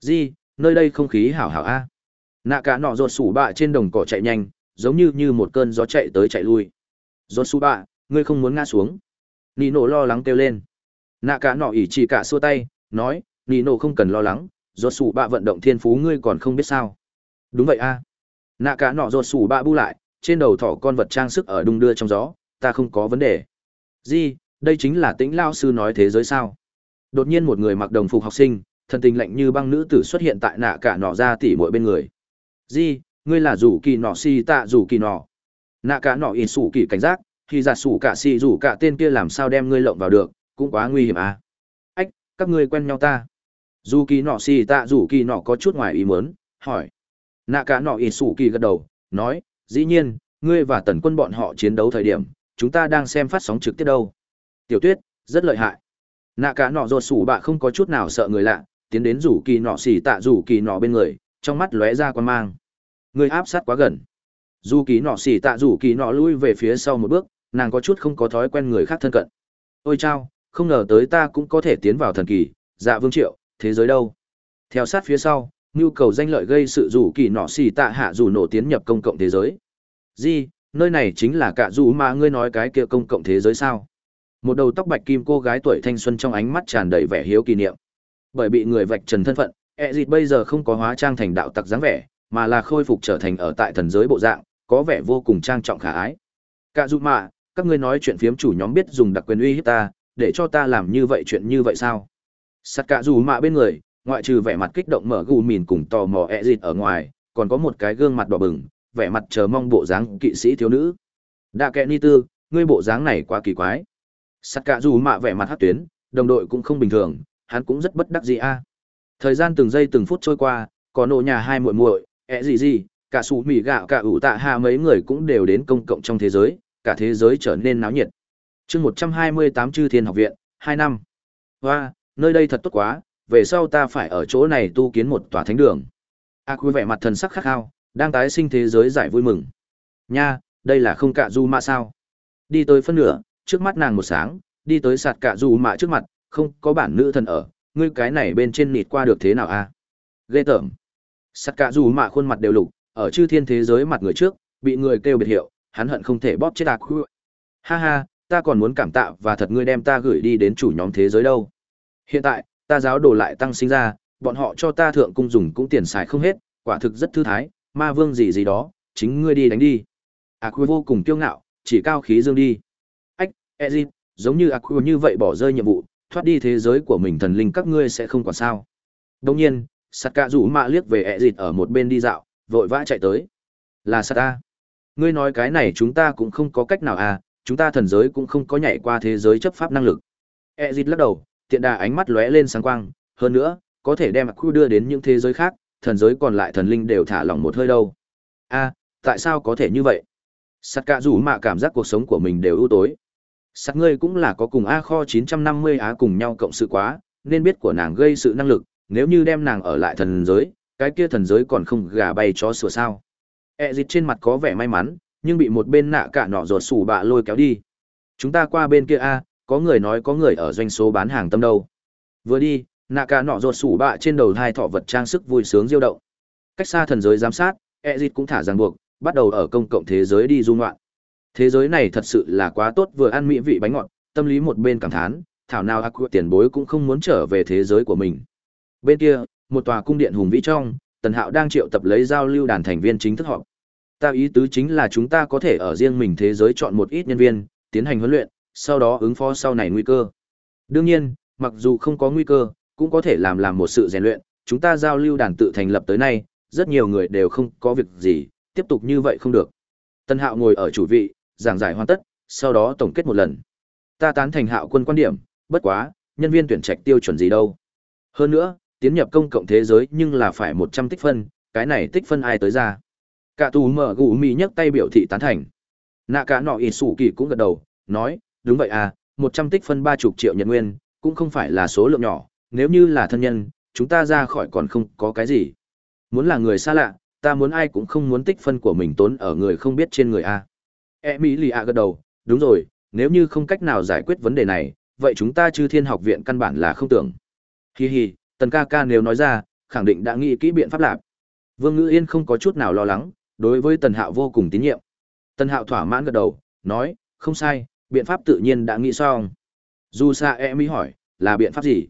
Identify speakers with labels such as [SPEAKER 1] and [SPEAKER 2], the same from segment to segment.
[SPEAKER 1] Di, nơi đây không khí hảo hảo a. Nạ cả nọ rột sủ bạ trên đồng cỏ chạy nhanh, giống như như một cơn gió chạy tới chạy lui. Rột sủ bạ, ngươi không muốn ngã xuống. Nino lo lắng kêu lên. Nạ cả nọ ỉ chỉ cả xua tay, nói, Nino không cần lo lắng, rột sủ bạ vận động thiên phú ngươi còn không biết sao. Đúng vậy a. Nạ cả nọ rột sủ bạ bu lại, trên đầu thỏ con vật trang sức ở đung đưa trong gió, ta không có vấn đề. Di, đây chính là tĩnh lao sư nói thế giới sao. Đột nhiên một người mặc đồng phục học sinh, thần tình lạnh như băng nữ tử xuất hiện tại nạ cả nọ ra tỉ mỗi bên người. Di, ngươi là rủ kỳ nọ si tạ rủ kỳ nọ. Nạ cả nọ in sủ kỳ cảnh giác, khi giả sủ cả si rủ cả tên kia làm sao đem ngươi lộng vào được, cũng quá nguy hiểm à. Ách, các ngươi quen nhau ta. Dù kỳ nọ si tạ rủ kỳ nọ có chút ngoài ý muốn, hỏi. Nạ cả nọ in sủ kỳ gật đầu, nói, dĩ nhiên, ngươi và tần quân bọn họ chiến đấu thời điểm, chúng ta đang xem phát sóng trực tiếp đâu. Tiểu tuyết, rất lợi hại. Nạ cả nọ ruột sủ bạ không có chút nào sợ người lạ, tiến đến rủ kỳ nọ xỉ tạ rủ kỳ nọ bên người, trong mắt lóe ra quan mang. Người áp sát quá gần. Dù kỳ nọ xỉ tạ rủ kỳ nọ lui về phía sau một bước, nàng có chút không có thói quen người khác thân cận. Ôi chao, không ngờ tới ta cũng có thể tiến vào thần kỳ, dạ vương triệu, thế giới đâu. Theo sát phía sau, nhu cầu danh lợi gây sự rủ kỳ nọ xì tạ hạ rủ nổ tiến nhập công cộng thế giới. Di, nơi này chính là cả dù mà ngươi nói cái kia công cộng thế giới sao? Một đầu tóc bạch kim cô gái tuổi thanh xuân trong ánh mắt tràn đầy vẻ hiếu kỷ niệm. Bởi bị người vạch trần thân phận, e dịt bây giờ không có hóa trang thành đạo tặc dáng vẻ, mà là khôi phục trở thành ở tại thần giới bộ dạng, có vẻ vô cùng trang trọng khả ái. Cả dù mà, các ngươi nói chuyện phiếm chủ nhóm biết dùng đặc quyền uy hiếp ta, để cho ta làm như vậy chuyện như vậy sao? Sắt cả dù mà bên người, ngoại trừ vẻ mặt kích động mở gù mìn cùng tò mò e dịt ở ngoài, còn có một cái gương mặt đỏ bừng, vẻ mặt chờ mong bộ dáng kỵ sĩ thiếu nữ. Đa kẹ ni tư, ngươi bộ dáng này quá kỳ quái. Sắt cả dù mạ vẻ mặt hát tuyến, đồng đội cũng không bình thường, hắn cũng rất bất đắc dĩ a. Thời gian từng giây từng phút trôi qua, có nổ nhà hai muội muội, ẹ gì gì, cả sủ mì gạo cả ủ tạ hà mấy người cũng đều đến công cộng trong thế giới, cả thế giới trở nên náo nhiệt. chương 128 chư thiên học viện, 2 năm. Hoa, nơi đây thật tốt quá, về sau ta phải ở chỗ này tu kiến một tòa thánh đường. A à, vẻ mặt thần sắc khắc khao, đang tái sinh thế giới giải vui mừng. Nha, đây là không cả du mạ sao? Đi tới phân nửa, trước mắt nàng một sáng, đi tới sạt cả du mạ trước mặt, không có bản nữ thần ở, ngươi cái này bên trên nịt qua được thế nào a? À? Ghê tởm. sắt cả dù mạ khuôn mặt đều lục, ở chư thiên thế giới mặt người trước, bị người kêu biệt hiệu, hắn hận không thể bóp chết ạc. Ha ha, ta còn muốn cảm tạ và thật ngươi đem ta gửi đi đến chủ nhóm thế giới đâu. Hiện tại, ta giáo đồ lại tăng sinh ra, bọn họ cho ta thượng cung dùng cũng tiền xài không hết, quả thực rất thư thái, ma vương gì gì đó, chính ngươi đi đánh đi. Ác vô cùng kiêu ngạo, chỉ cao khí dương đi. Ách, Ezit, giống như Aku như vậy bỏ rơi nhiệm vụ, thoát đi thế giới của mình thần linh các ngươi sẽ không còn sao. đông nhiên, Saka rủ mạ liếc về Ezit ở một bên đi dạo, vội vã chạy tới. Là Sata. Ngươi nói cái này chúng ta cũng không có cách nào à, chúng ta thần giới cũng không có nhảy qua thế giới chấp pháp năng lực. Ezit lắc đầu, tiện đà ánh mắt lóe lên sáng quang, hơn nữa, có thể đem khu đưa đến những thế giới khác, thần giới còn lại thần linh đều thả lỏng một hơi đâu. A, tại sao có thể như vậy? Saka rủ mạ cảm giác cuộc sống của mình đều ưu tối. Sắc ngươi cũng là có cùng A kho 950 Á cùng nhau cộng sự quá, nên biết của nàng gây sự năng lực, nếu như đem nàng ở lại thần giới, cái kia thần giới còn không gà bay chó sửa sao. E dịch trên mặt có vẻ may mắn, nhưng bị một bên nạ cả nọ ruột sủ bạ lôi kéo đi. Chúng ta qua bên kia A, có người nói có người ở doanh số bán hàng tâm đâu. Vừa đi, nạ cả nọ ruột sủ bạ trên đầu hai thọ vật trang sức vui sướng diêu động. Cách xa thần giới giám sát, E dịch cũng thả ràng buộc, bắt đầu ở công cộng thế giới đi du ngoạn. Thế giới này thật sự là quá tốt vừa ăn mỹ vị bánh ngọt, tâm lý một bên cảm thán, thảo nào à, ác tiền bối cũng không muốn trở về thế giới của mình. Bên kia, một tòa cung điện hùng vĩ trong, Tần Hạo đang triệu tập lấy giao lưu đàn thành viên chính thức họp. Ta ý tứ chính là chúng ta có thể ở riêng mình thế giới chọn một ít nhân viên, tiến hành huấn luyện, sau đó ứng phó sau này nguy cơ. Đương nhiên, mặc dù không có nguy cơ, cũng có thể làm làm một sự rèn luyện, chúng ta giao lưu đàn tự thành lập tới nay, rất nhiều người đều không có việc gì, tiếp tục như vậy không được. Tần Hạo ngồi ở chủ vị, giảng giải hoàn tất, sau đó tổng kết một lần. Ta tán thành hạo quân quan điểm, bất quá, nhân viên tuyển trạch tiêu chuẩn gì đâu. Hơn nữa, tiến nhập công cộng thế giới nhưng là phải 100 tích phân, cái này tích phân ai tới ra. Cả tù mở gù mì nhấc tay biểu thị tán thành. Nạ cả nọ ịt sủ kỳ cũng gật đầu, nói, đúng vậy à, 100 tích phân 30 triệu nhân nguyên, cũng không phải là số lượng nhỏ, nếu như là thân nhân, chúng ta ra khỏi còn không có cái gì. Muốn là người xa lạ, ta muốn ai cũng không muốn tích phân của mình tốn ở người không biết trên người a. E mỹ lì ạ gật đầu, đúng rồi, nếu như không cách nào giải quyết vấn đề này, vậy chúng ta chư thiên học viện căn bản là không tưởng. Hi hi, tần ca ca nếu nói ra, khẳng định đã nghĩ kỹ biện pháp lạp. Vương Ngữ Yên không có chút nào lo lắng, đối với Tần Hạo vô cùng tín nhiệm. Tần Hạo thỏa mãn gật đầu, nói, không sai, biện pháp tự nhiên đã nghĩ xong. Dù xa E Mỹ hỏi, là biện pháp gì?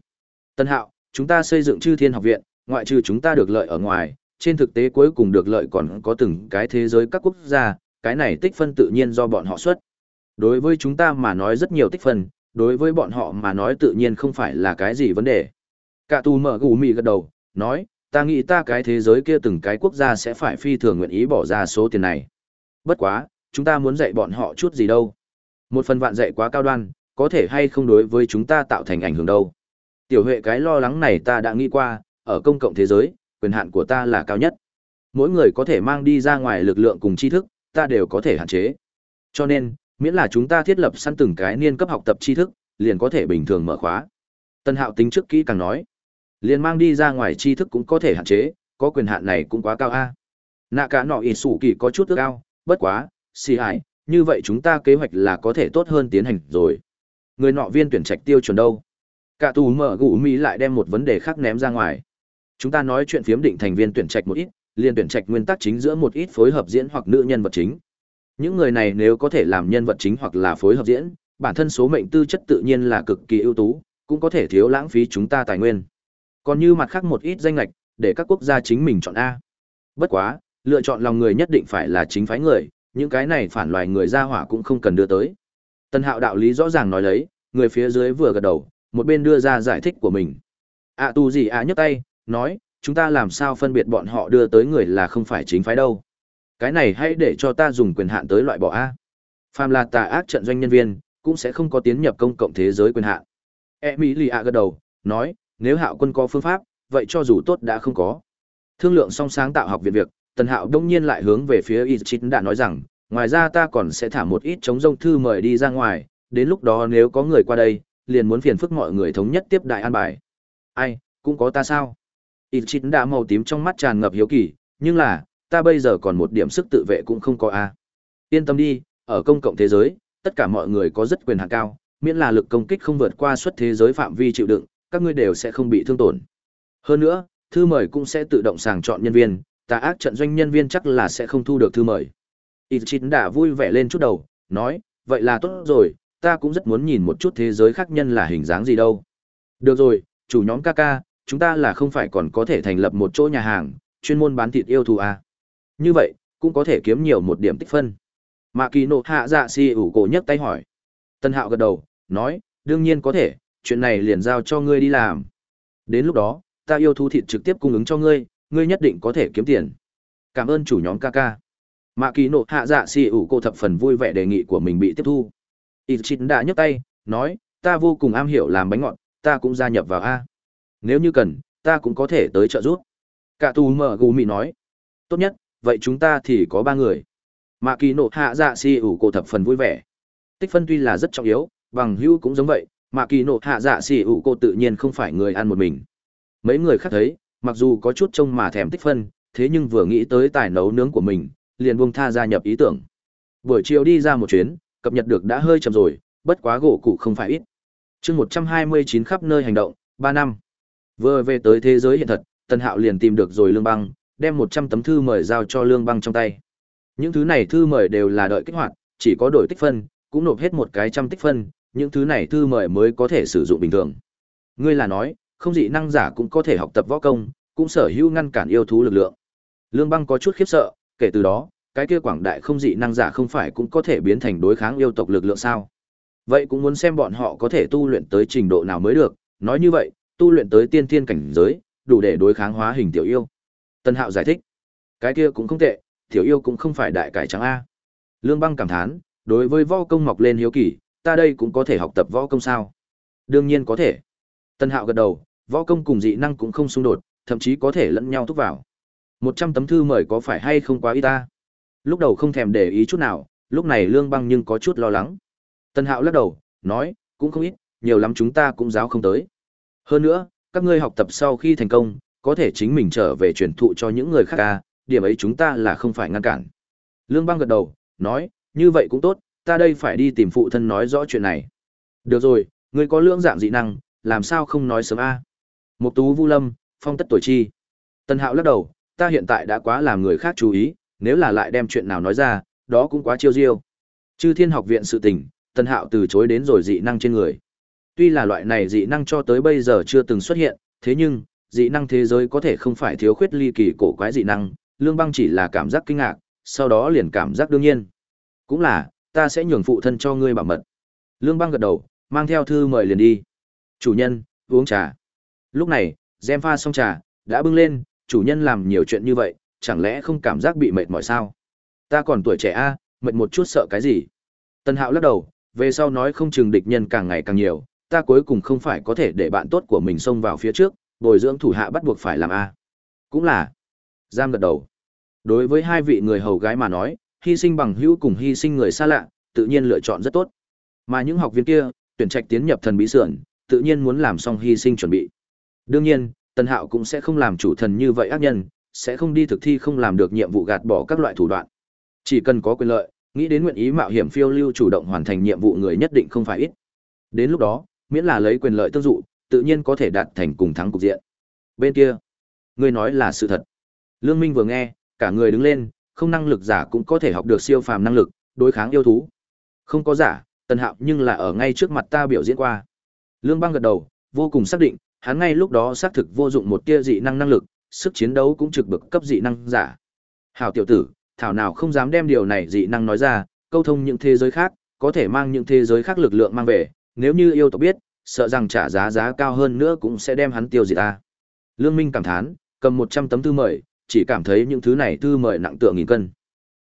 [SPEAKER 1] Tần Hạo, chúng ta xây dựng chư thiên học viện, ngoại trừ chúng ta được lợi ở ngoài, trên thực tế cuối cùng được lợi còn có từng cái thế giới các quốc gia, cái này tích phân tự nhiên do bọn họ xuất. Đối với chúng ta mà nói rất nhiều tích phân, đối với bọn họ mà nói tự nhiên không phải là cái gì vấn đề. Cả tù mở gù mì gật đầu, nói, ta nghĩ ta cái thế giới kia từng cái quốc gia sẽ phải phi thường nguyện ý bỏ ra số tiền này. Bất quá, chúng ta muốn dạy bọn họ chút gì đâu. Một phần vạn dạy quá cao đoan, có thể hay không đối với chúng ta tạo thành ảnh hưởng đâu. Tiểu huệ cái lo lắng này ta đã nghĩ qua, ở công cộng thế giới, quyền hạn của ta là cao nhất. Mỗi người có thể mang đi ra ngoài lực lượng cùng tri thức, ta đều có thể hạn chế. Cho nên, miễn là chúng ta thiết lập sẵn từng cái niên cấp học tập tri thức, liền có thể bình thường mở khóa. Tân Hạo tính trước kỹ càng nói, liền mang đi ra ngoài tri thức cũng có thể hạn chế, có quyền hạn này cũng quá cao a. Nạ cả nọ ỉ sủ kỳ có chút ước cao, bất quá, xì hại, như vậy chúng ta kế hoạch là có thể tốt hơn tiến hành rồi. Người nọ viên tuyển trạch tiêu chuẩn đâu? Cả tù mở gụ Mỹ lại đem một vấn đề khác ném ra ngoài. Chúng ta nói chuyện phiếm định thành viên tuyển trạch một ít, liền tuyển trạch nguyên tắc chính giữa một ít phối hợp diễn hoặc nữ nhân vật chính. Những người này nếu có thể làm nhân vật chính hoặc là phối hợp diễn, bản thân số mệnh tư chất tự nhiên là cực kỳ ưu tú, cũng có thể thiếu lãng phí chúng ta tài nguyên. Còn như mặt khác một ít danh lệch, để các quốc gia chính mình chọn A. Bất quá, lựa chọn lòng người nhất định phải là chính phái người, những cái này phản loài người ra hỏa cũng không cần đưa tới. Tân hạo đạo lý rõ ràng nói lấy, người phía dưới vừa gật đầu, một bên đưa ra giải thích của mình. ạ tu gì ạ nhấc tay, nói, chúng ta làm sao phân biệt bọn họ đưa tới người là không phải chính phái đâu. Cái này hãy để cho ta dùng quyền hạn tới loại bỏ A. Phàm là tà ác trận doanh nhân viên, cũng sẽ không có tiến nhập công cộng thế giới quyền hạn. E Mỹ lì A gật đầu, nói, nếu hạo quân có phương pháp, vậy cho dù tốt đã không có. Thương lượng song sáng tạo học viện việc, Tần Hạo đông nhiên lại hướng về phía Ichit đã nói rằng, ngoài ra ta còn sẽ thả một ít chống rông thư mời đi ra ngoài, đến lúc đó nếu có người qua đây, liền muốn phiền phức mọi người thống nhất tiếp đại an bài. Ai, cũng có ta sao? Ichit đã màu tím trong mắt tràn ngập hiếu kỳ, nhưng là, ta bây giờ còn một điểm sức tự vệ cũng không có a. Yên tâm đi, ở công cộng thế giới, tất cả mọi người có rất quyền hạn cao, miễn là lực công kích không vượt qua suất thế giới phạm vi chịu đựng, các ngươi đều sẽ không bị thương tổn. Hơn nữa, thư mời cũng sẽ tự động sàng chọn nhân viên, tà ác trận doanh nhân viên chắc là sẽ không thu được thư mời. Ichit đã vui vẻ lên chút đầu, nói, vậy là tốt rồi, ta cũng rất muốn nhìn một chút thế giới khác nhân là hình dáng gì đâu. Được rồi, chủ nhóm Kaka, chúng ta là không phải còn có thể thành lập một chỗ nhà hàng, chuyên môn bán thịt yêu thú à. Như vậy, cũng có thể kiếm nhiều một điểm tích phân. Mạ kỳ nộ hạ dạ si ủ cổ nhấc tay hỏi. Tân hạo gật đầu, nói, đương nhiên có thể, chuyện này liền giao cho ngươi đi làm. Đến lúc đó, ta yêu thú thịt trực tiếp cung ứng cho ngươi, ngươi nhất định có thể kiếm tiền. Cảm ơn chủ nhóm Kaka. Mạ kỳ nộ hạ dạ si ủ cổ thập phần vui vẻ đề nghị của mình bị tiếp thu. Ichit đã nhấc tay, nói, ta vô cùng am hiểu làm bánh ngọt, ta cũng gia nhập vào A. Nếu như cần, ta cũng có thể tới trợ giúp. Cả tù mở gù mị nói. Tốt nhất, vậy chúng ta thì có ba người. Mạ kỳ nộ hạ dạ xì ủ cổ thập phần vui vẻ. Tích phân tuy là rất trọng yếu, bằng hữu cũng giống vậy, mạ kỳ nộ hạ dạ xì ủ cổ tự nhiên không phải người ăn một mình. Mấy người khác thấy, mặc dù có chút trông mà thèm tích phân, thế nhưng vừa nghĩ tới tài nấu nướng của mình, liền buông tha gia nhập ý tưởng. Buổi chiều đi ra một chuyến, cập nhật được đã hơi chậm rồi, bất quá gỗ cụ không phải ít. chương 129 khắp nơi hành động, ba năm. Vừa về tới thế giới hiện thật, tần Hạo liền tìm được rồi Lương Băng, đem 100 tấm thư mời giao cho Lương Băng trong tay. Những thứ này thư mời đều là đợi kích hoạt, chỉ có đổi tích phân, cũng nộp hết một cái trăm tích phân, những thứ này thư mời mới có thể sử dụng bình thường. Ngươi là nói, không dị năng giả cũng có thể học tập võ công, cũng sở hữu ngăn cản yêu thú lực lượng. Lương Băng có chút khiếp sợ, kể từ đó, cái kia quảng đại không dị năng giả không phải cũng có thể biến thành đối kháng yêu tộc lực lượng sao? Vậy cũng muốn xem bọn họ có thể tu luyện tới trình độ nào mới được, nói như vậy, tu luyện tới tiên thiên cảnh giới, đủ để đối kháng hóa hình tiểu yêu. Tân Hạo giải thích, cái kia cũng không tệ, tiểu yêu cũng không phải đại cải trắng a. Lương Băng cảm thán, đối với võ công mọc lên hiếu kỳ, ta đây cũng có thể học tập võ công sao? Đương nhiên có thể. Tân Hạo gật đầu, võ công cùng dị năng cũng không xung đột, thậm chí có thể lẫn nhau thúc vào. Một trăm tấm thư mời có phải hay không quá ít ta? Lúc đầu không thèm để ý chút nào, lúc này Lương Băng nhưng có chút lo lắng. Tân Hạo lắc đầu, nói, cũng không ít, nhiều lắm chúng ta cũng giáo không tới. Hơn nữa, các ngươi học tập sau khi thành công, có thể chính mình trở về truyền thụ cho những người khác ca, điểm ấy chúng ta là không phải ngăn cản. Lương Băng gật đầu, nói, như vậy cũng tốt, ta đây phải đi tìm phụ thân nói rõ chuyện này. Được rồi, ngươi có lưỡng dạng dị năng, làm sao không nói sớm a? À? Mục Tú Vu Lâm, Phong Tất Tuổi Chi. Tân Hạo lắc đầu, ta hiện tại đã quá làm người khác chú ý, nếu là lại đem chuyện nào nói ra, đó cũng quá chiêu diêu. Chư Thiên học viện sự tình, Tân Hạo từ chối đến rồi dị năng trên người. Tuy là loại này dị năng cho tới bây giờ chưa từng xuất hiện, thế nhưng, dị năng thế giới có thể không phải thiếu khuyết ly kỳ cổ quái dị năng, Lương Băng chỉ là cảm giác kinh ngạc, sau đó liền cảm giác đương nhiên. Cũng là, ta sẽ nhường phụ thân cho ngươi bảo mật. Lương Băng gật đầu, mang theo thư mời liền đi. Chủ nhân, uống trà. Lúc này, Gem pha xong trà, đã bưng lên, chủ nhân làm nhiều chuyện như vậy, chẳng lẽ không cảm giác bị mệt mỏi sao? Ta còn tuổi trẻ a, mệt một chút sợ cái gì? Tân Hạo lắc đầu, về sau nói không chừng địch nhân càng ngày càng nhiều, ta cuối cùng không phải có thể để bạn tốt của mình xông vào phía trước, bồi dưỡng thủ hạ bắt buộc phải làm a. Cũng là. Giam gật đầu. Đối với hai vị người hầu gái mà nói, hy sinh bằng hữu cùng hy sinh người xa lạ, tự nhiên lựa chọn rất tốt. Mà những học viên kia, tuyển trạch tiến nhập thần bí sườn, tự nhiên muốn làm xong hy sinh chuẩn bị. Đương nhiên, Tần Hạo cũng sẽ không làm chủ thần như vậy ác nhân, sẽ không đi thực thi không làm được nhiệm vụ gạt bỏ các loại thủ đoạn. Chỉ cần có quyền lợi, nghĩ đến nguyện ý mạo hiểm phiêu lưu chủ động hoàn thành nhiệm vụ người nhất định không phải ít. Đến lúc đó, miễn là lấy quyền lợi tương dụ, tự nhiên có thể đạt thành cùng thắng cục diện. Bên kia, ngươi nói là sự thật. Lương Minh vừa nghe, cả người đứng lên, không năng lực giả cũng có thể học được siêu phàm năng lực, đối kháng yêu thú. Không có giả, Tần Hạo nhưng là ở ngay trước mặt ta biểu diễn qua. Lương Băng gật đầu, vô cùng xác định, hắn ngay lúc đó xác thực vô dụng một tia dị năng năng lực, sức chiến đấu cũng trực bực cấp dị năng giả. Hảo tiểu tử, thảo nào không dám đem điều này dị năng nói ra, câu thông những thế giới khác, có thể mang những thế giới khác lực lượng mang về, nếu như yêu tộc biết, sợ rằng trả giá giá cao hơn nữa cũng sẽ đem hắn tiêu diệt ta. Lương Minh cảm thán, cầm 100 tấm thư mời, chỉ cảm thấy những thứ này thư mời nặng tượng nghìn cân.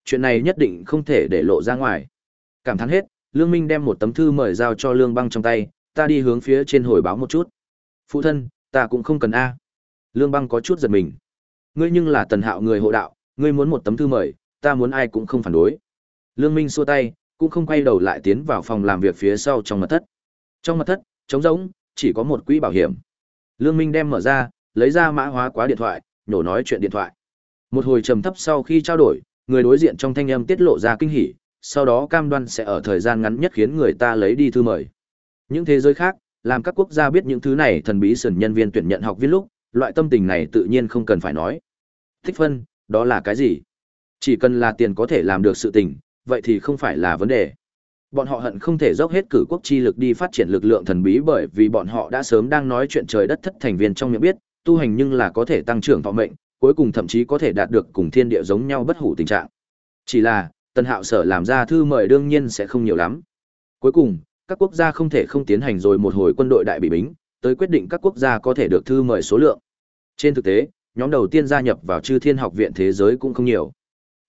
[SPEAKER 1] Chuyện này nhất định không thể để lộ ra ngoài. Cảm thán hết, Lương Minh đem một tấm thư mời giao cho Lương Băng trong tay, ta đi hướng phía trên hồi báo một chút. Phụ thân, ta cũng không cần A. Lương Băng có chút giật mình. Ngươi nhưng là tần hạo người hộ đạo, ngươi muốn một tấm thư mời, ta muốn ai cũng không phản đối. Lương Minh xua tay, cũng không quay đầu lại tiến vào phòng làm việc phía sau trong mật thất. Trong mặt thất, trống rỗng, chỉ có một quỹ bảo hiểm. Lương Minh đem mở ra, lấy ra mã hóa quá điện thoại, nhổ nói chuyện điện thoại. Một hồi trầm thấp sau khi trao đổi, người đối diện trong thanh âm tiết lộ ra kinh hỉ, sau đó cam đoan sẽ ở thời gian ngắn nhất khiến người ta lấy đi thư mời. Những thế giới khác, làm các quốc gia biết những thứ này thần bí sườn nhân viên tuyển nhận học viên lúc, loại tâm tình này tự nhiên không cần phải nói. Thích phân, đó là cái gì? Chỉ cần là tiền có thể làm được sự tình, vậy thì không phải là vấn đề. Bọn họ hận không thể dốc hết cử quốc chi lực đi phát triển lực lượng thần bí bởi vì bọn họ đã sớm đang nói chuyện trời đất thất thành viên trong miệng biết, tu hành nhưng là có thể tăng trưởng thọ mệnh, cuối cùng thậm chí có thể đạt được cùng thiên địa giống nhau bất hủ tình trạng. Chỉ là, Tân Hạo sở làm ra thư mời đương nhiên sẽ không nhiều lắm. Cuối cùng, các quốc gia không thể không tiến hành rồi một hồi quân đội đại bị bính, tới quyết định các quốc gia có thể được thư mời số lượng. Trên thực tế, nhóm đầu tiên gia nhập vào Chư Thiên Học viện thế giới cũng không nhiều.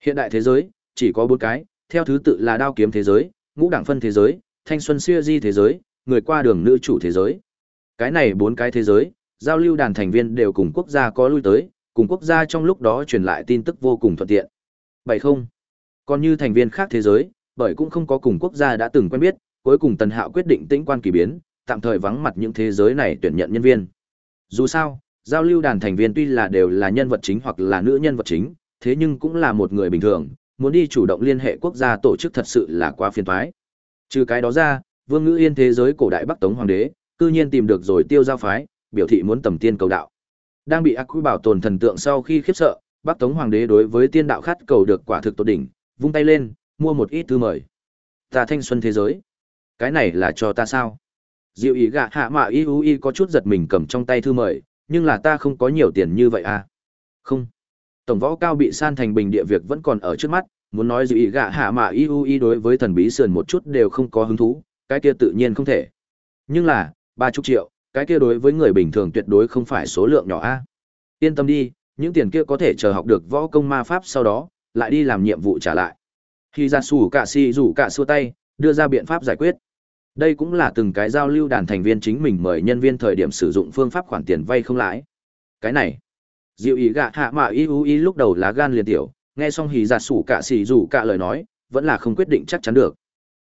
[SPEAKER 1] Hiện đại thế giới chỉ có bốn cái, theo thứ tự là đao kiếm thế giới, ngũ đảng phân thế giới, thanh xuân xưa di thế giới, người qua đường nữ chủ thế giới. Cái này bốn cái thế giới, giao lưu đàn thành viên đều cùng quốc gia có lui tới, cùng quốc gia trong lúc đó truyền lại tin tức vô cùng thuận tiện. Bảy không. Còn như thành viên khác thế giới, bởi cũng không có cùng quốc gia đã từng quen biết, cuối cùng Tần Hạo quyết định tĩnh quan kỳ biến, tạm thời vắng mặt những thế giới này tuyển nhận nhân viên. Dù sao, giao lưu đàn thành viên tuy là đều là nhân vật chính hoặc là nữ nhân vật chính, thế nhưng cũng là một người bình thường, muốn đi chủ động liên hệ quốc gia tổ chức thật sự là quá phiền toái. Trừ cái đó ra, Vương Ngữ Yên thế giới cổ đại Bắc Tống hoàng đế, cư nhiên tìm được rồi tiêu giao phái, biểu thị muốn tầm tiên cầu đạo. Đang bị ác quy bảo tồn thần tượng sau khi khiếp sợ, Bắc Tống hoàng đế đối với tiên đạo khát cầu được quả thực tốt đỉnh, vung tay lên, mua một ít thư mời. Ta thanh xuân thế giới. Cái này là cho ta sao? Diệu ý gạ hạ mạ y u y có chút giật mình cầm trong tay thư mời, nhưng là ta không có nhiều tiền như vậy à? Không. Tổng võ cao bị san thành bình địa việc vẫn còn ở trước mắt, muốn nói gì gạ hạ mạ y u y đối với thần bí sườn một chút đều không có hứng thú, cái kia tự nhiên không thể. Nhưng là, ba chục triệu, cái kia đối với người bình thường tuyệt đối không phải số lượng nhỏ a. Yên tâm đi, những tiền kia có thể chờ học được võ công ma pháp sau đó, lại đi làm nhiệm vụ trả lại. Khi ra sủ cả si rủ cả xua tay, đưa ra biện pháp giải quyết. Đây cũng là từng cái giao lưu đàn thành viên chính mình mời nhân viên thời điểm sử dụng phương pháp khoản tiền vay không lãi. Cái này, Diệu ý gạ hạ mà y u y lúc đầu lá gan liền tiểu, nghe xong hì giặt sủ cả xì rủ cả lời nói, vẫn là không quyết định chắc chắn được.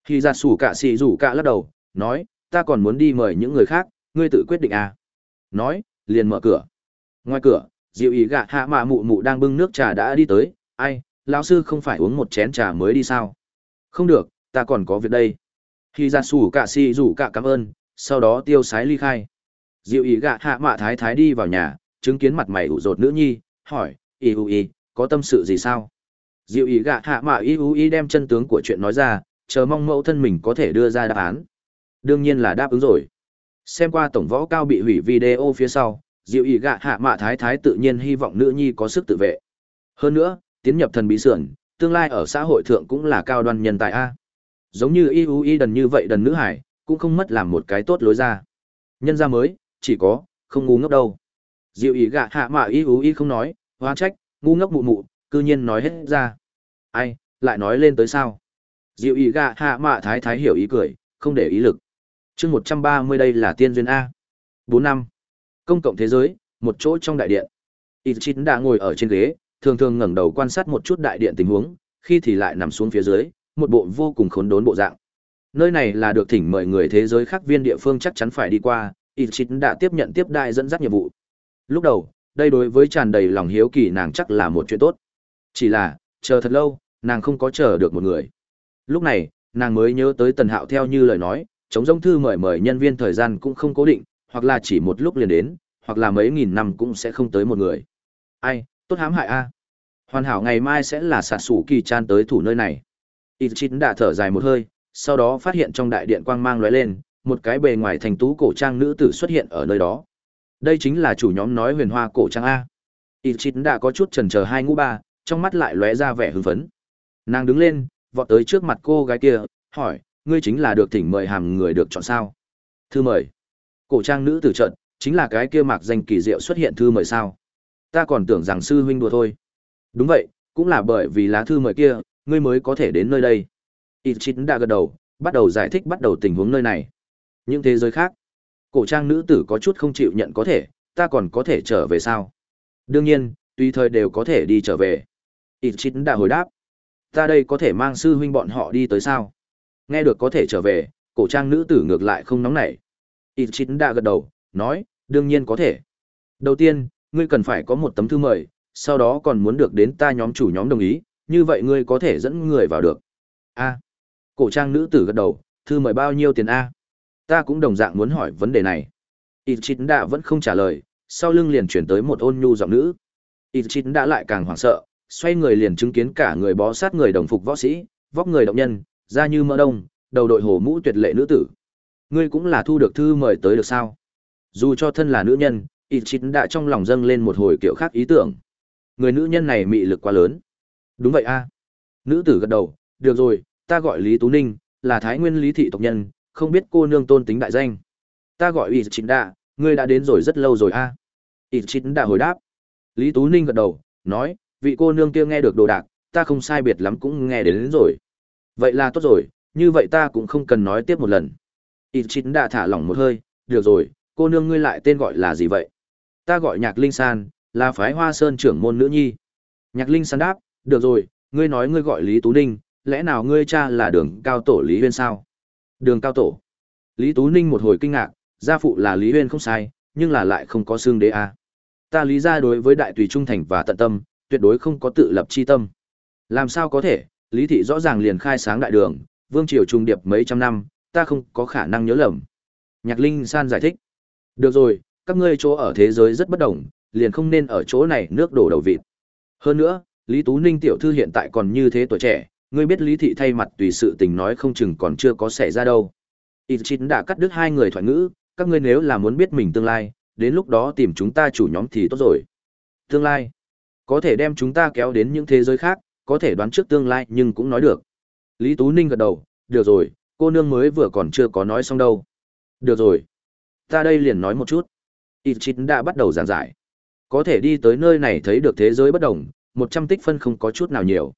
[SPEAKER 1] Hì giặt sủ cả xì rủ cả lắc đầu, nói, ta còn muốn đi mời những người khác, ngươi tự quyết định à. Nói, liền mở cửa. Ngoài cửa, Diệu ý gạ hạ mạ mụ mụ đang bưng nước trà đã đi tới, ai, lão sư không phải uống một chén trà mới đi sao? Không được, ta còn có việc đây. Khi ra sủ cả xì rủ cả cảm ơn, sau đó tiêu sái ly khai. Diệu ý gạ hạ mạ thái thái đi vào nhà, chứng kiến mặt mày ủ rột nữ nhi, hỏi, y u y, có tâm sự gì sao? Diệu ý gạ hạ mạ y u y đem chân tướng của chuyện nói ra, chờ mong mẫu thân mình có thể đưa ra đáp án. Đương nhiên là đáp ứng rồi. Xem qua tổng võ cao bị hủy video phía sau, Diệu ý gạ hạ mạ thái thái tự nhiên hy vọng nữ nhi có sức tự vệ. Hơn nữa, tiến nhập thần bí sườn, tương lai ở xã hội thượng cũng là cao đoan nhân tài A. Giống như y u y đần như vậy đần nữ hải, cũng không mất làm một cái tốt lối ra. Nhân ra mới, chỉ có, không ngu ngốc đâu. Diệu ý gạ hạ mạ y ú y không nói, hóa trách, ngu ngốc mụ mụ, cư nhiên nói hết ra. Ai, lại nói lên tới sao? Diệu ý gạ hạ mạ thái thái hiểu ý cười, không để ý lực. chương một trăm ba mươi đây là tiên duyên A. bốn năm. Công cộng thế giới, một chỗ trong đại điện. Ichit đã ngồi ở trên ghế, thường thường ngẩng đầu quan sát một chút đại điện tình huống, khi thì lại nằm xuống phía dưới, một bộ vô cùng khốn đốn bộ dạng. Nơi này là được thỉnh mời người thế giới khác viên địa phương chắc chắn phải đi qua, Ichit đã tiếp nhận tiếp đại dẫn dắt nhiệm vụ. Lúc đầu, đây đối với tràn đầy lòng hiếu kỳ nàng chắc là một chuyện tốt. Chỉ là, chờ thật lâu, nàng không có chờ được một người. Lúc này, nàng mới nhớ tới Tần Hạo theo như lời nói, chống giống thư mời mời nhân viên thời gian cũng không cố định, hoặc là chỉ một lúc liền đến, hoặc là mấy nghìn năm cũng sẽ không tới một người. Ai, tốt hãm hại a. Hoàn hảo ngày mai sẽ là sạt sủ kỳ chan tới thủ nơi này. Ichin đã thở dài một hơi, sau đó phát hiện trong đại điện quang mang lóe lên, một cái bề ngoài thành tú cổ trang nữ tử xuất hiện ở nơi đó. Đây chính là chủ nhóm nói huyền hoa cổ trang A. Ichit đã có chút chần chờ hai ngũ ba, trong mắt lại lóe ra vẻ hưng phấn. Nàng đứng lên, vọt tới trước mặt cô gái kia, hỏi, ngươi chính là được thỉnh mời hàm người được chọn sao? Thư mời. Cổ trang nữ tử trận, chính là cái kia mạc danh kỳ diệu xuất hiện thư mời sao? Ta còn tưởng rằng sư huynh đùa thôi. Đúng vậy, cũng là bởi vì lá thư mời kia, ngươi mới có thể đến nơi đây. Ichit đã gật đầu, bắt đầu giải thích bắt đầu tình huống nơi này. Những thế giới khác, cổ trang nữ tử có chút không chịu nhận có thể, ta còn có thể trở về sao? Đương nhiên, tùy thời đều có thể đi trở về. Ichit đã hồi đáp. Ta đây có thể mang sư huynh bọn họ đi tới sao? Nghe được có thể trở về, cổ trang nữ tử ngược lại không nóng nảy. Ichit đã gật đầu, nói, đương nhiên có thể. Đầu tiên, ngươi cần phải có một tấm thư mời, sau đó còn muốn được đến ta nhóm chủ nhóm đồng ý, như vậy ngươi có thể dẫn người vào được. A. Cổ trang nữ tử gật đầu, thư mời bao nhiêu tiền a? Ta cũng đồng dạng muốn hỏi vấn đề này. Ichit đã vẫn không trả lời, sau lưng liền chuyển tới một ôn nhu giọng nữ. Ichit đã lại càng hoảng sợ, xoay người liền chứng kiến cả người bó sát người đồng phục võ sĩ, vóc người động nhân, da như mỡ đông, đầu đội hổ mũ tuyệt lệ nữ tử. Ngươi cũng là thu được thư mời tới được sao? Dù cho thân là nữ nhân, Ichit đã trong lòng dâng lên một hồi kiểu khác ý tưởng. Người nữ nhân này mị lực quá lớn. Đúng vậy a. Nữ tử gật đầu, được rồi, ta gọi Lý Tú Ninh, là Thái Nguyên Lý Thị tộc nhân, không biết cô nương tôn tính đại danh. Ta gọi y chính đạ ngươi đã đến rồi rất lâu rồi a. À. chính đạ hồi đáp. Lý Tú Ninh gật đầu, nói, vị cô nương kia nghe được đồ đạc, ta không sai biệt lắm cũng nghe đến, đến rồi. Vậy là tốt rồi, như vậy ta cũng không cần nói tiếp một lần. y chính đạ thả lỏng một hơi, được rồi, cô nương ngươi lại tên gọi là gì vậy? Ta gọi Nhạc Linh San, là phái Hoa Sơn trưởng môn nữ nhi. Nhạc Linh San đáp, được rồi, ngươi nói ngươi gọi Lý Tú Ninh, lẽ nào ngươi cha là đường cao tổ Lý Huyên sao? Đường cao tổ. Lý Tú Ninh một hồi kinh ngạc, gia phụ là Lý Huyên không sai, nhưng là lại không có xương đế a. Ta lý ra đối với đại tùy trung thành và tận tâm, tuyệt đối không có tự lập chi tâm. Làm sao có thể, Lý thị rõ ràng liền khai sáng đại đường, vương triều trung điệp mấy trăm năm, ta không có khả năng nhớ lầm. Nhạc Linh San giải thích. Được rồi, các ngươi chỗ ở thế giới rất bất đồng, liền không nên ở chỗ này nước đổ đầu vịt. Hơn nữa, Lý Tú Ninh tiểu thư hiện tại còn như thế tuổi trẻ, ngươi biết Lý thị thay mặt tùy sự tình nói không chừng còn chưa có xảy ra đâu. Ichit đã cắt đứt hai người thoại ngữ, các ngươi nếu là muốn biết mình tương lai, đến lúc đó tìm chúng ta chủ nhóm thì tốt rồi. Tương lai, có thể đem chúng ta kéo đến những thế giới khác, có thể đoán trước tương lai nhưng cũng nói được. Lý Tú Ninh gật đầu, được rồi, cô nương mới vừa còn chưa có nói xong đâu. Được rồi. Ta đây liền nói một chút. Ichit đã bắt đầu giảng giải. Có thể đi tới nơi này thấy được thế giới bất đồng, 100 tích phân không có chút nào nhiều.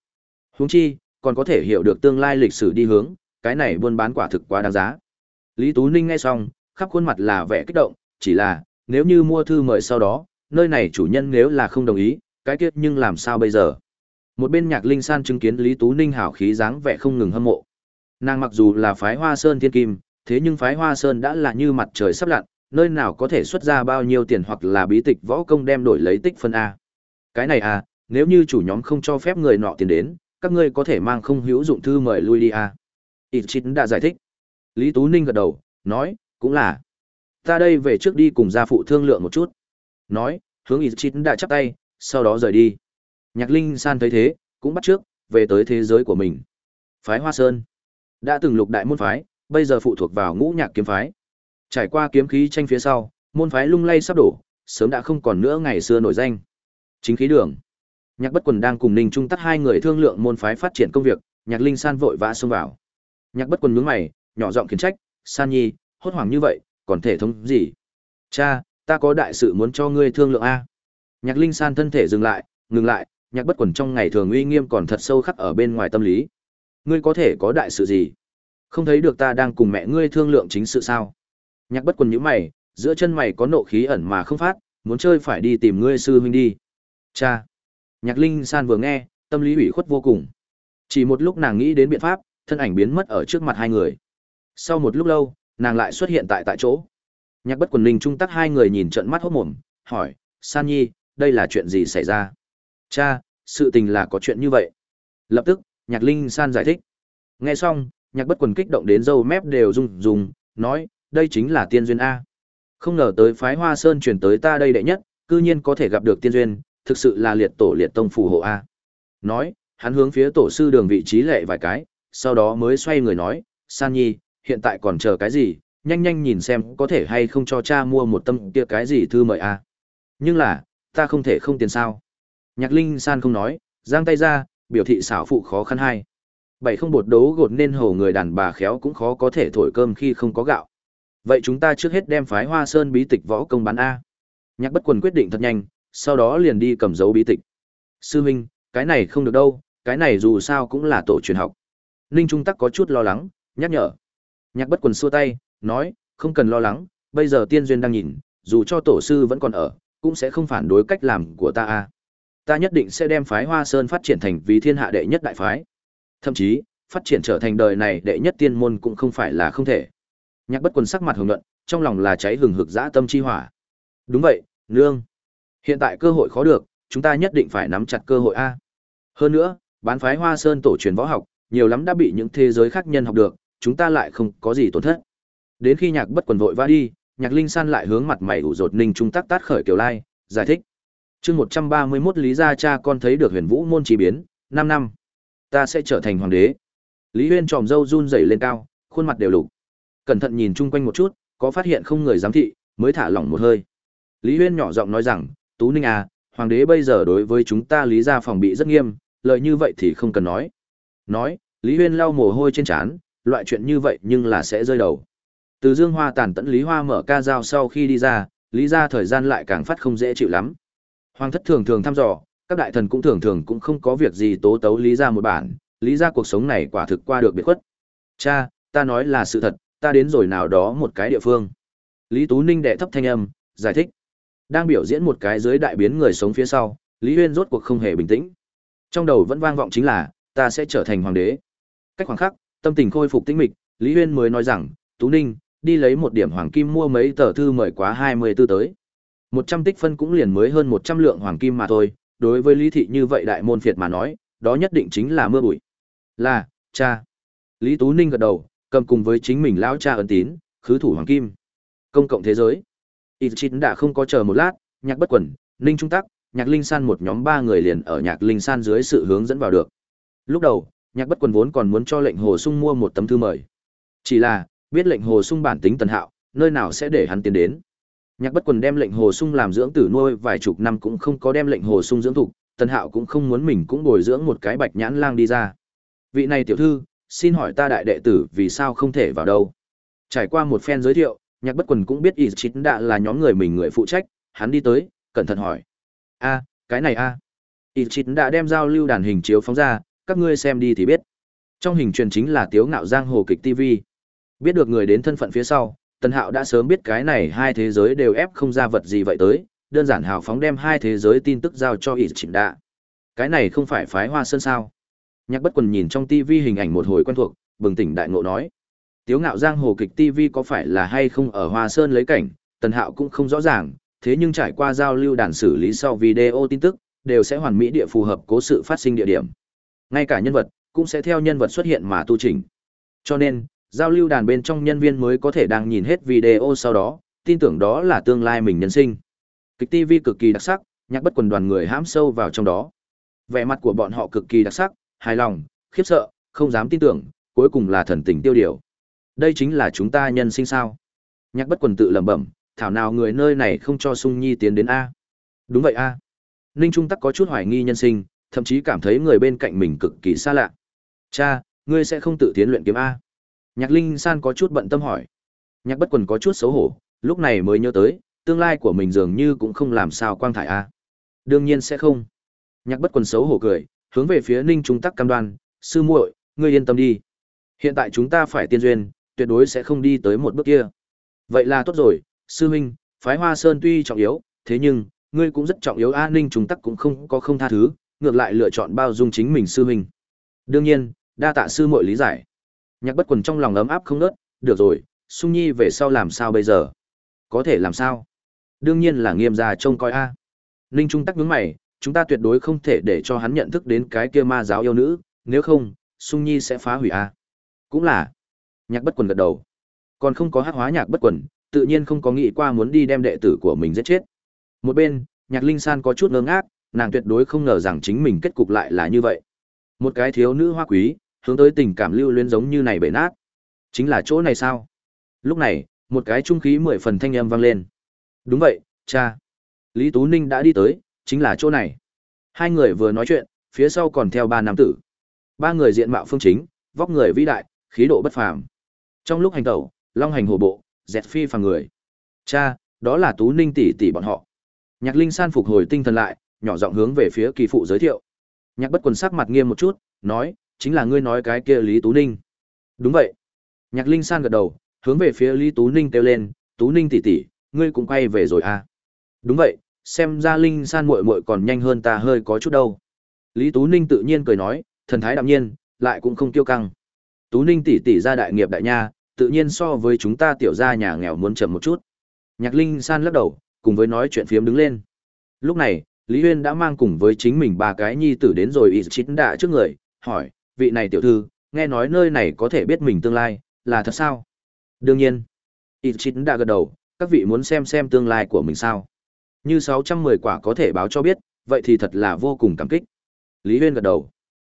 [SPEAKER 1] Huống chi, còn có thể hiểu được tương lai lịch sử đi hướng, cái này buôn bán quả thực quá đáng giá. Lý Tú Ninh nghe xong, khắp khuôn mặt là vẻ kích động, chỉ là, nếu như mua thư mời sau đó, nơi này chủ nhân nếu là không đồng ý, cái kiếp nhưng làm sao bây giờ? Một bên nhạc linh san chứng kiến Lý Tú Ninh hảo khí dáng vẻ không ngừng hâm mộ. Nàng mặc dù là phái hoa sơn thiên kim, thế nhưng phái hoa sơn đã là như mặt trời sắp lặn, nơi nào có thể xuất ra bao nhiêu tiền hoặc là bí tịch võ công đem đổi lấy tích phân A. Cái này à, nếu như chủ nhóm không cho phép người nọ tiền đến, các ngươi có thể mang không hữu dụng thư mời lui đi à. ít chín đã giải thích. Lý Tú Ninh gật đầu, nói, cũng là. Ta đây về trước đi cùng gia phụ thương lượng một chút. Nói, hướng Ichit đã chắp tay, sau đó rời đi. Nhạc Linh San thấy thế, cũng bắt trước, về tới thế giới của mình. Phái Hoa Sơn đã từng lục đại môn phái, bây giờ phụ thuộc vào ngũ nhạc kiếm phái. Trải qua kiếm khí tranh phía sau, môn phái lung lay sắp đổ, sớm đã không còn nữa ngày xưa nổi danh. Chính khí đường. Nhạc Bất Quần đang cùng Ninh Trung Tắc hai người thương lượng môn phái phát triển công việc, Nhạc Linh San vội vã xông vào. Nhạc Bất Quần nhướng mày, nhỏ giọng khiến trách, "San Nhi, hốt hoảng như vậy, còn thể thống gì? Cha, ta có đại sự muốn cho ngươi thương lượng a." Nhạc Linh San thân thể dừng lại, ngừng lại, Nhạc Bất Quần trong ngày thường uy nghiêm còn thật sâu khắc ở bên ngoài tâm lý. "Ngươi có thể có đại sự gì? Không thấy được ta đang cùng mẹ ngươi thương lượng chính sự sao?" Nhạc Bất Quần nhữ mày, giữa chân mày có nộ khí ẩn mà không phát, muốn chơi phải đi tìm ngươi sư huynh đi. Cha. Nhạc Linh San vừa nghe, tâm lý ủy khuất vô cùng. Chỉ một lúc nàng nghĩ đến biện pháp, thân ảnh biến mất ở trước mặt hai người. Sau một lúc lâu, nàng lại xuất hiện tại tại chỗ. Nhạc Bất Quần Linh trung tắc hai người nhìn trận mắt hốt mồm, hỏi: "San Nhi, đây là chuyện gì xảy ra?" "Cha, sự tình là có chuyện như vậy." Lập tức, Nhạc Linh San giải thích. Nghe xong, Nhạc Bất Quần kích động đến râu mép đều rung rung, nói: "Đây chính là tiên duyên a." Không ngờ tới phái Hoa Sơn truyền tới ta đây đệ nhất, cư nhiên có thể gặp được tiên duyên, thực sự là liệt tổ liệt tông phù hộ a. Nói, hắn hướng phía tổ sư đường vị trí lệ vài cái, sau đó mới xoay người nói, San Nhi, hiện tại còn chờ cái gì, nhanh nhanh nhìn xem có thể hay không cho cha mua một tâm kia cái gì thư mời a. Nhưng là, ta không thể không tiền sao. Nhạc Linh San không nói, giang tay ra, biểu thị xảo phụ khó khăn hai. Bảy không bột đấu gột nên hầu người đàn bà khéo cũng khó có thể thổi cơm khi không có gạo. Vậy chúng ta trước hết đem phái Hoa Sơn bí tịch võ công bán A. Nhạc bất quần quyết định thật nhanh, sau đó liền đi cầm dấu bí tịch. Sư huynh, cái này không được đâu, cái này dù sao cũng là tổ truyền học. Ninh Trung Tắc có chút lo lắng, nhắc nhở. Nhạc bất quần xua tay, nói, không cần lo lắng, bây giờ tiên duyên đang nhìn, dù cho tổ sư vẫn còn ở, cũng sẽ không phản đối cách làm của ta a. Ta nhất định sẽ đem phái Hoa Sơn phát triển thành vì thiên hạ đệ nhất đại phái. Thậm chí, phát triển trở thành đời này đệ nhất tiên môn cũng không phải là không thể. Nhạc bất quần sắc mặt hồng nhuận, trong lòng là cháy hừng hực dã tâm chi hỏa. Đúng vậy, nương. Hiện tại cơ hội khó được, chúng ta nhất định phải nắm chặt cơ hội A. Hơn nữa, bán phái Hoa Sơn tổ truyền võ học, nhiều lắm đã bị những thế giới khác nhân học được, chúng ta lại không có gì tổn thất. Đến khi nhạc bất quần vội va đi, nhạc linh san lại hướng mặt mày ủ rột ninh trung tắc tát khởi kiều lai, giải thích. chương 131 lý gia cha con thấy được huyền vũ môn chỉ biến, 5 năm. Ta sẽ trở thành hoàng đế. Lý huyên tròm dâu run rẩy lên cao, khuôn mặt đều lục. Cẩn thận nhìn chung quanh một chút, có phát hiện không người giám thị, mới thả lỏng một hơi. Lý huyên nhỏ giọng nói rằng, Tú Ninh à, hoàng đế bây giờ đối với chúng ta lý gia phòng bị rất nghiêm, lợi như vậy thì không cần nói. Nói, Lý Huyên lau mồ hôi trên trán, loại chuyện như vậy nhưng là sẽ rơi đầu. Từ Dương Hoa tàn tẫn Lý Hoa mở ca dao sau khi đi ra, Lý gia thời gian lại càng phát không dễ chịu lắm. Hoàng thất thường thường thăm dò, các đại thần cũng thường thường cũng không có việc gì tố tấu Lý gia một bản, Lý gia cuộc sống này quả thực qua được biệt khuất. Cha, ta nói là sự thật, ta đến rồi nào đó một cái địa phương. Lý Tú Ninh đệ thấp thanh âm, giải thích. Đang biểu diễn một cái dưới đại biến người sống phía sau, Lý Huyên rốt cuộc không hề bình tĩnh. Trong đầu vẫn vang vọng chính là, ta sẽ trở thành hoàng đế. Cách khoảng khắc, tâm tình khôi phục tĩnh mịch, Lý Huyên mới nói rằng, Tú Ninh, đi lấy một điểm hoàng kim mua mấy tờ thư mời quá 24 tới. 100 tích phân cũng liền mới hơn 100 lượng hoàng kim mà thôi, đối với Lý Thị như vậy đại môn phiệt mà nói, đó nhất định chính là mưa bụi. Là, cha. Lý Tú Ninh gật đầu, cầm cùng với chính mình lão cha ấn tín, khứ thủ hoàng kim. Công cộng thế giới ít chín đã không có chờ một lát, nhạc bất quẩn, Ninh Trung Tắc, nhạc linh san một nhóm ba người liền ở nhạc linh san dưới sự hướng dẫn vào được. Lúc đầu, nhạc bất quần vốn còn muốn cho lệnh hồ sung mua một tấm thư mời. Chỉ là, biết lệnh hồ sung bản tính tần hạo, nơi nào sẽ để hắn tiến đến. Nhạc bất quần đem lệnh hồ sung làm dưỡng tử nuôi vài chục năm cũng không có đem lệnh hồ sung dưỡng thục, tần hạo cũng không muốn mình cũng bồi dưỡng một cái bạch nhãn lang đi ra. Vị này tiểu thư, xin hỏi ta đại đệ tử vì sao không thể vào đâu. Trải qua một phen giới thiệu, nhạc bất quần cũng biết y chín đã là nhóm người mình người phụ trách, hắn đi tới, cẩn thận hỏi. a cái này a à. ý chính đã đem giao lưu đàn hình chiếu phóng ra, các ngươi xem đi thì biết. Trong hình truyền chính là tiếu ngạo giang hồ kịch TV. Biết được người đến thân phận phía sau, Tần Hạo đã sớm biết cái này hai thế giới đều ép không ra vật gì vậy tới, đơn giản hào phóng đem hai thế giới tin tức giao cho y chín đạ. Cái này không phải phái hoa sơn sao. Nhạc bất quần nhìn trong TV hình ảnh một hồi quen thuộc, bừng tỉnh đại ngộ nói. Tiếu ngạo giang hồ kịch TV có phải là hay không ở Hoa Sơn lấy cảnh, Tần Hạo cũng không rõ ràng, thế nhưng trải qua giao lưu đàn xử lý sau video tin tức, đều sẽ hoàn mỹ địa phù hợp cố sự phát sinh địa điểm. Ngay cả nhân vật, cũng sẽ theo nhân vật xuất hiện mà tu chỉnh. Cho nên, giao lưu đàn bên trong nhân viên mới có thể đang nhìn hết video sau đó, tin tưởng đó là tương lai mình nhân sinh. Kịch TV cực kỳ đặc sắc, nhạc bất quần đoàn người hãm sâu vào trong đó. Vẻ mặt của bọn họ cực kỳ đặc sắc, hài lòng, khiếp sợ, không dám tin tưởng, cuối cùng là thần tình tiêu điều. Đây chính là chúng ta nhân sinh sao? Nhạc bất quần tự lẩm bẩm, thảo nào người nơi này không cho sung nhi tiến đến a? Đúng vậy a. Ninh Trung Tắc có chút hoài nghi nhân sinh, thậm chí cảm thấy người bên cạnh mình cực kỳ xa lạ. Cha, ngươi sẽ không tự tiến luyện kiếm a? Nhạc Linh San có chút bận tâm hỏi. Nhạc bất quần có chút xấu hổ, lúc này mới nhớ tới, tương lai của mình dường như cũng không làm sao quang thải a. Đương nhiên sẽ không. Nhạc bất quần xấu hổ cười, hướng về phía Ninh Trung Tắc cam đoan, sư muội, ngươi yên tâm đi. Hiện tại chúng ta phải tiên duyên, tuyệt đối sẽ không đi tới một bước kia. Vậy là tốt rồi, sư huynh, phái Hoa Sơn tuy trọng yếu, thế nhưng, ngươi cũng rất trọng yếu an Ninh Trung Tắc cũng không có không tha thứ, ngược lại lựa chọn bao dung chính mình sư huynh. Đương nhiên, đa tạ sư muội lý giải. Nhạc bất quần trong lòng ấm áp không ngớt, được rồi, sung nhi về sau làm sao bây giờ? Có thể làm sao? Đương nhiên là nghiêm gia trông coi a. Ninh Trung Tắc nhướng mày, chúng ta tuyệt đối không thể để cho hắn nhận thức đến cái kia ma giáo yêu nữ, nếu không, sung nhi sẽ phá hủy a. Cũng là. Nhạc bất quần gật đầu. Còn không có hắc hóa nhạc bất quần, tự nhiên không có nghĩ qua muốn đi đem đệ tử của mình giết chết. Một bên, Nhạc Linh San có chút ngơ ngác, nàng tuyệt đối không ngờ rằng chính mình kết cục lại là như vậy. Một cái thiếu nữ hoa quý, hướng tới tình cảm lưu luyến giống như này bể nát. Chính là chỗ này sao? Lúc này, một cái trung khí mười phần thanh âm vang lên. Đúng vậy, cha. Lý Tú Ninh đã đi tới, chính là chỗ này. Hai người vừa nói chuyện, phía sau còn theo ba nam tử. Ba người diện mạo phương chính, vóc người vĩ đại, khí độ bất phàm. Trong lúc hành tẩu, long hành hổ bộ, dẹt phi phàng người. Cha, đó là Tú Ninh tỷ tỷ bọn họ. Nhạc Linh San phục hồi tinh thần lại, nhỏ giọng hướng về phía kỳ phụ giới thiệu. Nhạc Bất Quần sắc mặt nghiêm một chút, nói, chính là ngươi nói cái kia Lý Tú Ninh. Đúng vậy. Nhạc Linh San gật đầu, hướng về phía Lý Tú Ninh kêu lên, Tú Ninh tỷ tỷ, ngươi cũng quay về rồi à? Đúng vậy, xem ra Linh San muội muội còn nhanh hơn ta hơi có chút đâu. Lý Tú Ninh tự nhiên cười nói, thần thái đạm nhiên, lại cũng không kiêu căng. Tú Ninh tỷ tỷ ra đại nghiệp đại nha, tự nhiên so với chúng ta tiểu gia nhà nghèo muốn chậm một chút. Nhạc Linh San lắc đầu, cùng với nói chuyện phiếm đứng lên. Lúc này, Lý Huyên đã mang cùng với chính mình ba cái nhi tử đến rồi y chín đạ trước người, hỏi, vị này tiểu thư, nghe nói nơi này có thể biết mình tương lai, là thật sao? Đương nhiên. Y chín đạ gật đầu, các vị muốn xem xem tương lai của mình sao? Như 610 quả có thể báo cho biết, vậy thì thật là vô cùng cảm kích. Lý Huyên gật đầu.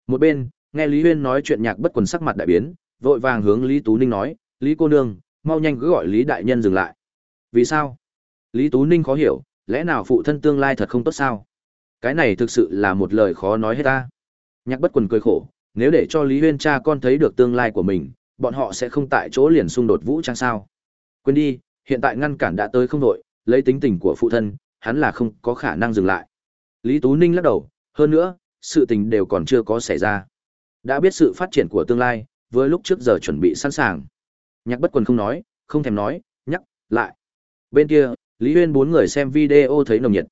[SPEAKER 1] Một bên, nghe Lý Huyên nói chuyện nhạc bất quần sắc mặt đại biến, vội vàng hướng Lý Tú Ninh nói, Lý cô nương, mau nhanh cứ gọi Lý đại nhân dừng lại. Vì sao? Lý Tú Ninh khó hiểu, lẽ nào phụ thân tương lai thật không tốt sao? Cái này thực sự là một lời khó nói hết ta. Nhạc bất quần cười khổ, nếu để cho Lý Huyên cha con thấy được tương lai của mình, bọn họ sẽ không tại chỗ liền xung đột vũ trang sao. Quên đi, hiện tại ngăn cản đã tới không đội, lấy tính tình của phụ thân, hắn là không có khả năng dừng lại. Lý Tú Ninh lắc đầu, hơn nữa, sự tình đều còn chưa có xảy ra. Đã biết sự phát triển của tương lai, với lúc trước giờ chuẩn bị sẵn sàng. Nhạc bất quần không nói, không thèm nói, nhắc, lại. Bên kia, Lý Huyên bốn người xem video thấy nồng nhiệt.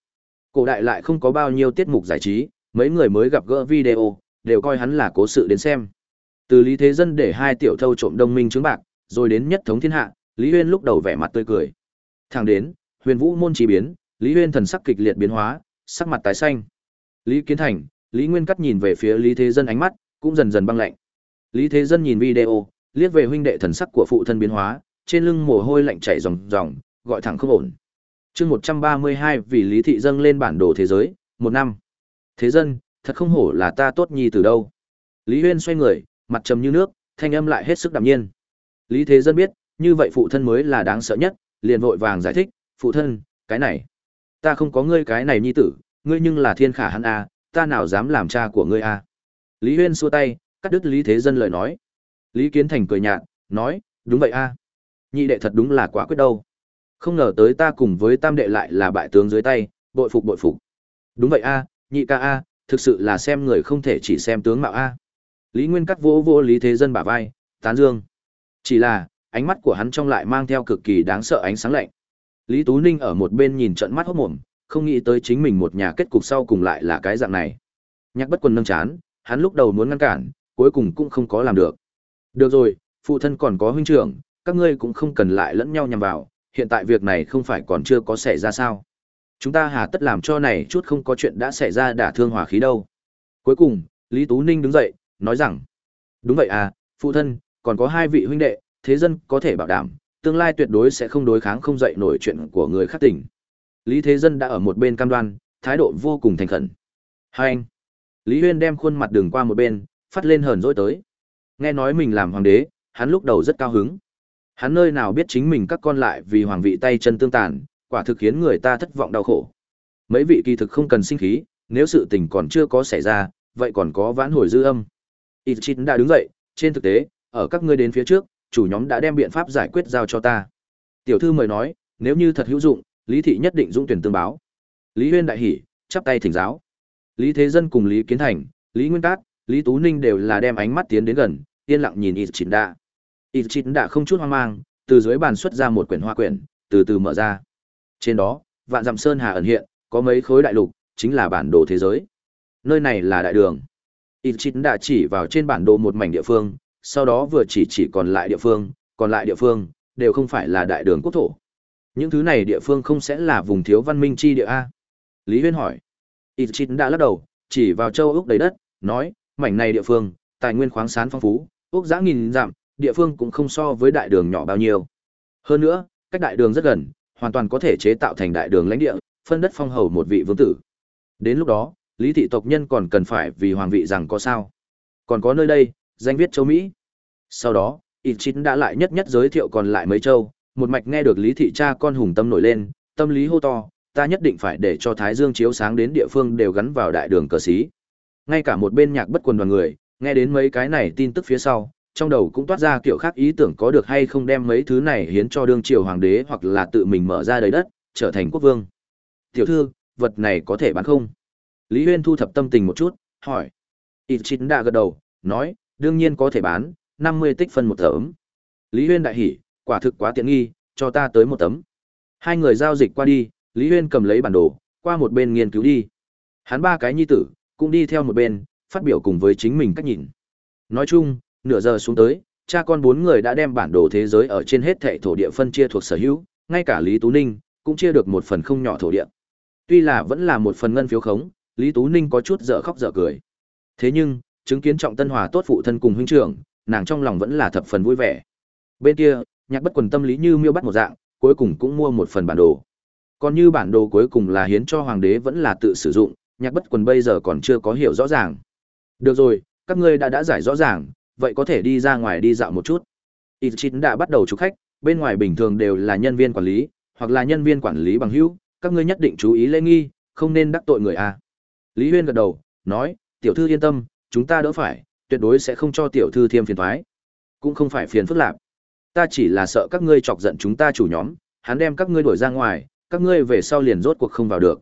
[SPEAKER 1] Cổ đại lại không có bao nhiêu tiết mục giải trí, mấy người mới gặp gỡ video, đều coi hắn là cố sự đến xem. Từ Lý Thế Dân để hai tiểu thâu trộm đông minh chứng bạc, rồi đến nhất thống thiên hạ, Lý Huyên lúc đầu vẻ mặt tươi cười. Thẳng đến, Huyền Vũ môn chỉ biến, Lý Huyên thần sắc kịch liệt biến hóa, sắc mặt tái xanh. Lý Kiến Thành, Lý Nguyên Cắt nhìn về phía Lý Thế Dân ánh mắt cũng dần dần băng lạnh. Lý Thế Dân nhìn video, liếc về huynh đệ thần sắc của phụ thân biến hóa, trên lưng mồ hôi lạnh chảy ròng ròng, gọi thẳng không ổn. Chương một trăm ba mươi hai vì lý thị dâng lên bản đồ thế giới một năm. Thế dân thật không hổ là ta tốt nhi từ đâu. Lý huyên xoay người mặt trầm như nước thanh âm lại hết sức đạm nhiên. Lý thế dân biết như vậy phụ thân mới là đáng sợ nhất liền vội vàng giải thích phụ thân cái này ta không có ngươi cái này nhi tử ngươi nhưng là thiên khả hắn a ta nào dám làm cha của ngươi a? Lý huyên xua tay cắt đứt lý thế dân lời nói lý kiến thành cười nhạt nói đúng vậy a nhị đệ thật đúng là quả quyết đâu không ngờ tới ta cùng với tam đệ lại là bại tướng dưới tay, bội phục bội phục. Đúng vậy a, nhị ca a, thực sự là xem người không thể chỉ xem tướng mạo a. Lý Nguyên cắt vỗ vỗ Lý Thế Dân bả vai, tán dương. Chỉ là, ánh mắt của hắn trong lại mang theo cực kỳ đáng sợ ánh sáng lạnh. Lý Tú Ninh ở một bên nhìn trận mắt hốt mồm, không nghĩ tới chính mình một nhà kết cục sau cùng lại là cái dạng này. Nhạc bất quần nâng chán, hắn lúc đầu muốn ngăn cản, cuối cùng cũng không có làm được. Được rồi, phụ thân còn có huynh trưởng, các ngươi cũng không cần lại lẫn nhau nhằm vào, hiện tại việc này không phải còn chưa có xảy ra sao. Chúng ta hà tất làm cho này chút không có chuyện đã xảy ra đả thương hòa khí đâu. Cuối cùng, Lý Tú Ninh đứng dậy, nói rằng, đúng vậy à, phụ thân, còn có hai vị huynh đệ, thế dân có thể bảo đảm, tương lai tuyệt đối sẽ không đối kháng không dậy nổi chuyện của người khác tỉnh. Lý Thế Dân đã ở một bên cam đoan, thái độ vô cùng thành khẩn. Hai anh. Lý Huyên đem khuôn mặt đường qua một bên, phát lên hờn dỗi tới. Nghe nói mình làm hoàng đế, hắn lúc đầu rất cao hứng. Hắn nơi nào biết chính mình các con lại vì hoàng vị tay chân tương tàn, quả thực khiến người ta thất vọng đau khổ. Mấy vị kỳ thực không cần sinh khí, nếu sự tình còn chưa có xảy ra, vậy còn có vãn hồi dư âm. Ichin đã đứng dậy, trên thực tế, ở các ngươi đến phía trước, chủ nhóm đã đem biện pháp giải quyết giao cho ta. Tiểu thư mời nói, nếu như thật hữu dụng, Lý thị nhất định dũng tuyển tương báo. Lý Huyên đại hỉ, chắp tay thỉnh giáo. Lý Thế Dân cùng Lý Kiến Thành, Lý Nguyên Cát, Lý Tú Ninh đều là đem ánh mắt tiến đến gần, yên lặng nhìn Ichin đã. Ichin đã không chút hoang mang, từ dưới bàn xuất ra một quyển hoa quyển, từ từ mở ra. Trên đó, vạn dặm sơn hà ẩn hiện, có mấy khối đại lục, chính là bản đồ thế giới. Nơi này là đại đường. Ichin đã chỉ vào trên bản đồ một mảnh địa phương, sau đó vừa chỉ chỉ còn lại địa phương, còn lại địa phương, đều không phải là đại đường quốc thổ. Những thứ này địa phương không sẽ là vùng thiếu văn minh chi địa A. Lý Huyên hỏi. Ichin đã lắc đầu, chỉ vào châu Úc đầy đất, nói, mảnh này địa phương, tài nguyên khoáng sản phong phú, quốc giã nghìn dặm, địa phương cũng không so với đại đường nhỏ bao nhiêu. Hơn nữa, cách đại đường rất gần, hoàn toàn có thể chế tạo thành đại đường lãnh địa, phân đất phong hầu một vị vương tử. Đến lúc đó, Lý thị tộc nhân còn cần phải vì hoàng vị rằng có sao. Còn có nơi đây, danh viết châu Mỹ. Sau đó, Ichin đã lại nhất nhất giới thiệu còn lại mấy châu, một mạch nghe được Lý thị cha con hùng tâm nổi lên, tâm lý hô to, ta nhất định phải để cho Thái Dương chiếu sáng đến địa phương đều gắn vào đại đường cờ sĩ. Ngay cả một bên nhạc bất quần đoàn người, nghe đến mấy cái này tin tức phía sau, trong đầu cũng toát ra kiểu khác ý tưởng có được hay không đem mấy thứ này hiến cho đương triều hoàng đế hoặc là tự mình mở ra đầy đất, trở thành quốc vương. Tiểu thư, vật này có thể bán không? Lý Huyên thu thập tâm tình một chút, hỏi. Ichin đã gật đầu, nói, đương nhiên có thể bán, 50 tích phân một tấm. Lý Huyên đại hỉ, quả thực quá tiện nghi, cho ta tới một tấm. Hai người giao dịch qua đi, Lý Huyên cầm lấy bản đồ, qua một bên nghiên cứu đi. Hắn ba cái nhi tử, cũng đi theo một bên, phát biểu cùng với chính mình cách nhìn. Nói chung, nửa giờ xuống tới, cha con bốn người đã đem bản đồ thế giới ở trên hết thệ thổ địa phân chia thuộc sở hữu, ngay cả Lý Tú Ninh cũng chia được một phần không nhỏ thổ địa. Tuy là vẫn là một phần ngân phiếu khống, Lý Tú Ninh có chút dở khóc dở cười. Thế nhưng, chứng kiến trọng tân hòa tốt phụ thân cùng huynh trưởng, nàng trong lòng vẫn là thập phần vui vẻ. Bên kia, nhạc bất quần tâm lý như miêu bắt một dạng, cuối cùng cũng mua một phần bản đồ. Còn như bản đồ cuối cùng là hiến cho hoàng đế vẫn là tự sử dụng, nhạc bất quần bây giờ còn chưa có hiểu rõ ràng. Được rồi, các ngươi đã đã giải rõ ràng, vậy có thể đi ra ngoài đi dạo một chút. Ichin đã bắt đầu chụp khách, bên ngoài bình thường đều là nhân viên quản lý, hoặc là nhân viên quản lý bằng hữu, các ngươi nhất định chú ý lễ nghi, không nên đắc tội người a. Lý Huyên gật đầu, nói, tiểu thư yên tâm, chúng ta đỡ phải, tuyệt đối sẽ không cho tiểu thư thêm phiền thoái Cũng không phải phiền phức lạp Ta chỉ là sợ các ngươi chọc giận chúng ta chủ nhóm, hắn đem các ngươi đuổi ra ngoài, các ngươi về sau liền rốt cuộc không vào được.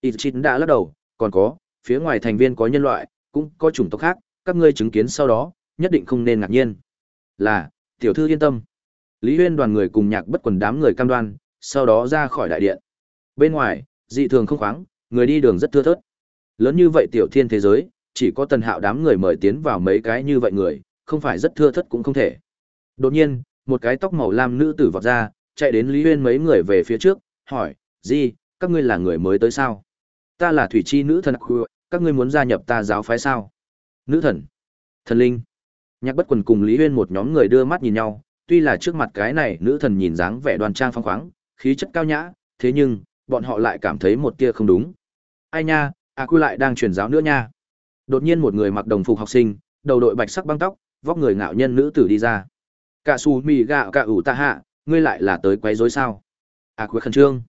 [SPEAKER 1] Ichin đã lắc đầu, còn có, phía ngoài thành viên có nhân loại, cũng có chủng tộc khác, các ngươi chứng kiến sau đó, nhất định không nên ngạc nhiên. Là, tiểu thư yên tâm. Lý Huyên đoàn người cùng nhạc bất quần đám người cam đoan, sau đó ra khỏi đại điện. Bên ngoài, dị thường không khoáng, người đi đường rất thưa thớt. Lớn như vậy tiểu thiên thế giới, chỉ có tần hạo đám người mời tiến vào mấy cái như vậy người, không phải rất thưa thớt cũng không thể. Đột nhiên, một cái tóc màu lam nữ tử vọt ra, chạy đến Lý Huyên mấy người về phía trước, hỏi, gì, các ngươi là người mới tới sao? Ta là thủy chi nữ thần các ngươi muốn gia nhập ta giáo phái sao? Nữ thần, thần linh. Nhạc bất quần cùng Lý Huyên một nhóm người đưa mắt nhìn nhau, tuy là trước mặt cái này nữ thần nhìn dáng vẻ đoan trang phong khoáng, khí chất cao nhã, thế nhưng, bọn họ lại cảm thấy một tia không đúng. Ai nha, à quy lại đang truyền giáo nữa nha. Đột nhiên một người mặc đồng phục học sinh, đầu đội bạch sắc băng tóc, vóc người ngạo nhân nữ tử đi ra. Cả xù mì gạo cả ủ ta hạ, ngươi lại là tới quấy rối sao? À quy khẩn trương.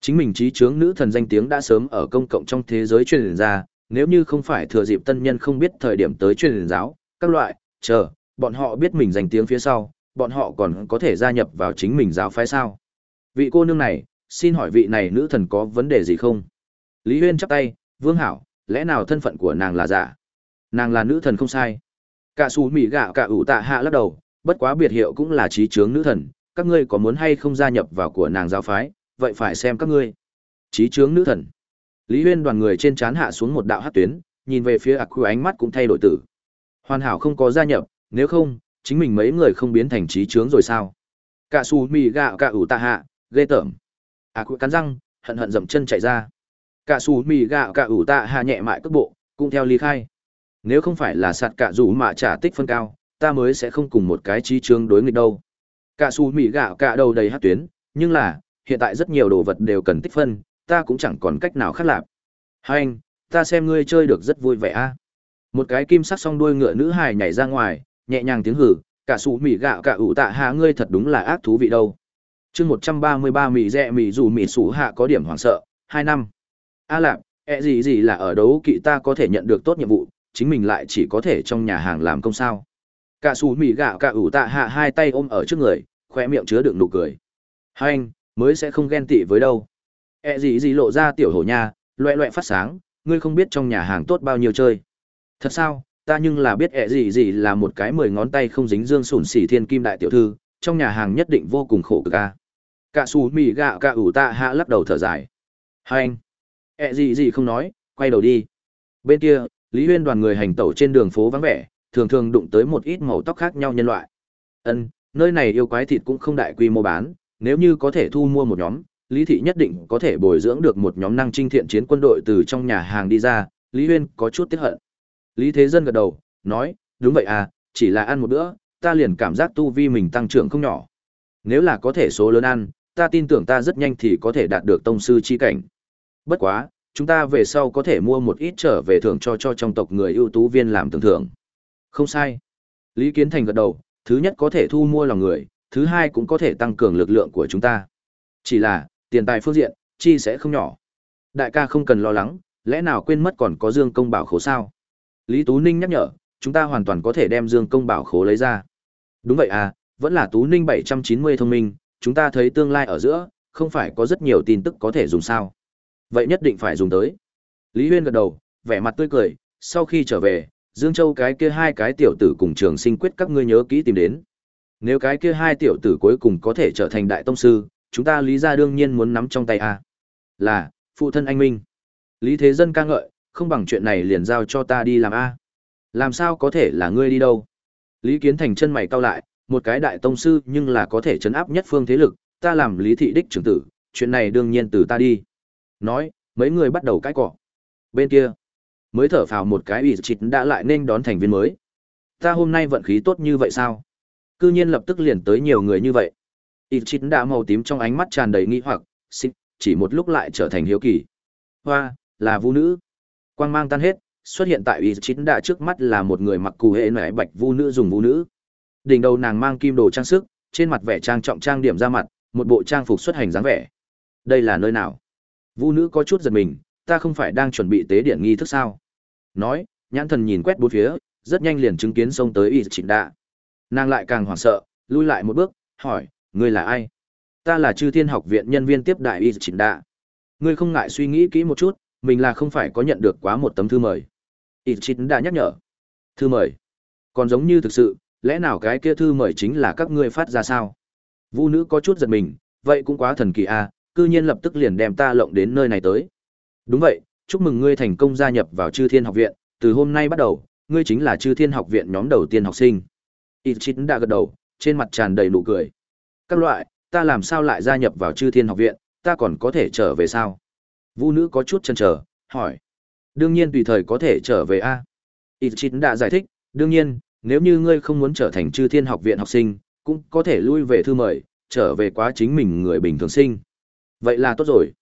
[SPEAKER 1] Chính mình trí chướng nữ thần danh tiếng đã sớm ở công cộng trong thế giới truyền ra, nếu như không phải thừa dịp tân nhân không biết thời điểm tới truyền giáo, các loại, chờ, bọn họ biết mình dành tiếng phía sau, bọn họ còn có thể gia nhập vào chính mình giáo phái sao. Vị cô nương này, xin hỏi vị này nữ thần có vấn đề gì không? Lý Huyên chắp tay, Vương Hảo, lẽ nào thân phận của nàng là giả? Nàng là nữ thần không sai. Cả xù mỉ gạo cả ủ tạ hạ lắc đầu, bất quá biệt hiệu cũng là trí trướng nữ thần, các ngươi có muốn hay không gia nhập vào của nàng giáo phái, vậy phải xem các ngươi. Trí trướng nữ thần. Lý Huyên đoàn người trên trán hạ xuống một đạo hắc tuyến, nhìn về phía Aku ánh mắt cũng thay đổi tử. Hoàn hảo không có gia nhập, nếu không, chính mình mấy người không biến thành trí chướng rồi sao? Cả su mì gạo cả ủ tạ hạ, ghê tởm. Aku cắn răng, hận hận dậm chân chạy ra. Cả su mì gạo cả ủ tạ hạ nhẹ mại cước bộ, cũng theo ly khai. Nếu không phải là sạt cả rủ mà trả tích phân cao, ta mới sẽ không cùng một cái trí chướng đối nghịch đâu. Cả su mì gạo cả đầu đầy hát tuyến, nhưng là, hiện tại rất nhiều đồ vật đều cần tích phân, ta cũng chẳng còn cách nào khác lạp. Hành, anh, ta xem ngươi chơi được rất vui vẻ a. Một cái kim sắc song đuôi ngựa nữ hài nhảy ra ngoài, nhẹ nhàng tiếng hử, cả sủ mỉ gạo cả ủ tạ hạ ngươi thật đúng là ác thú vị đâu. chương một trăm ba mươi ba mỉ rẹ mỉ dù mỉ sủ hạ có điểm hoảng sợ, hai năm. A lạp, e gì gì là ở đấu kỵ ta có thể nhận được tốt nhiệm vụ, chính mình lại chỉ có thể trong nhà hàng làm công sao. Cả sủ mỉ gạo cả ủ tạ hạ hai tay ôm ở trước người, khoe miệng chứa đựng nụ cười. Hai anh, mới sẽ không ghen tị với đâu. Ẹ gì gì lộ ra tiểu hổ nha, loẹ loẹ phát sáng, ngươi không biết trong nhà hàng tốt bao nhiêu chơi. Thật sao, ta nhưng là biết ẹ gì gì là một cái mười ngón tay không dính dương sủn xỉ thiên kim đại tiểu thư, trong nhà hàng nhất định vô cùng khổ cực a. Cả xù mì gạo cả ủ tạ hạ lắc đầu thở dài. Hai anh, ẹ gì gì không nói, quay đầu đi. Bên kia, Lý Huyên đoàn người hành tẩu trên đường phố vắng vẻ, thường thường đụng tới một ít màu tóc khác nhau nhân loại. Ân, nơi này yêu quái thịt cũng không đại quy mô bán, nếu như có thể thu mua một nhóm, Lý Thị nhất định có thể bồi dưỡng được một nhóm năng trinh thiện chiến quân đội từ trong nhà hàng đi ra, Lý Huyên có chút tiếc hận. Lý Thế Dân gật đầu, nói, đúng vậy à, chỉ là ăn một bữa, ta liền cảm giác tu vi mình tăng trưởng không nhỏ. Nếu là có thể số lớn ăn, ta tin tưởng ta rất nhanh thì có thể đạt được tông sư chi cảnh. Bất quá, chúng ta về sau có thể mua một ít trở về thưởng cho cho trong tộc người ưu tú viên làm tưởng thưởng. Không sai. Lý Kiến Thành gật đầu, thứ nhất có thể thu mua lòng người, thứ hai cũng có thể tăng cường lực lượng của chúng ta. Chỉ là, tiền tài phương diện, chi sẽ không nhỏ. Đại ca không cần lo lắng, lẽ nào quên mất còn có Dương Công Bảo khố sao? Lý Tú Ninh nhắc nhở, chúng ta hoàn toàn có thể đem Dương Công Bảo khố lấy ra. Đúng vậy à, vẫn là Tú Ninh 790 thông minh, chúng ta thấy tương lai ở giữa, không phải có rất nhiều tin tức có thể dùng sao. Vậy nhất định phải dùng tới. Lý Huyên gật đầu, vẻ mặt tươi cười, sau khi trở về, Dương Châu cái kia hai cái tiểu tử cùng trường sinh quyết các ngươi nhớ kỹ tìm đến. Nếu cái kia hai tiểu tử cuối cùng có thể trở thành đại tông sư, chúng ta lý ra đương nhiên muốn nắm trong tay a. Là, phụ thân anh minh. Lý Thế Dân ca ngợi, không bằng chuyện này liền giao cho ta đi làm a. Làm sao có thể là ngươi đi đâu? Lý Kiến Thành chân mày cau lại, một cái đại tông sư nhưng là có thể chấn áp nhất phương thế lực, ta làm Lý Thị Đích trưởng tử, chuyện này đương nhiên từ ta đi. Nói, mấy người bắt đầu cãi cọ. Bên kia, mới thở phào một cái ủy chịt đã lại nên đón thành viên mới. Ta hôm nay vận khí tốt như vậy sao? Cư nhiên lập tức liền tới nhiều người như vậy. Ít chín đã màu tím trong ánh mắt tràn đầy nghi hoặc, xích, chỉ một lúc lại trở thành hiếu kỳ. Hoa, là vũ nữ. Quang mang tan hết, xuất hiện tại ít chín đã trước mắt là một người mặc cù hệ nẻ bạch vũ nữ dùng vũ nữ. Đỉnh đầu nàng mang kim đồ trang sức, trên mặt vẻ trang trọng trang điểm ra mặt, một bộ trang phục xuất hành dáng vẻ. Đây là nơi nào? Vũ nữ có chút giật mình, ta không phải đang chuẩn bị tế điện nghi thức sao? Nói, nhãn thần nhìn quét bốn phía, rất nhanh liền chứng kiến xông tới ít chín đã. Nàng lại càng hoảng sợ, lui lại một bước, hỏi, ngươi là ai? Ta là chư thiên học viện nhân viên tiếp đại y chỉnh đạ. Ngươi không ngại suy nghĩ kỹ một chút, mình là không phải có nhận được quá một tấm thư mời. Y chỉnh đạ nhắc nhở. Thư mời. Còn giống như thực sự, lẽ nào cái kia thư mời chính là các ngươi phát ra sao? Vu nữ có chút giật mình, vậy cũng quá thần kỳ a, à, cư nhiên lập tức liền đem ta lộng đến nơi này tới. Đúng vậy, chúc mừng ngươi thành công gia nhập vào Chư Thiên Học viện, từ hôm nay bắt đầu, ngươi chính là Chư Thiên Học viện nhóm đầu tiên học sinh. Ichit đã gật đầu, trên mặt tràn đầy nụ cười. Các loại, ta làm sao lại gia nhập vào chư thiên học viện, ta còn có thể trở về sao? Vũ nữ có chút chần trở hỏi. Đương nhiên tùy thời có thể trở về a. Ichit đã giải thích, đương nhiên, nếu như ngươi không muốn trở thành chư thiên học viện học sinh, cũng có thể lui về thư mời, trở về quá chính mình người bình thường sinh. Vậy là tốt rồi.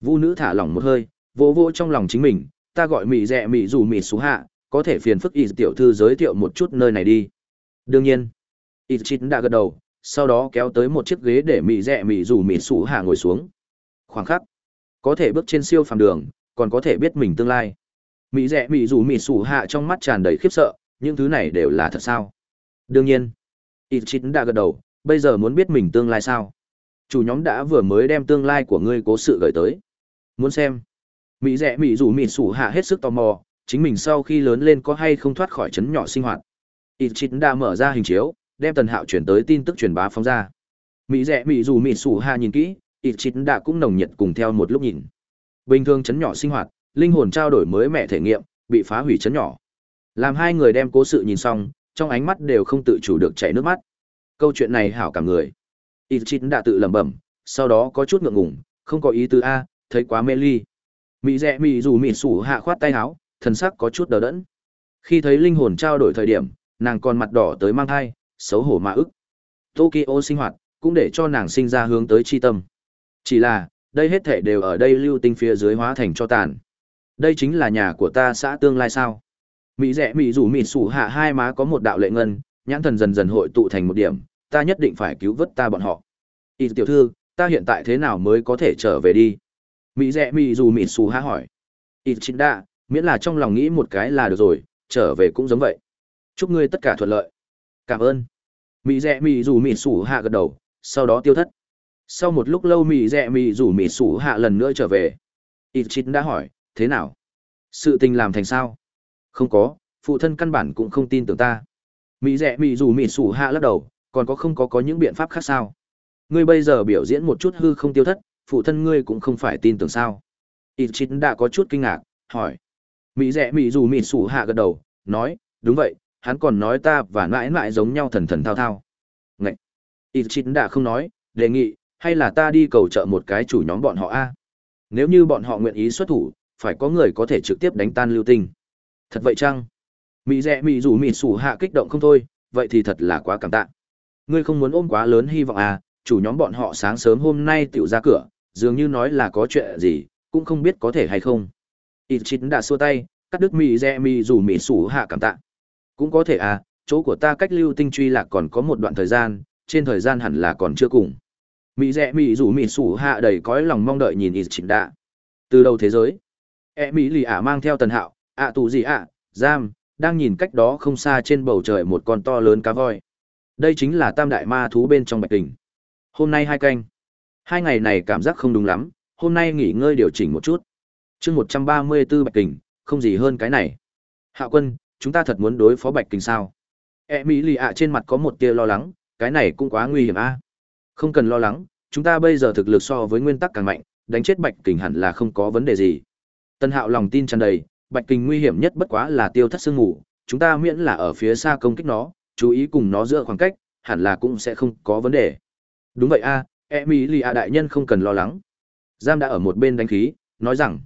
[SPEAKER 1] Vũ nữ thả lỏng một hơi, vô vô trong lòng chính mình, ta gọi mị rẻ mị dù mị xú hạ, có thể phiền phức y tiểu thư giới thiệu một chút nơi này đi. Đương nhiên, Ichit đã gật đầu, sau đó kéo tới một chiếc ghế để mị rẽ mị rủ mị sủ hạ ngồi xuống. Khoảng khắc, có thể bước trên siêu phàm đường, còn có thể biết mình tương lai. Mị rẽ mị rủ mị sủ hạ trong mắt tràn đầy khiếp sợ, những thứ này đều là thật sao? Đương nhiên, Ichit đã gật đầu, bây giờ muốn biết mình tương lai sao? Chủ nhóm đã vừa mới đem tương lai của ngươi cố sự gửi tới. Muốn xem? Mị rẽ mị rủ mị sủ hạ hết sức tò mò, chính mình sau khi lớn lên có hay không thoát khỏi chấn nhỏ sinh hoạt. Ichit đã mở ra hình chiếu, đem Tần Hạo chuyển tới tin tức truyền bá phóng ra. Mỹ Rẽ Mỹ dù Mỹ Sủ Hà nhìn kỹ, Ichit đã cũng nồng nhiệt cùng theo một lúc nhìn. Bình thường chấn nhỏ sinh hoạt, linh hồn trao đổi mới mẹ thể nghiệm, bị phá hủy chấn nhỏ. Làm hai người đem cố sự nhìn xong, trong ánh mắt đều không tự chủ được chảy nước mắt. Câu chuyện này hảo cảm người. Ichit đã tự lẩm bẩm, sau đó có chút ngượng ngùng, không có ý tứ a, thấy quá mê ly. Mỹ Rẽ Mỹ dù Mỹ Sủ Hạ khoát tay áo, thần sắc có chút đờ đẫn. Khi thấy linh hồn trao đổi thời điểm, nàng còn mặt đỏ tới mang thai, xấu hổ mà ức. Tokyo sinh hoạt, cũng để cho nàng sinh ra hướng tới chi tâm. Chỉ là, đây hết thể đều ở đây lưu tinh phía dưới hóa thành cho tàn. Đây chính là nhà của ta xã tương lai sao? Mỹ rẻ mỹ rủ mịt sủ hạ hai má có một đạo lệ ngân, nhãn thần dần dần hội tụ thành một điểm, ta nhất định phải cứu vớt ta bọn họ. Y tiểu thư, ta hiện tại thế nào mới có thể trở về đi? Mỹ rẻ mỹ rủ mịt sủ hạ hỏi. Y chính đã, miễn là trong lòng nghĩ một cái là được rồi, trở về cũng giống vậy. Chúc ngươi tất cả thuận lợi. Cảm ơn. Mỹ rẻ mỹ rủ mỹ sủ hạ gật đầu, sau đó tiêu thất. Sau một lúc lâu Mỹ rẻ mỹ rủ mỹ sủ hạ lần nữa trở về. Y chít đã hỏi, thế nào? Sự tình làm thành sao? Không có, phụ thân căn bản cũng không tin tưởng ta. Mỹ rẻ mỹ dù mỹ sủ hạ lắc đầu, còn có không có có những biện pháp khác sao? Ngươi bây giờ biểu diễn một chút hư không tiêu thất, phụ thân ngươi cũng không phải tin tưởng sao? Ichit đã có chút kinh ngạc, hỏi. Mỹ rẻ mỹ dù mỹ sủ hạ gật đầu, nói, đúng vậy, hắn còn nói ta và mãi mãi giống nhau thần thần thao thao. Ngậy! chín đã không nói, đề nghị, hay là ta đi cầu trợ một cái chủ nhóm bọn họ a? Nếu như bọn họ nguyện ý xuất thủ, phải có người có thể trực tiếp đánh tan lưu tinh. Thật vậy chăng? Mị rẻ mị rủ mị sủ hạ kích động không thôi, vậy thì thật là quá cảm tạ. Ngươi không muốn ôm quá lớn hy vọng à, chủ nhóm bọn họ sáng sớm hôm nay tiểu ra cửa, dường như nói là có chuyện gì, cũng không biết có thể hay không. Ít chín đã xua tay, cắt đứt mị rẻ mị rủ mị sủ hạ cảm tạ. Cũng có thể à, chỗ của ta cách lưu tinh truy lạc còn có một đoạn thời gian, trên thời gian hẳn là còn chưa cùng. mỹ rẻ mỹ rủ mỹ sủ hạ đầy cõi lòng mong đợi nhìn ít chỉnh đã. Từ đầu thế giới, e mỹ lì ả mang theo tần hạo ạ tù gì ạ giam đang nhìn cách đó không xa trên bầu trời một con to lớn cá voi đây chính là tam đại ma thú bên trong bạch tình. hôm nay hai canh hai ngày này cảm giác không đúng lắm hôm nay nghỉ ngơi điều chỉnh một chút chương một trăm ba mươi b ố bạch tình, không gì hơn cái này hạ quân chúng ta thật muốn đối phó bạch kình sao e mỹ lì ạ trên mặt có một tia lo lắng cái này cũng quá nguy hiểm a không cần lo lắng chúng ta bây giờ thực lực so với nguyên tắc càng mạnh đánh chết bạch kình hẳn là không có vấn đề gì Tân Hạo lòng tin tràn đầy, Bạch Kình nguy hiểm nhất bất quá là tiêu thất sương ngủ, chúng ta miễn là ở phía xa công kích nó, chú ý cùng nó giữa khoảng cách, hẳn là cũng sẽ không có vấn đề. Đúng vậy a, e à, Emilia đại nhân không cần lo lắng. Giam đã ở một bên đánh khí, nói rằng: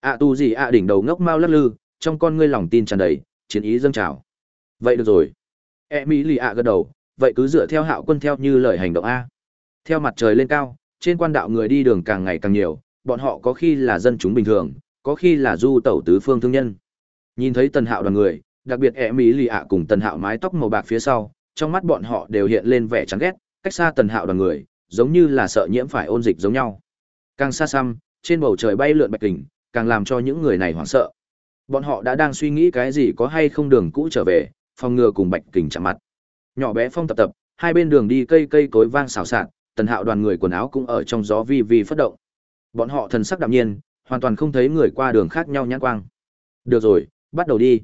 [SPEAKER 1] "ạ tu gì ạ đỉnh đầu ngốc mau lắc lư, trong con ngươi lòng tin tràn đầy, chiến ý dâng trào." Vậy được rồi. Emilia gật đầu, vậy cứ dựa theo Hạo Quân theo như lời hành động a. Theo mặt trời lên cao, trên quan đạo người đi đường càng ngày càng nhiều, bọn họ có khi là dân chúng bình thường, có khi là du tẩu tứ phương thương nhân. Nhìn thấy Tần Hạo đoàn người, đặc biệt e mỹ lì ạ cùng Tần Hạo mái tóc màu bạc phía sau, trong mắt bọn họ đều hiện lên vẻ chán ghét, cách xa Tần Hạo đoàn người, giống như là sợ nhiễm phải ôn dịch giống nhau. Càng xa xăm, trên bầu trời bay lượn bạch kình, càng làm cho những người này hoảng sợ. Bọn họ đã đang suy nghĩ cái gì có hay không đường cũ trở về, phòng ngừa cùng bạch kình chạm mặt. Nhỏ bé phong tập tập, hai bên đường đi cây cây cối vang xào xạc, Tần Hạo đoàn người quần áo cũng ở trong gió vi vi phất động. Bọn họ thần sắc đạm nhiên, hoàn toàn không thấy người qua đường khác nhau nhãn quang. Được rồi, bắt đầu đi.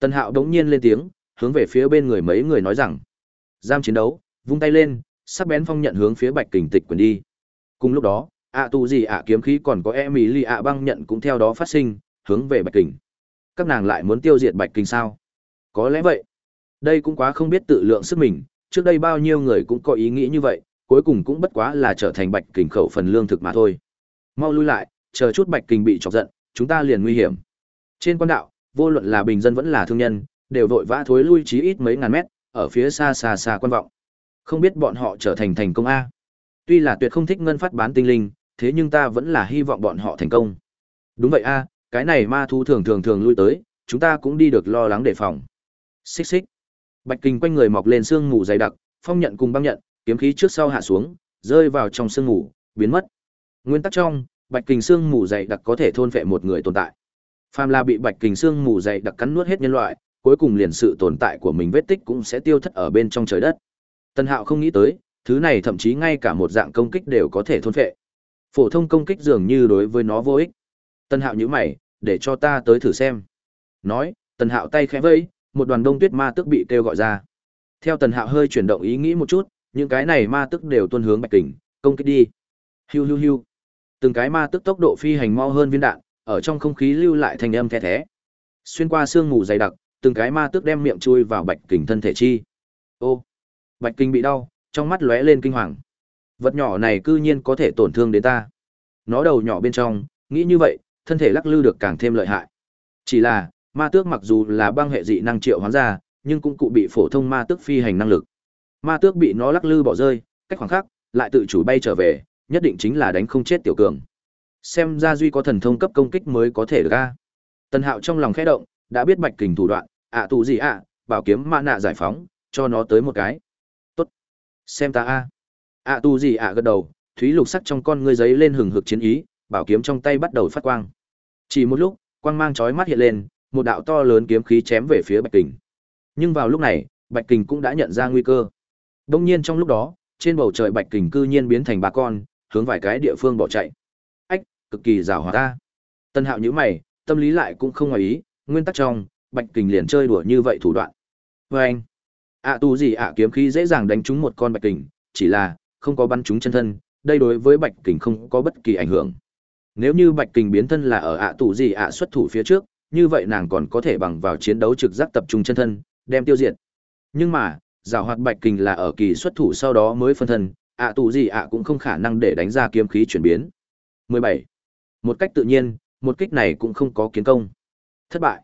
[SPEAKER 1] Tần Hạo đống nhiên lên tiếng, hướng về phía bên người mấy người nói rằng. Giam chiến đấu, vung tay lên, sắc bén phong nhận hướng phía Bạch Kình Tịch quyền đi. Cùng lúc đó, ạ tu gì ạ kiếm khí còn có Emily ạ băng nhận cũng theo đó phát sinh, hướng về Bạch Kình. Các nàng lại muốn tiêu diệt Bạch kinh sao? Có lẽ vậy. Đây cũng quá không biết tự lượng sức mình, trước đây bao nhiêu người cũng có ý nghĩ như vậy, cuối cùng cũng bất quá là trở thành Bạch Kình khẩu phần lương thực mà thôi. Mau lui lại, chờ chút bạch kình bị chọc giận, chúng ta liền nguy hiểm. Trên quan đạo, vô luận là bình dân vẫn là thương nhân, đều vội vã thối lui chí ít mấy ngàn mét, ở phía xa xa xa quan vọng. Không biết bọn họ trở thành thành công a. Tuy là tuyệt không thích ngân phát bán tinh linh, thế nhưng ta vẫn là hy vọng bọn họ thành công. Đúng vậy a, cái này ma thú thường thường thường lui tới, chúng ta cũng đi được lo lắng đề phòng. Xích xích. Bạch kình quanh người mọc lên xương mù dày đặc, phong nhận cùng băng nhận, kiếm khí trước sau hạ xuống, rơi vào trong xương mù, biến mất. Nguyên tắc trong, bạch kình xương mù dày đặc có thể thôn phệ một người tồn tại. Phàm là bị bạch kình xương mù dày đặc cắn nuốt hết nhân loại, cuối cùng liền sự tồn tại của mình vết tích cũng sẽ tiêu thất ở bên trong trời đất. Tân Hạo không nghĩ tới, thứ này thậm chí ngay cả một dạng công kích đều có thể thôn phệ. Phổ thông công kích dường như đối với nó vô ích. Tân Hạo nhíu mày, để cho ta tới thử xem. Nói, Tần Hạo tay khẽ vẫy, một đoàn đông tuyết ma tức bị kêu gọi ra. Theo Tần Hạo hơi chuyển động ý nghĩ một chút, những cái này ma tức đều tuân hướng Bạch Kình, công kích đi. Hiu hiu hiu. Từng cái ma tức tốc độ phi hành mau hơn viên đạn, ở trong không khí lưu lại thành âm the thé. Xuyên qua sương mù dày đặc, từng cái ma tức đem miệng chui vào Bạch Kình thân thể chi. Ô, Bạch Kình bị đau, trong mắt lóe lên kinh hoàng. Vật nhỏ này cư nhiên có thể tổn thương đến ta. Nó đầu nhỏ bên trong, nghĩ như vậy, thân thể lắc lư được càng thêm lợi hại. Chỉ là, ma tước mặc dù là băng hệ dị năng triệu hoán ra, nhưng cũng cụ bị phổ thông ma tước phi hành năng lực. Ma tước bị nó lắc lư bỏ rơi, cách khoảng khắc, lại tự chủ bay trở về, nhất định chính là đánh không chết tiểu cường. Xem ra duy có thần thông cấp công kích mới có thể được. Tần Hạo trong lòng khẽ động, đã biết Bạch Kình thủ đoạn, ạ tụ gì ạ, bảo kiếm mã nạ giải phóng, cho nó tới một cái. Tốt. Xem ta a. ạ tu gì ạ gật đầu, thúy lục sắc trong con ngươi giấy lên hừng hực chiến ý, bảo kiếm trong tay bắt đầu phát quang. Chỉ một lúc, quang mang chói mắt hiện lên, một đạo to lớn kiếm khí chém về phía Bạch Kình. Nhưng vào lúc này, Bạch Kình cũng đã nhận ra nguy cơ. Đông nhiên trong lúc đó, trên bầu trời Bạch Kình cư nhiên biến thành ba con, hướng vài cái địa phương bỏ chạy. Ách, cực kỳ rào hòa ta. Tân Hạo nhíu mày, tâm lý lại cũng không ngoài ý, nguyên tắc trong, Bạch Kình liền chơi đùa như vậy thủ đoạn. Và anh, ạ tu gì ạ kiếm khí dễ dàng đánh trúng một con Bạch Kình, chỉ là không có bắn trúng chân thân, đây đối với Bạch Kình không có bất kỳ ảnh hưởng. Nếu như Bạch Kình biến thân là ở ạ tù gì ạ xuất thủ phía trước, như vậy nàng còn có thể bằng vào chiến đấu trực giác tập trung chân thân, đem tiêu diệt. Nhưng mà, giảo hoạt Bạch Kình là ở kỳ xuất thủ sau đó mới phân thân, ạ tù gì ạ cũng không khả năng để đánh ra kiếm khí chuyển biến. 17. Một cách tự nhiên, một kích này cũng không có kiến công. Thất bại.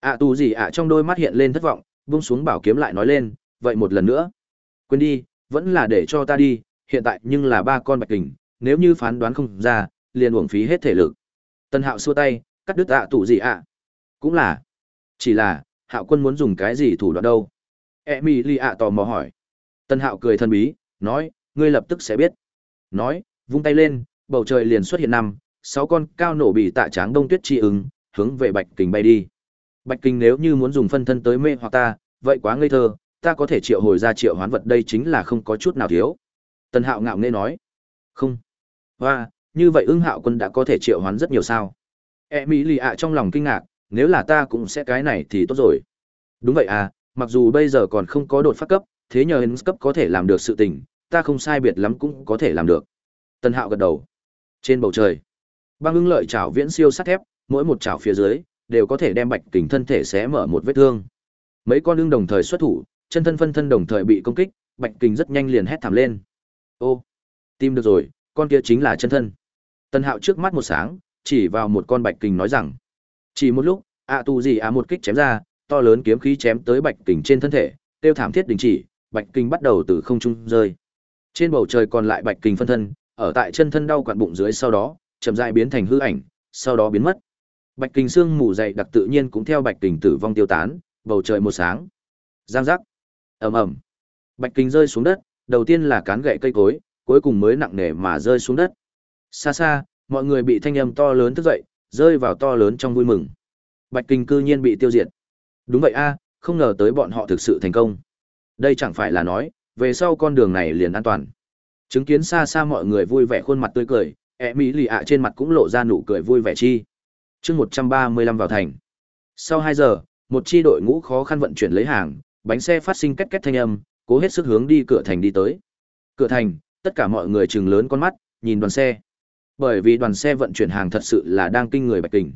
[SPEAKER 1] ạ tù gì ạ trong đôi mắt hiện lên thất vọng, buông xuống bảo kiếm lại nói lên, vậy một lần nữa. Quên đi, vẫn là để cho ta đi, hiện tại nhưng là ba con Bạch Kình, nếu như phán đoán không ra, liền uổng phí hết thể lực. Tân Hạo xua tay, cắt đứt ạ tụ gì ạ? Cũng là. Chỉ là, Hạo quân muốn dùng cái gì thủ đoạn đâu? Emily ạ tò mò hỏi. Tân Hạo cười thân bí, nói, ngươi lập tức sẽ biết. Nói, vung tay lên, bầu trời liền xuất hiện năm, sáu con cao nổ bị tạ tráng đông tuyết chi ứng, hướng về Bạch Kình bay đi. Bạch Kình nếu như muốn dùng phân thân tới mê hoặc ta, vậy quá ngây thơ, ta có thể triệu hồi ra triệu hoán vật đây chính là không có chút nào thiếu. Tân Hạo ngạo nghễ nói. Không. Hoa, như vậy ưng hạo quân đã có thể triệu hoán rất nhiều sao? E mỹ lì ạ trong lòng kinh ngạc, nếu là ta cũng sẽ cái này thì tốt rồi. Đúng vậy à mặc dù bây giờ còn không có đột phát cấp, thế nhờ hến cấp có thể làm được sự tình, ta không sai biệt lắm cũng có thể làm được. Tân hạo gật đầu. Trên bầu trời, băng ưng lợi chảo viễn siêu sắt thép, mỗi một chảo phía dưới, đều có thể đem bạch kình thân thể xé mở một vết thương. Mấy con ưng đồng thời xuất thủ, chân thân phân thân đồng thời bị công kích, bạch kình rất nhanh liền hét thảm lên. Ô, tìm được rồi, con kia chính là chân thân. Tân Hạo trước mắt một sáng, chỉ vào một con bạch kình nói rằng, chỉ một lúc, ạ tu gì ạ một kích chém ra, to lớn kiếm khí chém tới bạch kình trên thân thể, tiêu thảm thiết đình chỉ, bạch kình bắt đầu từ không trung rơi. Trên bầu trời còn lại bạch kình phân thân, ở tại chân thân đau quặn bụng dưới sau đó, chậm rãi biến thành hư ảnh, sau đó biến mất. Bạch kình xương mù dày đặc tự nhiên cũng theo bạch kình tử vong tiêu tán, bầu trời một sáng. Giang giác. Ầm ầm. Bạch kình rơi xuống đất, đầu tiên là cán gậy cây cối, cuối cùng mới nặng nề mà rơi xuống đất. Xa xa, mọi người bị thanh âm to lớn thức dậy, rơi vào to lớn trong vui mừng. Bạch Kinh cư nhiên bị tiêu diệt. Đúng vậy a, không ngờ tới bọn họ thực sự thành công. Đây chẳng phải là nói, về sau con đường này liền an toàn. Chứng kiến xa xa mọi người vui vẻ khuôn mặt tươi cười, ẹ mỹ lì ạ trên mặt cũng lộ ra nụ cười vui vẻ chi. chương 135 vào thành. Sau 2 giờ, một chi đội ngũ khó khăn vận chuyển lấy hàng, bánh xe phát sinh két két thanh âm, cố hết sức hướng đi cửa thành đi tới. Cửa thành, tất cả mọi người trừng lớn con mắt, nhìn đoàn xe bởi vì đoàn xe vận chuyển hàng thật sự là đang kinh người bạch kình.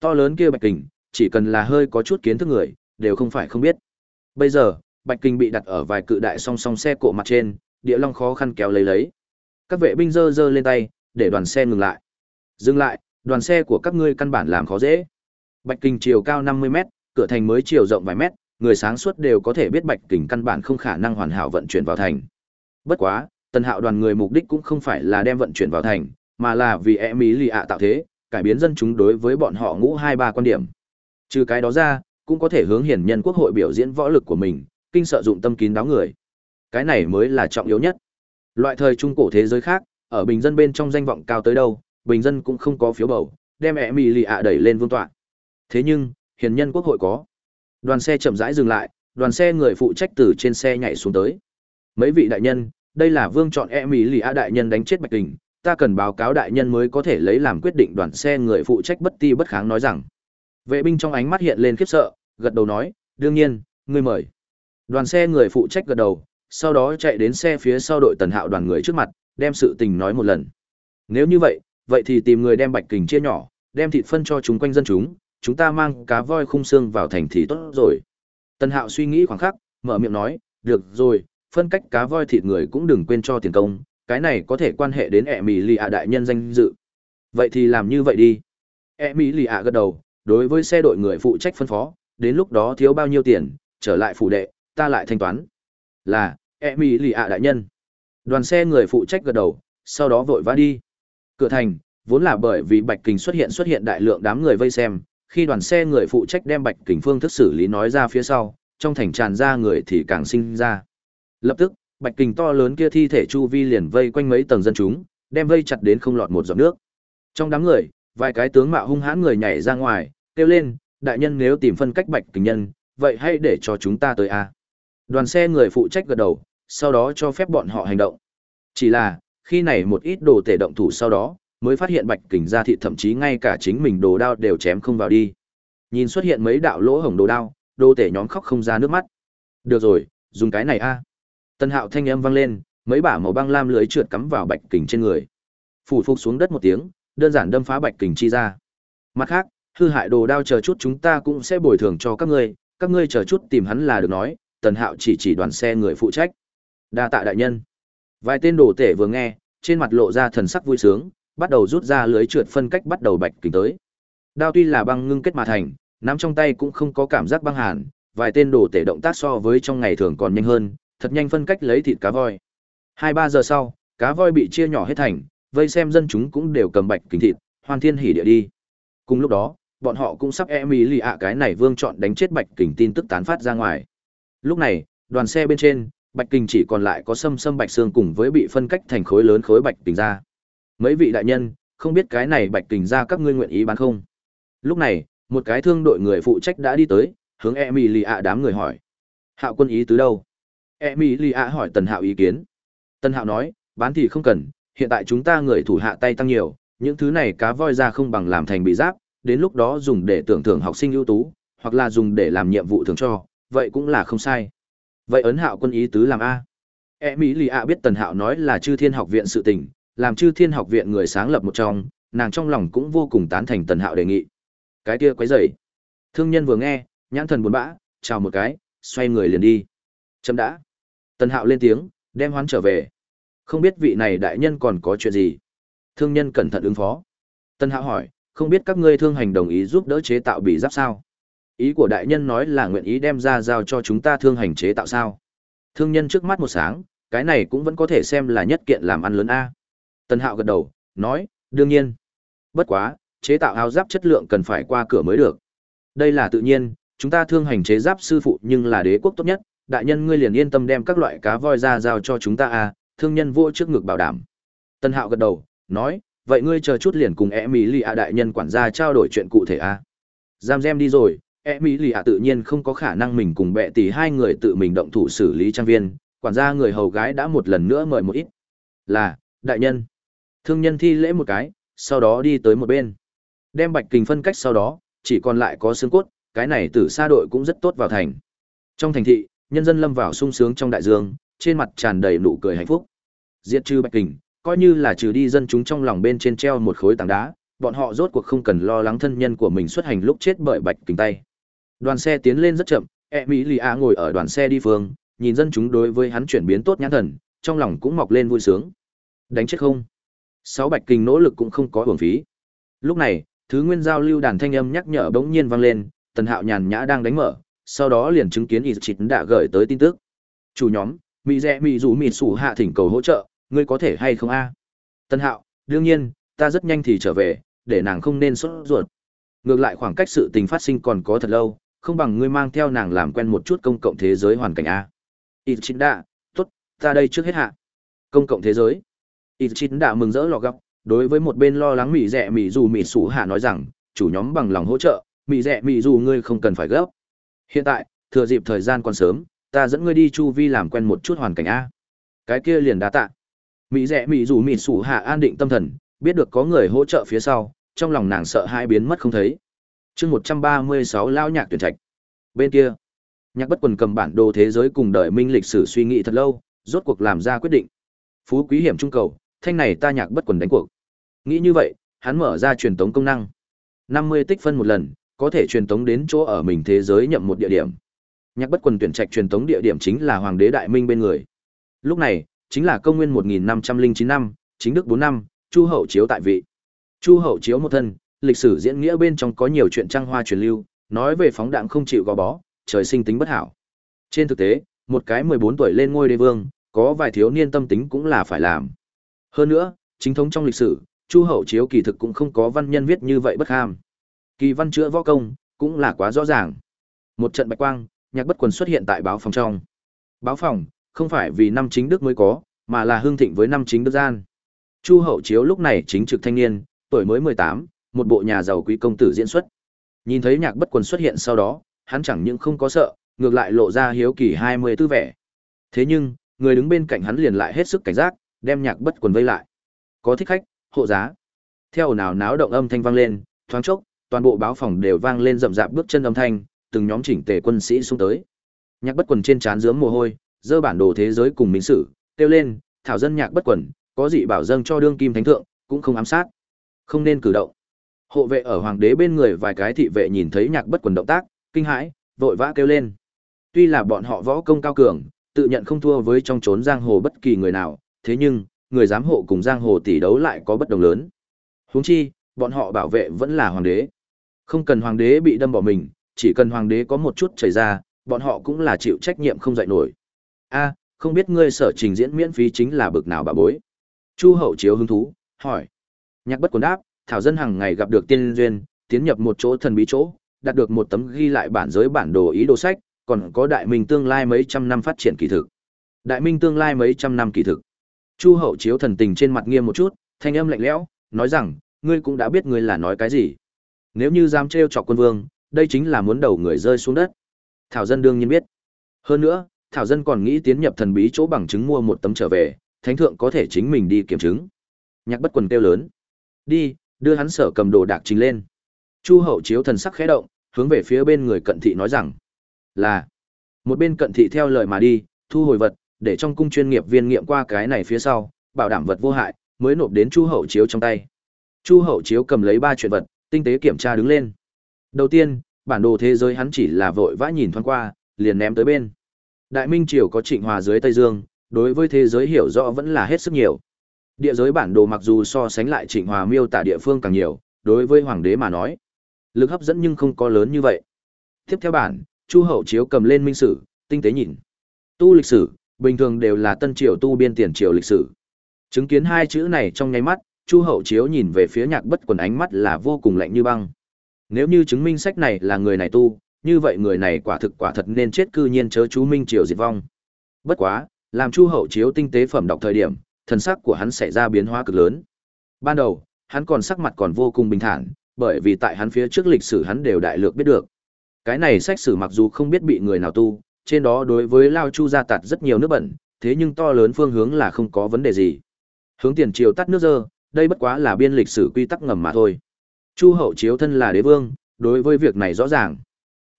[SPEAKER 1] To lớn kia bạch kình, chỉ cần là hơi có chút kiến thức người, đều không phải không biết. Bây giờ, bạch kình bị đặt ở vài cự đại song song xe cộ mặt trên, địa long khó khăn kéo lấy lấy. Các vệ binh giơ giơ lên tay, để đoàn xe ngừng lại. Dừng lại, đoàn xe của các ngươi căn bản làm khó dễ. Bạch kình chiều cao năm mươi mét, cửa thành mới chiều rộng vài mét, người sáng suốt đều có thể biết bạch kình căn bản không khả năng hoàn hảo vận chuyển vào thành. Bất quá, tần hạo đoàn người mục đích cũng không phải là đem vận chuyển vào thành mà là vì e mỹ lì ạ tạo thế, cải biến dân chúng đối với bọn họ ngũ hai ba quan điểm. Trừ cái đó ra, cũng có thể hướng hiển nhân quốc hội biểu diễn võ lực của mình, kinh sợ dụng tâm kín đáo người. Cái này mới là trọng yếu nhất. Loại thời trung cổ thế giới khác, ở bình dân bên trong danh vọng cao tới đâu, bình dân cũng không có phiếu bầu, đem e mỹ lì ạ đẩy lên vương tọa. Thế nhưng hiền nhân quốc hội có. Đoàn xe chậm rãi dừng lại, đoàn xe người phụ trách từ trên xe nhảy xuống tới. Mấy vị đại nhân, đây là vương chọn e mỹ lì a đại nhân đánh chết bạch kình ta cần báo cáo đại nhân mới có thể lấy làm quyết định đoàn xe người phụ trách bất ti bất kháng nói rằng. Vệ binh trong ánh mắt hiện lên khiếp sợ, gật đầu nói, đương nhiên, ngươi mời. Đoàn xe người phụ trách gật đầu, sau đó chạy đến xe phía sau đội tần hạo đoàn người trước mặt, đem sự tình nói một lần. Nếu như vậy vậy thì tìm người đem bạch kình chia nhỏ, đem thịt phân cho chúng quanh dân chúng chúng ta mang cá voi khung xương vào thành thì tốt rồi. Tần hạo suy nghĩ khoảng khắc, mở miệng nói, được rồi, phân cách cá voi thịt người cũng đừng quên cho tiền công cái này có thể quan hệ đến ẹ mỹ lì ạ đại nhân danh dự. Vậy thì làm như vậy đi. Ẹ mỹ lì ạ gật đầu đối với xe đội người phụ trách phân phó đến lúc đó thiếu bao nhiêu tiền trở lại phủ đệ ta lại thanh toán. Là ẹ mỹ lì ạ đại nhân. Đoàn xe người phụ trách gật đầu sau đó vội vã đi. Cửa thành vốn là bởi vì bạch kình xuất hiện xuất hiện đại lượng đám người vây xem khi đoàn xe người phụ trách đem Bạch Kình phương thức xử lý nói ra phía sau, trong thành tràn ra người thì càng sinh ra. Lập tức, Bạch Kình to lớn kia thi thể chu vi liền vây quanh mấy tầng dân chúng, đem vây chặt đến không lọt một giọt nước. Trong đám người, vài cái tướng mạo hung hãn người nhảy ra ngoài, kêu lên, đại nhân nếu tìm phân cách Bạch Kình nhân, vậy hãy để cho chúng ta tới a. Đoàn xe người phụ trách gật đầu, sau đó cho phép bọn họ hành động. Chỉ là, khi này một ít đồ tể động thủ sau đó, mới phát hiện bạch kình ra thị thậm chí ngay cả chính mình đồ đao đều chém không vào đi. Nhìn xuất hiện mấy đạo lỗ hổng đồ đao, đồ tể nhóm khóc không ra nước mắt. Được rồi, dùng cái này a. Tân hạo thanh âm vang lên, mấy bả màu băng lam lưới trượt cắm vào bạch kình trên người. Phủ phục xuống đất một tiếng, đơn giản đâm phá bạch kình chi ra. Mặt khác, hư hại đồ đao chờ chút chúng ta cũng sẽ bồi thường cho các ngươi, các ngươi chờ chút tìm hắn là được nói, Tần Hạo chỉ chỉ đoàn xe người phụ trách. Đa tạ đại nhân. Vài tên đồ tể vừa nghe, trên mặt lộ ra thần sắc vui sướng, bắt đầu rút ra lưới trượt phân cách bắt đầu bạch kình tới. Đao tuy là băng ngưng kết mà thành, nắm trong tay cũng không có cảm giác băng hàn, vài tên đồ tể động tác so với trong ngày thường còn nhanh hơn, thật nhanh phân cách lấy thịt cá voi. Hai ba giờ sau, cá voi bị chia nhỏ hết thành, vây xem dân chúng cũng đều cầm bạch kình thịt, hoan thiên hỉ địa đi. Cùng lúc đó, bọn họ cũng sắp e mì lì ạ cái này vương chọn đánh chết bạch kình tin tức tán phát ra ngoài. Lúc này, đoàn xe bên trên, bạch kình chỉ còn lại có sâm sâm bạch xương cùng với bị phân cách thành khối lớn khối bạch kính ra. Mấy vị đại nhân, không biết cái này bạch kính ra các ngươi nguyện ý bán không? Lúc này, một cái thương đội người phụ trách đã đi tới, hướng Emily ạ đám người hỏi. Hạo quân ý tứ đâu? Emilia ạ hỏi Tần Hạo ý kiến. Tần Hạo nói, bán thì không cần, hiện tại chúng ta người thủ hạ tay tăng nhiều, những thứ này cá voi ra không bằng làm thành bị giáp, đến lúc đó dùng để tưởng thưởng học sinh ưu tú, hoặc là dùng để làm nhiệm vụ thường cho, vậy cũng là không sai. Vậy ấn Hạo quân ý tứ làm a? Emilia ạ biết Tần Hạo nói là Chư Thiên học viện sự tình, làm chư thiên học viện người sáng lập một trong, nàng trong lòng cũng vô cùng tán thành tần hạo đề nghị. Cái kia quấy rầy. Thương nhân vừa nghe, nhãn thần buồn bã, chào một cái, xoay người liền đi. Chấm đã. Tần hạo lên tiếng, đem hoán trở về. Không biết vị này đại nhân còn có chuyện gì. Thương nhân cẩn thận ứng phó. Tần hạo hỏi, không biết các ngươi thương hành đồng ý giúp đỡ chế tạo bị giáp sao? Ý của đại nhân nói là nguyện ý đem ra giao cho chúng ta thương hành chế tạo sao? Thương nhân trước mắt một sáng, cái này cũng vẫn có thể xem là nhất kiện làm ăn lớn A. Tần Hạo gật đầu, nói, đương nhiên. Bất quá, chế tạo áo giáp chất lượng cần phải qua cửa mới được. Đây là tự nhiên, chúng ta thương hành chế giáp sư phụ nhưng là đế quốc tốt nhất, đại nhân ngươi liền yên tâm đem các loại cá voi ra giao cho chúng ta à, thương nhân vô trước ngực bảo đảm. tân Hạo gật đầu, nói, vậy ngươi chờ chút liền cùng Emilia à đại nhân quản gia trao đổi chuyện cụ thể à. Giam gem đi rồi, Emilia à tự nhiên không có khả năng mình cùng bệ tỷ hai người tự mình động thủ xử lý trang viên, quản gia người hầu gái đã một lần nữa mời một ít. Là, đại nhân. Thương nhân thi lễ một cái, sau đó đi tới một bên. Đem bạch kình phân cách sau đó, chỉ còn lại có xương cốt, cái này tử xa đội cũng rất tốt vào thành. Trong thành thị, nhân dân lâm vào sung sướng trong đại dương, trên mặt tràn đầy nụ cười hạnh phúc. Diệt trừ bạch kình, coi như là trừ đi dân chúng trong lòng bên trên treo một khối tảng đá, bọn họ rốt cuộc không cần lo lắng thân nhân của mình xuất hành lúc chết bởi bạch kình tay. Đoàn xe tiến lên rất chậm, e a ngồi ở đoàn xe đi phương, nhìn dân chúng đối với hắn chuyển biến tốt nhãn thần, trong lòng cũng mọc lên vui sướng. Đánh chết không? sáu bạch Kình nỗ lực cũng không có hưởng phí. Lúc này, thứ nguyên giao lưu đàn thanh âm nhắc nhở bỗng nhiên vang lên, Tần Hạo nhàn nhã đang đánh mở, sau đó liền chứng kiến Izchit đã gửi tới tin tức. Chủ nhóm, Mị Dẹ Mị Dụ Mị Sủ hạ thỉnh cầu hỗ trợ, ngươi có thể hay không a? Tân Hạo, đương nhiên, ta rất nhanh thì trở về, để nàng không nên sốt ruột. Ngược lại khoảng cách sự tình phát sinh còn có thật lâu, không bằng ngươi mang theo nàng làm quen một chút công cộng thế giới hoàn cảnh a. Izchit đã, tốt, ta đây trước hết hạ. Công cộng thế giới ít đã mừng rỡ lò gặp, đối với một bên lo lắng Mị rẻ Mị dù Mị sủ hạ nói rằng chủ nhóm bằng lòng hỗ trợ Mị rẻ Mị dù ngươi không cần phải gấp hiện tại thừa dịp thời gian còn sớm ta dẫn ngươi đi chu vi làm quen một chút hoàn cảnh a. Cái kia liền đá tạ. Mỹ rẻ mỹ dù mỹ sủ hạ an định tâm thần biết được có người hỗ trợ phía sau trong lòng nàng sợ hai biến mất không thấy. Chương một trăm ba mươi sáu lao nhạc tuyển trạch. Bên kia nhạc bất quần cầm bản đồ thế giới cùng đời minh lịch sử suy nghĩ thật lâu rốt cuộc làm ra quyết định. Phú quý hiểm trung cầu thanh này ta nhạc bất quần đánh cuộc. Nghĩ như vậy, hắn mở ra truyền tống công năng. 50 tích phân một lần, có thể truyền tống đến chỗ ở mình thế giới nhậm một địa điểm. Nhạc bất quần tuyển trạch truyền tống địa điểm chính là Hoàng đế Đại Minh bên người. Lúc này, chính là công nguyên 1509 năm, chính đức 4 năm, Chu Hậu chiếu tại vị. Chu Hậu chiếu một thân, lịch sử diễn nghĩa bên trong có nhiều chuyện trăng hoa truyền lưu, nói về phóng đạn không chịu gò bó, trời sinh tính bất hảo. Trên thực tế, một cái 14 tuổi lên ngôi đế vương, có vài thiếu niên tâm tính cũng là phải làm. Hơn nữa, chính thống trong lịch sử, Chu Hậu Chiếu kỳ thực cũng không có văn nhân viết như vậy bất ham. Kỳ văn chữa võ công, cũng là quá rõ ràng. Một trận bạch quang, nhạc bất quần xuất hiện tại báo phòng trong. Báo phòng, không phải vì năm chính đức mới có, mà là hương thịnh với năm chính đức gian. Chu Hậu Chiếu lúc này chính trực thanh niên, tuổi mới 18, một bộ nhà giàu quý công tử diễn xuất. Nhìn thấy nhạc bất quần xuất hiện sau đó, hắn chẳng những không có sợ, ngược lại lộ ra hiếu kỳ 24 vẻ. Thế nhưng, người đứng bên cạnh hắn liền lại hết sức cảnh giác, đem nhạc bất quần vây lại. Có thích khách, hộ giá. Theo nào náo động âm thanh vang lên, thoáng chốc, toàn bộ báo phòng đều vang lên rậm rạp bước chân âm thanh, từng nhóm chỉnh tề quân sĩ xuống tới. Nhạc bất quần trên trán dướng mồ hôi, dơ bản đồ thế giới cùng minh sử, kêu lên, thảo dân nhạc bất quần, có dị bảo dâng cho đương kim thánh thượng, cũng không ám sát. Không nên cử động. Hộ vệ ở hoàng đế bên người vài cái thị vệ nhìn thấy nhạc bất quần động tác, kinh hãi, vội vã kêu lên. Tuy là bọn họ võ công cao cường, tự nhận không thua với trong trốn giang hồ bất kỳ người nào, thế nhưng, người giám hộ cùng giang hồ tỷ đấu lại có bất đồng lớn. Huống chi, bọn họ bảo vệ vẫn là hoàng đế. Không cần hoàng đế bị đâm bỏ mình, chỉ cần hoàng đế có một chút chảy ra, bọn họ cũng là chịu trách nhiệm không dạy nổi. A, không biết ngươi sở trình diễn miễn phí chính là bực nào bà bối. Chu hậu chiếu hứng thú, hỏi. Nhạc bất quần đáp, thảo dân hàng ngày gặp được tiên duyên, tiến nhập một chỗ thần bí chỗ, đạt được một tấm ghi lại bản giới bản đồ ý đồ sách, còn có đại minh tương lai mấy trăm năm phát triển kỳ thực. Đại minh tương lai mấy trăm năm kỳ thực. Chu hậu chiếu thần tình trên mặt nghiêm một chút, thanh âm lạnh lẽo, nói rằng, ngươi cũng đã biết ngươi là nói cái gì. Nếu như dám trêu chọc quân vương, đây chính là muốn đầu người rơi xuống đất. Thảo dân đương nhiên biết. Hơn nữa, Thảo dân còn nghĩ tiến nhập thần bí chỗ bằng chứng mua một tấm trở về, thánh thượng có thể chính mình đi kiểm chứng. Nhạc bất quần kêu lớn. Đi, đưa hắn sở cầm đồ đạc trình lên. Chu hậu chiếu thần sắc khẽ động, hướng về phía bên người cận thị nói rằng. Là. Một bên cận thị theo lời mà đi, thu hồi vật, để trong cung chuyên nghiệp viên nghiệm qua cái này phía sau, bảo đảm vật vô hại, mới nộp đến Chu hậu chiếu trong tay. Chu hậu chiếu cầm lấy ba chuyện vật, tinh tế kiểm tra đứng lên. Đầu tiên, bản đồ thế giới hắn chỉ là vội vã nhìn thoáng qua, liền ném tới bên. Đại Minh Triều có Trịnh Hòa dưới Tây Dương, đối với thế giới hiểu rõ vẫn là hết sức nhiều. Địa giới bản đồ mặc dù so sánh lại Trịnh Hòa miêu tả địa phương càng nhiều, đối với hoàng đế mà nói, lực hấp dẫn nhưng không có lớn như vậy. Tiếp theo bản, Chu Hậu chiếu cầm lên minh sử, tinh tế nhìn. Tu lịch sử, bình thường đều là tân triều tu biên tiền triều lịch sử. Chứng kiến hai chữ này trong nháy mắt, Chu Hậu chiếu nhìn về phía Nhạc Bất Quần ánh mắt là vô cùng lạnh như băng. Nếu như chứng minh sách này là người này tu, như vậy người này quả thực quả thật nên chết cư nhiên chớ chú minh triều diệt vong. Bất quá, làm Chu Hậu chiếu tinh tế phẩm đọc thời điểm, thần sắc của hắn xảy ra biến hóa cực lớn. Ban đầu, hắn còn sắc mặt còn vô cùng bình thản, bởi vì tại hắn phía trước lịch sử hắn đều đại lược biết được. Cái này sách sử mặc dù không biết bị người nào tu, trên đó đối với Lao Chu gia tạt rất nhiều nước bẩn, thế nhưng to lớn phương hướng là không có vấn đề gì. Hướng tiền triều tắt nước dơ, đây bất quá là biên lịch sử quy tắc ngầm mà thôi. Chu hậu chiếu thân là đế vương, đối với việc này rõ ràng.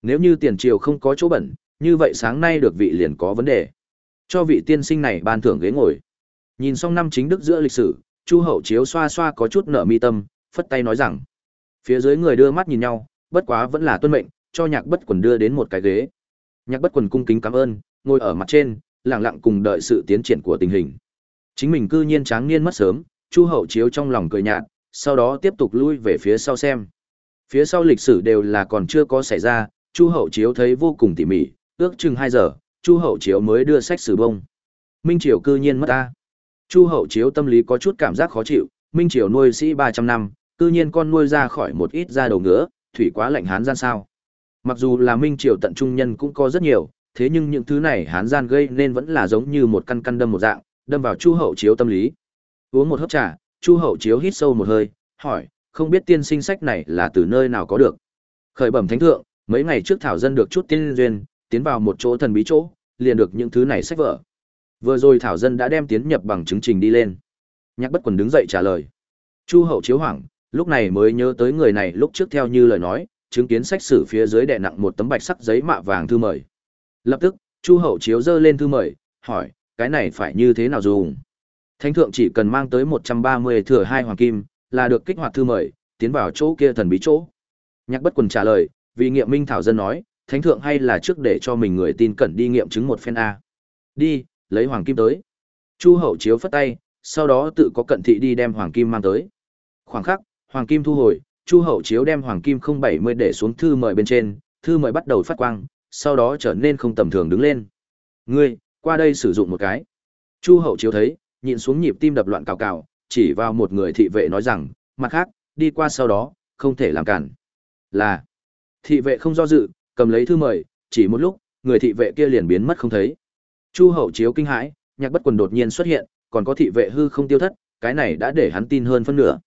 [SPEAKER 1] Nếu như tiền triều không có chỗ bẩn, như vậy sáng nay được vị liền có vấn đề. Cho vị tiên sinh này ban thưởng ghế ngồi. Nhìn xong năm chính đức giữa lịch sử, Chu hậu chiếu xoa xoa có chút nợ mi tâm, phất tay nói rằng. Phía dưới người đưa mắt nhìn nhau, bất quá vẫn là tuân mệnh, cho nhạc bất quần đưa đến một cái ghế. Nhạc bất quần cung kính cảm ơn, ngồi ở mặt trên, lặng lặng cùng đợi sự tiến triển của tình hình. Chính mình cư nhiên tráng niên mất sớm, Chu hậu chiếu trong lòng cười nhạt, sau đó tiếp tục lui về phía sau xem. Phía sau lịch sử đều là còn chưa có xảy ra, Chu hậu chiếu thấy vô cùng tỉ mỉ, ước chừng hai giờ, Chu hậu chiếu mới đưa sách sử bông. Minh Triều cư nhiên mất ta. Chu hậu chiếu tâm lý có chút cảm giác khó chịu, Minh Triều nuôi sĩ 300 năm, cư nhiên con nuôi ra khỏi một ít da đầu ngứa, thủy quá lạnh hán gian sao. Mặc dù là Minh Triều tận trung nhân cũng có rất nhiều, thế nhưng những thứ này hán gian gây nên vẫn là giống như một căn căn đâm một dạng, đâm vào Chu hậu chiếu tâm lý. Uống một hớp trà, Chu hậu chiếu hít sâu một hơi, hỏi, không biết tiên sinh sách này là từ nơi nào có được. Khởi bẩm thánh thượng, mấy ngày trước thảo dân được chút tiên duyên, tiến vào một chỗ thần bí chỗ, liền được những thứ này sách vở. Vừa rồi thảo dân đã đem tiến nhập bằng chứng trình đi lên. Nhạc bất quần đứng dậy trả lời. Chu hậu chiếu hoảng, lúc này mới nhớ tới người này lúc trước theo như lời nói, chứng kiến sách sử phía dưới đè nặng một tấm bạch sắc giấy mạ vàng thư mời. Lập tức, Chu hậu chiếu dơ lên thư mời, hỏi, cái này phải như thế nào dùng? Thánh thượng chỉ cần mang tới 130 thừa hai hoàng kim, là được kích hoạt thư mời, tiến vào chỗ kia thần bí chỗ. Nhạc bất quần trả lời, vì nghiệm minh thảo dân nói, thánh thượng hay là trước để cho mình người tin cẩn đi nghiệm chứng một phen A. Đi, lấy hoàng kim tới. Chu hậu chiếu phất tay, sau đó tự có cận thị đi đem hoàng kim mang tới. Khoảng khắc, hoàng kim thu hồi, Chu hậu chiếu đem hoàng kim 070 để xuống thư mời bên trên, thư mời bắt đầu phát quang, sau đó trở nên không tầm thường đứng lên. Ngươi, qua đây sử dụng một cái. Chu hậu chiếu thấy, nhịn xuống nhịp tim đập loạn cào cào, chỉ vào một người thị vệ nói rằng, mặt khác, đi qua sau đó, không thể làm cản. Là. Thị vệ không do dự, cầm lấy thư mời, chỉ một lúc, người thị vệ kia liền biến mất không thấy. Chu Hậu chiếu kinh hãi, nhạc bất quần đột nhiên xuất hiện, còn có thị vệ hư không tiêu thất, cái này đã để hắn tin hơn phân nửa.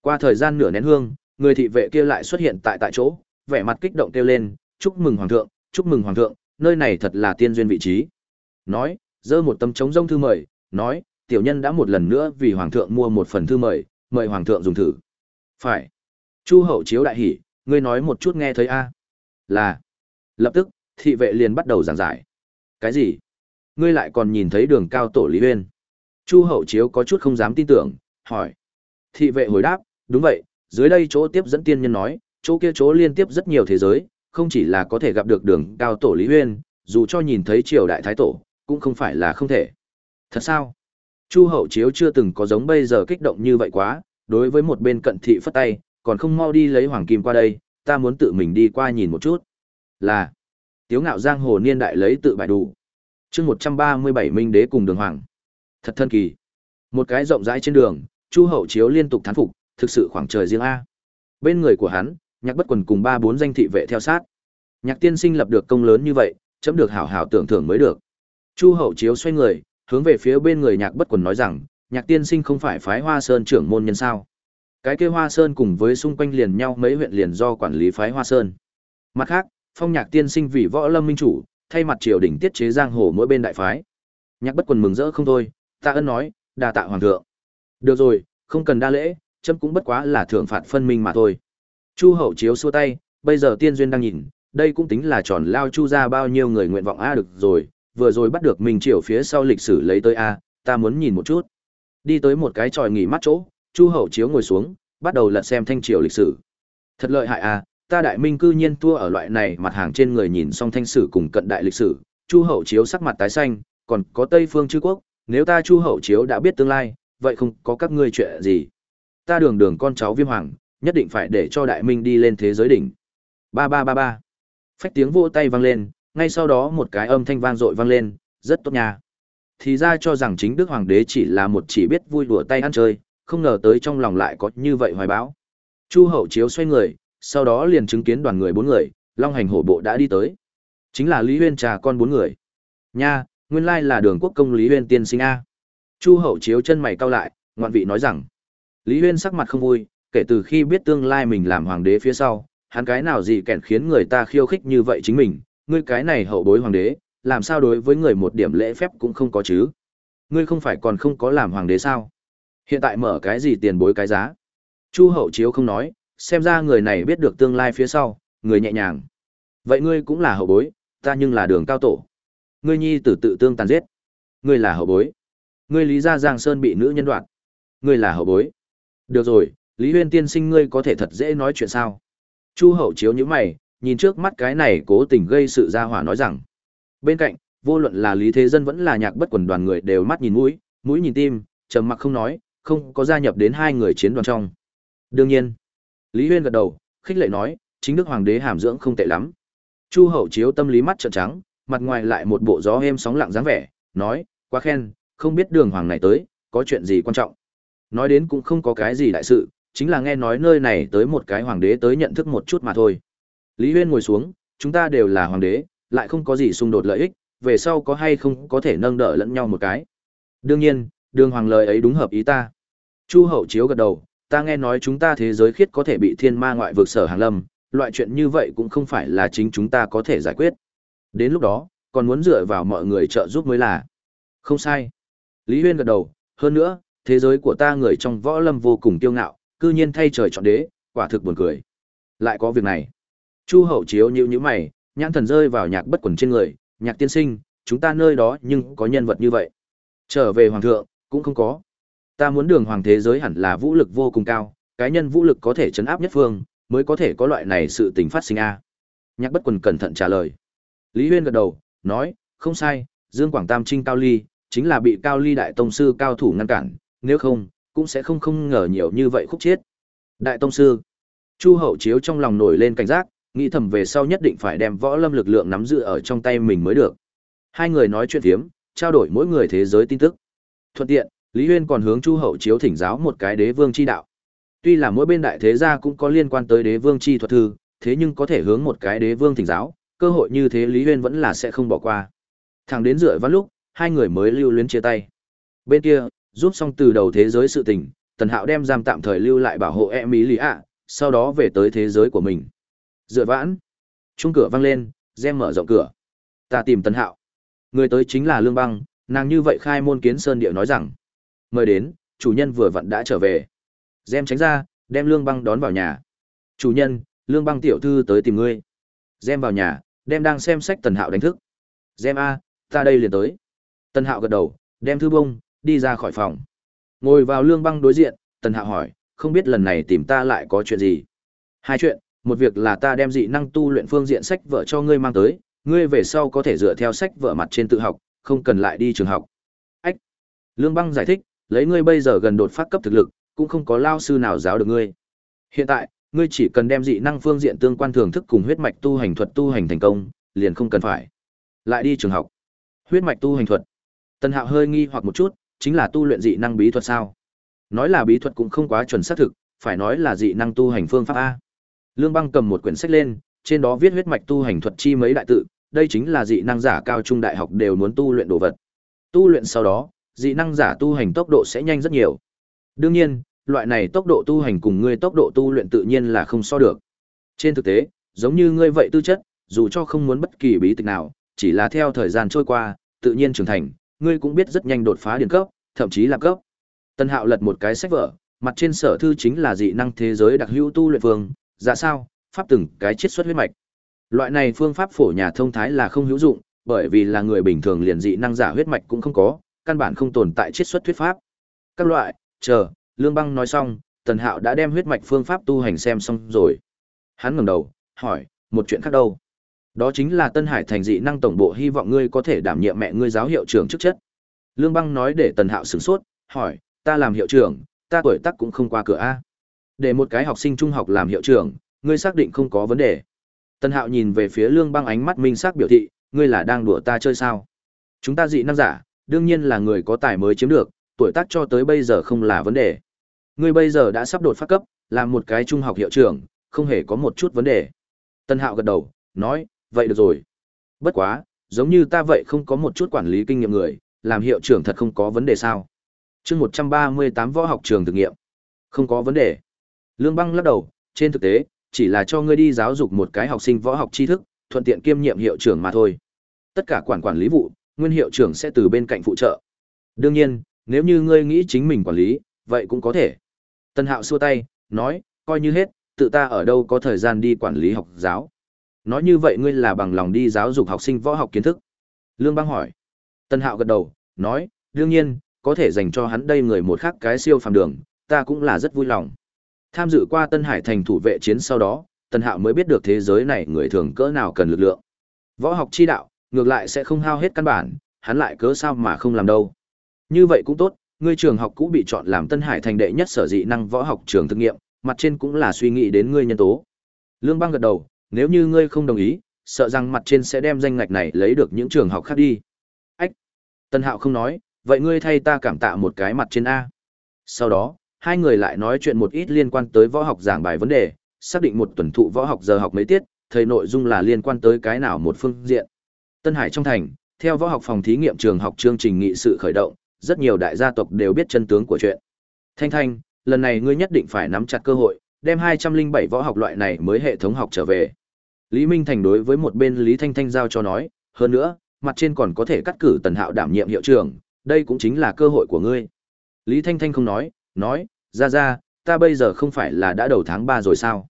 [SPEAKER 1] Qua thời gian nửa nén hương, người thị vệ kia lại xuất hiện tại tại chỗ, vẻ mặt kích động kêu lên, "Chúc mừng hoàng thượng, chúc mừng hoàng thượng, nơi này thật là tiên duyên vị trí." Nói, giơ một tấm trống rông thư mời, nói, "Tiểu nhân đã một lần nữa vì hoàng thượng mua một phần thư mời, mời hoàng thượng dùng thử." "Phải." Chu Hậu chiếu đại hỉ, "Ngươi nói một chút nghe thấy a?" "Là." Lập tức, thị vệ liền bắt đầu giảng giải. "Cái gì?" "Ngươi lại còn nhìn thấy đường cao tổ Lý Uyên?" Chu Hậu chiếu có chút không dám tin tưởng, hỏi. Thị vệ hồi đáp, đúng vậy, dưới đây chỗ tiếp dẫn tiên nhân nói, chỗ kia chỗ liên tiếp rất nhiều thế giới, không chỉ là có thể gặp được đường cao tổ Lý Uyên, dù cho nhìn thấy triều đại thái tổ, cũng không phải là không thể. Thật sao? Chu hậu chiếu chưa từng có giống bây giờ kích động như vậy quá, đối với một bên cận thị phất tay, còn không mau đi lấy hoàng kim qua đây, ta muốn tự mình đi qua nhìn một chút. Là, tiếu ngạo giang hồ niên đại lấy tự bài đủ. chương 137 Minh đế cùng đường hoàng. Thật thân kỳ. Một cái rộng rãi trên đường, Chu Hậu Chiếu liên tục thán phục, thực sự khoảng trời riêng a. Bên người của hắn, Nhạc Bất Quần cùng ba bốn danh thị vệ theo sát. Nhạc Tiên Sinh lập được công lớn như vậy, chấm được hảo hảo tưởng thưởng mới được. Chu Hậu Chiếu xoay người, hướng về phía bên người Nhạc Bất Quần nói rằng, Nhạc Tiên Sinh không phải phái Hoa Sơn trưởng môn nhân sao? Cái kia Hoa Sơn cùng với xung quanh liền nhau mấy huyện liền do quản lý phái Hoa Sơn. Mặt khác, Phong Nhạc Tiên Sinh vì võ lâm minh chủ, thay mặt triều đình tiết chế giang hồ mỗi bên đại phái. Nhạc Bất Quần mừng rỡ không thôi, tạ ơn nói, đa tạ hoàng thượng. Được rồi, không cần đa lễ, trâm cũng bất quá là thưởng phạt phân minh mà thôi. Chu hậu chiếu xua tay, bây giờ tiên duyên đang nhìn, đây cũng tính là tròn lao chu ra bao nhiêu người nguyện vọng a được rồi, vừa rồi bắt được mình triều phía sau lịch sử lấy tới a, ta muốn nhìn một chút. Đi tới một cái tròi nghỉ mắt chỗ, Chu hậu chiếu ngồi xuống, bắt đầu lật xem thanh triều lịch sử. Thật lợi hại a, ta đại minh cư nhiên thua ở loại này mặt hàng trên người nhìn xong thanh sử cùng cận đại lịch sử, Chu hậu chiếu sắc mặt tái xanh, còn có Tây phương chư quốc, nếu ta Chu hậu chiếu đã biết tương lai, vậy không có các ngươi chuyện gì. Ta đường đường con cháu viêm hoàng, nhất định phải để cho đại minh đi lên thế giới đỉnh. Ba ba ba ba. Phách tiếng vỗ tay vang lên, ngay sau đó một cái âm thanh vang dội vang lên, rất tốt nha. Thì ra cho rằng chính đức hoàng đế chỉ là một chỉ biết vui đùa tay ăn chơi, không ngờ tới trong lòng lại có như vậy hoài bão. Chu hậu chiếu xoay người, sau đó liền chứng kiến đoàn người bốn người, long hành hổ bộ đã đi tới. Chính là Lý Huyên trà con bốn người. Nha, nguyên lai là đường quốc công Lý Huyên tiên sinh A. Chu hậu chiếu chân mày cau lại, ngoạn vị nói rằng. Lý Huyên sắc mặt không vui, kể từ khi biết tương lai mình làm hoàng đế phía sau, hắn cái nào gì kẻn khiến người ta khiêu khích như vậy chính mình, ngươi cái này hậu bối hoàng đế, làm sao đối với người một điểm lễ phép cũng không có chứ. Ngươi không phải còn không có làm hoàng đế sao? Hiện tại mở cái gì tiền bối cái giá? Chu hậu chiếu không nói, xem ra người này biết được tương lai phía sau, người nhẹ nhàng. Vậy ngươi cũng là hậu bối, ta nhưng là đường cao tổ. Ngươi nhi tử tự tương tàn giết. Ngươi là hậu bối. Ngươi lý gia Giang Sơn bị nữ nhân đoạt. Ngươi là hậu bối. Được rồi, Lý Huyên tiên sinh ngươi có thể thật dễ nói chuyện sao? Chu hậu chiếu như mày, nhìn trước mắt cái này cố tình gây sự ra hỏa nói rằng. Bên cạnh, vô luận là Lý Thế Dân vẫn là nhạc bất quần đoàn người đều mắt nhìn mũi, mũi nhìn tim, trầm mặc không nói, không có gia nhập đến hai người chiến đoàn trong. Đương nhiên, Lý Huyên gật đầu, khích lệ nói, chính đức hoàng đế hàm dưỡng không tệ lắm. Chu hậu chiếu tâm lý mắt trợn trắng, mặt ngoài lại một bộ gió êm sóng lặng dáng vẻ, nói, quá khen, không biết đường hoàng này tới, có chuyện gì quan trọng. Nói đến cũng không có cái gì đại sự, chính là nghe nói nơi này tới một cái hoàng đế tới nhận thức một chút mà thôi. Lý Huyên ngồi xuống, chúng ta đều là hoàng đế, lại không có gì xung đột lợi ích, về sau có hay không có thể nâng đỡ lẫn nhau một cái. Đương nhiên, đường hoàng lời ấy đúng hợp ý ta. Chu hậu chiếu gật đầu, ta nghe nói chúng ta thế giới khiết có thể bị thiên ma ngoại vực sở hàng lâm, loại chuyện như vậy cũng không phải là chính chúng ta có thể giải quyết. Đến lúc đó, còn muốn dựa vào mọi người trợ giúp mới là. Không sai. Lý Huyên gật đầu, hơn nữa, thế giới của ta người trong võ lâm vô cùng kiêu ngạo, cư nhiên thay trời chọn đế, quả thực buồn cười. Lại có việc này. Chu hậu chiếu nhíu nhíu mày, nhãn thần rơi vào nhạc bất quần trên người, nhạc tiên sinh, chúng ta nơi đó nhưng có nhân vật như vậy. Trở về hoàng thượng, cũng không có. Ta muốn đường hoàng thế giới hẳn là vũ lực vô cùng cao, cái nhân vũ lực có thể chấn áp nhất phương, mới có thể có loại này sự tình phát sinh a. Nhạc bất quần cẩn thận trả lời. Lý Huyên gật đầu, nói, không sai, Dương Quảng Tam Trinh Cao Ly, chính là bị Cao Ly Đại Tông Sư cao thủ ngăn cản, nếu không, cũng sẽ không không ngờ nhiều như vậy khúc chết. Đại Tông Sư, Chu Hậu Chiếu trong lòng nổi lên cảnh giác, nghĩ thầm về sau nhất định phải đem võ lâm lực lượng nắm giữ ở trong tay mình mới được. Hai người nói chuyện thiếm, trao đổi mỗi người thế giới tin tức. Thuận tiện, Lý Huyên còn hướng Chu Hậu Chiếu thỉnh giáo một cái đế vương chi đạo. Tuy là mỗi bên đại thế gia cũng có liên quan tới đế vương chi thuật thư, thế nhưng có thể hướng một cái đế vương thỉnh giáo, cơ hội như thế Lý Huyên vẫn là sẽ không bỏ qua. Thẳng đến rưỡi văn lúc, hai người mới lưu luyến chia tay. Bên kia, giúp xong từ đầu thế giới sự tình, Tần Hạo đem giam tạm thời lưu lại bảo hộ Emily ạ, sau đó về tới thế giới của mình. Dựa vãn, chung cửa vang lên, Gem mở rộng cửa. Ta tìm Tần Hạo. Người tới chính là Lương Băng, nàng như vậy khai môn kiến sơn địa nói rằng. Mời đến, chủ nhân vừa vặn đã trở về. Gem tránh ra, đem Lương Băng đón vào nhà. Chủ nhân, Lương Băng tiểu thư tới tìm ngươi. Gem vào nhà, đem đang xem sách Tần Hạo đánh thức. Gem A, ta đây liền tới. Tần Hạo gật đầu, đem thư bông, đi ra khỏi phòng. Ngồi vào Lương Băng đối diện, Tần Hạo hỏi, không biết lần này tìm ta lại có chuyện gì? Hai chuyện, một việc là ta đem dị năng tu luyện phương diện sách vợ cho ngươi mang tới, ngươi về sau có thể dựa theo sách vợ mặt trên tự học, không cần lại đi trường học. Ách. Lương Băng giải thích, lấy ngươi bây giờ gần đột phát cấp thực lực, cũng không có lao sư nào giáo được ngươi. Hiện tại, ngươi chỉ cần đem dị năng phương diện tương quan thưởng thức cùng huyết mạch tu hành thuật tu hành thành công, liền không cần phải lại đi trường học. Huyết mạch tu hành thuật. Tần Hạo hơi nghi hoặc một chút, chính là tu luyện dị năng bí thuật sao? Nói là bí thuật cũng không quá chuẩn xác thực, phải nói là dị năng tu hành phương pháp a. Lương Băng cầm một quyển sách lên, trên đó viết huyết mạch tu hành thuật chi mấy đại tự, đây chính là dị năng giả cao trung đại học đều muốn tu luyện đồ vật. Tu luyện sau đó, dị năng giả tu hành tốc độ sẽ nhanh rất nhiều. Đương nhiên, loại này tốc độ tu hành cùng ngươi tốc độ tu luyện tự nhiên là không so được. Trên thực tế, giống như ngươi vậy tư chất, dù cho không muốn bất kỳ bí tịch nào, chỉ là theo thời gian trôi qua, tự nhiên trưởng thành, ngươi cũng biết rất nhanh đột phá điển cấp, thậm chí là cấp. Tân Hạo lật một cái sách vở, mặt trên sở thư chính là dị năng thế giới đặc hữu tu luyện phương, dạ sao, pháp từng cái chiết xuất huyết mạch. Loại này phương pháp phổ nhà thông thái là không hữu dụng, bởi vì là người bình thường liền dị năng giả huyết mạch cũng không có, căn bản không tồn tại chiết xuất thuyết pháp. Các loại, chờ, Lương Băng nói xong, Tần Hạo đã đem huyết mạch phương pháp tu hành xem xong rồi. Hắn ngẩng đầu, hỏi, một chuyện khác đâu? Đó chính là Tân Hải thành dị năng tổng bộ hy vọng ngươi có thể đảm nhiệm mẹ ngươi giáo hiệu trưởng chức chất. Lương Băng nói để Tần Hạo sửng sốt, hỏi, ta làm hiệu trưởng, ta tuổi tác cũng không qua cửa a. Để một cái học sinh trung học làm hiệu trưởng, ngươi xác định không có vấn đề. Tân Hạo nhìn về phía Lương Băng ánh mắt minh xác biểu thị, ngươi là đang đùa ta chơi sao? Chúng ta dị năng giả, đương nhiên là người có tài mới chiếm được, tuổi tác cho tới bây giờ không là vấn đề. Ngươi bây giờ đã sắp đột phát cấp, làm một cái trung học hiệu trưởng, không hề có một chút vấn đề. Tân Hạo gật đầu, nói, vậy được rồi. Bất quá, giống như ta vậy không có một chút quản lý kinh nghiệm người, làm hiệu trưởng thật không có vấn đề sao. chương 138 võ học trường thực nghiệm. Không có vấn đề. Lương Băng lắc đầu, trên thực tế, chỉ là cho ngươi đi giáo dục một cái học sinh võ học tri thức, thuận tiện kiêm nhiệm hiệu trưởng mà thôi. Tất cả quản quản lý vụ, nguyên hiệu trưởng sẽ từ bên cạnh phụ trợ. Đương nhiên, nếu như ngươi nghĩ chính mình quản lý, vậy cũng có thể. Tân Hạo xua tay, nói, coi như hết, tự ta ở đâu có thời gian đi quản lý học giáo. Nói như vậy ngươi là bằng lòng đi giáo dục học sinh võ học kiến thức. Lương Băng hỏi. Tân Hạo gật đầu, nói, đương nhiên, có thể dành cho hắn đây người một khác cái siêu phàm đường, ta cũng là rất vui lòng. Tham dự qua Tân Hải thành thủ vệ chiến sau đó, Tân Hạo mới biết được thế giới này người thường cỡ nào cần lực lượng. Võ học chi đạo, ngược lại sẽ không hao hết căn bản, hắn lại cớ sao mà không làm đâu. Như vậy cũng tốt, ngươi trường học cũ bị chọn làm Tân Hải thành đệ nhất sở dị năng võ học trường thực nghiệm, mặt trên cũng là suy nghĩ đến ngươi nhân tố. Lương Bang gật đầu, nếu như ngươi không đồng ý, sợ rằng mặt trên sẽ đem danh ngạch này lấy được những trường học khác đi. Ách. Tân Hạo không nói, vậy ngươi thay ta cảm tạ một cái mặt trên a. Sau đó, hai người lại nói chuyện một ít liên quan tới võ học giảng bài vấn đề, xác định một tuần thụ võ học giờ học mấy tiết, thời nội dung là liên quan tới cái nào một phương diện. Tân Hải trong thành, theo võ học phòng thí nghiệm trường học chương trình nghị sự khởi động, rất nhiều đại gia tộc đều biết chân tướng của chuyện. Thanh Thanh, lần này ngươi nhất định phải nắm chặt cơ hội, đem 207 võ học loại này mới hệ thống học trở về. Lý Minh Thành đối với một bên Lý Thanh Thanh giao cho nói, hơn nữa, mặt trên còn có thể cắt cử Tần Hạo đảm nhiệm hiệu trưởng, đây cũng chính là cơ hội của ngươi. Lý Thanh Thanh không nói, nói, ra ra, ta bây giờ không phải là đã đầu tháng 3 rồi sao?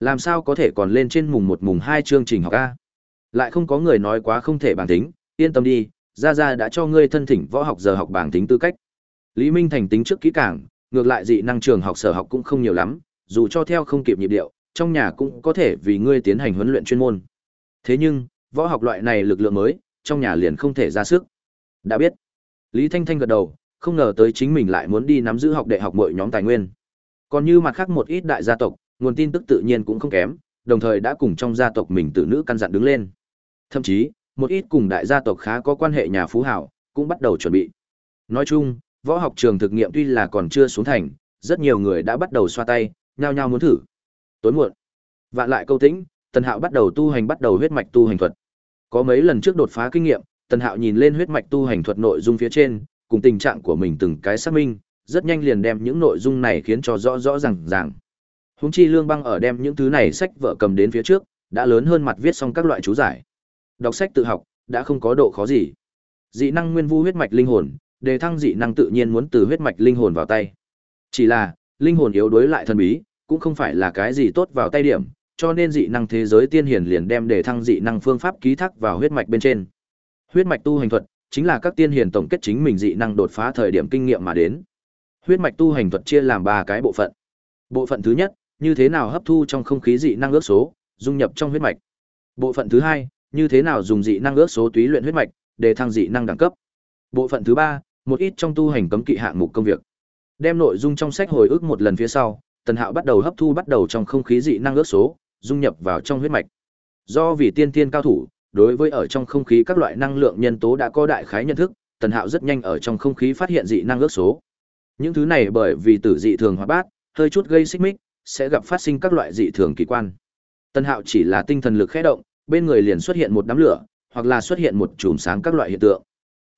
[SPEAKER 1] Làm sao có thể còn lên trên mùng 1 mùng 2 chương trình học A? Lại không có người nói quá không thể bằng tính, yên tâm đi, ra ra đã cho ngươi thân thỉnh võ học giờ học bảng tính tư cách. Lý Minh Thành tính trước kỹ càng, ngược lại dị năng trường học sở học cũng không nhiều lắm, dù cho theo không kịp nhịp điệu, trong nhà cũng có thể vì ngươi tiến hành huấn luyện chuyên môn. Thế nhưng, võ học loại này lực lượng mới, trong nhà liền không thể ra sức. Đã biết. Lý Thanh Thanh gật đầu, không ngờ tới chính mình lại muốn đi nắm giữ học đại học mọi nhóm tài nguyên. Còn như mặt khác một ít đại gia tộc, nguồn tin tức tự nhiên cũng không kém, đồng thời đã cùng trong gia tộc mình tự nữ căn dặn đứng lên. Thậm chí, một ít cùng đại gia tộc khá có quan hệ nhà phú hảo, cũng bắt đầu chuẩn bị. Nói chung, võ học trường thực nghiệm tuy là còn chưa xuống thành, rất nhiều người đã bắt đầu xoa tay, nhao nhao muốn thử. Tối muộn, vạn lại câu tĩnh, Tần Hạo bắt đầu tu hành bắt đầu huyết mạch tu hành thuật. Có mấy lần trước đột phá kinh nghiệm, Tần Hạo nhìn lên huyết mạch tu hành thuật nội dung phía trên, cùng tình trạng của mình từng cái xác minh, rất nhanh liền đem những nội dung này khiến cho rõ rõ ràng ràng. Huống chi Lương Băng ở đem những thứ này sách vợ cầm đến phía trước, đã lớn hơn mặt viết xong các loại chú giải. Đọc sách tự học, đã không có độ khó gì. Dị năng nguyên vu huyết mạch linh hồn, đề thăng dị năng tự nhiên muốn từ huyết mạch linh hồn vào tay. Chỉ là, linh hồn yếu đuối lại thần bí, cũng không phải là cái gì tốt vào tay điểm, cho nên dị năng thế giới tiên hiển liền đem đề thăng dị năng phương pháp ký thác vào huyết mạch bên trên. Huyết mạch tu hành thuật chính là các tiên hiền tổng kết chính mình dị năng đột phá thời điểm kinh nghiệm mà đến. Huyết mạch tu hành thuật chia làm ba cái bộ phận. Bộ phận thứ nhất, như thế nào hấp thu trong không khí dị năng ước số, dung nhập trong huyết mạch. Bộ phận thứ hai, như thế nào dùng dị năng ước số túy luyện huyết mạch, để thăng dị năng đẳng cấp. Bộ phận thứ ba, một ít trong tu hành cấm kỵ hạng mục công việc. Đem nội dung trong sách hồi ức một lần phía sau, Tần Hạo bắt đầu hấp thu bắt đầu trong không khí dị năng ước số, dung nhập vào trong huyết mạch. Do vì tiên tiên cao thủ, đối với ở trong không khí các loại năng lượng nhân tố đã có đại khái nhận thức, Tần Hạo rất nhanh ở trong không khí phát hiện dị năng ước số. Những thứ này bởi vì tử dị thường hóa bát, hơi chút gây xích mích, sẽ gặp phát sinh các loại dị thường kỳ quan. Tần Hạo chỉ là tinh thần lực khẽ động, bên người liền xuất hiện một đám lửa, hoặc là xuất hiện một chùm sáng các loại hiện tượng.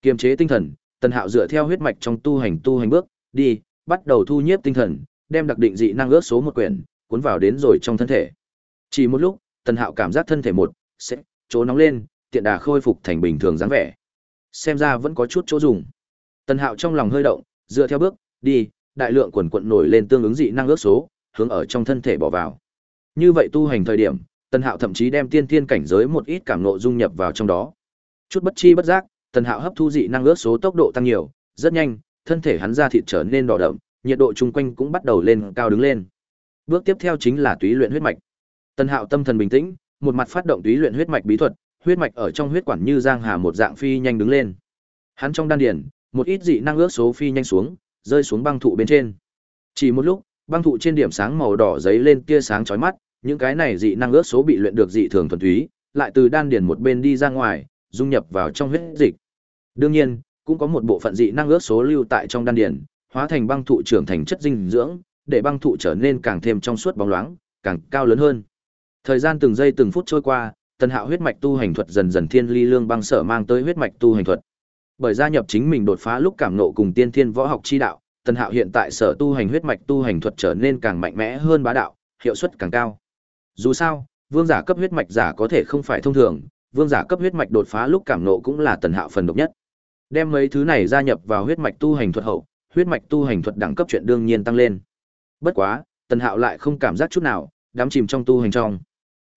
[SPEAKER 1] Kiềm chế tinh thần, Tần Hạo dựa theo huyết mạch trong tu hành tu hành bước, đi, bắt đầu thu nhiếp tinh thần, đem đặc định dị năng ước số một quyển, cuốn vào đến rồi trong thân thể. Chỉ một lúc, Tần Hạo cảm giác thân thể một sẽ chỗ nóng lên, tiện đà khôi phục thành bình thường dáng vẻ. Xem ra vẫn có chút chỗ dùng. Tần Hạo trong lòng hơi động, dựa theo bước, đi, đại lượng quần quận nổi lên tương ứng dị năng ước số, hướng ở trong thân thể bỏ vào. Như vậy tu hành thời điểm, Tần Hạo thậm chí đem tiên tiên cảnh giới một ít cảm ngộ dung nhập vào trong đó. Chút bất chi bất giác, Tần Hạo hấp thu dị năng ước số tốc độ tăng nhiều, rất nhanh, thân thể hắn ra thịt trở nên đỏ đậm, nhiệt độ chung quanh cũng bắt đầu lên cao đứng lên. Bước tiếp theo chính là túy luyện huyết mạch. Tần Hạo tâm thần bình tĩnh, một mặt phát động túy luyện huyết mạch bí thuật, huyết mạch ở trong huyết quản như giang hà một dạng phi nhanh đứng lên. Hắn trong đan điền, một ít dị năng ước số phi nhanh xuống, rơi xuống băng thụ bên trên. Chỉ một lúc, băng thụ trên điểm sáng màu đỏ giấy lên tia sáng chói mắt, những cái này dị năng ước số bị luyện được dị thường thuần túy, lại từ đan điền một bên đi ra ngoài, dung nhập vào trong huyết dịch. Đương nhiên, cũng có một bộ phận dị năng ước số lưu tại trong đan điền, hóa thành băng thụ trưởng thành chất dinh dưỡng, để băng thụ trở nên càng thêm trong suốt bóng loáng, càng cao lớn hơn. Thời gian từng giây từng phút trôi qua, Tần Hạo huyết mạch tu hành thuật dần dần thiên ly lương băng sở mang tới huyết mạch tu hành thuật. Bởi gia nhập chính mình đột phá lúc cảm nộ cùng tiên thiên võ học chi đạo, Tần Hạo hiện tại sở tu hành huyết mạch tu hành thuật trở nên càng mạnh mẽ hơn bá đạo, hiệu suất càng cao. Dù sao, vương giả cấp huyết mạch giả có thể không phải thông thường, vương giả cấp huyết mạch đột phá lúc cảm nộ cũng là Tần Hạo phần độc nhất. Đem mấy thứ này gia nhập vào huyết mạch tu hành thuật hậu, huyết mạch tu hành thuật đẳng cấp chuyện đương nhiên tăng lên. Bất quá, Tần Hạo lại không cảm giác chút nào, đắm chìm trong tu hành trong.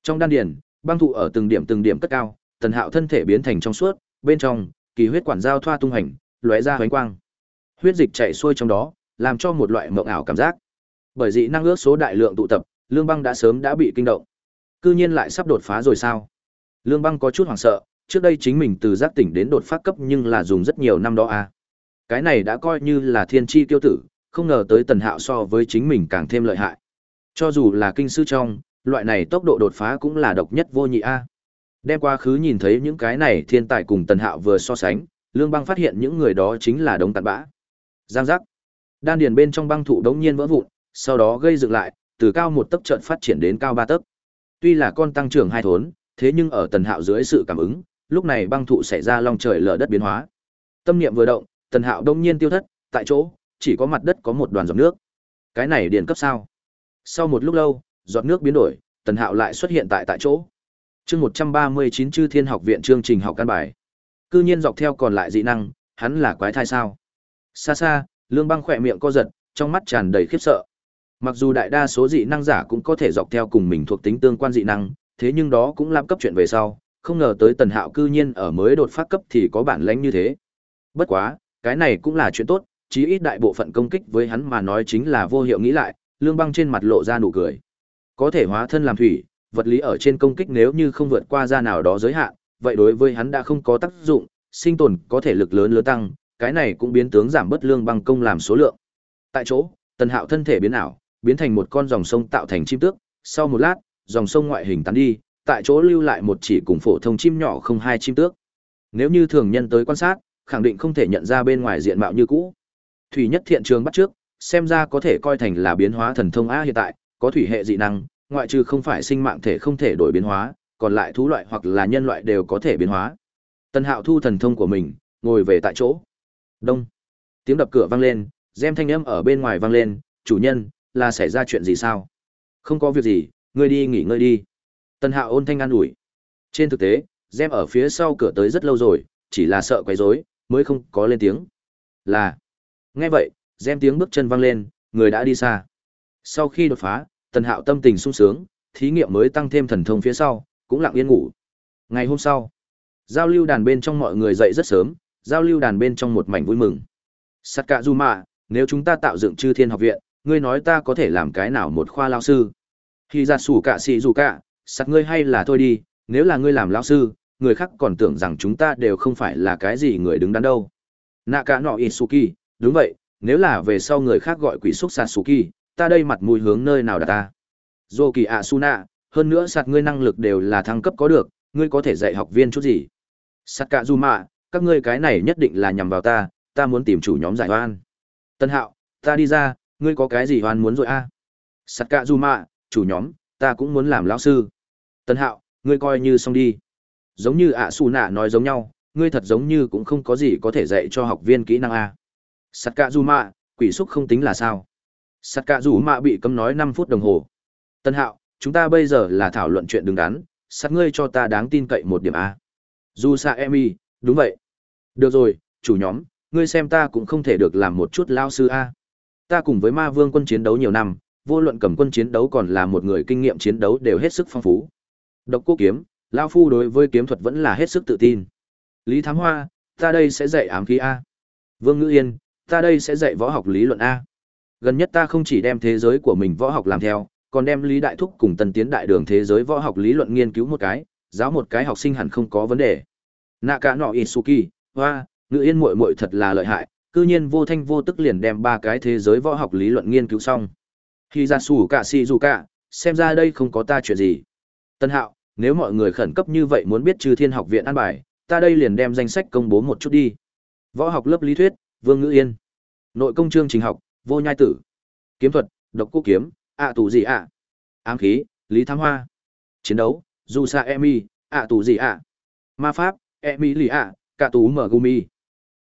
[SPEAKER 1] Trong đan điền, băng thụ ở từng điểm từng điểm cất cao, Tần Hạo thân thể biến thành trong suốt, bên trong, kỳ huyết quản giao thoa tung hành, lóe ra hoánh quang. Huyết dịch chảy xuôi trong đó, làm cho một loại mộng ảo cảm giác. Bởi dị năng ước số đại lượng tụ tập, Lương Băng đã sớm đã bị kinh động. Cư nhiên lại sắp đột phá rồi sao? Lương Băng có chút hoảng sợ, trước đây chính mình từ giác tỉnh đến đột phát cấp nhưng là dùng rất nhiều năm đó à. Cái này đã coi như là thiên chi tiêu tử, không ngờ tới tần hạo so với chính mình càng thêm lợi hại. Cho dù là kinh sư trong, loại này tốc độ đột phá cũng là độc nhất vô nhị a. Đem quá khứ nhìn thấy những cái này thiên tài cùng tần hạo vừa so sánh, Lương Băng phát hiện những người đó chính là đống tàn bã. Giang giác. Đan điền bên trong băng thụ đống nhiên vỡ vụn, sau đó gây dựng lại, từ cao một tấc chợt phát triển đến cao ba tấc. Tuy là con tăng trưởng hai thốn, thế nhưng ở tần hạo dưới sự cảm ứng, lúc này băng thụ xảy ra long trời lở đất biến hóa. Tâm niệm vừa động, tần hạo đông nhiên tiêu thất, tại chỗ, chỉ có mặt đất có một đoàn giọt nước. Cái này điền cấp sao? Sau một lúc lâu, giọt nước biến đổi, tần hạo lại xuất hiện tại tại chỗ. chương một trăm ba mươi chín chư thiên học viện chương trình học căn bài. Cư nhiên dọc theo còn lại dị năng, hắn là quái thai sao? Xa xa, lương băng khỏe miệng co giật, trong mắt tràn đầy khiếp sợ. Mặc dù đại đa số dị năng giả cũng có thể dọc theo cùng mình thuộc tính tương quan dị năng, thế nhưng đó cũng làm cấp chuyện về sau, không ngờ tới tần hạo cư nhiên ở mới đột phát cấp thì có bản lãnh như thế. Bất quá, cái này cũng là chuyện tốt, chí ít đại bộ phận công kích với hắn mà nói chính là vô hiệu nghĩ lại, lương băng trên mặt lộ ra nụ cười. Có thể hóa thân làm thủy, vật lý ở trên công kích nếu như không vượt qua ra nào đó giới hạn, vậy đối với hắn đã không có tác dụng, sinh tồn có thể lực lớn lớn tăng, cái này cũng biến tướng giảm bớt lương bằng công làm số lượng. Tại chỗ, tần hạo thân thể biến ảo, biến thành một con dòng sông tạo thành chim tước, sau một lát, dòng sông ngoại hình tán đi, tại chỗ lưu lại một chỉ cùng phổ thông chim nhỏ không hai chim tước. Nếu như thường nhân tới quan sát, khẳng định không thể nhận ra bên ngoài diện mạo như cũ. Thủy nhất thiện trường bắt trước, xem ra có thể coi thành là biến hóa thần thông a hiện tại, có thủy hệ dị năng, ngoại trừ không phải sinh mạng thể không thể đổi biến hóa, còn lại thú loại hoặc là nhân loại đều có thể biến hóa. Tần Hạo thu thần thông của mình, ngồi về tại chỗ. Đông. Tiếng đập cửa vang lên, gem thanh âm ở bên ngoài vang lên, "Chủ nhân, là xảy ra chuyện gì sao?" "Không có việc gì, ngươi đi nghỉ ngơi đi." Tần Hạo ôn thanh an ủi. Trên thực tế, gem ở phía sau cửa tới rất lâu rồi, chỉ là sợ quấy rối, mới không có lên tiếng. Là. Nghe vậy, gem tiếng bước chân vang lên, người đã đi xa. Sau khi đột phá, Tần Hạo tâm tình sung sướng, thí nghiệm mới tăng thêm thần thông phía sau, cũng lặng yên ngủ. Ngày hôm sau, giao lưu đàn bên trong mọi người dậy rất sớm, giao lưu đàn bên trong một mảnh vui mừng. Sakazuma, nếu chúng ta tạo dựng chư thiên học viện, ngươi nói ta có thể làm cái nào một khoa lao sư? Khi ra sủ cả sĩ dù cả, sắt ngươi hay là thôi đi, nếu là ngươi làm lao sư, người khác còn tưởng rằng chúng ta đều không phải là cái gì người đứng đắn đâu. Nạ cả nọ Isuki, đúng vậy, nếu là về sau người khác gọi quỷ xúc Satsuki, ta đây mặt mũi hướng nơi nào đặt ta. Dô kỳ ạ su nạ hơn nữa sạt ngươi năng lực đều là thăng cấp có được, ngươi có thể dạy học viên chút gì. sạt cạ du mạ các ngươi cái này nhất định là nhằm vào ta, ta muốn tìm chủ nhóm giải oan. Tân Hạo, ta đi ra, ngươi có cái gì oan muốn rồi a? À? mạ chủ nhóm, ta cũng muốn làm lão sư. Tân Hạo, ngươi coi như xong đi. Giống như ạ Su nạ nói giống nhau, ngươi thật giống như cũng không có gì có thể dạy cho học viên kỹ năng a. sạt cạ du mạ quỷ xúc không tính là sao? Sakazuma bị cấm nói năm phút đồng hồ. Tân Hạo, chúng ta bây giờ là thảo luận chuyện đứng đắn, sắt ngươi cho ta đáng tin cậy một điểm a. Du Sa Emi, đúng vậy. Được rồi, chủ nhóm, ngươi xem ta cũng không thể được làm một chút lao sư a. Ta cùng với Ma Vương quân chiến đấu nhiều năm, vô luận cầm quân chiến đấu còn là một người kinh nghiệm chiến đấu đều hết sức phong phú. Độc Cô kiếm, lao phu đối với kiếm thuật vẫn là hết sức tự tin. Lý Thám Hoa, ta đây sẽ dạy ám khí a. Vương Ngữ Yên, ta đây sẽ dạy võ học lý luận a. Gần nhất ta không chỉ đem thế giới của mình võ học làm theo, còn đem Lý Đại Thúc cùng Tân Tiến Đại Đường thế giới võ học lý luận nghiên cứu một cái, giáo một cái học sinh hẳn không có vấn đề. nã cả nọ Isuki, hoa, ngự yên muội muội thật là lợi hại, cư nhiên vô thanh vô tức liền đem ba cái thế giới võ học lý luận nghiên cứu xong. Khi ra xù cả si dù cả, xem ra đây không có ta chuyện gì. Tân Hạo, nếu mọi người khẩn cấp như vậy muốn biết trừ thiên học viện an bài, ta đây liền đem danh sách công bố một chút đi. Võ học lớp lý thuyết, Vương Ngữ Yên. Nội công chương trình học, Vô Nhai Tử. Kiếm thuật, Độc quốc Kiếm, ạ tù gì ạ? Ám khí lý thám hoa. Chiến đấu dù sa emi ạ tù gì ạ? Ma pháp emi lì ạ cả tù mở gumi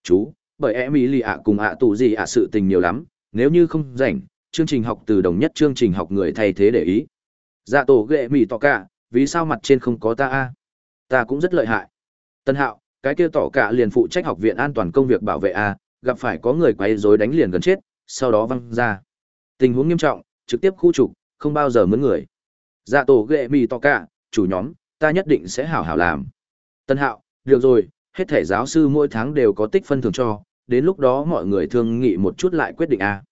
[SPEAKER 1] chú bởi emi lì ạ cùng ạ tù gì ạ sự tình nhiều lắm nếu như không rảnh chương trình học từ đồng nhất chương trình học người thay thế để ý. Dạ tổ ghệ mì tỏ cả vì sao mặt trên không có ta a? Ta cũng rất lợi hại. Tân hạo cái kia tỏ cả liền phụ trách học viện an toàn công việc bảo vệ a gặp phải có người quay rối đánh liền gần chết sau đó văng ra tình huống nghiêm trọng trực tiếp khu trục, không bao giờ mướn người. Dạ tổ ghệ mì to cả, chủ nhóm, ta nhất định sẽ hảo hảo làm. Tân hạo, được rồi, hết thể giáo sư mỗi tháng đều có tích phân thường cho, đến lúc đó mọi người thương nghị một chút lại quyết định a.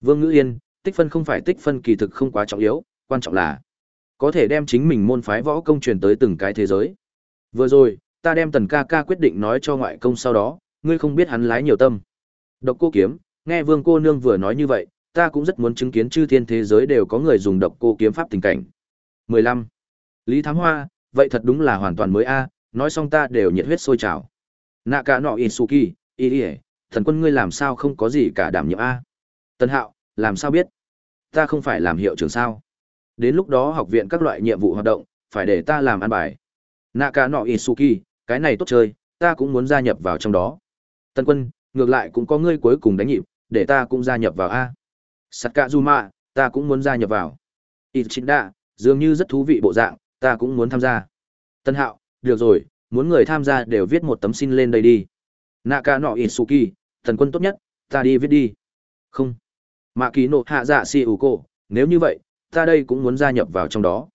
[SPEAKER 1] Vương Ngữ Yên, tích phân không phải tích phân kỳ thực không quá trọng yếu, quan trọng là có thể đem chính mình môn phái võ công truyền tới từng cái thế giới. Vừa rồi, ta đem tần ca ca quyết định nói cho ngoại công sau đó, ngươi không biết hắn lái nhiều tâm. Độc cô kiếm, nghe vương cô nương vừa nói như vậy, ta cũng rất muốn chứng kiến chư thiên thế giới đều có người dùng độc cô kiếm pháp tình cảnh. 15. Lý Thám Hoa, vậy thật đúng là hoàn toàn mới a, nói xong ta đều nhiệt huyết sôi trào. cả nọ Isuki, y thần quân ngươi làm sao không có gì cả đảm nhiệm a? Tân Hạo, làm sao biết? Ta không phải làm hiệu trưởng sao? Đến lúc đó học viện các loại nhiệm vụ hoạt động, phải để ta làm ăn bài. Nạ cả nọ Isuki, cái này tốt chơi, ta cũng muốn gia nhập vào trong đó. Tân quân, ngược lại cũng có ngươi cuối cùng đánh nhịp, để ta cũng gia nhập vào a. Sakazuma, ta cũng muốn gia nhập vào. Ichida, dường như rất thú vị bộ dạng, ta cũng muốn tham gia. Tân Hạo, được rồi, muốn người tham gia đều viết một tấm xin lên đây đi. Naka no Isuki, thần quân tốt nhất, ta đi viết đi. Không. Mạ kỳ nộ hạ dạ si ủ nếu như vậy, ta đây cũng muốn gia nhập vào trong đó.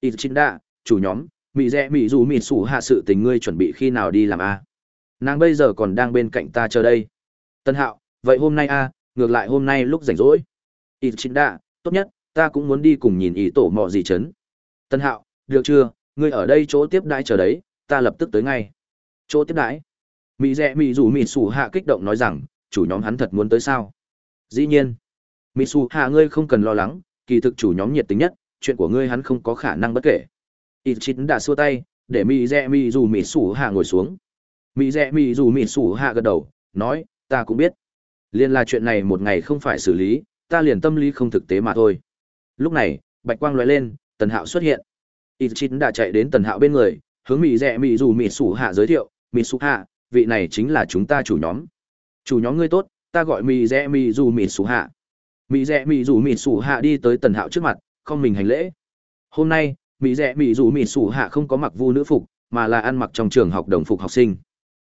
[SPEAKER 1] Ichida, chủ nhóm, mị rẽ mị dù mị sủ hạ sự tình ngươi chuẩn bị khi nào đi làm a nàng bây giờ còn đang bên cạnh ta chờ đây tân hạo vậy hôm nay a, ngược lại hôm nay lúc rảnh rỗi. Ít chính đạ, tốt nhất, ta cũng muốn đi cùng nhìn ý tổ mò gì chấn. Tân hạo, được chưa? Ngươi ở đây chỗ tiếp đãi chờ đấy, ta lập tức tới ngay. Chỗ tiếp đãi? Mỹ rẽ mỹ dù mỹ sủ hạ kích động nói rằng, chủ nhóm hắn thật muốn tới sao? Dĩ nhiên. Mỹ sủ hạ ngươi không cần lo lắng, kỳ thực chủ nhóm nhiệt tình nhất, chuyện của ngươi hắn không có khả năng bất kể. Ít chín đã xua tay, để mỹ rẽ mỹ dù mỹ sủ hạ ngồi xuống. Mỹ rẽ mỹ dù mỹ sủ hạ gật đầu, nói, ta cũng biết liên là chuyện này một ngày không phải xử lý ta liền tâm lý không thực tế mà thôi. Lúc này, bạch quang lóe lên, tần hạo xuất hiện. Ichin chín đã chạy đến tần hạo bên người hướng Mị Dạ Mị dù Mị sủ hạ giới thiệu "Mị sủ hạ vị này chính là chúng ta chủ nhóm. Chủ nhóm ngươi tốt ta gọi Mị Dạ Mị dù Mị sủ hạ. Mị Dạ Mị dù Mị sủ hạ đi tới tần hạo trước mặt không mình hành lễ. Hôm nay Mị Dạ Mị dù Mị sủ hạ không có mặc vu nữ phục mà là ăn mặc trong trường học đồng phục học sinh.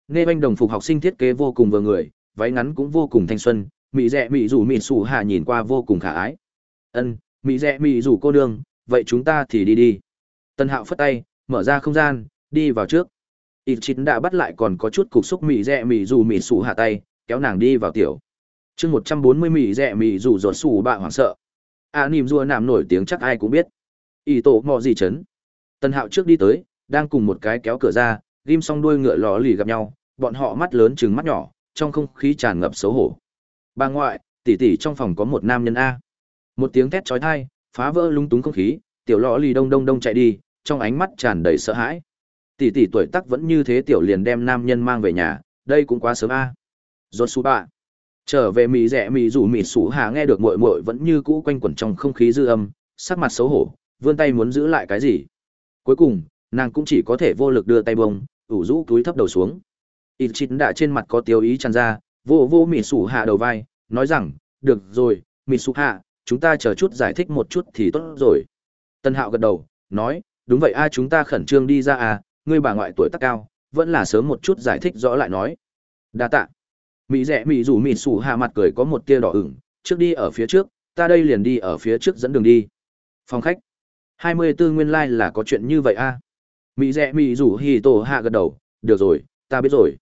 [SPEAKER 1] Nghe banh đồng phục học sinh thiết kế vô cùng vừa người váy ngắn cũng vô cùng thanh xuân mỹ rẽ mỹ rủ mỹ sủ hạ nhìn qua vô cùng khả ái. Ân mỹ rẽ mỹ rủ cô đương vậy chúng ta thì đi đi. Tân hạo phất tay, mở ra không gian, đi vào trước. Ít chín đã bắt lại còn có chút cục xúc mỹ rẽ mỹ rủ mỹ sủ hạ tay, kéo nàng đi vào tiểu. Chương một trăm bốn mươi mỹ rẽ mỹ rủ ruột sủ bạ hoảng sợ. A nìm dua nằm nổi tiếng chắc ai cũng biết. Ỷ tổ mò gì chấn? Tân hạo trước đi tới, đang cùng một cái kéo cửa ra, ghim xong đuôi ngựa lò lì gặp nhau, bọn họ mắt lớn chừng mắt nhỏ trong không khí tràn ngập xấu hổ. Bà ngoại tỷ tỷ trong phòng có một nam nhân a. Một tiếng thét chói tai, phá vỡ lung túng không khí tiểu lọ lì đông đông đông chạy đi trong ánh mắt tràn đầy sợ hãi. Tỷ tỷ tuổi tác vẫn như thế tiểu liền đem nam nhân mang về nhà đây cũng quá sớm a. Rốt su bạ. Trở về mỹ rẻ mỹ rủ mỹ sủ hà nghe được muội muội vẫn như cũ quanh quẩn trong không khí dư âm sắc mặt xấu hổ vươn tay muốn giữ lại cái gì. Cuối cùng nàng cũng chỉ có thể vô lực đưa tay bông ủ rũ túi thấp đầu xuống ít chín đã trên mặt có tiêu ý tràn ra, vô vô mỹ sủ hạ đầu vai, nói rằng, được rồi mỹ sủ hạ, chúng ta chờ chút giải thích một chút thì tốt rồi. Tân hạo gật đầu, nói, đúng vậy a, chúng ta khẩn trương đi ra à ngươi bà ngoại tuổi tác cao, vẫn là sớm một chút giải thích rõ lại nói. Đa tạ. Mỹ rẽ mỹ rủ mỹ sủ hạ mặt cười có một tia đỏ ửng, trước đi ở phía trước, ta đây liền đi ở phía trước dẫn đường đi. Phòng khách. Hai mươi tư nguyên lai、like、là có chuyện như vậy a. À? mỹ rẽ mỹ rủ hì tổ hạ gật đầu, được rồi, ta biết rồi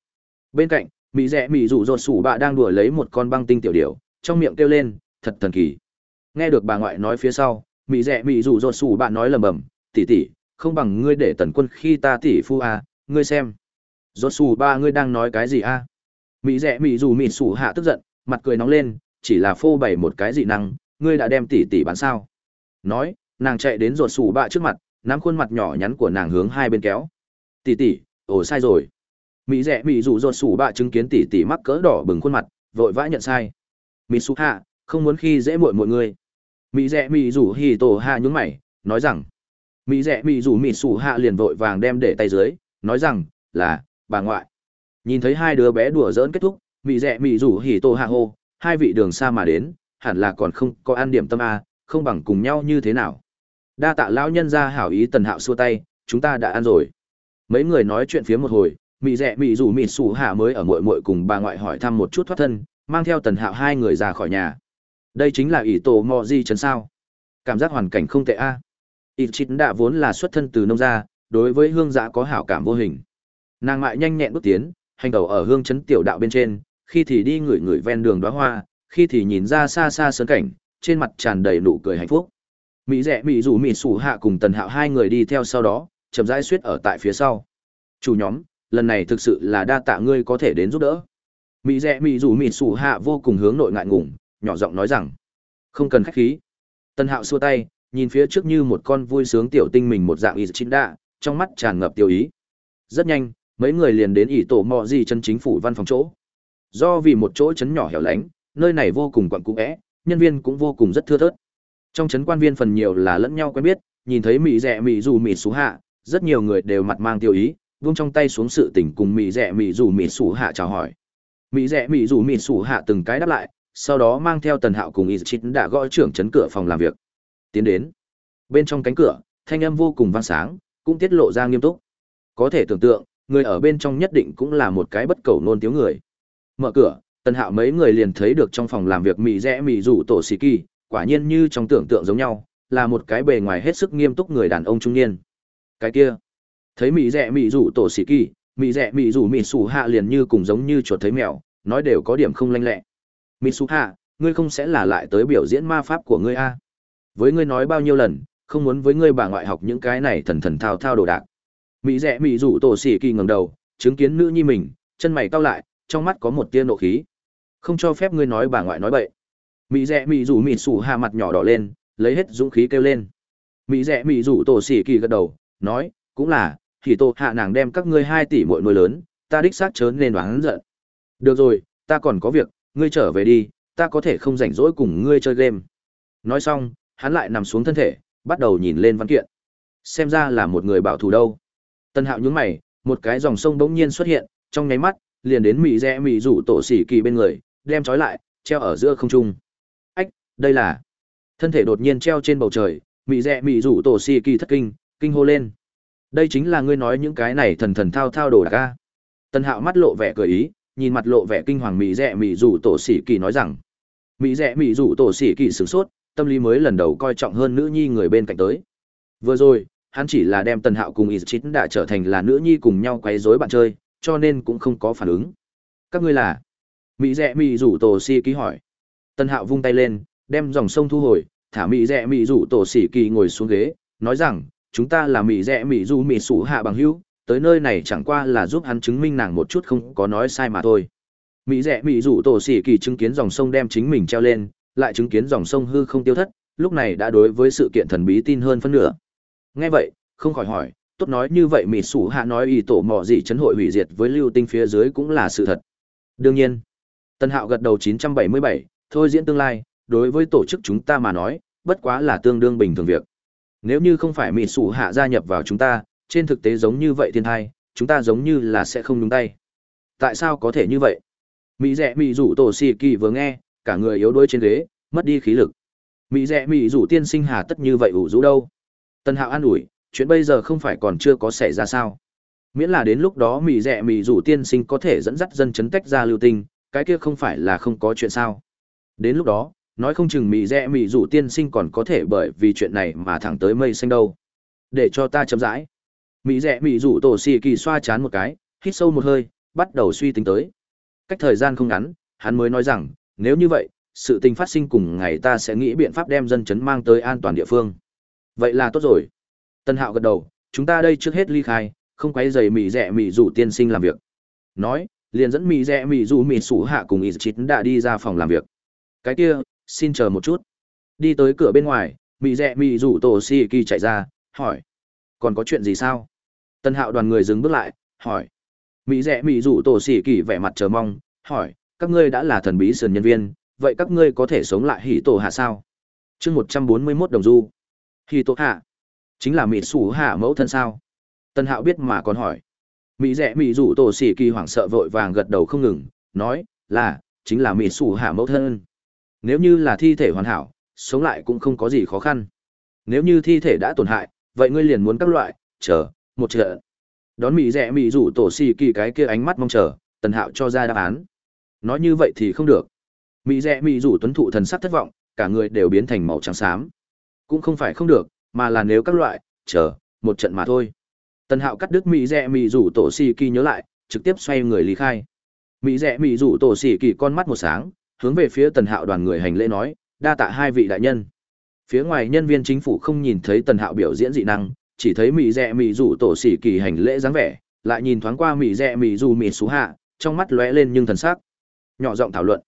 [SPEAKER 1] bên cạnh mỹ rẽ mỹ rủ rột sủ bạ đang đùa lấy một con băng tinh tiểu điểu trong miệng kêu lên thật thần kỳ. Nghe được bà ngoại nói phía sau mỹ rẽ mỹ rủ rột sủ bạ nói lầm bầm tỉ tỉ không bằng ngươi để tần quân khi ta tỉ phu à, ngươi xem. Rột sủ ba ngươi đang nói cái gì a à? mỹ rẽ mỹ rủ mỹ sủ hạ tức giận mặt cười nóng lên chỉ là phô bày một cái dị năng ngươi đã đem tỷ tỷ bán sao? Nói nàng chạy đến rột sủ bạ trước mặt nắm khuôn mặt nhỏ nhắn của nàng hướng hai bên kéo. Tỷ tỷ ồ sai rồi mỹ rẽ mỹ rủ rột sủ bạ chứng kiến tỷ tỷ mắc cỡ đỏ bừng khuôn mặt, vội vã nhận sai. Mỹ su hạ, không muốn khi dễ muội mọi người mỹ rẽ mỹ rủ hì tổ hạ nhún mày, nói rằng, mỹ rẽ mỹ rủ mỹ su hạ liền vội vàng đem để tay dưới, nói rằng, là, bà ngoại. Nhìn thấy hai đứa bé đùa giỡn kết thúc, mỹ rẽ mỹ rủ hì tổ hạ hô, hai vị đường xa mà đến, hẳn là còn không có ăn điểm tâm a không bằng cùng nhau như thế nào. Đa tạ lão nhân ra hảo ý tần hạo xua tay, chúng ta đã ăn rồi. Mấy người nói chuyện phía một hồi mị rẻ mị rủ mị sủ hạ mới ở mội mội cùng bà ngoại hỏi thăm một chút thoát thân, mang theo tần hạo hai người ra khỏi nhà. Đây chính là ỷ tổ mò di Trấn sao? Cảm giác hoàn cảnh không tệ a. À. ít chít đã vốn là xuất thân từ nông gia, đối với hương giã có hảo cảm vô hình. Nàng mại nhanh nhẹn bước tiến, hành đầu ở hương Trấn tiểu đạo bên trên, khi thì đi ngửi ngửi ven đường đoá hoa, khi thì nhìn ra xa xa sơn cảnh, trên mặt tràn đầy nụ cười hạnh phúc. Mỹ rẽ mỹ rủ mỹ sủ hạ cùng tần hạo hai người đi theo sau đó, chậm rãi suýt ở tại phía sau. Chủ nhóm lần này thực sự là đa tạ ngươi có thể đến giúp đỡ. Mỹ rẽ mỹ Dù mỹ sủ hạ vô cùng hướng nội ngại ngùng, nhỏ giọng nói rằng, không cần khách khí. Tân hạo xua tay, nhìn phía trước như một con vui sướng tiểu tinh mình một dạng ý chín đạ trong mắt tràn ngập tiêu ý. Rất nhanh, mấy người liền đến ỷ tổ mò gì chân chính phủ văn phòng chỗ. Do vì một chỗ chấn nhỏ hẻo lánh, nơi này vô cùng quặn cũ vẽ nhân viên cũng vô cùng rất thưa thớt. Trong chấn quan viên phần nhiều là lẫn nhau quen biết, nhìn thấy mỹ rẻ mỹ dù mỹ xú hạ, rất nhiều người đều mặt mang tiêu ý vung trong tay xuống sự tình cùng mỹ rẻ mỹ dù mỹ sủ hạ chào hỏi. Mỹ rẻ mỹ dù mỹ sủ hạ từng cái đáp lại sau đó mang theo tần hạo cùng y chít đã gõ trưởng chấn cửa phòng làm việc. Tiến đến. Bên trong cánh cửa thanh âm vô cùng vang sáng cũng tiết lộ ra nghiêm túc. Có thể tưởng tượng người ở bên trong nhất định cũng là một cái bất cầu nôn tiếng người. Mở cửa tần hạo mấy người liền thấy được trong phòng làm việc mỹ rẽ mỹ rủ tổ xì kỳ quả nhiên như trong tưởng tượng giống nhau, là một cái bề ngoài hết sức nghiêm túc người đàn ông trung niên. Cái kia, thấy mỹ rẻ mỹ rủ tổ sĩ kỳ, mỹ rẻ mỹ rủ mỹ sủ hạ liền như cùng giống như chuột thấy mèo, nói đều có điểm không lanh lẹ. Mỹ sủ hạ, ngươi không sẽ là lại tới biểu diễn ma pháp của ngươi a? Với ngươi nói bao nhiêu lần, không muốn với ngươi bà ngoại học những cái này thần thần thao thao đồ đạc. Mỹ rẻ mỹ rủ tổ xỉ kỳ ngẩng đầu, chứng kiến nữ nhi mình, chân mày cau lại, trong mắt có một tia nộ khí. Không cho phép ngươi nói bà ngoại nói bậy mỹ rẽ mỹ rủ mỹ sủ hạ mặt nhỏ đỏ lên lấy hết dũng khí kêu lên mỹ rẽ mỹ rủ tổ xỉ kỳ gật đầu nói cũng là thì tô hạ nàng đem các ngươi hai tỷ muội nuôi lớn ta đích xác chớ nên đoán giận được rồi ta còn có việc ngươi trở về đi ta có thể không rảnh rỗi cùng ngươi chơi game nói xong hắn lại nằm xuống thân thể bắt đầu nhìn lên văn kiện. Xem ra là một người bảo thủ đâu. Tân Hạo nhún mày, một cái dòng sông bỗng nhiên xuất hiện, trong nháy mắt, liền đến mị rẽ mị rủ tổ xỉ kỳ bên người, đem trói lại, treo ở giữa không trung. Ách, đây là thân thể đột nhiên treo trên bầu trời, mị rẽ mị rủ tổ xỉ kỳ thất kinh, kinh hô lên. Đây chính là ngươi nói những cái này thần thần thao thao đồ đạc a. Tân Hạo mắt lộ vẻ cười ý, nhìn mặt lộ vẻ kinh hoàng mị rẽ mị rủ tổ sĩ kỳ nói rằng, mỹ rẽ mỹ rủ tổ sĩ kỳ sửng sốt tâm lý mới lần đầu coi trọng hơn nữ nhi người bên cạnh tới. Vừa rồi hắn chỉ là đem tần hạo cùng ý chín đã trở thành là nữ nhi cùng nhau quấy rối bạn chơi cho nên cũng không có phản ứng. Các ngươi là? Mỹ rẽ mỹ rủ tổ sĩ kỳ hỏi. Tần hạo vung tay lên đem dòng sông thu hồi thả mỹ rẽ mỹ rủ tổ sĩ kỳ ngồi xuống ghế nói rằng chúng ta là mỹ rẽ mỹ du mỹ sủ hạ bằng hữu tới nơi này chẳng qua là giúp hắn chứng minh nàng một chút không có nói sai mà thôi. Mỹ rẽ mỹ rủ tổ xỉ kỳ chứng kiến dòng sông đem chính mình treo lên lại chứng kiến dòng sông hư không tiêu thất lúc này đã đối với sự kiện thần bí tin hơn phân nửa. Nghe vậy không khỏi hỏi tốt nói như vậy mỹ sủ hạ nói ý tổ mò gì chấn hội hủy diệt với lưu tinh phía dưới cũng là sự thật. Đương nhiên tân hạo gật đầu 977, thôi diễn tương lai đối với tổ chức chúng ta mà nói bất quá là tương đương bình thường việc nếu như không phải mỹ sủ hạ gia nhập vào chúng ta, trên thực tế giống như vậy thiên thai, chúng ta giống như là sẽ không đúng tay. Tại sao có thể như vậy? Mỹ rẽ mỹ rủ tổ xì kỳ vừa nghe, cả người yếu đuối trên ghế, mất đi khí lực. Mỹ rẽ mỹ rủ tiên sinh hà tất như vậy ủ rũ đâu? Tân hạo an ủi, chuyện bây giờ không phải còn chưa có xảy ra sao? Miễn là đến lúc đó mỹ rẽ mỹ rủ tiên sinh có thể dẫn dắt dân chấn tách ra lưu tinh, cái kia không phải là không có chuyện sao? Đến lúc đó nói không chừng mỹ rẽ mỹ rủ tiên sinh còn có thể bởi vì chuyện này mà thẳng tới mây xanh đâu để cho ta chấm dãi mỹ rẽ mỹ rủ tổ xì kỳ xoa chán một cái hít sâu một hơi bắt đầu suy tính tới Cách thời gian không ngắn, hắn mới nói rằng, nếu như vậy, sự tình phát sinh cùng ngày ta sẽ nghĩ biện pháp đem dân chấn mang tới an toàn địa phương. Vậy là tốt rồi. Tân Hạo gật đầu, chúng ta đây trước hết ly khai, không quấy dày mị rẻ mị rủ tiên sinh làm việc. Nói, liền dẫn mị rẻ mị rủ mị sủ hạ cùng ý chít đã đi ra phòng làm việc. Cái kia, xin chờ một chút. Đi tới cửa bên ngoài, mị rẽ mị rủ tổ si kỳ chạy ra, hỏi. Còn có chuyện gì sao? Tân Hạo đoàn người dừng bước lại, hỏi mỹ rẽ mỹ dụ tổ sĩ kỳ vẻ mặt chờ mong hỏi các ngươi đã là thần bí sườn nhân viên vậy các ngươi có thể sống lại hỉ tổ hạ sao chương một trăm bốn mươi mốt đồng du hỉ tổ hạ chính là mỹ sủ hạ mẫu thân sao tân hạo biết mà còn hỏi mỹ rẽ mỹ dụ tổ sĩ kỳ hoảng sợ vội vàng gật đầu không ngừng nói là chính là mỹ sủ hạ mẫu thân nếu như là thi thể hoàn hảo, sống lại cũng không có gì khó khăn. Nếu như thi thể đã tổn hại, vậy ngươi liền muốn các loại, chờ, một trận đón mỹ rẽ mỹ rủ tổ xì kỳ cái kia ánh mắt mong chờ, tần hạo cho ra đáp án. Nói như vậy thì không được. Mỹ rẽ mỹ rủ tuấn thụ thần sắc thất vọng, cả người đều biến thành màu trắng xám. Cũng không phải không được, mà là nếu các loại, chờ, một trận mà thôi. Tần hạo cắt đứt mỹ rẽ mỹ rủ tổ xì kỳ nhớ lại, trực tiếp xoay người lý khai. Mỹ rẽ mỹ rủ tổ xì kỳ con mắt một sáng hướng về phía tần hạo đoàn người hành lễ nói, đa tạ hai vị đại nhân. Phía ngoài nhân viên chính phủ không nhìn thấy tần hạo biểu diễn dị năng, chỉ thấy mỹ rẹ mỹ rủ tổ sỉ kỳ hành lễ dáng vẻ, lại nhìn thoáng qua mỹ rẹ mỹ rủ mỹ xú hạ, trong mắt lóe lên nhưng thần sắc. Nhỏ giọng thảo luận,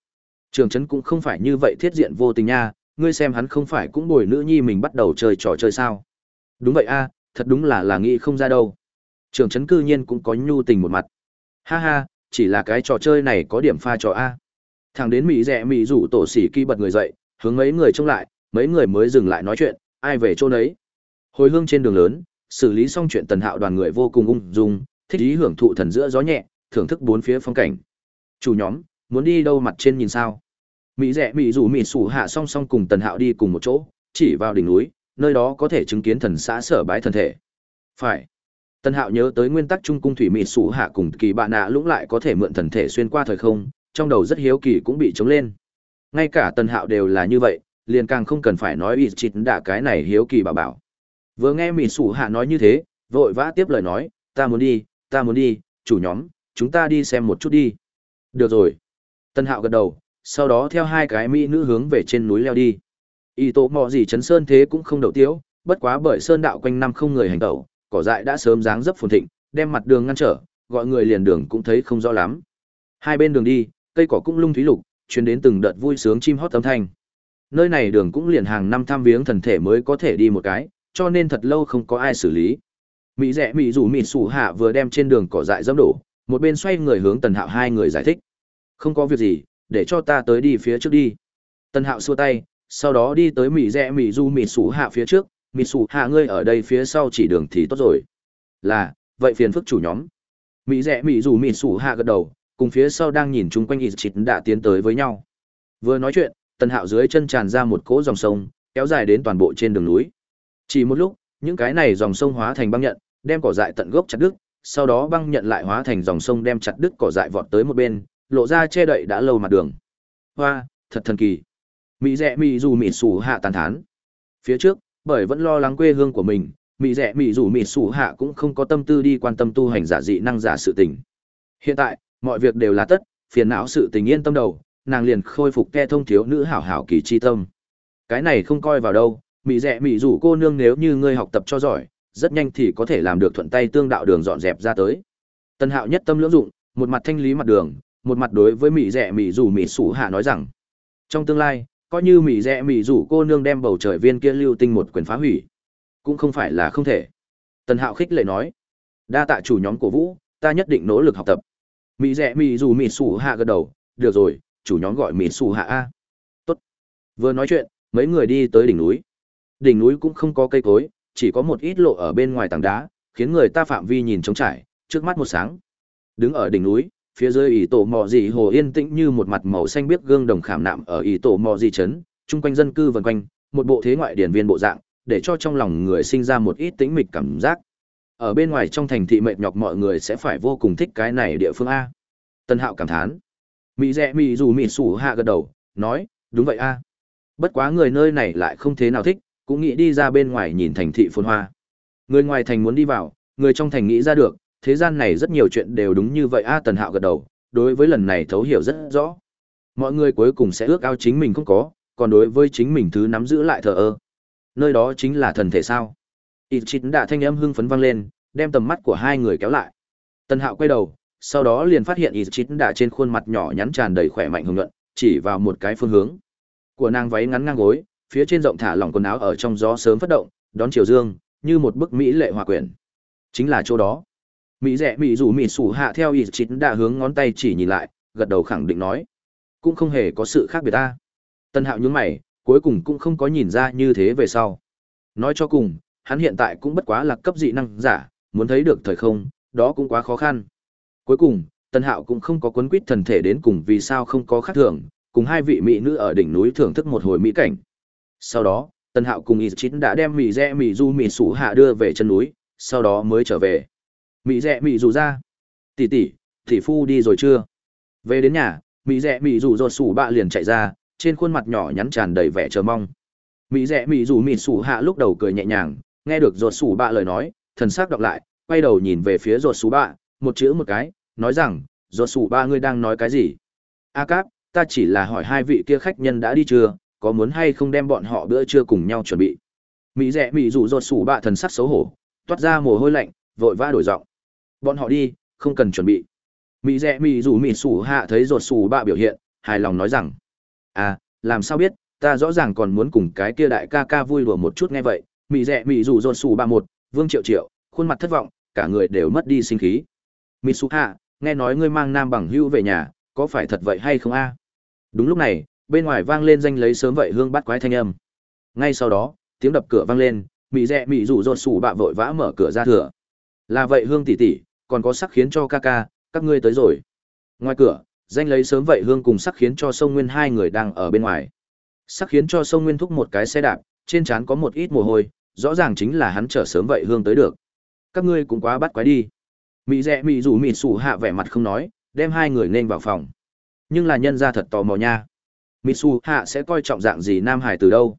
[SPEAKER 1] trường trấn cũng không phải như vậy thiết diện vô tình nha, ngươi xem hắn không phải cũng bồi nữ nhi mình bắt đầu chơi trò chơi sao? Đúng vậy a, thật đúng là là nghĩ không ra đâu. Trường trấn cư nhiên cũng có nhu tình một mặt. Ha ha, chỉ là cái trò chơi này có điểm pha trò a thằng đến mỹ rẽ mỹ rủ tổ xỉ kỳ bật người dậy hướng mấy người trông lại mấy người mới dừng lại nói chuyện ai về chỗ nấy Hồi hương trên đường lớn, xử lý xong chuyện tần hạo đoàn người vô cùng ung dung, thích ý hưởng thụ thần giữa gió nhẹ, thưởng thức bốn phía phong cảnh. Chủ nhóm, muốn đi đâu mặt trên nhìn sao? Mỹ rẻ mỹ rủ mỹ sủ hạ song song cùng tần hạo đi cùng một chỗ, chỉ vào đỉnh núi, nơi đó có thể chứng kiến thần xã sở bái thần thể. Phải. Tần hạo nhớ tới nguyên tắc trung cung thủy mỹ sủ hạ cùng kỳ bạn nạ lũng lại có thể mượn thần thể xuyên qua thời không, trong đầu rất hiếu kỳ cũng bị trống lên. Ngay cả tần hạo đều là như vậy, liền càng không cần phải nói ít chịt đã cái này hiếu kỳ bảo bảo. Vừa nghe Mị Sủ Hạ nói như thế, vội vã tiếp lời nói, ta muốn đi, ta muốn đi, chủ nhóm, chúng ta đi xem một chút đi. Được rồi. Tân Hạo gật đầu, sau đó theo hai cái mỹ nữ hướng về trên núi leo đi. Y tố mò gì chấn sơn thế cũng không đậu tiếu, bất quá bởi sơn đạo quanh năm không người hành tẩu, cỏ dại đã sớm dáng dấp phồn thịnh, đem mặt đường ngăn trở, gọi người liền đường cũng thấy không rõ lắm. Hai bên đường đi, cây cỏ cũng lung thúy lục, truyền đến từng đợt vui sướng chim hót âm thanh. Nơi này đường cũng liền hàng năm tham viếng thần thể mới có thể đi một cái, cho nên thật lâu không có ai xử lý. Mỹ rẽ mỹ rủ mỹ sủ hạ vừa đem trên đường cỏ dại dẫm đổ một bên xoay người hướng tần hạo hai người giải thích. Không có việc gì để cho ta tới đi phía trước đi. Tần hạo xua tay sau đó đi tới mỹ rẽ mỹ du mỹ sủ hạ phía trước. Mỹ xù hạ ngươi ở đây phía sau chỉ đường thì tốt rồi. Là vậy phiền phức chủ nhóm. Mỹ rẽ mỹ dù mỹ xù hạ gật đầu cùng phía sau đang nhìn chung quanh ít chịt đã tiến tới với nhau. Vừa nói chuyện, tần hạo dưới chân tràn ra một cỗ dòng sông, kéo dài đến toàn bộ trên đường núi. Chỉ một lúc, những cái này dòng sông hóa thành băng nhận, đem cỏ dại tận gốc chặt đứt, sau đó băng nhận lại hóa thành dòng sông đem chặt đứt cỏ dại vọt tới một bên, lộ ra che đậy đã lâu mặt đường. Hoa, thật thần kỳ. Mỹ rẽ mỹ dù mỹ sủ hạ tàn thán. Phía trước, bởi vẫn lo lắng quê hương của mình mỹ rẽ mỹ dù mỹ sủ hạ cũng không có tâm tư đi quan tâm tu hành giả dị năng giả sự tình. Hiện tại mọi việc đều là tất, phiền não sự tình yên tâm đầu, nàng liền khôi phục ke thông thiếu nữ hảo hảo kỳ chi tâm. Cái này không coi vào đâu mỹ rẻ mỹ rủ cô nương nếu như ngươi học tập cho giỏi, rất nhanh thì có thể làm được thuận tay tương đạo đường dọn dẹp ra tới. Tân hạo nhất tâm lưỡng dụng, một mặt thanh lý mặt đường, một mặt đối với mỹ rẻ mỹ rủ mỹ sủ hạ nói rằng, trong tương lai, coi như mỹ rẻ mỹ rủ cô nương đem bầu trời viên kia lưu tinh một quyền phá hủy, cũng không phải là không thể. Tân hạo khích lệ nói, đa tạ chủ nhóm cổ vũ, ta nhất định nỗ lực học tập mỹ rẽ mỹ dù mỹ sủ hạ gật đầu, được rồi, chủ nhóm gọi mỹ sủ hạ a. Tốt. Vừa nói chuyện, mấy người đi tới đỉnh núi. Đỉnh núi cũng không có cây cối, chỉ có một ít lộ ở bên ngoài tảng đá, khiến người ta phạm vi nhìn trống trải, trước mắt một sáng. Đứng ở đỉnh núi, phía dưới ỷ tổ mò dị hồ yên tĩnh như một mặt màu xanh biếc gương đồng khảm nạm ở ỷ tổ mò dị trấn, chung quanh dân cư vần quanh, một bộ thế ngoại điển viên bộ dạng, để cho trong lòng người sinh ra một ít tĩnh mịch cảm giác ở bên ngoài trong thành thị mệt nhọc mọi người sẽ phải vô cùng thích cái này địa phương a. Tân hạo cảm thán. Mỹ rẽ mỹ dù mỹ sủ hạ gật đầu, nói, đúng vậy a. Bất quá người nơi này lại không thế nào thích, cũng nghĩ đi ra bên ngoài nhìn thành thị phồn hoa. Người ngoài thành muốn đi vào, người trong thành nghĩ ra được, thế gian này rất nhiều chuyện đều đúng như vậy a tần hạo gật đầu, đối với lần này thấu hiểu rất rõ. Mọi người cuối cùng sẽ ước ao chính mình không có, còn đối với chính mình thứ nắm giữ lại thờ ơ. Nơi đó chính là thần thể sao? Ít chít đã thanh âm hưng phấn vang lên, đem tầm mắt của hai người kéo lại. Tân hạo quay đầu, sau đó liền phát hiện ít chít đã trên khuôn mặt nhỏ nhắn tràn đầy khỏe mạnh hưng luận chỉ vào một cái phương hướng. Của nàng váy ngắn ngang gối, phía trên rộng thả lỏng quần áo ở trong gió sớm phát động, đón chiều dương, như một bức mỹ lệ hòa quyển chính là chỗ đó. Mỹ rẽ mỹ rủ mỹ sủ hạ theo ít chít đã hướng ngón tay chỉ nhìn lại, gật đầu khẳng định nói. Cũng không hề có sự khác biệt ta. Tân hạo nhún mày, cuối cùng cũng không có nhìn ra như thế về sau. Nói cho cùng hắn hiện tại cũng bất quá là cấp dị năng giả, muốn thấy được thời không, đó cũng quá khó khăn. Cuối cùng tân hạo cũng không có cuốn quýt thần thể đến cùng vì sao không có khác thường, cùng hai vị mỹ nữ ở đỉnh núi thưởng thức một hồi mỹ cảnh. Sau đó tân hạo cùng Yichin chín đã đem mì rẽ mì du mì sủ hạ đưa về chân núi, sau đó mới trở về. Mì rẽ mì du ra. Tỷ tỷ tỷ phu đi rồi chưa? Về đến nhà, mì rẽ mì du rột sủ bạ liền chạy ra, trên khuôn mặt nhỏ nhắn tràn đầy vẻ chờ mong. Mì rẽ mì du mì sủ hạ lúc đầu cười nhẹ nhàng nghe được ruột sủ bạ lời nói, thần sắc đọc lại, quay đầu nhìn về phía ruột sủ bạ, một chữ một cái, nói rằng, ruột sủ bạ ngươi đang nói cái gì? A cáp, ta chỉ là hỏi hai vị kia khách nhân đã đi chưa, có muốn hay không đem bọn họ bữa trưa cùng nhau chuẩn bị? Mỹ rẽ mỹ rủ ruột sủ bạ thần sắc xấu hổ, toát ra mồ hôi lạnh, vội vã đổi giọng. Bọn họ đi, không cần chuẩn bị. Mỹ rẽ mỹ rủ mỹ sủ hạ thấy ruột sủ bạ biểu hiện, hài lòng nói rằng à làm sao biết, ta rõ ràng còn muốn cùng cái kia đại ca ca vui đùa một chút nghe vậy mị rẻ mị rủ rột sủ Ba một, vương triệu triệu, khuôn mặt thất vọng, cả người đều mất đi sinh khí. Mỹ xù hạ, nghe nói ngươi mang nam bằng hữu về nhà, có phải thật vậy hay không a? Đúng lúc này, bên ngoài vang lên danh lấy sớm vậy hương bắt quái thanh âm. Ngay sau đó, tiếng đập cửa vang lên, Mị rẽ Mị rủ rột sủ bạ vội vã mở cửa ra thừa. Là vậy hương tỷ tỷ, còn có sắc khiến cho ca ca, các ngươi tới rồi. Ngoài cửa, danh lấy sớm vậy hương cùng sắc khiến cho sông nguyên hai người đang ở bên ngoài. Sắc khiến cho sông nguyên thúc một cái xe đạp, trên trán có một ít mồ hôi rõ ràng chính là hắn trở sớm vậy hương tới được. Các ngươi cũng quá bắt quái đi. Mỹ rẽ mỹ rủ mỹ sủ hạ vẻ mặt không nói, đem hai người nên vào phòng. Nhưng là nhân ra thật tò mò nha. Mỹ sủ hạ sẽ coi trọng dạng gì nam hải từ đâu?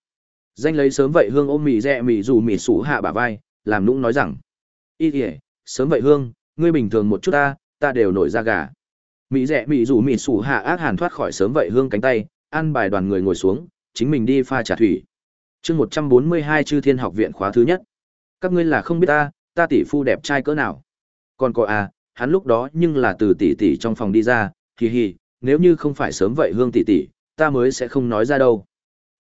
[SPEAKER 1] Danh lấy sớm vậy hương ôm mỹ rẽ mỹ rủ mỹ sủ hạ bả vai, làm nũng nói rằng y ỉa sớm vậy hương, ngươi bình thường một chút ta ta đều nổi ra gà. Mỹ rẽ mỹ rủ mỹ sủ hạ ác hàn thoát khỏi sớm vậy hương cánh tay ăn bài đoàn người ngồi xuống, chính mình đi pha trà thủy chương một trăm bốn mươi hai chư thiên học viện khóa thứ nhất. Các ngươi là không biết ta ta tỷ phu đẹp trai cỡ nào. Còn có à hắn lúc đó nhưng là từ tỷ tỷ trong phòng đi ra, hì hì, nếu như không phải sớm vậy hương tỷ tỷ, ta mới sẽ không nói ra đâu.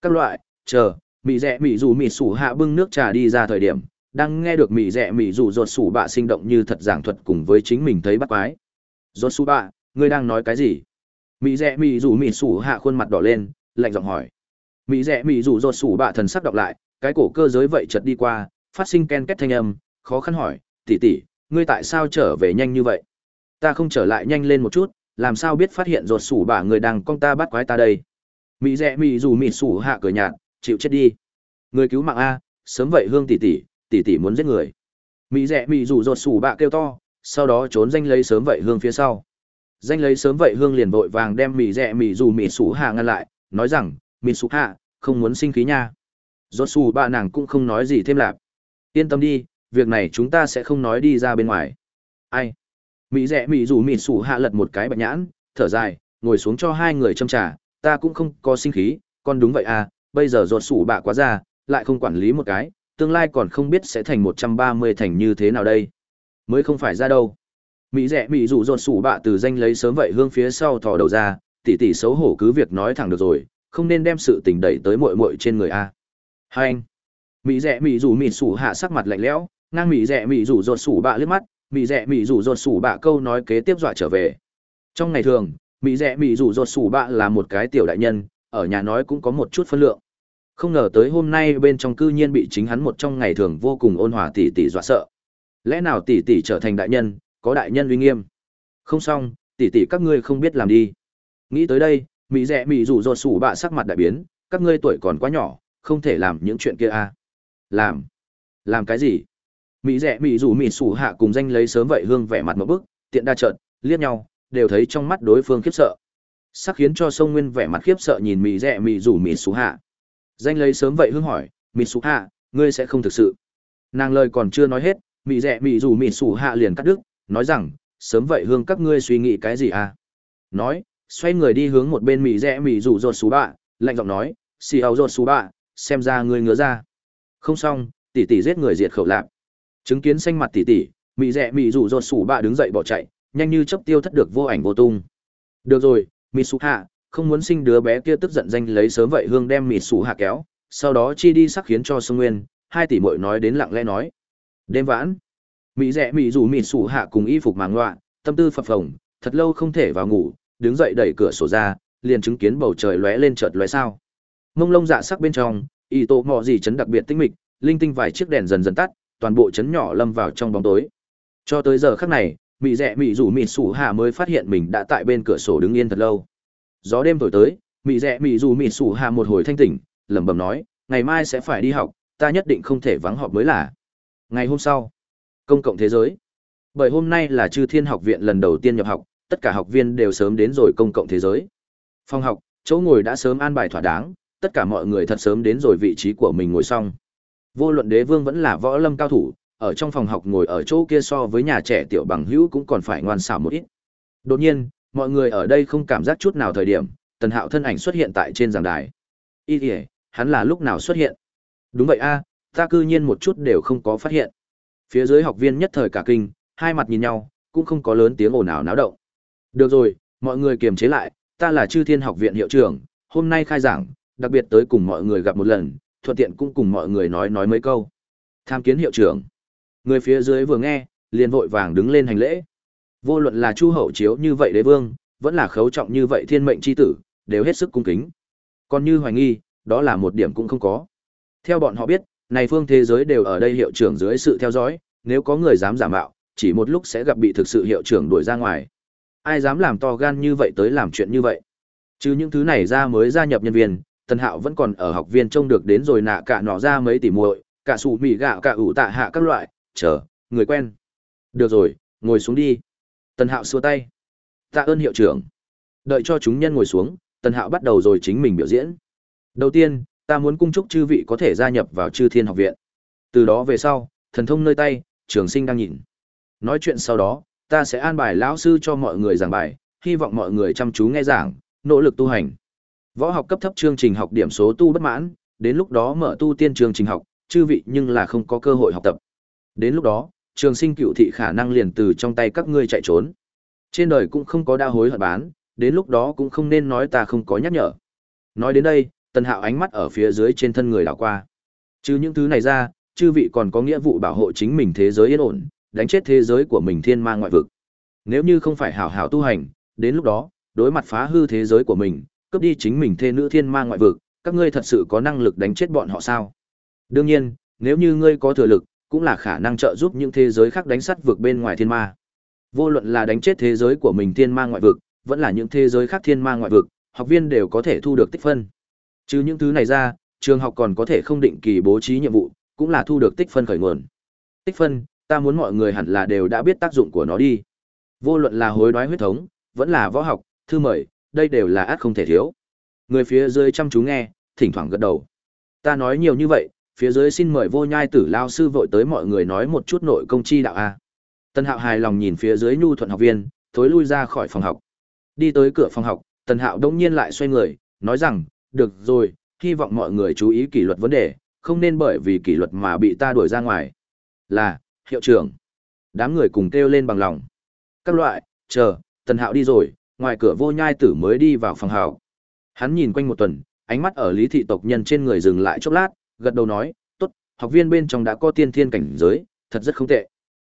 [SPEAKER 1] Các loại, chờ mị rẽ mị dù mị sủ hạ bưng nước trà đi ra thời điểm, đang nghe được mị rẽ mị dù ruột sủ bạ sinh động như thật giảng thuật cùng với chính mình thấy bắt quái. Ruột sủ bạ, ngươi đang nói cái gì? Mị rẽ mị dù mị sủ hạ khuôn mặt đỏ lên, lạnh giọng hỏi mỹ rẽ mỹ rủ rột sủ bạ thần sắc đọc lại cái cổ cơ giới vậy chợt đi qua, phát sinh ken két thanh âm, khó khăn hỏi, tỷ tỷ, ngươi tại sao trở về nhanh như vậy? Ta không trở lại nhanh lên một chút, làm sao biết phát hiện rột sủ bạ người đang con ta bắt quái ta đây? Mỹ rẻ mỹ rủ mỹ sủ hạ cửa nhạt, chịu chết đi. Người cứu mạng A, sớm vậy hương tỷ tỷ, tỷ tỷ muốn giết người. Mỹ rẻ mỹ rủ rột sủ bạ kêu to, sau đó trốn danh lấy sớm vậy hương phía sau. Danh lấy sớm vậy hương liền vội vàng đem mỹ rẻ mỹ dù mỹ sủ hạ ngăn lại, nói rằng, mịt sụp hạ, không muốn sinh khí nha. Rốt sủ ba nàng cũng không nói gì thêm lạp. Yên tâm đi, việc này chúng ta sẽ không nói đi ra bên ngoài. Ai? Mỹ rẽ mỹ dù mịt sụ hạ lật một cái bạch nhãn, thở dài, ngồi xuống cho hai người châm trà, ta cũng không có sinh khí, con đúng vậy à, bây giờ rột sủ bạ quá ra, lại không quản lý một cái, tương lai còn không biết sẽ thành 130 thành như thế nào đây. Mới không phải ra đâu. Mỹ rẽ mỹ dù rột sủ bạ từ danh lấy sớm vậy hương phía sau thò đầu ra, tỷ tỷ xấu hổ cứ việc nói thẳng được rồi, không nên đem sự tình đẩy tới muội muội trên người a. Hai anh. Mỹ rẽ mỹ rủ mịt sủ hạ sắc mặt lạnh lẽo, ngang mỹ rẽ mỹ rủ rột sủ bạ liếc mắt, mỹ rẽ mỹ rủ rột sủ bạ câu nói kế tiếp dọa trở về. Trong ngày thường, mỹ rẽ mỹ rủ rột sủ bạ là một cái tiểu đại nhân, ở nhà nói cũng có một chút phân lượng. Không ngờ tới hôm nay bên trong cư nhiên bị chính hắn một trong ngày thường vô cùng ôn hòa tỷ tỷ dọa sợ. Lẽ nào tỷ tỷ trở thành đại nhân, có đại nhân uy nghiêm? Không xong, tỷ tỷ các ngươi không biết làm đi. Nghĩ tới đây, mỹ rẻ mỹ rủ rột sủ bạ sắc mặt đại biến, các ngươi tuổi còn quá nhỏ, không thể làm những chuyện kia à. Làm? Làm cái gì? Mỹ rẻ mỹ rủ mỹ sủ hạ cùng danh lấy sớm vậy hương vẻ mặt một bức, tiện đa trợn, liếc nhau, đều thấy trong mắt đối phương khiếp sợ. Sắc khiến cho sông nguyên vẻ mặt khiếp sợ nhìn mỹ rẻ mỹ rủ mỹ sủ hạ. Danh lấy sớm vậy hương hỏi, mỹ sủ hạ, ngươi sẽ không thực sự. Nàng lời còn chưa nói hết, mỹ rẻ mỹ rủ mỹ sủ hạ liền cắt đứt, nói rằng, sớm vậy hương các ngươi suy nghĩ cái gì à? Nói, xoay người đi hướng một bên mỹ rẽ mỹ rủ rột xú bạ, lạnh giọng nói, xì áo rột xú bạ, xem ra ngươi ngứa ra. Không xong, tỷ tỷ giết người diệt khẩu lạc. Chứng kiến xanh mặt tỷ tỷ, mỹ rẽ mỹ rủ rột xú bạ đứng dậy bỏ chạy, nhanh như chớp tiêu thất được vô ảnh vô tung. Được rồi, mỹ xú hạ, không muốn sinh đứa bé kia tức giận danh lấy sớm vậy hương đem mỹ xú hạ kéo, sau đó chi đi sắc khiến cho sông nguyên, hai tỷ muội nói đến lặng lẽ nói. Đêm vãn, mỹ rẽ mỹ rủ mỹ sủ hạ cùng y phục màng loạ tâm tư phập phồng thật lâu không thể vào ngủ đứng dậy đẩy cửa sổ ra liền chứng kiến bầu trời lóe lên chợt lóe sao. Mông lông dạ sắc bên trong y tổ mò gì chấn đặc biệt tinh mịch linh tinh vài chiếc đèn dần dần tắt toàn bộ chấn nhỏ lâm vào trong bóng tối. Cho tới giờ khắc này Mị rẽ Mị rủ Mị sủ hạ mới phát hiện mình đã tại bên cửa sổ đứng yên thật lâu. Gió đêm thổi tới Mị rẽ Mị rủ Mị sủ hạ một hồi thanh tỉnh lẩm bẩm nói ngày mai sẽ phải đi học ta nhất định không thể vắng họp mới là. Ngày hôm sau Công cộng thế giới. Bởi hôm nay là Chư Thiên Học viện lần đầu tiên nhập học, tất cả học viên đều sớm đến rồi công cộng thế giới. Phòng học, chỗ ngồi đã sớm an bài thỏa đáng, tất cả mọi người thật sớm đến rồi vị trí của mình ngồi xong. Vô luận đế vương vẫn là võ lâm cao thủ, ở trong phòng học ngồi ở chỗ kia so với nhà trẻ tiểu bằng hữu cũng còn phải ngoan xảo một ít. Đột nhiên, mọi người ở đây không cảm giác chút nào thời điểm, Tần Hạo thân ảnh xuất hiện tại trên giảng đài. ý kìa, hắn là lúc nào xuất hiện? Đúng vậy a, ta cư nhiên một chút đều không có phát hiện. Phía dưới học viên nhất thời cả kinh, hai mặt nhìn nhau, cũng không có lớn tiếng ồn ào náo động. Được rồi, mọi người kiềm chế lại, ta là Chư Thiên Học viện hiệu trưởng, hôm nay khai giảng, đặc biệt tới cùng mọi người gặp một lần, thuận tiện cũng cùng mọi người nói nói mấy câu. Tham kiến hiệu trưởng. Người phía dưới vừa nghe, liền vội vàng đứng lên hành lễ. Vô luận là Chu Hậu chiếu như vậy đế vương, vẫn là khấu trọng như vậy thiên mệnh chi tử, đều hết sức cung kính. Còn như hoài nghi, đó là một điểm cũng không có. Theo bọn họ biết, này phương thế giới đều ở đây hiệu trưởng dưới sự theo dõi, nếu có người dám giả mạo, chỉ một lúc sẽ gặp bị thực sự hiệu trưởng đuổi ra ngoài. Ai dám làm to gan như vậy tới làm chuyện như vậy? Chứ những thứ này ra mới gia nhập nhân viên, Tần Hạo vẫn còn ở học viên trông được đến rồi nạ cả nọ ra mấy tỷ muội, cả sủ mì gạo cả ủ tạ hạ các loại, chờ, người quen. Được rồi, ngồi xuống đi. Tần Hạo xua tay. Tạ ơn hiệu trưởng. Đợi cho chúng nhân ngồi xuống, Tần Hạo bắt đầu rồi chính mình biểu diễn. Đầu tiên, ta muốn cung chúc chư vị có thể gia nhập vào chư thiên học viện. Từ đó về sau, thần thông nơi tay, trường sinh đang nhìn. Nói chuyện sau đó, ta sẽ an bài lão sư cho mọi người giảng bài, hy vọng mọi người chăm chú nghe giảng, nỗ lực tu hành. Võ học cấp thấp chương trình học điểm số tu bất mãn, đến lúc đó mở tu tiên chương trình học, chư vị nhưng là không có cơ hội học tập. Đến lúc đó, trường sinh cựu thị khả năng liền từ trong tay các ngươi chạy trốn. Trên đời cũng không có đa hối hận bán, đến lúc đó cũng không nên nói ta không có nhắc nhở. Nói đến đây, Tần Hạo ánh mắt ở phía dưới trên thân người đảo qua. Trừ những thứ này ra, chư vị còn có nghĩa vụ bảo hộ chính mình thế giới yên ổn, đánh chết thế giới của mình thiên ma ngoại vực. Nếu như không phải hảo hảo tu hành, đến lúc đó, đối mặt phá hư thế giới của mình, cướp đi chính mình thê nữ thiên ma ngoại vực, các ngươi thật sự có năng lực đánh chết bọn họ sao? Đương nhiên, nếu như ngươi có thừa lực, cũng là khả năng trợ giúp những thế giới khác đánh sắt vượt bên ngoài thiên ma. Vô luận là đánh chết thế giới của mình thiên ma ngoại vực, vẫn là những thế giới khác thiên ma ngoại vực, học viên đều có thể thu được tích phân. Chứ những thứ này ra, trường học còn có thể không định kỳ bố trí nhiệm vụ, cũng là thu được tích phân khởi nguồn. Tích phân, ta muốn mọi người hẳn là đều đã biết tác dụng của nó đi. Vô luận là hối đoái huyết thống, vẫn là võ học, thư mời, đây đều là át không thể thiếu. Người phía dưới chăm chú nghe, thỉnh thoảng gật đầu. Ta nói nhiều như vậy, phía dưới xin mời vô nhai tử lao sư vội tới mọi người nói một chút nội công chi đạo a. Tân Hạo hài lòng nhìn phía dưới nhu thuận học viên, thối lui ra khỏi phòng học. Đi tới cửa phòng học, Tần Hạo đông nhiên lại xoay người, nói rằng, được rồi, hy vọng mọi người chú ý kỷ luật vấn đề, không nên bởi vì kỷ luật mà bị ta đuổi ra ngoài. Là, hiệu trưởng. Đám người cùng kêu lên bằng lòng. Các loại, chờ, Tần Hạo đi rồi, ngoài cửa vô nhai tử mới đi vào phòng hào Hắn nhìn quanh một tuần, ánh mắt ở lý thị tộc nhân trên người dừng lại chốc lát, gật đầu nói, tốt, học viên bên trong đã có tiên thiên cảnh giới, thật rất không tệ.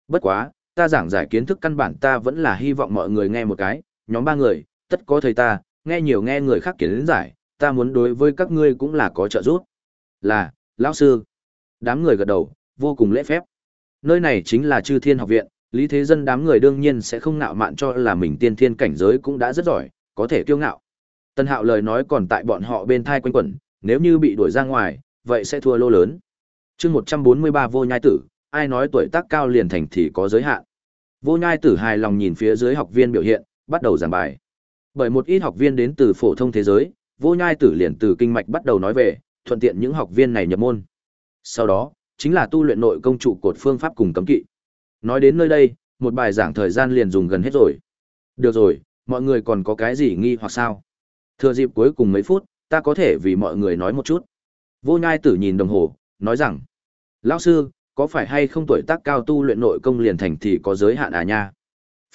[SPEAKER 1] Bất quá, ta giảng giải kiến thức căn bản ta vẫn là hy vọng mọi người nghe một cái, nhóm ba người, tất có thầy ta, nghe nhiều nghe người khác kiến giải, ta muốn đối với các ngươi cũng là có trợ giúp. Là, lão sư. Đám người gật đầu, vô cùng lễ phép. Nơi này chính là Chư Thiên học viện, Lý Thế Dân đám người đương nhiên sẽ không nạo mạn cho là mình tiên thiên cảnh giới cũng đã rất giỏi, có thể kiêu ngạo. Tân Hạo lời nói còn tại bọn họ bên thai quanh quẩn, nếu như bị đuổi ra ngoài, vậy sẽ thua lô lớn. Chương 143 Vô Nhai Tử, ai nói tuổi tác cao liền thành thì có giới hạn. Vô Nhai Tử hài lòng nhìn phía dưới học viên biểu hiện, bắt đầu giảng bài. Bởi một ít học viên đến từ phổ thông thế giới, Vô Nhai Tử liền từ kinh mạch bắt đầu nói về, thuận tiện những học viên này nhập môn. Sau đó, chính là tu luyện nội công trụ cột phương pháp cùng cấm kỵ. Nói đến nơi đây, một bài giảng thời gian liền dùng gần hết rồi. Được rồi, mọi người còn có cái gì nghi hoặc sao? Thừa dịp cuối cùng mấy phút, ta có thể vì mọi người nói một chút. Vô nhai tử nhìn đồng hồ, nói rằng, lão sư, có phải hay không tuổi tác cao tu luyện nội công liền thành thì có giới hạn à nha?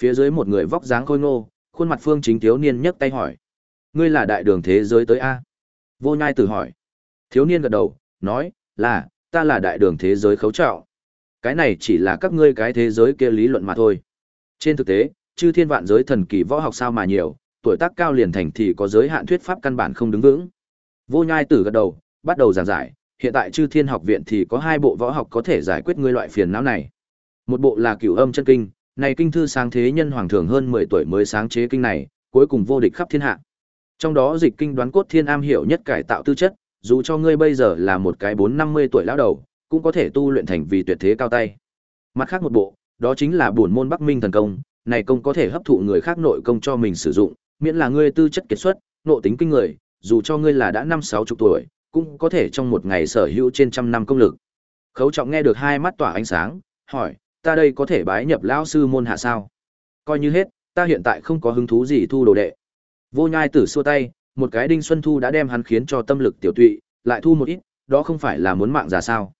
[SPEAKER 1] Phía dưới một người vóc dáng khôi ngô, khuôn mặt phương chính thiếu niên nhấc tay hỏi. Ngươi là đại đường thế giới tới A? Vô nhai tử hỏi. Thiếu niên gật đầu, nói, là, ta là đại đường thế giới khấu trạo. Cái này chỉ là các ngươi cái thế giới kia lý luận mà thôi. Trên thực tế, chư thiên vạn giới thần kỳ võ học sao mà nhiều, tuổi tác cao liền thành thì có giới hạn thuyết pháp căn bản không đứng vững. Vô nhai tử gật đầu, bắt đầu giảng giải, hiện tại chư thiên học viện thì có hai bộ võ học có thể giải quyết ngươi loại phiền não này. Một bộ là cửu âm chân kinh, này kinh thư sáng thế nhân hoàng thường hơn 10 tuổi mới sáng chế kinh này, cuối cùng vô địch khắp thiên hạ. Trong đó dịch kinh đoán cốt thiên am hiểu nhất cải tạo tư chất, dù cho ngươi bây giờ là một cái 450 tuổi lão đầu, cũng có thể tu luyện thành vì tuyệt thế cao tay. Mặt khác một bộ, đó chính là bổn môn Bắc Minh thần công, này công có thể hấp thụ người khác nội công cho mình sử dụng, miễn là ngươi tư chất kiệt xuất, nộ tính kinh người, dù cho ngươi là đã năm sáu chục tuổi, cũng có thể trong một ngày sở hữu trên trăm năm công lực. Khấu trọng nghe được hai mắt tỏa ánh sáng, hỏi, ta đây có thể bái nhập lão sư môn hạ sao? Coi như hết, ta hiện tại không có hứng thú gì thu đồ đệ. Vô nhai tử xua tay, một cái đinh xuân thu đã đem hắn khiến cho tâm lực tiểu tụy, lại thu một ít, đó không phải là muốn mạng già sao?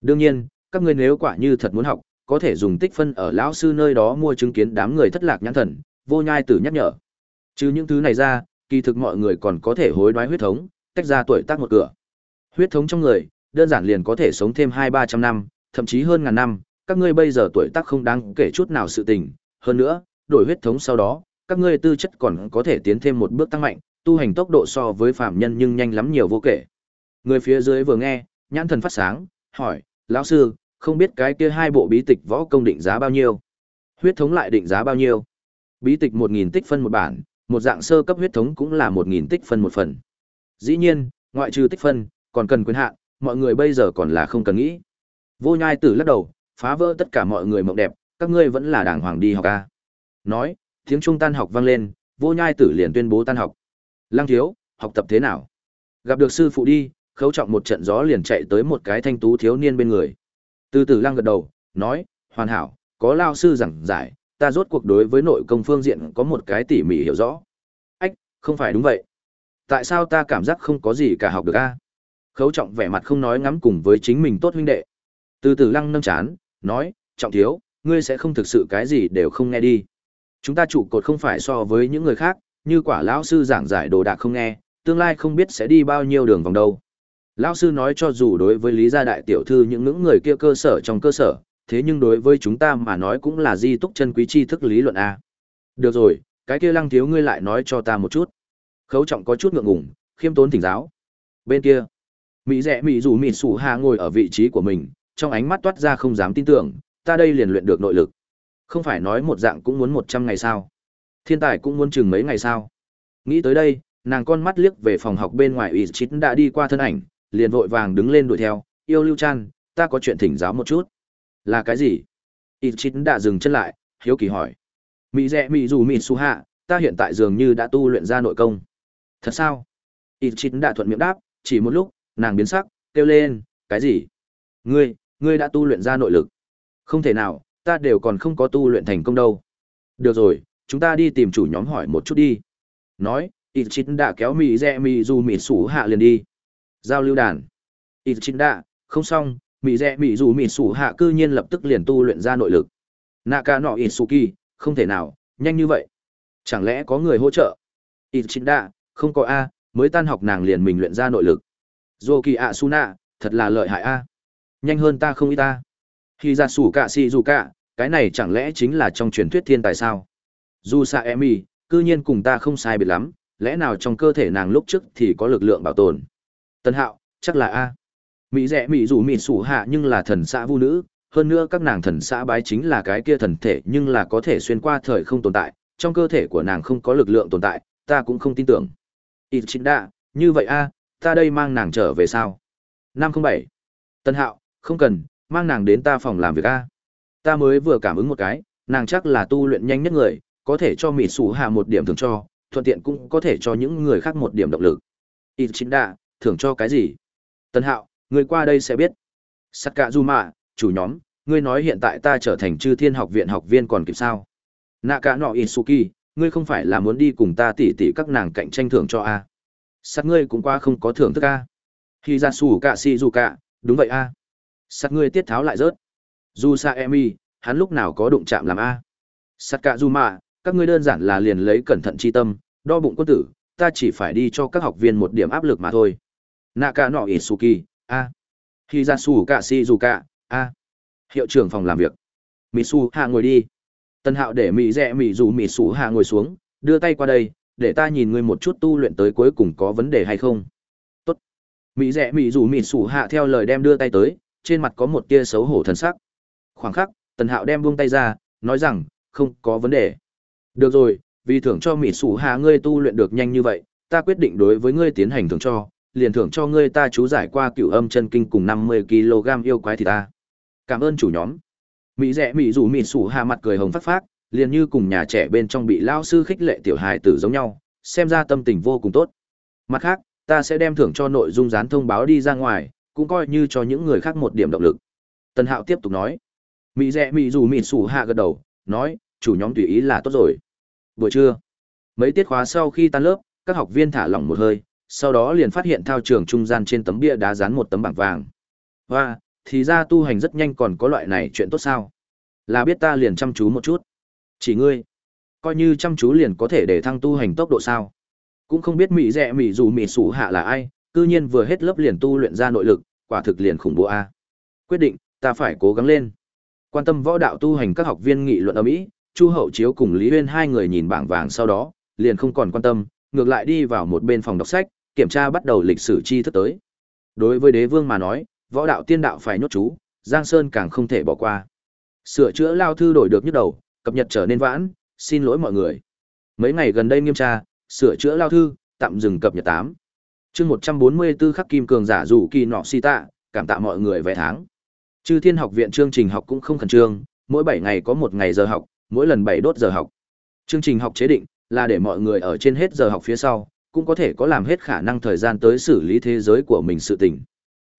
[SPEAKER 1] Đương nhiên, các ngươi nếu quả như thật muốn học, có thể dùng tích phân ở lão sư nơi đó mua chứng kiến đám người thất lạc nhãn thần, vô nhai tử nhắc nhở. Chứ những thứ này ra, kỳ thực mọi người còn có thể hối đoái huyết thống, tách ra tuổi tác một cửa. Huyết thống trong người, đơn giản liền có thể sống thêm hai ba trăm năm, thậm chí hơn ngàn năm, các ngươi bây giờ tuổi tác không đáng kể chút nào sự tình, hơn nữa, đổi huyết thống sau đó, các ngươi tư chất còn có thể tiến thêm một bước tăng mạnh, tu hành tốc độ so với phạm nhân nhưng nhanh lắm nhiều vô kể. Người phía dưới vừa nghe, nhãn thần phát sáng, hỏi, lão sư, không biết cái kia hai bộ bí tịch võ công định giá bao nhiêu? Huyết thống lại định giá bao nhiêu? Bí tịch một nghìn tích phân một bản, một dạng sơ cấp huyết thống cũng là một nghìn tích phân một phần. Dĩ nhiên, ngoại trừ tích phân, còn cần quyền hạn, mọi người bây giờ còn là không cần nghĩ. Vô Nhai Tử lắc đầu, phá vỡ tất cả mọi người mộng đẹp, các ngươi vẫn là đàng hoàng đi học a. Nói, tiếng trung tan học vang lên, Vô Nhai Tử liền tuyên bố tan học. Lăng thiếu, học tập thế nào? Gặp được sư phụ đi, khấu trọng một trận gió liền chạy tới một cái thanh tú thiếu niên bên người. Từ từ lăng gật đầu, nói, hoàn hảo, có lao sư giảng giải, ta rốt cuộc đối với nội công phương diện có một cái tỉ mỉ hiểu rõ. Ách, không phải đúng vậy. Tại sao ta cảm giác không có gì cả học được a? Khấu trọng vẻ mặt không nói ngắm cùng với chính mình tốt huynh đệ. Từ từ lăng nâng chán, nói, trọng thiếu, ngươi sẽ không thực sự cái gì đều không nghe đi. Chúng ta trụ cột không phải so với những người khác, như quả lão sư giảng giải đồ đạc không nghe, tương lai không biết sẽ đi bao nhiêu đường vòng đâu. Lão sư nói cho dù đối với lý gia đại tiểu thư những những người kia cơ sở trong cơ sở, thế nhưng đối với chúng ta mà nói cũng là di túc chân quý tri thức lý luận a. Được rồi, cái kia lăng thiếu ngươi lại nói cho ta một chút. Khấu trọng có chút ngượng ngùng, khiêm tốn thỉnh giáo. Bên kia, mỹ Dạ mỹ dù mịt sủ hạ ngồi ở vị trí của mình trong ánh mắt toát ra không dám tin tưởng ta đây liền luyện được nội lực không phải nói một dạng cũng muốn một trăm ngày sao thiên tài cũng muốn chừng mấy ngày sao? Nghĩ tới đây, nàng con mắt liếc về phòng học bên ngoài ủy chít đã đi qua thân ảnh, liền vội vàng đứng lên đuổi theo. Yêu lưu chan, ta có chuyện thỉnh giáo một chút. Là cái gì? Ủy chít đã dừng chân lại, hiếu kỳ hỏi. Mỹ rẽ mỹ dù mỹ su hạ, ta hiện tại dường như đã tu luyện ra nội công. Thật sao? Ủy chít đã thuận miệng đáp, chỉ một lúc, nàng biến sắc, kêu lên, cái gì? Ngươi ngươi đã tu luyện ra nội lực. Không thể nào, ta đều còn không có tu luyện thành công đâu. Được rồi chúng ta đi tìm chủ nhóm hỏi một chút đi. Nói ít chín đã kéo mỹ rẽ mỹ dù mỹ sủ hạ liền đi. Giao lưu đàn. Ít chín đã, không xong mỹ rẽ mỹ dù mỹ sủ hạ cư nhiên lập tức liền tu luyện ra nội lực. Naka nọ ít su kỳ không thể nào, nhanh như vậy. Chẳng lẽ có người hỗ trợ? Ít chín đã, không có a, mới tan học nàng liền mình luyện ra nội lực. Dô kỳ ạ su nạ thật là lợi hại a. Nhanh hơn ta không y ta khi ra sủ cạ xì dù cạ cái này chẳng lẽ chính là trong truyền thuyết thiên tài sao? Dù xạ em y cư nhiên cùng ta không sai biệt lắm, lẽ nào trong cơ thể nàng lúc trước thì có lực lượng bảo tồn? Tân hạo, chắc là a. Mỹ rẽ mỹ dù mỹ sủ hạ nhưng là thần xã vu nữ, hơn nữa các nàng thần xã bái chính là cái kia thần thể nhưng là có thể xuyên qua thời không tồn tại, trong cơ thể của nàng không có lực lượng tồn tại, ta cũng không tin tưởng. Ít chính đa như vậy a, ta đây mang nàng trở về sao? Năm không bảy. Tân hạo, không cần, mang nàng đến ta phòng làm việc a. Ta mới vừa cảm ứng một cái, nàng chắc là tu luyện nhanh nhất người có thể cho mỹ sủ hạ một điểm thưởng cho, thuận tiện cũng có thể cho những người khác một điểm động lực. Ít chính đạ thưởng cho cái gì? Tân hạo, người qua đây sẽ biết. Sắt cạ du mạ chủ nhóm, ngươi nói hiện tại ta trở thành chư thiên học viện học viên còn kịp sao? Nạ cả nọ Suki ngươi không phải là muốn đi cùng ta tỉ tỉ các nàng cạnh tranh thưởng cho a? Sắt ngươi cũng qua không có thưởng thức a. Khi ra xù cạ si dù cạ đúng vậy a. Sắt ngươi tiết tháo lại rớt. Dù sa emi hắn lúc nào có đụng chạm làm a? Sắt cạ du mạ các ngươi đơn giản là liền lấy cẩn thận chi tâm, đo bụng quân tử, ta chỉ phải đi cho các học viên một điểm áp lực mà thôi. Nạ cả nọ isuki, a. Khi ra xù cạ si dù cạ a. Hiệu trưởng phòng làm việc. Mỹ su hạ ngồi đi. Tân hạo để mỹ rẽ mỹ dù mỹ su hạ ngồi xuống, đưa tay qua đây, để ta nhìn ngươi một chút tu luyện tới cuối cùng có vấn đề hay không. Tốt. Mỹ rẽ mỹ dù mỹ su hạ theo lời đem đưa tay tới, trên mặt có một tia xấu hổ thần sắc. Khoảng khắc tần hạo đem buông tay ra, nói rằng, không có vấn đề được rồi, vì thưởng cho mỹ sủ hạ ngươi tu luyện được nhanh như vậy, ta quyết định đối với ngươi tiến hành thưởng cho, liền thưởng cho ngươi ta chú giải qua cửu âm chân kinh cùng năm mươi kg yêu quái thì ta. Cảm ơn chủ nhóm. Mỹ rẻ mỹ dù mỹ sủ hạ mặt cười hồng phát phát liền như cùng nhà trẻ bên trong bị lao sư khích lệ tiểu hài tử giống nhau, xem ra tâm tình vô cùng tốt. Mặt khác, ta sẽ đem thưởng cho nội dung dán thông báo đi ra ngoài, cũng coi như cho những người khác một điểm động lực. Tần hạo tiếp tục nói. Mỹ rẻ mỹ dù mỹ sủ hạ gật đầu, nói chủ nhóm tùy ý là tốt rồi. Buổi trưa, mấy tiết khóa sau khi tan lớp, các học viên thả lỏng một hơi, sau đó liền phát hiện thao trường trung gian trên tấm bia đá dán một tấm bảng vàng. Và thì ra tu hành rất nhanh còn có loại này chuyện tốt sao? Là biết ta liền chăm chú một chút. Chỉ ngươi, coi như chăm chú liền có thể để thăng tu hành tốc độ sao? Cũng không biết mỹ rẻ mỹ dù mỹ sủ hạ là ai, cư nhiên vừa hết lớp liền tu luyện ra nội lực, quả thực liền khủng bố a. Quyết định, ta phải cố gắng lên. Quan tâm võ đạo tu hành các học viên nghị luận ở mỹ chu hậu chiếu cùng lý huyên hai người nhìn bảng vàng sau đó liền không còn quan tâm ngược lại đi vào một bên phòng đọc sách kiểm tra bắt đầu lịch sử chi thức tới đối với đế vương mà nói võ đạo tiên đạo phải nhốt chú, Giang Sơn càng không thể bỏ qua. Sửa chữa lao thư đổi được nhức đầu, cập nhật trở nên vãn, xin lỗi mọi người. Mấy ngày gần đây nghiêm tra, sửa chữa lao thư, tạm dừng cập nhật 8. Chương 144 khắc kim cường giả rủ kỳ nọ si tạ, cảm tạ mọi người vài tháng. Chư Thiên học viện chương trình học cũng không khẩn trương, mỗi 7 ngày có một ngày giờ học, mỗi lần bảy đốt giờ học. Chương trình học chế định là để mọi người ở trên hết giờ học phía sau, cũng có thể có làm hết khả năng thời gian tới xử lý thế giới của mình sự tình.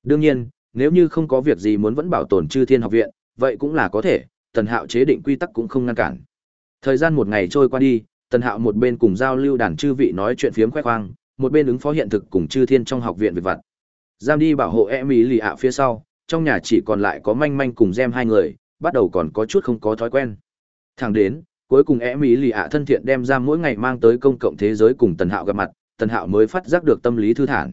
[SPEAKER 1] Đương nhiên, nếu như không có việc gì muốn vẫn bảo tồn chư thiên học viện, vậy cũng là có thể, tần hạo chế định quy tắc cũng không ngăn cản. Thời gian một ngày trôi qua đi, tần hạo một bên cùng giao lưu đàn chư vị nói chuyện phiếm khoe khoang, một bên ứng phó hiện thực cùng chư thiên trong học viện việc vặt. Giam đi bảo hộ em ý lì ạ phía sau, trong nhà chỉ còn lại có manh manh cùng gem hai người, bắt đầu còn có chút không có thói quen. Thẳng đến, cuối cùng em ý lì ạ thân thiện đem ra mỗi ngày mang tới công cộng thế giới cùng tần hạo gặp mặt, tần hạo mới phát giác được tâm lý thư thản.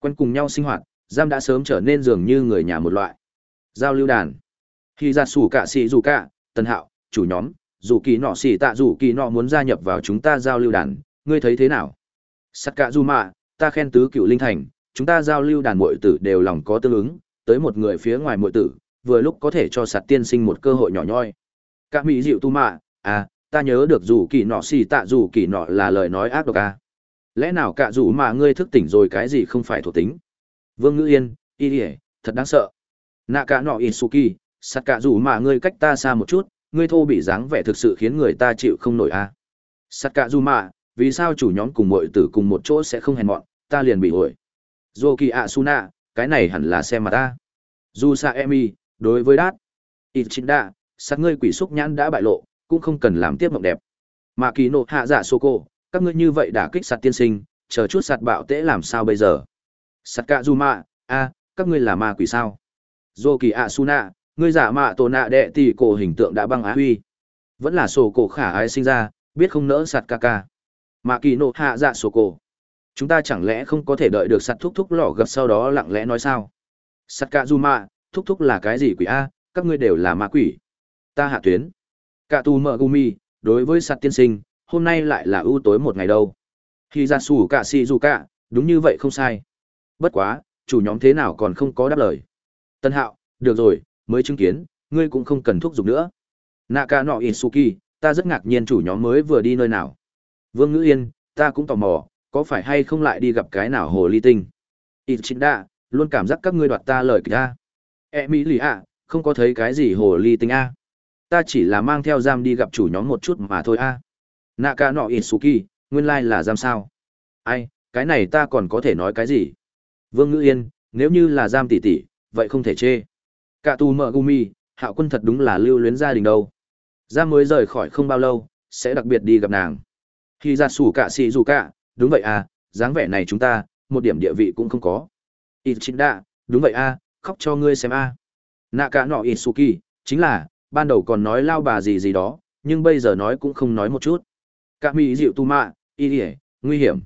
[SPEAKER 1] Quen cùng nhau sinh hoạt, giam đã sớm trở nên dường như người nhà một loại giao lưu đàn khi ra sủ cả xì dù cả Tần hạo chủ nhóm dù kỳ nọ xì tạ dù kỳ nọ muốn gia nhập vào chúng ta giao lưu đàn ngươi thấy thế nào sắt cả dù mạ ta khen tứ cựu linh thành chúng ta giao lưu đàn muội tử đều lòng có tương ứng, tới một người phía ngoài muội tử, vừa lúc có thể cho sạt tiên sinh một cơ hội nhỏ nhoi. Cả mỹ dịu tu mạ, à, ta nhớ được dù kỳ nọ xì tạ dù kỳ nọ là lời nói ác độc à. Lẽ nào cả dù mà ngươi thức tỉnh rồi cái gì không phải thuộc tính? Vương Ngữ Yên, y đi thật đáng sợ. Nạ cả nọ Isuki, sát cả dù mà ngươi cách ta xa một chút, ngươi thô bị dáng vẻ thực sự khiến người ta chịu không nổi à. Sát cả dù mà, vì sao chủ nhóm cùng mọi tử cùng một chỗ sẽ không hèn mọn, ta liền bị hội. Dù kỳ ạ Suna, cái này hẳn là xem mà ta. Dù sa emi, đối với đát. Ichinda, sát ngươi quỷ xúc nhãn đã bại lộ, cũng không cần làm tiếp mộng đẹp. Mà kỳ nộ hạ dạ sô cô, các ngươi như vậy đã kích sạt tiên sinh, chờ chút sạt bạo tễ làm sao bây giờ? Sạt cạ dù mạ, a, các ngươi là ma quỷ sao? Dô kỳ ạ Suna, ngươi giả mạ tổ nạ đệ tỷ cổ hình tượng đã băng á huy. Vẫn là sổ cổ khả ái sinh ra, biết không nỡ sạt ca ca. Mà kỳ nộ hạ dạ sổ cổ. Chúng ta chẳng lẽ không có thể đợi được sạt thúc thúc lỏ gập sau đó lặng lẽ nói sao? Sạt ca dù mạ, thúc thúc là cái gì quỷ a? Các ngươi đều là ma quỷ. Ta hạ tuyến. Cả tù mở gumi, đối với sạt tiên sinh, hôm nay lại là ưu tối một ngày đâu. Khi ra sủ cả si dù cả, đúng như vậy không sai. Bất quá, chủ nhóm thế nào còn không có đáp lời. Tân hạo, được rồi, mới chứng kiến, ngươi cũng không cần thúc giục nữa. Naka no Isuki, ta rất ngạc nhiên chủ nhóm mới vừa đi nơi nào. Vương Ngữ Yên, ta cũng tò mò, có phải hay không lại đi gặp cái nào hồ ly tinh. Ichinda, luôn cảm giác các ngươi đoạt ta lời kịch ta E mỹ lì ạ, không có thấy cái gì hồ ly tinh a. Ta chỉ là mang theo giam đi gặp chủ nhóm một chút mà thôi a. Naka no Isuki, nguyên lai là giam sao. Ai, cái này ta còn có thể nói cái gì. Vương Ngữ Yên, nếu như là giam tỷ tỷ, vậy không thể chê. Cả tù mợ gumi, hạo quân thật đúng là lưu luyến gia đình đâu. Giam mới rời khỏi không bao lâu, sẽ đặc biệt đi gặp nàng. Khi ra sủ cả xì dù cả, đúng vậy à, dáng vẻ này chúng ta, một điểm địa vị cũng không có. Ichinda, đúng vậy a, khóc cho ngươi xem a. cả nọ ít Isuki, chính là, ban đầu còn nói lao bà gì gì đó, nhưng bây giờ nói cũng không nói một chút. Cả mỹ dịu tu mạ, y đi nguy hiểm.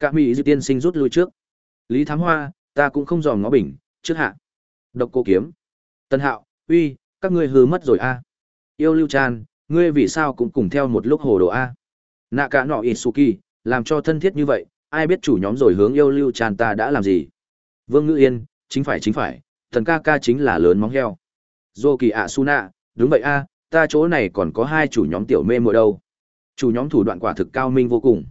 [SPEAKER 1] Cả mỹ dịu tiên sinh rút lui trước. Lý Thám Hoa, ta cũng không dòm ngó bình, trước hạ. Độc cô kiếm. Tân hạo, uy, các ngươi hư mất rồi a. Yêu lưu Tràn, ngươi vì sao cũng cùng theo một lúc hồ đồ a. Nạ cả nọ Isuki, làm cho thân thiết như vậy, ai biết chủ nhóm rồi hướng yêu lưu tràn ta đã làm gì. Vương Ngữ Yên, chính phải chính phải, thần ca ca chính là lớn móng heo. Dô kỳ ạ Suna, đúng vậy a, ta chỗ này còn có hai chủ nhóm tiểu mê mùa đâu. Chủ nhóm thủ đoạn quả thực cao minh vô cùng.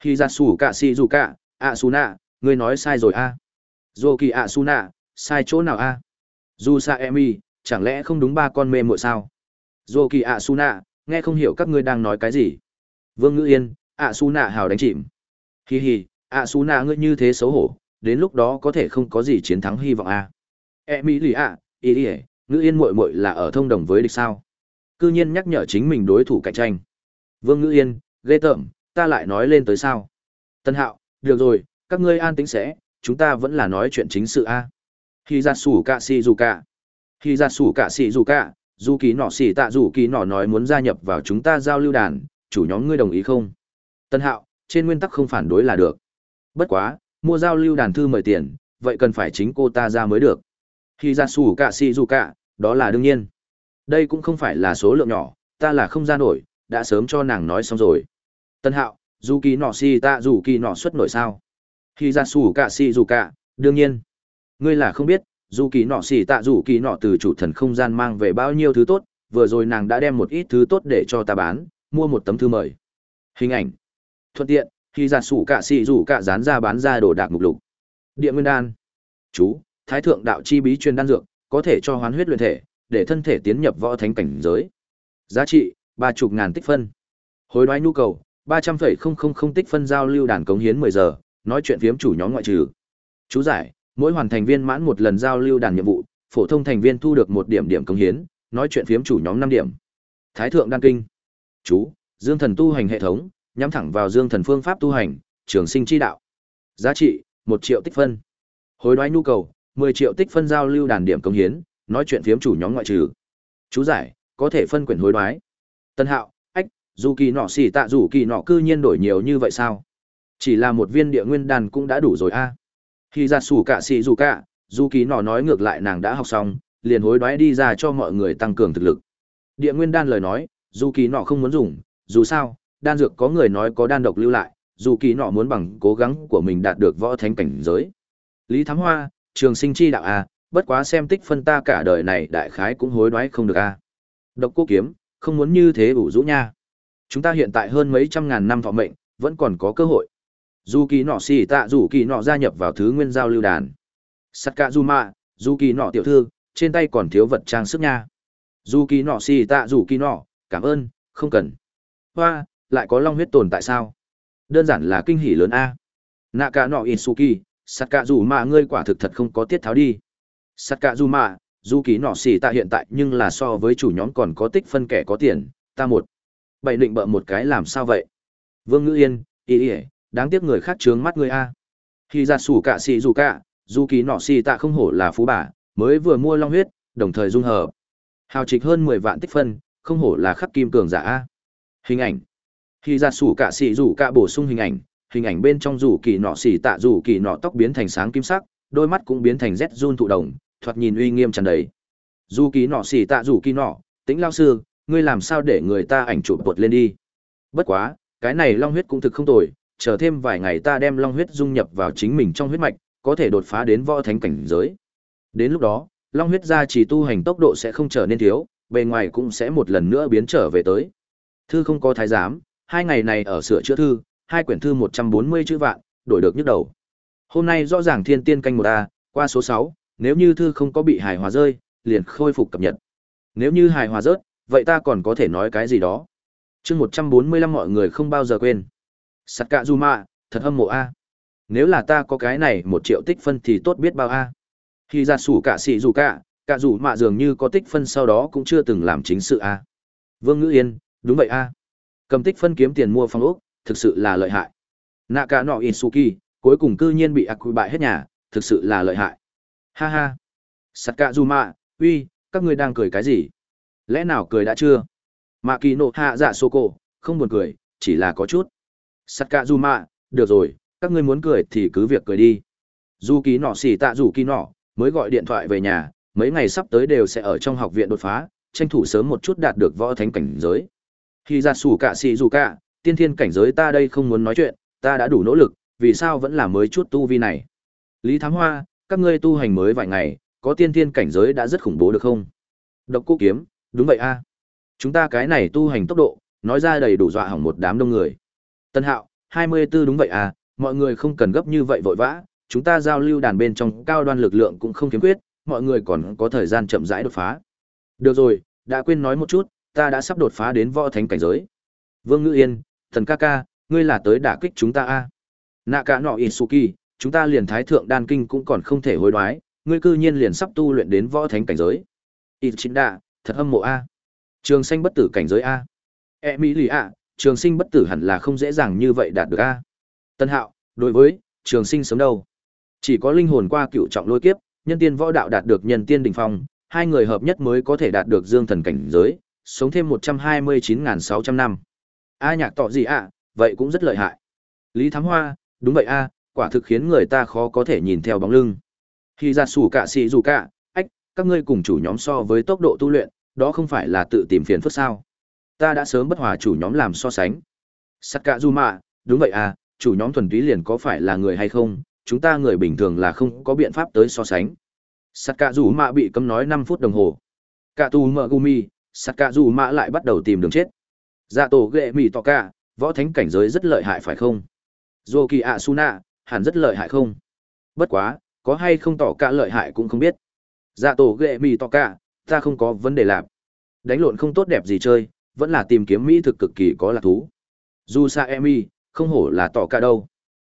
[SPEAKER 1] Khi ra xù cạ si dù cạ ạ Suna, ngươi nói sai rồi a. Dô kỳ ạ Suna, sai chỗ nào a? Dù sa emi, chẳng lẽ không đúng ba con mê muội sao? Dô kỳ ạ Suna, nghe không hiểu các ngươi đang nói cái gì. Vương Ngữ Yên, ạ xù nạ hào đánh chìm hì hì ạ xù nạ ngươi như thế xấu hổ đến lúc đó có thể không có gì chiến thắng hy vọng à. e mỹ lì ạ ý ỉa ngữ yên mội mội là ở thông đồng với địch sao? C ư nhiên nhắc nhở chính mình đối thủ cạnh tranh. Vương ngữ yên ghê tởm ta lại nói lên tới sao? Tân hạo được rồi các ngươi an tính sẽ chúng ta vẫn là nói chuyện chính sự a. Khi ra sủ cạ xì dù cạ khi ra sủ cạ xì dù cạ dù kỳ nọ xì tạ dù kỳ nọ nói muốn gia nhập vào chúng ta giao lưu đàn chủ nhóm ngươi đồng ý không? Tân Hạo, trên nguyên tắc không phản đối là được. Bất quá, mua giao lưu đàn thư mời tiền, vậy cần phải chính cô ta ra mới được. Khi ra sủ cả xì dù cả, đó là đương nhiên. Đây cũng không phải là số lượng nhỏ, ta là không ra nổi, đã sớm cho nàng nói xong rồi. Tân Hạo, dù kỳ nọ xì ta dù kỳ nọ xuất nổi sao? Khi ra sủ cả xì dù cả, đương nhiên. Ngươi là không biết, dù kỳ nọ xì tạ dù kỳ nọ từ chủ thần không gian mang về bao nhiêu thứ tốt, vừa rồi nàng đã đem một ít thứ tốt để cho ta bán, mua một tấm thư mời. Hình ảnh thuận tiện khi giả sủ cả xì rủ cả dán ra bán ra đồ đạc mục lục địa nguyên đan chú thái thượng đạo chi bí truyền đan dược có thể cho hoán huyết luyện thể để thân thể tiến nhập võ thánh cảnh giới. Giá trị ba chục ngàn tích phân. Hối đoái nhu cầu ba trăm phẩy không không không tích phân giao lưu đàn cống hiến mười giờ nói chuyện phiếm chủ nhóm ngoại trừ. Chú giải mỗi hoàn thành viên mãn một lần giao lưu đàn nhiệm vụ phổ thông thành viên thu được một điểm điểm cống hiến nói chuyện phiếm chủ nhóm năm điểm. Thái thượng đan kinh. Chú dương thần tu hành hệ thống nhắm thẳng vào dương thần phương pháp tu hành, trường sinh chi đạo. Giá trị, một triệu tích phân. Hối đoái nhu cầu, mười triệu tích phân giao lưu đàn điểm công hiến, nói chuyện phiếm chủ nhóm ngoại trừ. Chú giải, có thể phân quyền hối đoái. Tân Hạo, ách, dù kỳ nọ xỉ tạ dù kỳ nọ cư nhiên đổi nhiều như vậy sao? Chỉ là một viên địa nguyên đàn cũng đã đủ rồi a. Khi ra sủ cả xỉ dù cả, dù kỳ nọ nói ngược lại nàng đã học xong, liền hối đoái đi ra cho mọi người tăng cường thực lực. Địa nguyên đan lời nói, dù kỳ nọ không muốn dùng, dù sao, đan dược có người nói có đan độc lưu lại, dù kỳ nọ muốn bằng cố gắng của mình đạt được võ thánh cảnh giới. Lý Thám Hoa, trường sinh chi đạo à, bất quá xem tích phân ta cả đời này đại khái cũng hối đoái không được à. Độc cô kiếm, không muốn như thế ủ rũ nha. Chúng ta hiện tại hơn mấy trăm ngàn năm thọ mệnh, vẫn còn có cơ hội. Dù kỳ nọ xì tạ dù kỳ nọ gia nhập vào thứ nguyên giao lưu đàn. Sắt cả dù mạ, dù kỳ nọ tiểu thư, trên tay còn thiếu vật trang sức nha. Dù kỳ nọ xì tạ dù kỳ nọ, cảm ơn, không cần. Hoa, lại có long huyết tồn tại sao? Đơn giản là kinh hỉ lớn a. Nạ cả nọ Isuki, sắt cả dù mạ ngươi quả thực thật không có tiết tháo đi. Sắt cả dù mạ, dù kỳ nọ xì tạ hiện tại nhưng là so với chủ nhóm còn có tích phân kẻ có tiền, ta một. Bảy định bợ một cái làm sao vậy? Vương Ngữ Yên, ý ý, đáng tiếc người khác trướng mắt ngươi a. Khi ra sủ cạ xì dù cạ, dù kỳ nọ xì tạ không hổ là phú bà, mới vừa mua long huyết, đồng thời dung hợp. Hào trịch hơn mười vạn tích phân, không hổ là khắc kim cường giả a. Hình ảnh. Khi ra sủ cạ xì dù cạ bổ sung hình ảnh, hình ảnh bên trong rủ kỳ nọ xì tạ rủ kỳ nọ tóc biến thành sáng kim sắc, đôi mắt cũng biến thành rét run thụ đồng, thoạt nhìn uy nghiêm tràn đầy. Dù kỳ nọ xì tạ rủ kỳ nọ, tính lao sư, ngươi làm sao để người ta ảnh chụp bột lên đi. Bất quá, cái này long huyết cũng thực không tồi, chờ thêm vài ngày ta đem long huyết dung nhập vào chính mình trong huyết mạch, có thể đột phá đến võ thánh cảnh giới. Đến lúc đó, long huyết gia chỉ tu hành tốc độ sẽ không trở nên thiếu, bề ngoài cũng sẽ một lần nữa biến trở về tới. Thư không có thái giám, hai ngày này ở sửa chữa thư, hai quyển thư 140 chữ vạn, đổi được nhức đầu. Hôm nay rõ ràng thiên tiên canh một a, qua số 6, nếu như thư không có bị hài hòa rơi, liền khôi phục cập nhật. Nếu như hài hòa rớt, vậy ta còn có thể nói cái gì đó. chương 145 mọi người không bao giờ quên. Sắt cạ du mạ, thật hâm mộ a. Nếu là ta có cái này một triệu tích phân thì tốt biết bao a. Khi ra sủ cả xị dù cả, cả dù mạ dường như có tích phân sau đó cũng chưa từng làm chính sự a. Vương Ngữ Yên, đúng vậy a. Cầm tích phân kiếm tiền mua phòng ốc, thực sự là lợi hại. Nạ cả nọ Isuki, cuối cùng cư nhiên bị ác quy bại hết nhà, thực sự là lợi hại. Ha ha. Sakazuma, uy, các ngươi đang cười cái gì? Lẽ nào cười đã chưa? Mạ kỳ nộ hạ dạ sô cổ, không buồn cười, chỉ là có chút. Sakazuma, được rồi, các ngươi muốn cười thì cứ việc cười đi. Dù kỳ nọ xỉ tạ dù kỳ nọ, mới gọi điện thoại về nhà, mấy ngày sắp tới đều sẽ ở trong học viện đột phá, tranh thủ sớm một chút đạt được võ thánh cảnh giới. Khi ra sủ cả xì dù cả, tiên thiên cảnh giới ta đây không muốn nói chuyện, ta đã đủ nỗ lực, vì sao vẫn là mới chút tu vi này. Lý Thám Hoa, các ngươi tu hành mới vài ngày, có tiên thiên cảnh giới đã rất khủng bố được không? Độc cô kiếm, đúng vậy a. Chúng ta cái này tu hành tốc độ, nói ra đầy đủ dọa hỏng một đám đông người. Tân Hạo, 24 đúng vậy à, mọi người không cần gấp như vậy vội vã, chúng ta giao lưu đàn bên trong cao đoan lực lượng cũng không kiếm quyết, mọi người còn có thời gian chậm rãi đột phá. Được rồi, đã quên nói một chút, ta đã sắp đột phá đến võ thánh cảnh giới. Vương Ngữ Yên, thần ca ca, ngươi là tới đả kích chúng ta a. Nạ cả nọ isuki chúng ta liền thái thượng đan kinh cũng còn không thể hối đoái ngươi cư nhiên liền sắp tu luyện đến võ thánh cảnh giới. Ỉ chính đạ thật âm mộ a. Trường sinh bất tử cảnh giới a. E mỹ lì a trường sinh bất tử hẳn là không dễ dàng như vậy đạt được a. Tân hạo đối với trường sinh sớm đâu? Chỉ có linh hồn qua cựu trọng lôi kiếp nhân tiên võ đạo đạt được nhân tiên đình phong hai người hợp nhất mới có thể đạt được dương thần cảnh giới sống thêm một trăm hai mươi chín sáu trăm năm a nhạc tỏ gì ạ? Vậy cũng rất lợi hại. Lý thám hoa, đúng vậy a, quả thực khiến người ta khó có thể nhìn theo bóng lưng. Khi ra xù cả xì dù cả, ách, các ngươi cùng chủ nhóm so với tốc độ tu luyện, đó không phải là tự tìm phiền phức sao? Ta đã sớm bất hòa chủ nhóm làm so sánh. Sắt cả du mạ, đúng vậy à chủ nhóm thuần túy liền có phải là người hay không? Chúng ta người bình thường là không có biện pháp tới so sánh. Sắt cả du mạ bị cấm nói năm phút đồng hồ. Cả tù mợ gumi sắt cả du mạ lại bắt đầu tìm đường chết dạ tổ ghệ mì tỏ cả, võ thánh cảnh giới rất lợi hại phải không? Dù kỳ ạ su nạ, hẳn rất lợi hại không? Bất quá, có hay không tỏ cả lợi hại cũng không biết. Dạ tổ ghệ mì tỏ cả, ta không có vấn đề lạp. Đánh lộn không tốt đẹp gì chơi, vẫn là tìm kiếm mỹ thực cực kỳ có lạc thú. Dù sa emi không hổ là tỏ cả đâu.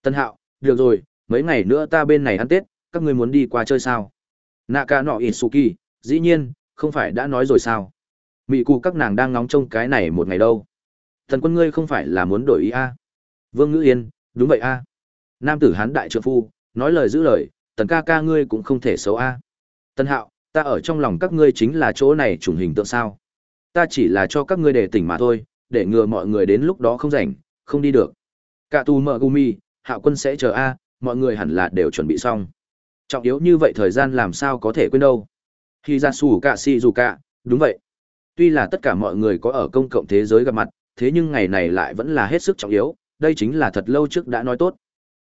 [SPEAKER 1] Tân hạo, được rồi, mấy ngày nữa ta bên này ăn tết, các ngươi muốn đi qua chơi sao? Nạ ca nọ isuki dĩ nhiên, không phải đã nói rồi sao? Mỹ cụ các nàng đang ngóng trông cái này một ngày đâu. Thần quân ngươi không phải là muốn đổi ý a? Vương ngữ yên, đúng vậy a. Nam tử hán đại trượng phu, nói lời giữ lời, tần ca ca ngươi cũng không thể xấu a. Tân hạo, ta ở trong lòng các ngươi chính là chỗ này trùng hình tượng sao? Ta chỉ là cho các ngươi để tỉnh mà thôi, để ngừa mọi người đến lúc đó không rảnh, không đi được. Cả tù mợ gumi hạo quân sẽ chờ a, mọi người hẳn là đều chuẩn bị xong. Trọng yếu như vậy thời gian làm sao có thể quên đâu? Khi ra xù cả si dù cả đúng vậy tuy là tất cả mọi người có ở công cộng thế giới gặp mặt thế nhưng ngày này lại vẫn là hết sức trọng yếu, đây chính là thật lâu trước đã nói tốt.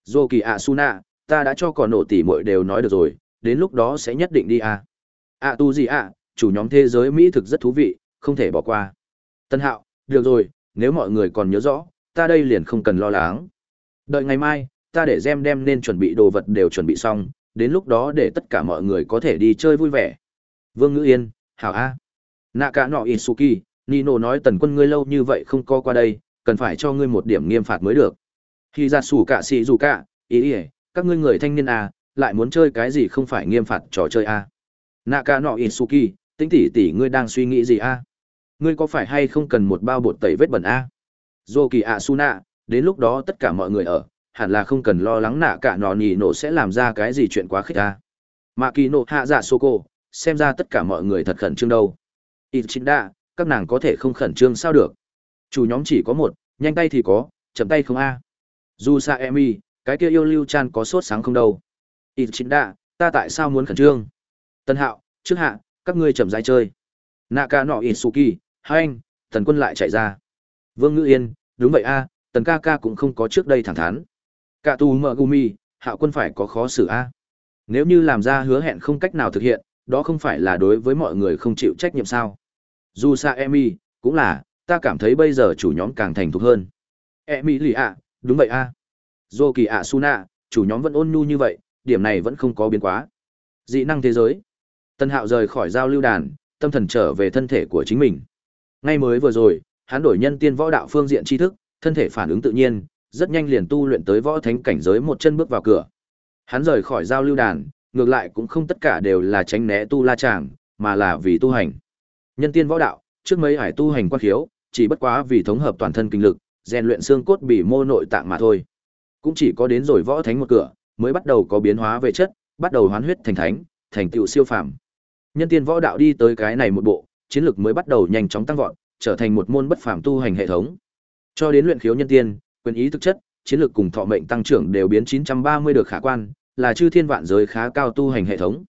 [SPEAKER 1] Dù kỳ ạ Suna, ta đã cho còn nổ tỉ muội đều nói được rồi, đến lúc đó sẽ nhất định đi à. À tu gì à, chủ nhóm thế giới Mỹ thực rất thú vị, không thể bỏ qua. Tân Hạo, được rồi, nếu mọi người còn nhớ rõ, ta đây liền không cần lo lắng. Đợi ngày mai, ta để Gem đem nên chuẩn bị đồ vật đều chuẩn bị xong, đến lúc đó để tất cả mọi người có thể đi chơi vui vẻ. Vương Ngữ Yên, hảo a. Nạ cả nọ Isuki, Nino nói tần quân ngươi lâu như vậy không co qua đây, cần phải cho ngươi một điểm nghiêm phạt mới được. Khi ra xù cả xì dù cả, ý ý, các ngươi người thanh niên à, lại muốn chơi cái gì không phải nghiêm phạt trò chơi à. Nạ cả nọ Isuki, tính tỷ tỷ ngươi đang suy nghĩ gì à? Ngươi có phải hay không cần một bao bột tẩy vết bẩn à? Dô kỳ ạ su nạ, đến lúc đó tất cả mọi người ở, hẳn là không cần lo lắng nạ cả nọ nhì nổ sẽ làm ra cái gì chuyện quá khích à. Mạ kỳ nộ hạ dạ sô cô, xem ra tất cả mọi người thật khẩn trương đâu. Yến chính đa, các nàng có thể không khẩn trương sao được. Chủ nhóm chỉ có một, nhanh tay thì có, chậm tay không a. Dù sa emi, cái kia yêu lưu chan có sốt sáng không đâu. Yến chính đa, ta tại sao muốn khẩn trương? Tân hạo, trước hạ, các ngươi chậm rãi chơi. Naka nọ Isuki, hai anh, tần quân lại chạy ra. Vương Ngữ Yên, đúng vậy a, tần ca ca cũng không có trước đây thẳng thắn. Cả tù mợ gumi, hạo quân phải có khó xử a. Nếu như làm ra hứa hẹn không cách nào thực hiện, đó không phải là đối với mọi người không chịu trách nhiệm sao. Dù xa Emi, cũng là, ta cảm thấy bây giờ chủ nhóm càng thành thục hơn. Emi lì ạ, đúng vậy a. Dô kỳ ạ Suna, chủ nhóm vẫn ôn nhu như vậy, điểm này vẫn không có biến quá. Dị năng thế giới. Tân hạo rời khỏi giao lưu đàn, tâm thần trở về thân thể của chính mình. Ngay mới vừa rồi, hắn đổi nhân tiên võ đạo phương diện tri thức, thân thể phản ứng tự nhiên, rất nhanh liền tu luyện tới võ thánh cảnh giới một chân bước vào cửa. Hắn rời khỏi giao lưu đàn, ngược lại cũng không tất cả đều là tránh né tu la chàng, mà là vì tu hành. Nhân tiên võ đạo, trước mấy hải tu hành quan khiếu, chỉ bất quá vì thống hợp toàn thân kinh lực, rèn luyện xương cốt bỉ mô nội tạng mà thôi. Cũng chỉ có đến rồi võ thánh một cửa, mới bắt đầu có biến hóa về chất, bắt đầu hoán huyết thành thánh, thành tựu siêu phàm. Nhân tiên võ đạo đi tới cái này một bộ, chiến lực mới bắt đầu nhanh chóng tăng vọt, trở thành một môn bất phàm tu hành hệ thống. Cho đến luyện khiếu nhân tiên, quyền ý thực chất, chiến lược cùng thọ mệnh tăng trưởng đều biến 930 được khả quan, là chư thiên vạn giới khá cao tu hành hệ thống.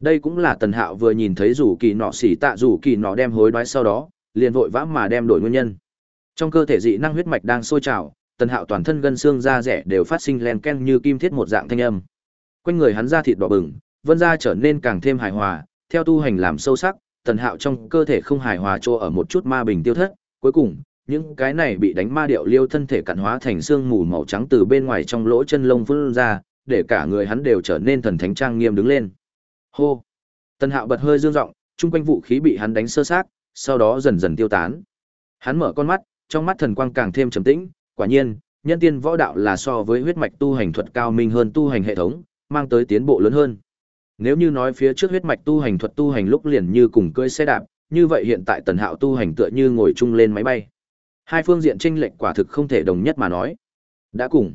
[SPEAKER 1] Đây cũng là Tần Hạo vừa nhìn thấy rủ kỳ nọ xỉ tạ rủ kỳ nọ đem hối đoái sau đó, liền vội vã mà đem đổi nguyên nhân. Trong cơ thể dị năng huyết mạch đang sôi trào, Tần Hạo toàn thân gân xương da rẻ đều phát sinh len ken như kim thiết một dạng thanh âm. Quanh người hắn da thịt đỏ bừng, vân da trở nên càng thêm hài hòa, theo tu hành làm sâu sắc, Tần Hạo trong cơ thể không hài hòa chỗ ở một chút ma bình tiêu thất, cuối cùng, những cái này bị đánh ma điệu liêu thân thể cặn hóa thành xương mù màu trắng từ bên ngoài trong lỗ chân lông vươn ra, để cả người hắn đều trở nên thần thánh trang nghiêm đứng lên. Hô! Tần Hạo bật hơi dương giọng, chung quanh vũ khí bị hắn đánh sơ xác, sau đó dần dần tiêu tán. Hắn mở con mắt, trong mắt thần quang càng thêm trầm tĩnh, quả nhiên, nhân tiên võ đạo là so với huyết mạch tu hành thuật cao minh hơn tu hành hệ thống, mang tới tiến bộ lớn hơn. Nếu như nói phía trước huyết mạch tu hành thuật tu hành lúc liền như cùng cưỡi xe đạp, như vậy hiện tại Tần Hạo tu hành tựa như ngồi chung lên máy bay. Hai phương diện chênh lệch quả thực không thể đồng nhất mà nói. Đã cùng.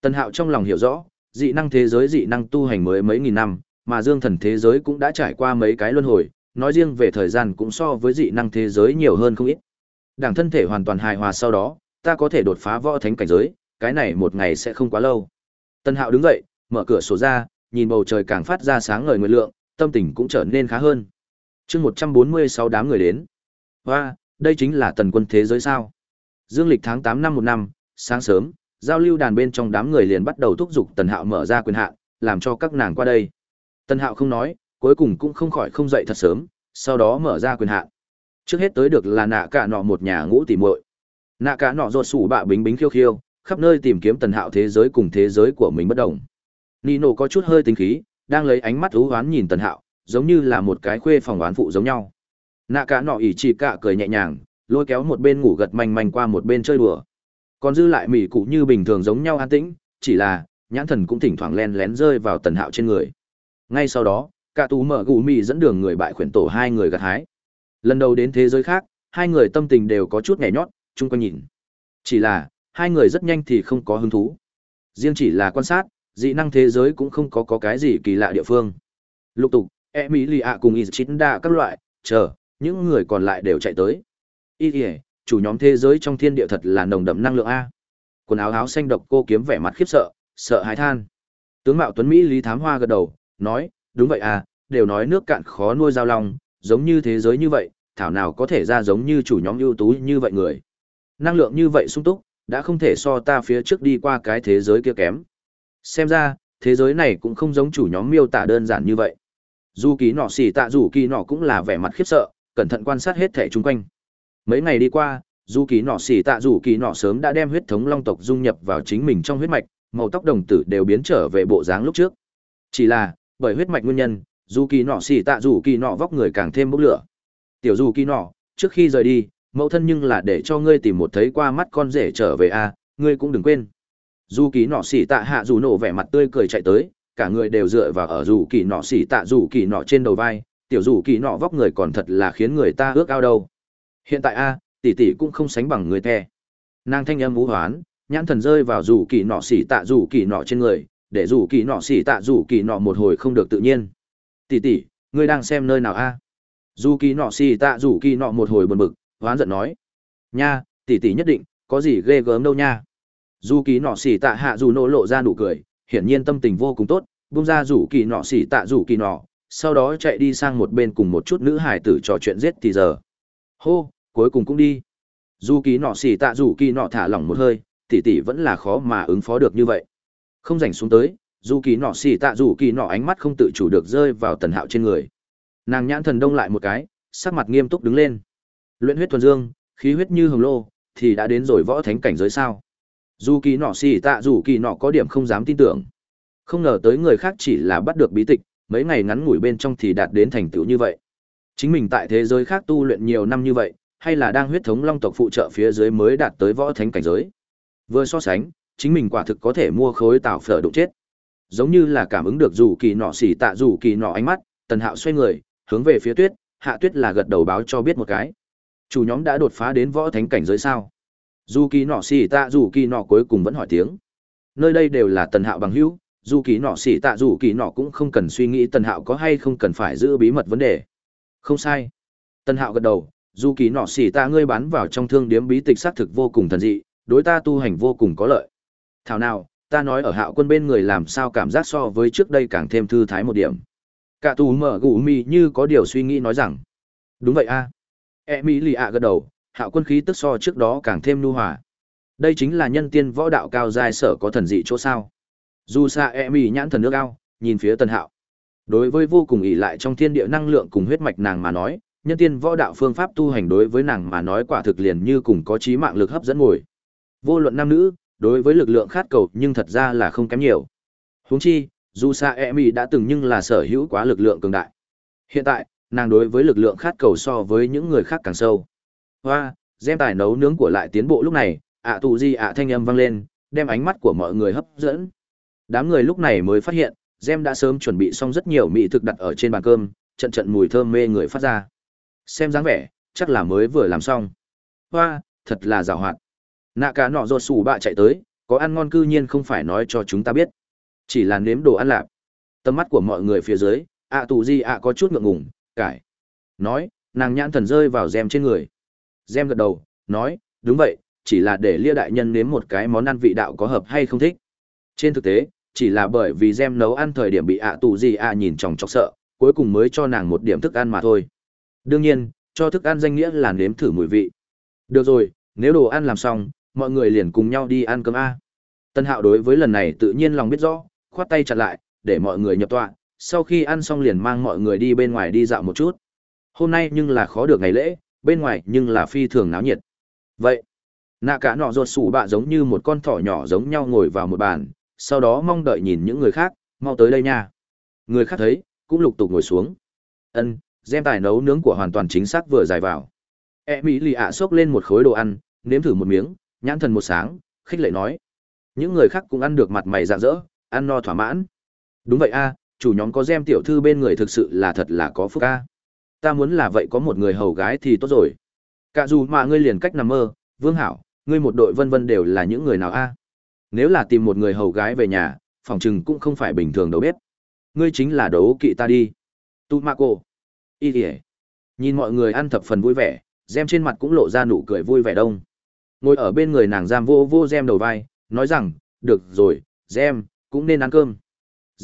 [SPEAKER 1] Tần Hạo trong lòng hiểu rõ, dị năng thế giới dị năng tu hành mới mấy nghìn năm, mà dương thần thế giới cũng đã trải qua mấy cái luân hồi, nói riêng về thời gian cũng so với dị năng thế giới nhiều hơn không ít. Đảng thân thể hoàn toàn hài hòa sau đó, ta có thể đột phá võ thánh cảnh giới, cái này một ngày sẽ không quá lâu. Tân Hạo đứng dậy, mở cửa sổ ra, nhìn bầu trời càng phát ra sáng ngời nguyệt lượng, tâm tình cũng trở nên khá hơn. Chương 146 đám người đến. Hoa, đây chính là tần quân thế giới sao? Dương lịch tháng 8 năm một năm, sáng sớm, giao lưu đàn bên trong đám người liền bắt đầu thúc giục Tần Hạo mở ra quyền hạn, làm cho các nàng qua đây. Tần Hạo không nói, cuối cùng cũng không khỏi không dậy thật sớm, sau đó mở ra quyền hạn. Trước hết tới được là nạ cả nọ một nhà ngũ tỉ muội. Nạ cả nọ ruột sủ bạ bính bính khiêu khiêu, khắp nơi tìm kiếm Tần Hạo thế giới cùng thế giới của mình bất đồng. Nino có chút hơi tính khí, đang lấy ánh mắt thú oán nhìn Tần Hạo, giống như là một cái khuê phòng oán phụ giống nhau. Nạ cả nọ ỉ chỉ cả cười nhẹ nhàng, lôi kéo một bên ngủ gật manh manh qua một bên chơi đùa. Còn dư lại mỉ cụ như bình thường giống nhau an tĩnh, chỉ là nhãn thần cũng thỉnh thoảng len lén rơi vào Tần Hạo trên người. Ngay sau đó, cả tú mở gù mì dẫn đường người bại khuyển tổ hai người gặt hái. Lần đầu đến thế giới khác, hai người tâm tình đều có chút nhẹ nhót, chung quanh nhìn. Chỉ là, hai người rất nhanh thì không có hứng thú. Riêng chỉ là quan sát, dị năng thế giới cũng không có có cái gì kỳ lạ địa phương. Lục tục, Emilia cùng y chín đa các loại, chờ, những người còn lại đều chạy tới. Y ỉa chủ nhóm thế giới trong thiên địa thật là nồng đậm năng lượng A. Quần áo áo xanh độc cô kiếm vẻ mặt khiếp sợ, sợ hãi than. Tướng mạo Tuấn Mỹ Lý Thám Hoa gật đầu, nói, đúng vậy à, đều nói nước cạn khó nuôi giao long, giống như thế giới như vậy, thảo nào có thể ra giống như chủ nhóm ưu tú như vậy người. Năng lượng như vậy sung túc, đã không thể so ta phía trước đi qua cái thế giới kia kém. Xem ra, thế giới này cũng không giống chủ nhóm miêu tả đơn giản như vậy dù kỳ nọ xỉ tạ dù kỳ nọ cũng là vẻ mặt khiếp sợ cẩn thận quan sát hết thẻ chung quanh mấy ngày đi qua, dù kỳ nọ xỉ tạ dù kỳ nọ sớm đã đem huyết thống long tộc dung nhập vào chính mình trong huyết mạch, màu tóc đồng tử đều biến trở về bộ dáng lúc trước. Chỉ là, bởi huyết mạch nguyên nhân, dù kỳ nọ xỉ tạ dù kỳ nọ vóc người càng thêm bốc lửa. Tiểu dù kỳ nọ, trước khi rời đi, mẫu thân nhưng là để cho ngươi tìm một thấy qua mắt con rể trở về a, ngươi cũng đừng quên. Dù kỳ nọ xỉ tạ hạ dù nổ vẻ mặt tươi cười chạy tới, cả người đều dựa vào ở dù kỳ nọ xỉ tạ dù kỳ nọ trên đầu vai. Tiểu dù kỳ nọ vóc người còn thật là khiến người ta ước ao đâu hiện tại a, tỷ tỷ cũng không sánh bằng người the nàng thanh âm vũ hoán, nhãn thần rơi vào rủ kỳ nọ xỉ tạ rủ kỳ nọ trên người, để rủ kỳ nọ xỉ tạ rủ kỳ nọ một hồi không được tự nhiên. Tỷ tỷ, ngươi đang xem nơi nào a? Dù kỳ nọ xỉ tạ rủ kỳ nọ một hồi buồn bực, hoán giận nói. Nha, tỷ tỷ nhất định, có gì ghê gớm đâu nha. Dù kỳ nọ xỉ tạ hạ dù nổ lộ ra nụ cười, hiển nhiên tâm tình vô cùng tốt bung ra rủ kỳ nọ xỉ tạ rủ kỳ nọ, sau đó chạy đi sang một bên cùng một chút nữ hải tử trò chuyện giết thì giờ. Hô cuối cùng cũng đi. Dù kỳ nọ xỉ tạ rủ kỳ nọ thả lỏng một hơi, tỉ tỉ vẫn là khó mà ứng phó được như vậy. Không rảnh xuống tới, dù kỳ nọ xỉ tạ rủ kỳ nọ ánh mắt không tự chủ được rơi vào tần hạo trên người. Nàng nhãn thần đông lại một cái, sắc mặt nghiêm túc đứng lên. Luyện huyết thuần dương, khí huyết như hồng lô, thì đã đến rồi võ thánh cảnh giới sao? Dù kỳ nọ xỉ tạ dù kỳ nọ có điểm không dám tin tưởng. Không ngờ tới người khác chỉ là bắt được bí tịch, mấy ngày ngắn ngủi bên trong thì đạt đến thành tựu như vậy. Chính mình tại thế giới khác tu luyện nhiều năm như vậy hay là đang huyết thống long tộc phụ trợ phía dưới mới đạt tới võ thánh cảnh giới. Vừa so sánh, chính mình quả thực có thể mua khối tạo phở đụng chết. Giống như là cảm ứng được dù kỳ nọ xỉ tạ dù kỳ nọ ánh mắt, tần hạo xoay người, hướng về phía tuyết, hạ tuyết là gật đầu báo cho biết một cái. Chủ nhóm đã đột phá đến võ thánh cảnh giới sao? Dù kỳ nọ xỉ tạ dù kỳ nọ cuối cùng vẫn hỏi tiếng. Nơi đây đều là tần hạo bằng hữu, dù kỳ nọ xỉ tạ dù kỳ nọ cũng không cần suy nghĩ tần hạo có hay không cần phải giữ bí mật vấn đề. Không sai. Tần hạo gật đầu dù kỳ nọ xỉ ta ngươi bán vào trong thương điếm bí tịch xác thực vô cùng thần dị, đối ta tu hành vô cùng có lợi. Thảo nào, ta nói ở hạo quân bên người làm sao cảm giác so với trước đây càng thêm thư thái một điểm. Cả tù mở gù mì như có điều suy nghĩ nói rằng, đúng vậy a. E mỹ lì ạ gật đầu, hạo quân khí tức so trước đó càng thêm nu hòa. Đây chính là nhân tiên võ đạo cao dài sở có thần dị chỗ sao. Dù xa e mỹ nhãn thần nước ao, nhìn phía tân hạo. Đối với vô cùng ỷ lại trong thiên địa năng lượng cùng huyết mạch nàng mà nói nhân tiên võ đạo phương pháp tu hành đối với nàng mà nói quả thực liền như cùng có trí mạng lực hấp dẫn ngồi. Vô luận nam nữ, đối với lực lượng khát cầu nhưng thật ra là không kém nhiều. Huống chi, dù Sa e Mi đã từng nhưng là sở hữu quá lực lượng cường đại. Hiện tại, nàng đối với lực lượng khát cầu so với những người khác càng sâu. Hoa, gem tài nấu nướng của lại tiến bộ lúc này, ạ tù di ạ thanh âm vang lên, đem ánh mắt của mọi người hấp dẫn. Đám người lúc này mới phát hiện, gem đã sớm chuẩn bị xong rất nhiều mỹ thực đặt ở trên bàn cơm, trận trận mùi thơm mê người phát ra xem dáng vẻ chắc là mới vừa làm xong. Hoa thật là giàu hoạt. Nạ cả nọ ruột xù bạ chạy tới có ăn ngon cư nhiên không phải nói cho chúng ta biết. Chỉ là nếm đồ ăn lạp tầm mắt của mọi người phía dưới ạ tù di ạ có chút ngượng ngùng cải. Nói nàng nhãn thần rơi vào gem trên người. Gem gật đầu, nói, đúng vậy, chỉ là để lia đại nhân nếm một cái món ăn vị đạo có hợp hay không thích. Trên thực tế, chỉ là bởi vì Gem nấu ăn thời điểm bị ạ tù di ạ nhìn chòng chọc sợ, cuối cùng mới cho nàng một điểm thức ăn mà thôi. Đương nhiên, cho thức ăn danh nghĩa là nếm thử mùi vị. Được rồi, nếu đồ ăn làm xong, mọi người liền cùng nhau đi ăn cơm A. Tân hạo đối với lần này tự nhiên lòng biết rõ, khoát tay chặt lại, để mọi người nhập tọa, sau khi ăn xong liền mang mọi người đi bên ngoài đi dạo một chút. Hôm nay nhưng là khó được ngày lễ, bên ngoài nhưng là phi thường náo nhiệt vậy nạ cả nọ ruột sủ bạ giống như một con thỏ nhỏ giống nhau ngồi vào một bàn sau đó mong đợi nhìn những người khác mau tới đây nha người khác thấy cũng lục tục ngồi xuống ân gem tài nấu nướng của hoàn toàn chính xác vừa dài vào. E mỹ lì ạ xốc lên một khối đồ ăn, nếm thử một miếng, nhãn thần một sáng, khích lệ nói. Những người khác cũng ăn được mặt mày rạng rỡ, ăn no thỏa mãn. Đúng vậy a, chủ nhóm có gem tiểu thư bên người thực sự là thật là có phúc a. Ta muốn là vậy có một người hầu gái thì tốt rồi. Cả dù mà ngươi liền cách nằm mơ, vương hảo, ngươi một đội vân vân đều là những người nào a? Nếu là tìm một người hầu gái về nhà, phòng chừng cũng không phải bình thường đâu biết ngươi chính là đấu kỵ ta đi. Tu ma cô y tỉa nhìn mọi người ăn thập phần vui vẻ gem trên mặt cũng lộ ra nụ cười vui vẻ đông ngồi ở bên người nàng giam vô vô gem đầu vai nói rằng được rồi gem cũng nên ăn cơm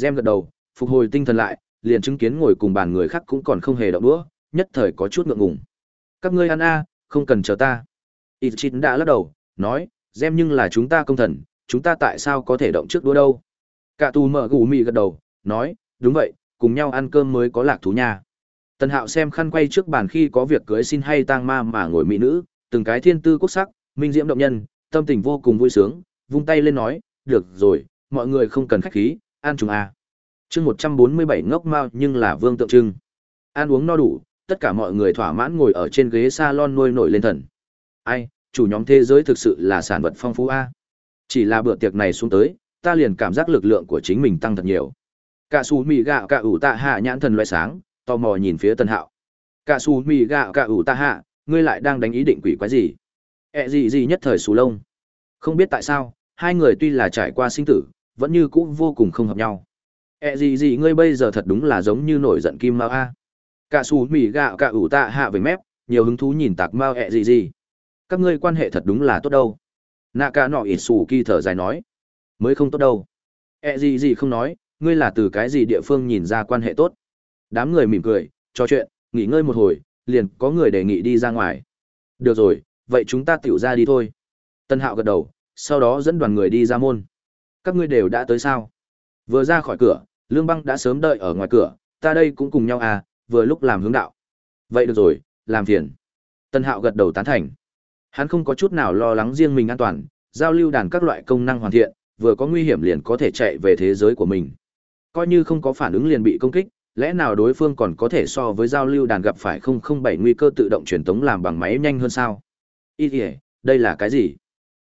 [SPEAKER 1] gem gật đầu phục hồi tinh thần lại liền chứng kiến ngồi cùng bàn người khác cũng còn không hề động đũa, nhất thời có chút ngượng ngùng. Các ngươi ăn a, không cần chờ ta. Y Ichit đã lắc đầu, nói, Gem nhưng là chúng ta công thần, chúng ta tại sao có thể động trước đũa đâu? cả tù mở gù mị gật đầu nói đúng vậy cùng nhau ăn cơm mới có lạc thú nha tần hạo xem khăn quay trước bàn khi có việc cưới xin hay tang ma mà ngồi mỹ nữ, từng cái thiên tư quốc sắc, minh diễm động nhân, tâm tình vô cùng vui sướng, vung tay lên nói, được rồi, mọi người không cần khách khí, ăn chúng à. chương một trăm bốn mươi bảy ngốc mao nhưng là vương tượng trưng. Ăn uống no đủ, tất cả mọi người thỏa mãn ngồi ở trên ghế salon nuôi nổi lên thần. Ai, chủ nhóm thế giới thực sự là sản vật phong phú a. Chỉ là bữa tiệc này xuống tới, ta liền cảm giác lực lượng của chính mình tăng thật nhiều. Cả sú mì gạo cả ủ tạ hạ nhãn thần loại sáng tò mò nhìn phía tân hạo. Cả su mì gạo cả ủ ta hạ, ngươi lại đang đánh ý định quỷ quái gì? Ẹ gì gì nhất thời xù lông. Không biết tại sao, hai người tuy là trải qua sinh tử, vẫn như cũ vô cùng không hợp nhau. Ẹ gì gì ngươi bây giờ thật đúng là giống như nổi giận kim mao a. Cả su mì gạo cả ủ ta hạ về mép, nhiều hứng thú nhìn tạc mao ẹ gì gì. Các ngươi quan hệ thật đúng là tốt đâu. Nạ cả nọ ít xù kỳ thở dài nói. Mới không tốt đâu. Ẹ gì gì không nói, ngươi là từ cái gì địa phương nhìn ra quan hệ tốt? Đám người mỉm cười, trò chuyện, nghỉ ngơi một hồi, liền có người đề nghị đi ra ngoài. Được rồi, vậy chúng ta tựu ra đi thôi. Tân hạo gật đầu, sau đó dẫn đoàn người đi ra môn. Các ngươi đều đã tới sao? Vừa ra khỏi cửa, lương băng đã sớm đợi ở ngoài cửa, ta đây cũng cùng nhau à vừa lúc làm hướng đạo. Vậy được rồi, làm phiền. Tân hạo gật đầu tán thành. Hắn không có chút nào lo lắng riêng mình an toàn, giao lưu đàn các loại công năng hoàn thiện, vừa có nguy hiểm liền có thể chạy về thế giới của mình. Coi như không có phản ứng liền bị công kích lẽ nào đối phương còn có thể so với giao lưu đàn gặp phải 007 nguy cơ tự động truyền tống làm bằng máy nhanh hơn sao? Ý kìa, đây là cái gì?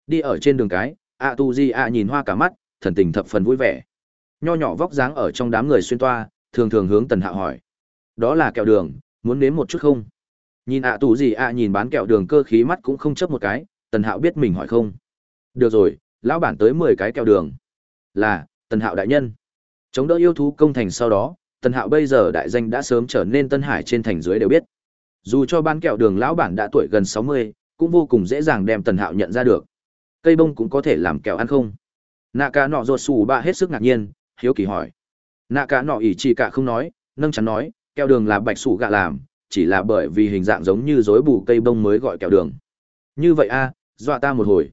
[SPEAKER 1] Đi ở trên đường cái, A Tu Di A nhìn hoa cả mắt, thần tình thập phần vui vẻ. Nho nhỏ vóc dáng ở trong đám người xuyên toa, thường thường hướng Tần Hạo hỏi. Đó là kẹo đường, muốn nếm một chút không? Nhìn A Tu Di A nhìn bán kẹo đường cơ khí mắt cũng không chấp một cái, Tần Hạo biết mình hỏi không. Được rồi, lão bản tới 10 cái kẹo đường. Là, Tần Hạo đại nhân. Chống đỡ yêu thú công thành sau đó, Tần Hạo bây giờ đại danh đã sớm trở nên Tân Hải trên thành dưới đều biết. Dù cho ban kẹo đường lão bản đã tuổi gần 60, cũng vô cùng dễ dàng đem Tần Hạo nhận ra được. Cây bông cũng có thể làm kẹo ăn không? Nạ cả nọ ruột sủ ba hết sức ngạc nhiên, hiếu kỳ hỏi. Nạ cả nọ ỉ chỉ cả không nói, nâng chắn nói, kẹo đường là bạch sủ gạ làm, chỉ là bởi vì hình dạng giống như rối bù cây bông mới gọi kẹo đường. Như vậy a, dọa ta một hồi.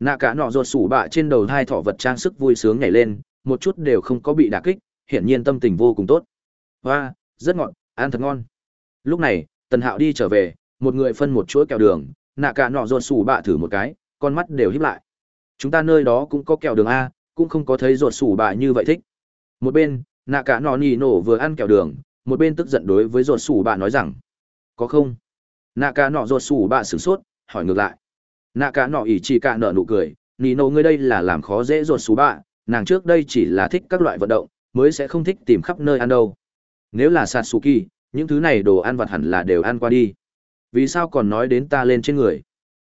[SPEAKER 1] Nạ cả nọ ruột sủ bạ trên đầu hai thỏ vật trang sức vui sướng nhảy lên, một chút đều không có bị đả kích, hiển nhiên tâm tình vô cùng tốt. Hoa, rất ngọt, ăn thật ngon. Lúc này, Tần Hạo đi trở về, một người phân một chuỗi kẹo đường, nạ cả nọ ruột sủ bạ thử một cái, con mắt đều híp lại. Chúng ta nơi đó cũng có kẹo đường a, cũng không có thấy ruột sủ bạ như vậy thích. Một bên, nạ cả nọ nỉ nổ vừa ăn kẹo đường, một bên tức giận đối với ruột sủ bạ nói rằng, có không? Nạ cả nọ ruột sủ bạ sửng sốt, hỏi ngược lại. Nạ cả nọ ỉ chỉ cả nở nụ cười, nỉ nổ ngươi đây là làm khó dễ ruột sủ bạ, nàng trước đây chỉ là thích các loại vận động, mới sẽ không thích tìm khắp nơi ăn đâu. Nếu là Satsuki, những thứ này đồ ăn vặt hẳn là đều ăn qua đi. Vì sao còn nói đến ta lên trên người?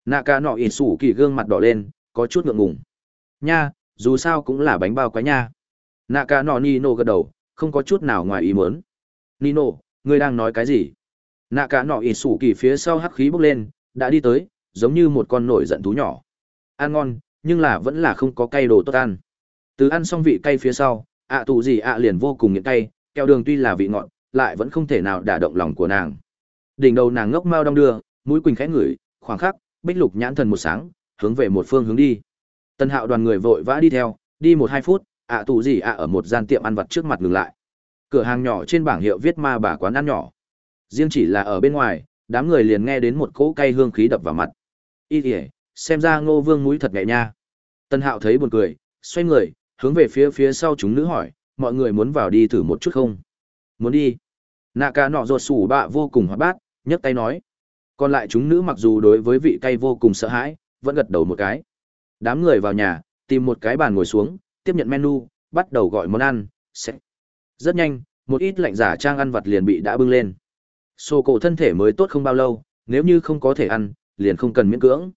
[SPEAKER 1] Naka nọ ỉ sủ kỳ gương mặt đỏ lên, có chút ngượng ngùng. Nha, dù sao cũng là bánh bao quái nha. Naka nọ Nino gật đầu, không có chút nào ngoài ý muốn. Nino, ngươi đang nói cái gì? Naka nọ ỉ sủ kỳ phía sau hắc khí bốc lên, đã đi tới, giống như một con nổi giận thú nhỏ. Ăn ngon, nhưng là vẫn là không có cay đồ tốt ăn. Từ ăn xong vị cay phía sau, ạ tù gì ạ liền vô cùng nghiện cay, kẹo đường tuy là vị ngọt, lại vẫn không thể nào đả động lòng của nàng. Đỉnh đầu nàng ngốc mau đong đưa, mũi quỳnh khẽ ngửi, khoảng khắc, bích lục nhãn thần một sáng, hướng về một phương hướng đi. Tân hạo đoàn người vội vã đi theo, đi một hai phút, ạ tù gì ạ ở một gian tiệm ăn vặt trước mặt ngừng lại. Cửa hàng nhỏ trên bảng hiệu viết ma bà quán ăn nhỏ. Riêng chỉ là ở bên ngoài, đám người liền nghe đến một cỗ cay hương khí đập vào mặt. Y ỉa xem ra ngô vương mũi thật nhẹ nha. Tân hạo thấy buồn cười, xoay người hướng về phía phía sau chúng nữ hỏi, mọi người muốn vào đi thử một chút không? Muốn đi. Nạ cả nọ ruột sủ bạ vô cùng hoạt bát, nhấc tay nói. Còn lại chúng nữ mặc dù đối với vị cay vô cùng sợ hãi, vẫn gật đầu một cái. Đám người vào nhà, tìm một cái bàn ngồi xuống, tiếp nhận menu, bắt đầu gọi món ăn, sẽ. Rất nhanh, một ít lạnh giả trang ăn vặt liền bị đã bưng lên. Sô cổ thân thể mới tốt không bao lâu, nếu như không có thể ăn, liền không cần miễn cưỡng.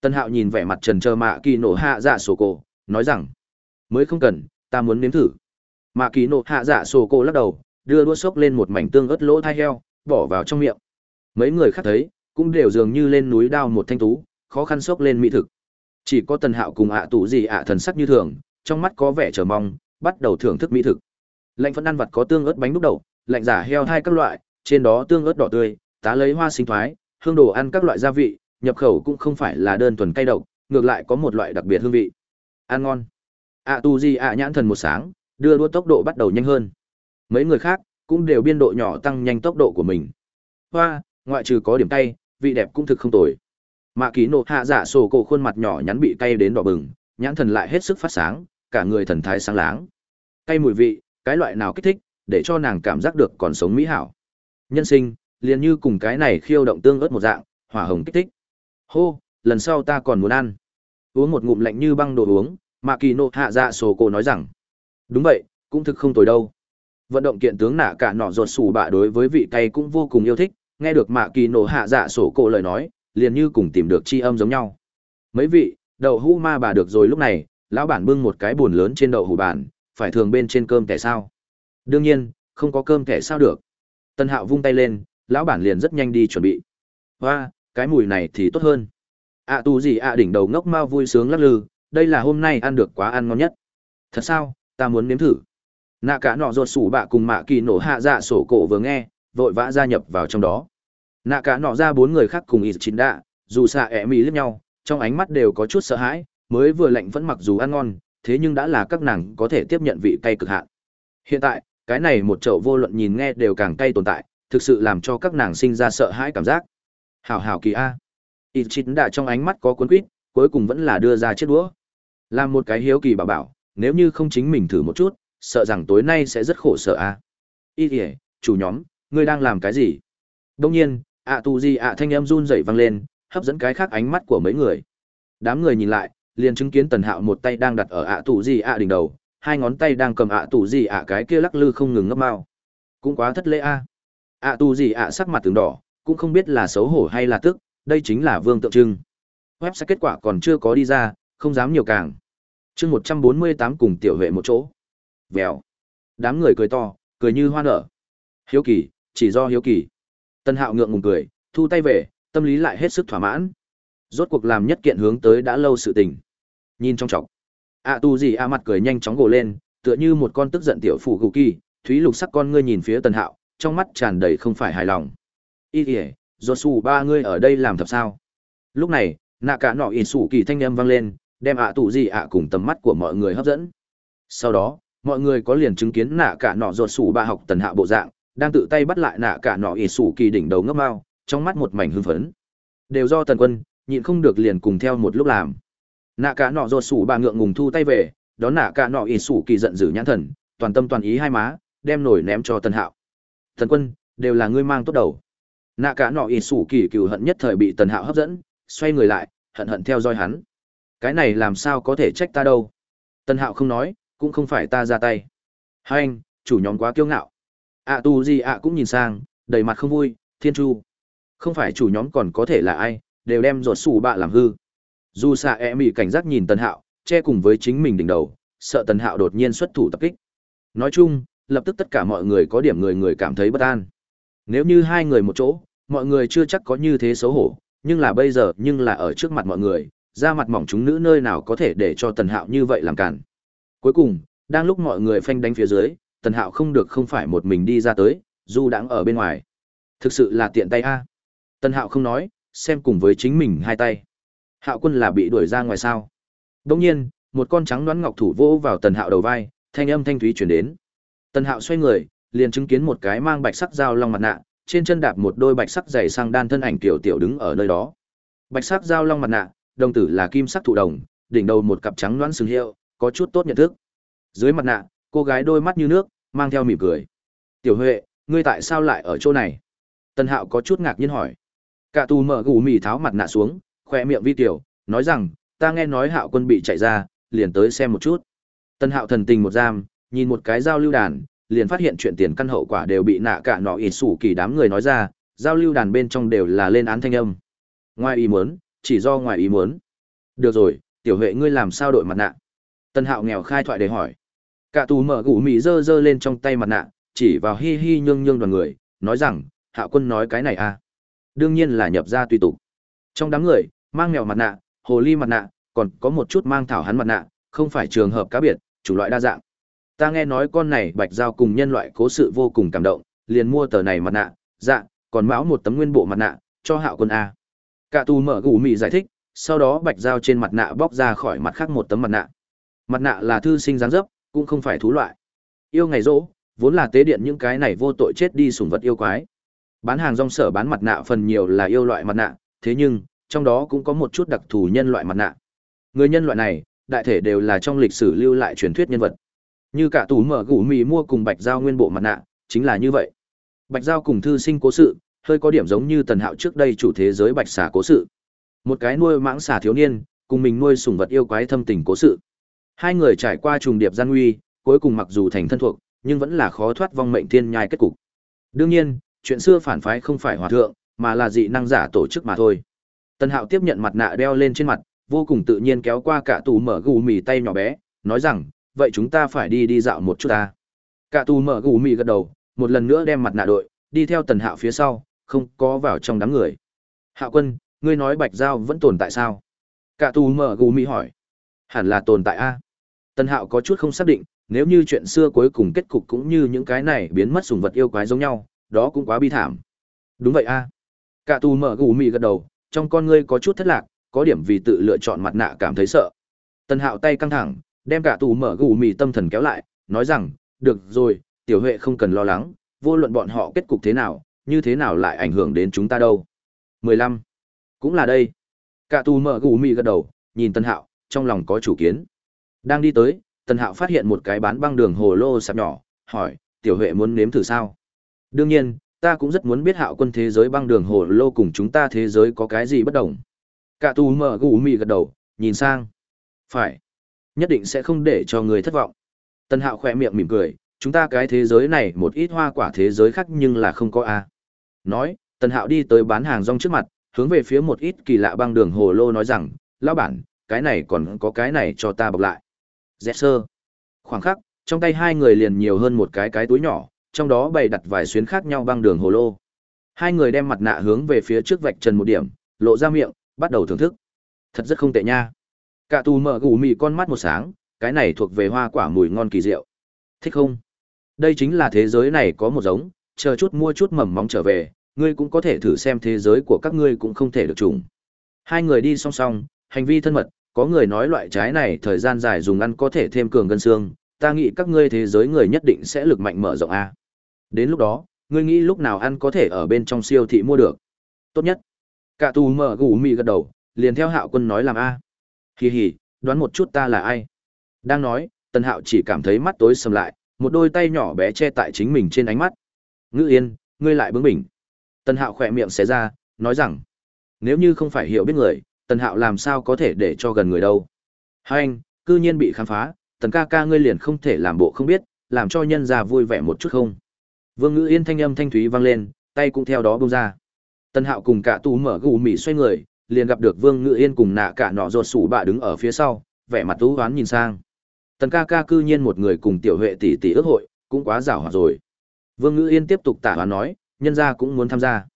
[SPEAKER 1] Tân hạo nhìn vẻ mặt trần trơ mạ kỳ nổ hạ dạ sổ cổ, nói rằng mới không cần, ta muốn nếm thử. Mà kỳ nộ hạ dạ sổ cô lắc đầu, đưa đua xốc lên một mảnh tương ớt lỗ thai heo, bỏ vào trong miệng. Mấy người khác thấy, cũng đều dường như lên núi đao một thanh tú, khó khăn xốc lên mỹ thực. Chỉ có tần hạo cùng ạ à tủ gì ạ thần sắc như thường, trong mắt có vẻ chờ mong, bắt đầu thưởng thức mỹ thực. Lạnh phân ăn vặt có tương ớt bánh đúc đầu lạnh giả heo hai các loại, trên đó tương ớt đỏ tươi, tá lấy hoa sinh thoái, hương đồ ăn các loại gia vị, nhập khẩu cũng không phải là đơn thuần cay độc, ngược lại có một loại đặc biệt hương vị. Ăn ngon ạ tu di ạ nhãn thần một sáng, đưa đua tốc độ bắt đầu nhanh hơn. Mấy người khác cũng đều biên độ nhỏ tăng nhanh tốc độ của mình. Hoa, ngoại trừ có điểm cay, vị đẹp cũng thực không tồi. Mạ ký nộ hạ dạ sổ cổ khuôn mặt nhỏ nhắn bị cay đến đỏ bừng, nhãn thần lại hết sức phát sáng, cả người thần thái sáng láng. Cay mùi vị, cái loại nào kích thích, để cho nàng cảm giác được còn sống mỹ hảo. Nhân sinh, liền như cùng cái này khiêu động tương ớt một dạng, hỏa hồng kích thích. Hô, lần sau ta còn muốn ăn. Uống một ngụm lạnh như băng đồ uống mạ kỳ nộ hạ dạ sổ cổ nói rằng đúng vậy cũng thực không tồi đâu. Vận động kiện tướng nạ cả nọ ruột sủ bạ đối với vị cay cũng vô cùng yêu thích nghe được mạ kỳ nổ hạ dạ sổ cổ lời nói liền như cùng tìm được chi âm giống nhau. Mấy vị đậu hũ ma bà được rồi lúc này lão bản bưng một cái bùn lớn trên đậu hủ bản phải thường bên trên cơm kẻ sao? Đương nhiên không có cơm kẻ sao được. Tân hạo vung tay lên lão bản liền rất nhanh đi chuẩn bị. Hoa cái mùi này thì tốt hơn. Ạ à, tù gì ạ đỉnh đầu ngốc mau vui sướng lắc lư đây là hôm nay ăn được quá ăn ngon nhất. Thật sao? Ta muốn nếm thử. Nạ cả nọ ruột sủ bạ cùng mạ kỳ nổ hạ dạ sổ cổ vừa nghe, vội vã gia nhập vào trong đó. Nạ cả nọ ra bốn người khác cùng ít chín đạ, dù xạ ẹ mì lướt nhau, trong ánh mắt đều có chút sợ hãi, mới vừa lạnh vẫn mặc dù ăn ngon, thế nhưng đã là các nàng có thể tiếp nhận vị cay cực hạn. Hiện tại, cái này một chậu vô luận nhìn nghe đều càng cay tồn tại, thực sự làm cho các nàng sinh ra sợ hãi cảm giác. Hảo hảo kỳ a. Ít chín đạ trong ánh mắt có cuốn quýt, cuối cùng vẫn là đưa ra chiếc đũa làm một cái hiếu kỳ bảo bảo, nếu như không chính mình thử một chút, sợ rằng tối nay sẽ rất khổ sở a à. y ỉa chủ nhóm, ngươi đang làm cái gì? Đông nhiên, ạ tù gì ạ thanh em run rẩy vang lên, hấp dẫn cái khác ánh mắt của mấy người. Đám người nhìn lại, liền chứng kiến tần hạo một tay đang đặt ở ạ tù gì ạ đỉnh đầu, hai ngón tay đang cầm ạ tù gì ạ cái kia lắc lư không ngừng ngấp mao cũng quá thất lễ a. Ạ tù gì ạ sắc mặt từng đỏ, cũng không biết là xấu hổ hay là tức, đây chính là vương tượng trưng. Website kết quả còn chưa có đi ra không dám nhiều càng chương một trăm bốn mươi tám cùng tiểu vệ một chỗ Vèo. Đám người cười to, cười như hoa nở. Hiếu kỳ, chỉ do hiếu kỳ. Tân Hạo ngượng ngùng cười, thu tay về, tâm lý lại hết sức thỏa mãn. Rốt cuộc làm nhất kiện hướng tới đã lâu sự tình. Nhìn trong trọng. a tu gì a mặt cười nhanh chóng gồ lên, tựa như một con tức giận tiểu phụ gù kỳ, thúy lục sắc con ngươi nhìn phía Tân Hạo, trong mắt tràn đầy không phải hài lòng. Y kìa, Josu ba ngươi ở đây làm thật sao? Lúc này, nạ cả nọ in sủ kỳ thanh âm vang lên, đem ạ tù gì ạ cùng tầm mắt của mọi người hấp dẫn. Sau đó, mọi người có liền chứng kiến nạ cả nọ ruột sủ ba học tần hạ bộ dạng đang tự tay bắt lại nạ cả nọ ỉ sủ kỳ đỉnh đầu ngấp mao trong mắt một mảnh hưng phấn. Đều do tần quân nhịn không được liền cùng theo một lúc làm. Nạ cả nọ ruột sủ ba ngượng ngùng thu tay về đón nạ cả nọ ỉ sủ kỳ giận dữ nhãn thần toàn tâm toàn ý hai má đem nổi ném cho tần hạo. Tần quân đều là ngươi mang tốt đầu. Nạ cả nọ ỉ sủ kỳ cựu hận nhất thời bị tần hạo hấp dẫn xoay người lại hận hận theo dõi hắn cái này làm sao có thể trách ta đâu tần hạo không nói cũng không phải ta ra tay. Hai anh, chủ nhóm quá kiêu ngạo. ạ tu gì ạ cũng nhìn sang, đầy mặt không vui, thiên chu. Không phải chủ nhóm còn có thể là ai, đều đem ruột sủ bạ làm hư. Dù xạ e mỉ cảnh giác nhìn Tần Hạo, che cùng với chính mình đỉnh đầu, sợ Tần Hạo đột nhiên xuất thủ tập kích. Nói chung, lập tức tất cả mọi người có điểm người người cảm thấy bất an. Nếu như hai người một chỗ, mọi người chưa chắc có như thế xấu hổ, nhưng là bây giờ nhưng là ở trước mặt mọi người, ra mặt mỏng chúng nữ nơi nào có thể để cho Tần Hạo như vậy làm cản. Cuối cùng, đang lúc mọi người phanh đánh phía dưới, Tần Hạo không được không phải một mình đi ra tới, Du đang ở bên ngoài. Thực sự là tiện tay a. Tần Hạo không nói, xem cùng với chính mình hai tay. Hạo quân là bị đuổi ra ngoài sao? Đồng nhiên, một con trắng đoán ngọc thủ vỗ vào Tần Hạo đầu vai, thanh âm thanh thúy truyền đến. Tần Hạo xoay người, liền chứng kiến một cái mang bạch sắc dao long mặt nạ, trên chân đạp một đôi bạch sắc dày sang đan thân ảnh tiểu tiểu đứng ở nơi đó. Bạch sắc dao long mặt nạ, đồng tử là kim sắc thụ đồng, đỉnh đầu một cặp trắng loãng sừng hiệu, có chút tốt nhận thức. Dưới mặt nạ, cô gái đôi mắt như nước, mang theo mỉm cười. "Tiểu Huệ, ngươi tại sao lại ở chỗ này?" Tân Hạo có chút ngạc nhiên hỏi. Cả tù mở gù mì tháo mặt nạ xuống, khỏe miệng vi tiểu, nói rằng, "Ta nghe nói Hạo quân bị chạy ra, liền tới xem một chút." Tân Hạo thần tình một giam, nhìn một cái giao lưu đàn, liền phát hiện chuyện tiền căn hậu quả đều bị nạ cả nọ ỉ sủ kỳ đám người nói ra, giao lưu đàn bên trong đều là lên án thanh âm. Ngoài ý muốn, chỉ do ngoài ý muốn. Được rồi, tiểu huệ ngươi làm sao đội mặt nạ? Tân Hạo nghèo khai thoại để hỏi. Cả tù mở gù mì dơ dơ lên trong tay mặt nạ, chỉ vào hi hi nhương nhương đoàn người, nói rằng, Hạo quân nói cái này à. Đương nhiên là nhập ra tùy tục. Trong đám người, mang mèo mặt nạ, hồ ly mặt nạ, còn có một chút mang thảo hắn mặt nạ, không phải trường hợp cá biệt, chủ loại đa dạng. Ta nghe nói con này bạch giao cùng nhân loại cố sự vô cùng cảm động, liền mua tờ này mặt nạ, dạ, còn mão một tấm nguyên bộ mặt nạ, cho hạo quân A. Cả tù mở gù mì giải thích, sau đó bạch giao trên mặt nạ bóc ra khỏi mặt khác một tấm mặt nạ. Mặt nạ là thư sinh dáng dấp, cũng không phải thú loại. Yêu ngày rỗ, vốn là tế điện những cái này vô tội chết đi sủng vật yêu quái. Bán hàng rong sở bán mặt nạ phần nhiều là yêu loại mặt nạ, thế nhưng, trong đó cũng có một chút đặc thù nhân loại mặt nạ. Người nhân loại này, đại thể đều là trong lịch sử lưu lại truyền thuyết nhân vật. Như cả tủ mở gủ mì mua cùng Bạch Giao nguyên bộ mặt nạ, chính là như vậy. Bạch Giao cùng thư sinh cố sự, hơi có điểm giống như Tần Hạo trước đây chủ thế giới Bạch xà cố sự. Một cái nuôi mãng xà thiếu niên, cùng mình nuôi sùng vật yêu quái thâm tình cố sự. Hai người trải qua trùng điệp gian nguy, cuối cùng mặc dù thành thân thuộc, nhưng vẫn là khó thoát vong mệnh thiên nhai kết cục. Đương nhiên, chuyện xưa phản phái không phải hòa thượng, mà là dị năng giả tổ chức mà thôi. tần Hạo tiếp nhận mặt nạ đeo lên trên mặt, vô cùng tự nhiên kéo qua cả tù mở gù mì tay nhỏ bé, nói rằng, vậy chúng ta phải đi đi dạo một chút ta. Cả tù mở gù mì gật đầu, một lần nữa đem mặt nạ đội, đi theo Tần Hạo phía sau, không có vào trong đám người. hạ quân, ngươi nói bạch giao vẫn tồn tại sao? Cả tù mở gù mỹ hỏi. Hẳn là tồn tại a. tân Hạo có chút không xác định, nếu như chuyện xưa cuối cùng kết cục cũng như những cái này biến mất sùng vật yêu quái giống nhau, đó cũng quá bi thảm. Đúng vậy a. Cả tù mở gù mỹ gật đầu, trong con ngươi có chút thất lạc, có điểm vì tự lựa chọn mặt nạ cảm thấy sợ. tân Hạo tay căng thẳng, đem cả tù mở gù mỹ tâm thần kéo lại, nói rằng, được rồi, tiểu huệ không cần lo lắng, vô luận bọn họ kết cục thế nào, như thế nào lại ảnh hưởng đến chúng ta đâu. 15. Cũng là đây. Cả tù mở gù mì gật đầu, nhìn tân Hạo, trong lòng có chủ kiến. Đang đi tới, tân Hạo phát hiện một cái bán băng đường hồ lô sạp nhỏ, hỏi, tiểu huệ muốn nếm thử sao? Đương nhiên, ta cũng rất muốn biết hạo quân thế giới băng đường hồ lô cùng chúng ta thế giới có cái gì bất đồng. Cả tù mở gù mì gật đầu, nhìn sang. Phải. Nhất định sẽ không để cho người thất vọng. Tân Hạo khỏe miệng mỉm cười, chúng ta cái thế giới này một ít hoa quả thế giới khác nhưng là không có a. Nói, Tần Hạo đi tới bán hàng rong trước mặt, hướng về phía một ít kỳ lạ băng đường hồ lô nói rằng, lão bản, cái này còn có cái này cho ta bọc lại. Dẹt sơ. Khoảng khắc, trong tay hai người liền nhiều hơn một cái cái túi nhỏ, trong đó bày đặt vài xuyến khác nhau băng đường hồ lô. Hai người đem mặt nạ hướng về phía trước vạch trần một điểm, lộ ra miệng, bắt đầu thưởng thức. Thật rất không tệ nha. Cả tù mở gù mị con mắt một sáng, cái này thuộc về hoa quả mùi ngon kỳ diệu. Thích không? Đây chính là thế giới này có một giống, chờ chút mua chút mầm móng trở về, ngươi cũng có thể thử xem thế giới của các ngươi cũng không thể được trùng. Hai người đi song song, hành vi thân mật, có người nói loại trái này thời gian dài dùng ăn có thể thêm cường gân xương, ta nghĩ các ngươi thế giới người nhất định sẽ lực mạnh mở rộng a. Đến lúc đó, ngươi nghĩ lúc nào ăn có thể ở bên trong siêu thị mua được. Tốt nhất. Cả tù mở gù mị gật đầu, liền theo hạo quân nói làm a. Hì hì, đoán một chút ta là ai. Đang nói, tần hạo chỉ cảm thấy mắt tối sầm lại, một đôi tay nhỏ bé che tại chính mình trên ánh mắt. Ngữ yên, ngươi lại bướng bỉnh. Tần hạo khỏe miệng xé ra, nói rằng, nếu như không phải hiểu biết người, tần hạo làm sao có thể để cho gần người đâu. Hai anh, cư nhiên bị khám phá, tần ca ca ngươi liền không thể làm bộ không biết, làm cho nhân già vui vẻ một chút không. Vương ngữ yên thanh âm thanh thúy vang lên, tay cũng theo đó bông ra. Tần hạo cùng cả tù mở gù mỉ xoay người, liền gặp được vương ngữ yên cùng nạ cả nọ ruột sủ bạ đứng ở phía sau, vẻ mặt tú hoán nhìn sang. Tần ca ca cư nhiên một người cùng tiểu huệ tỷ tỷ ước hội, cũng quá rảo hoạt rồi. Vương ngữ yên tiếp tục tả hoán nói, nhân gia cũng muốn tham gia.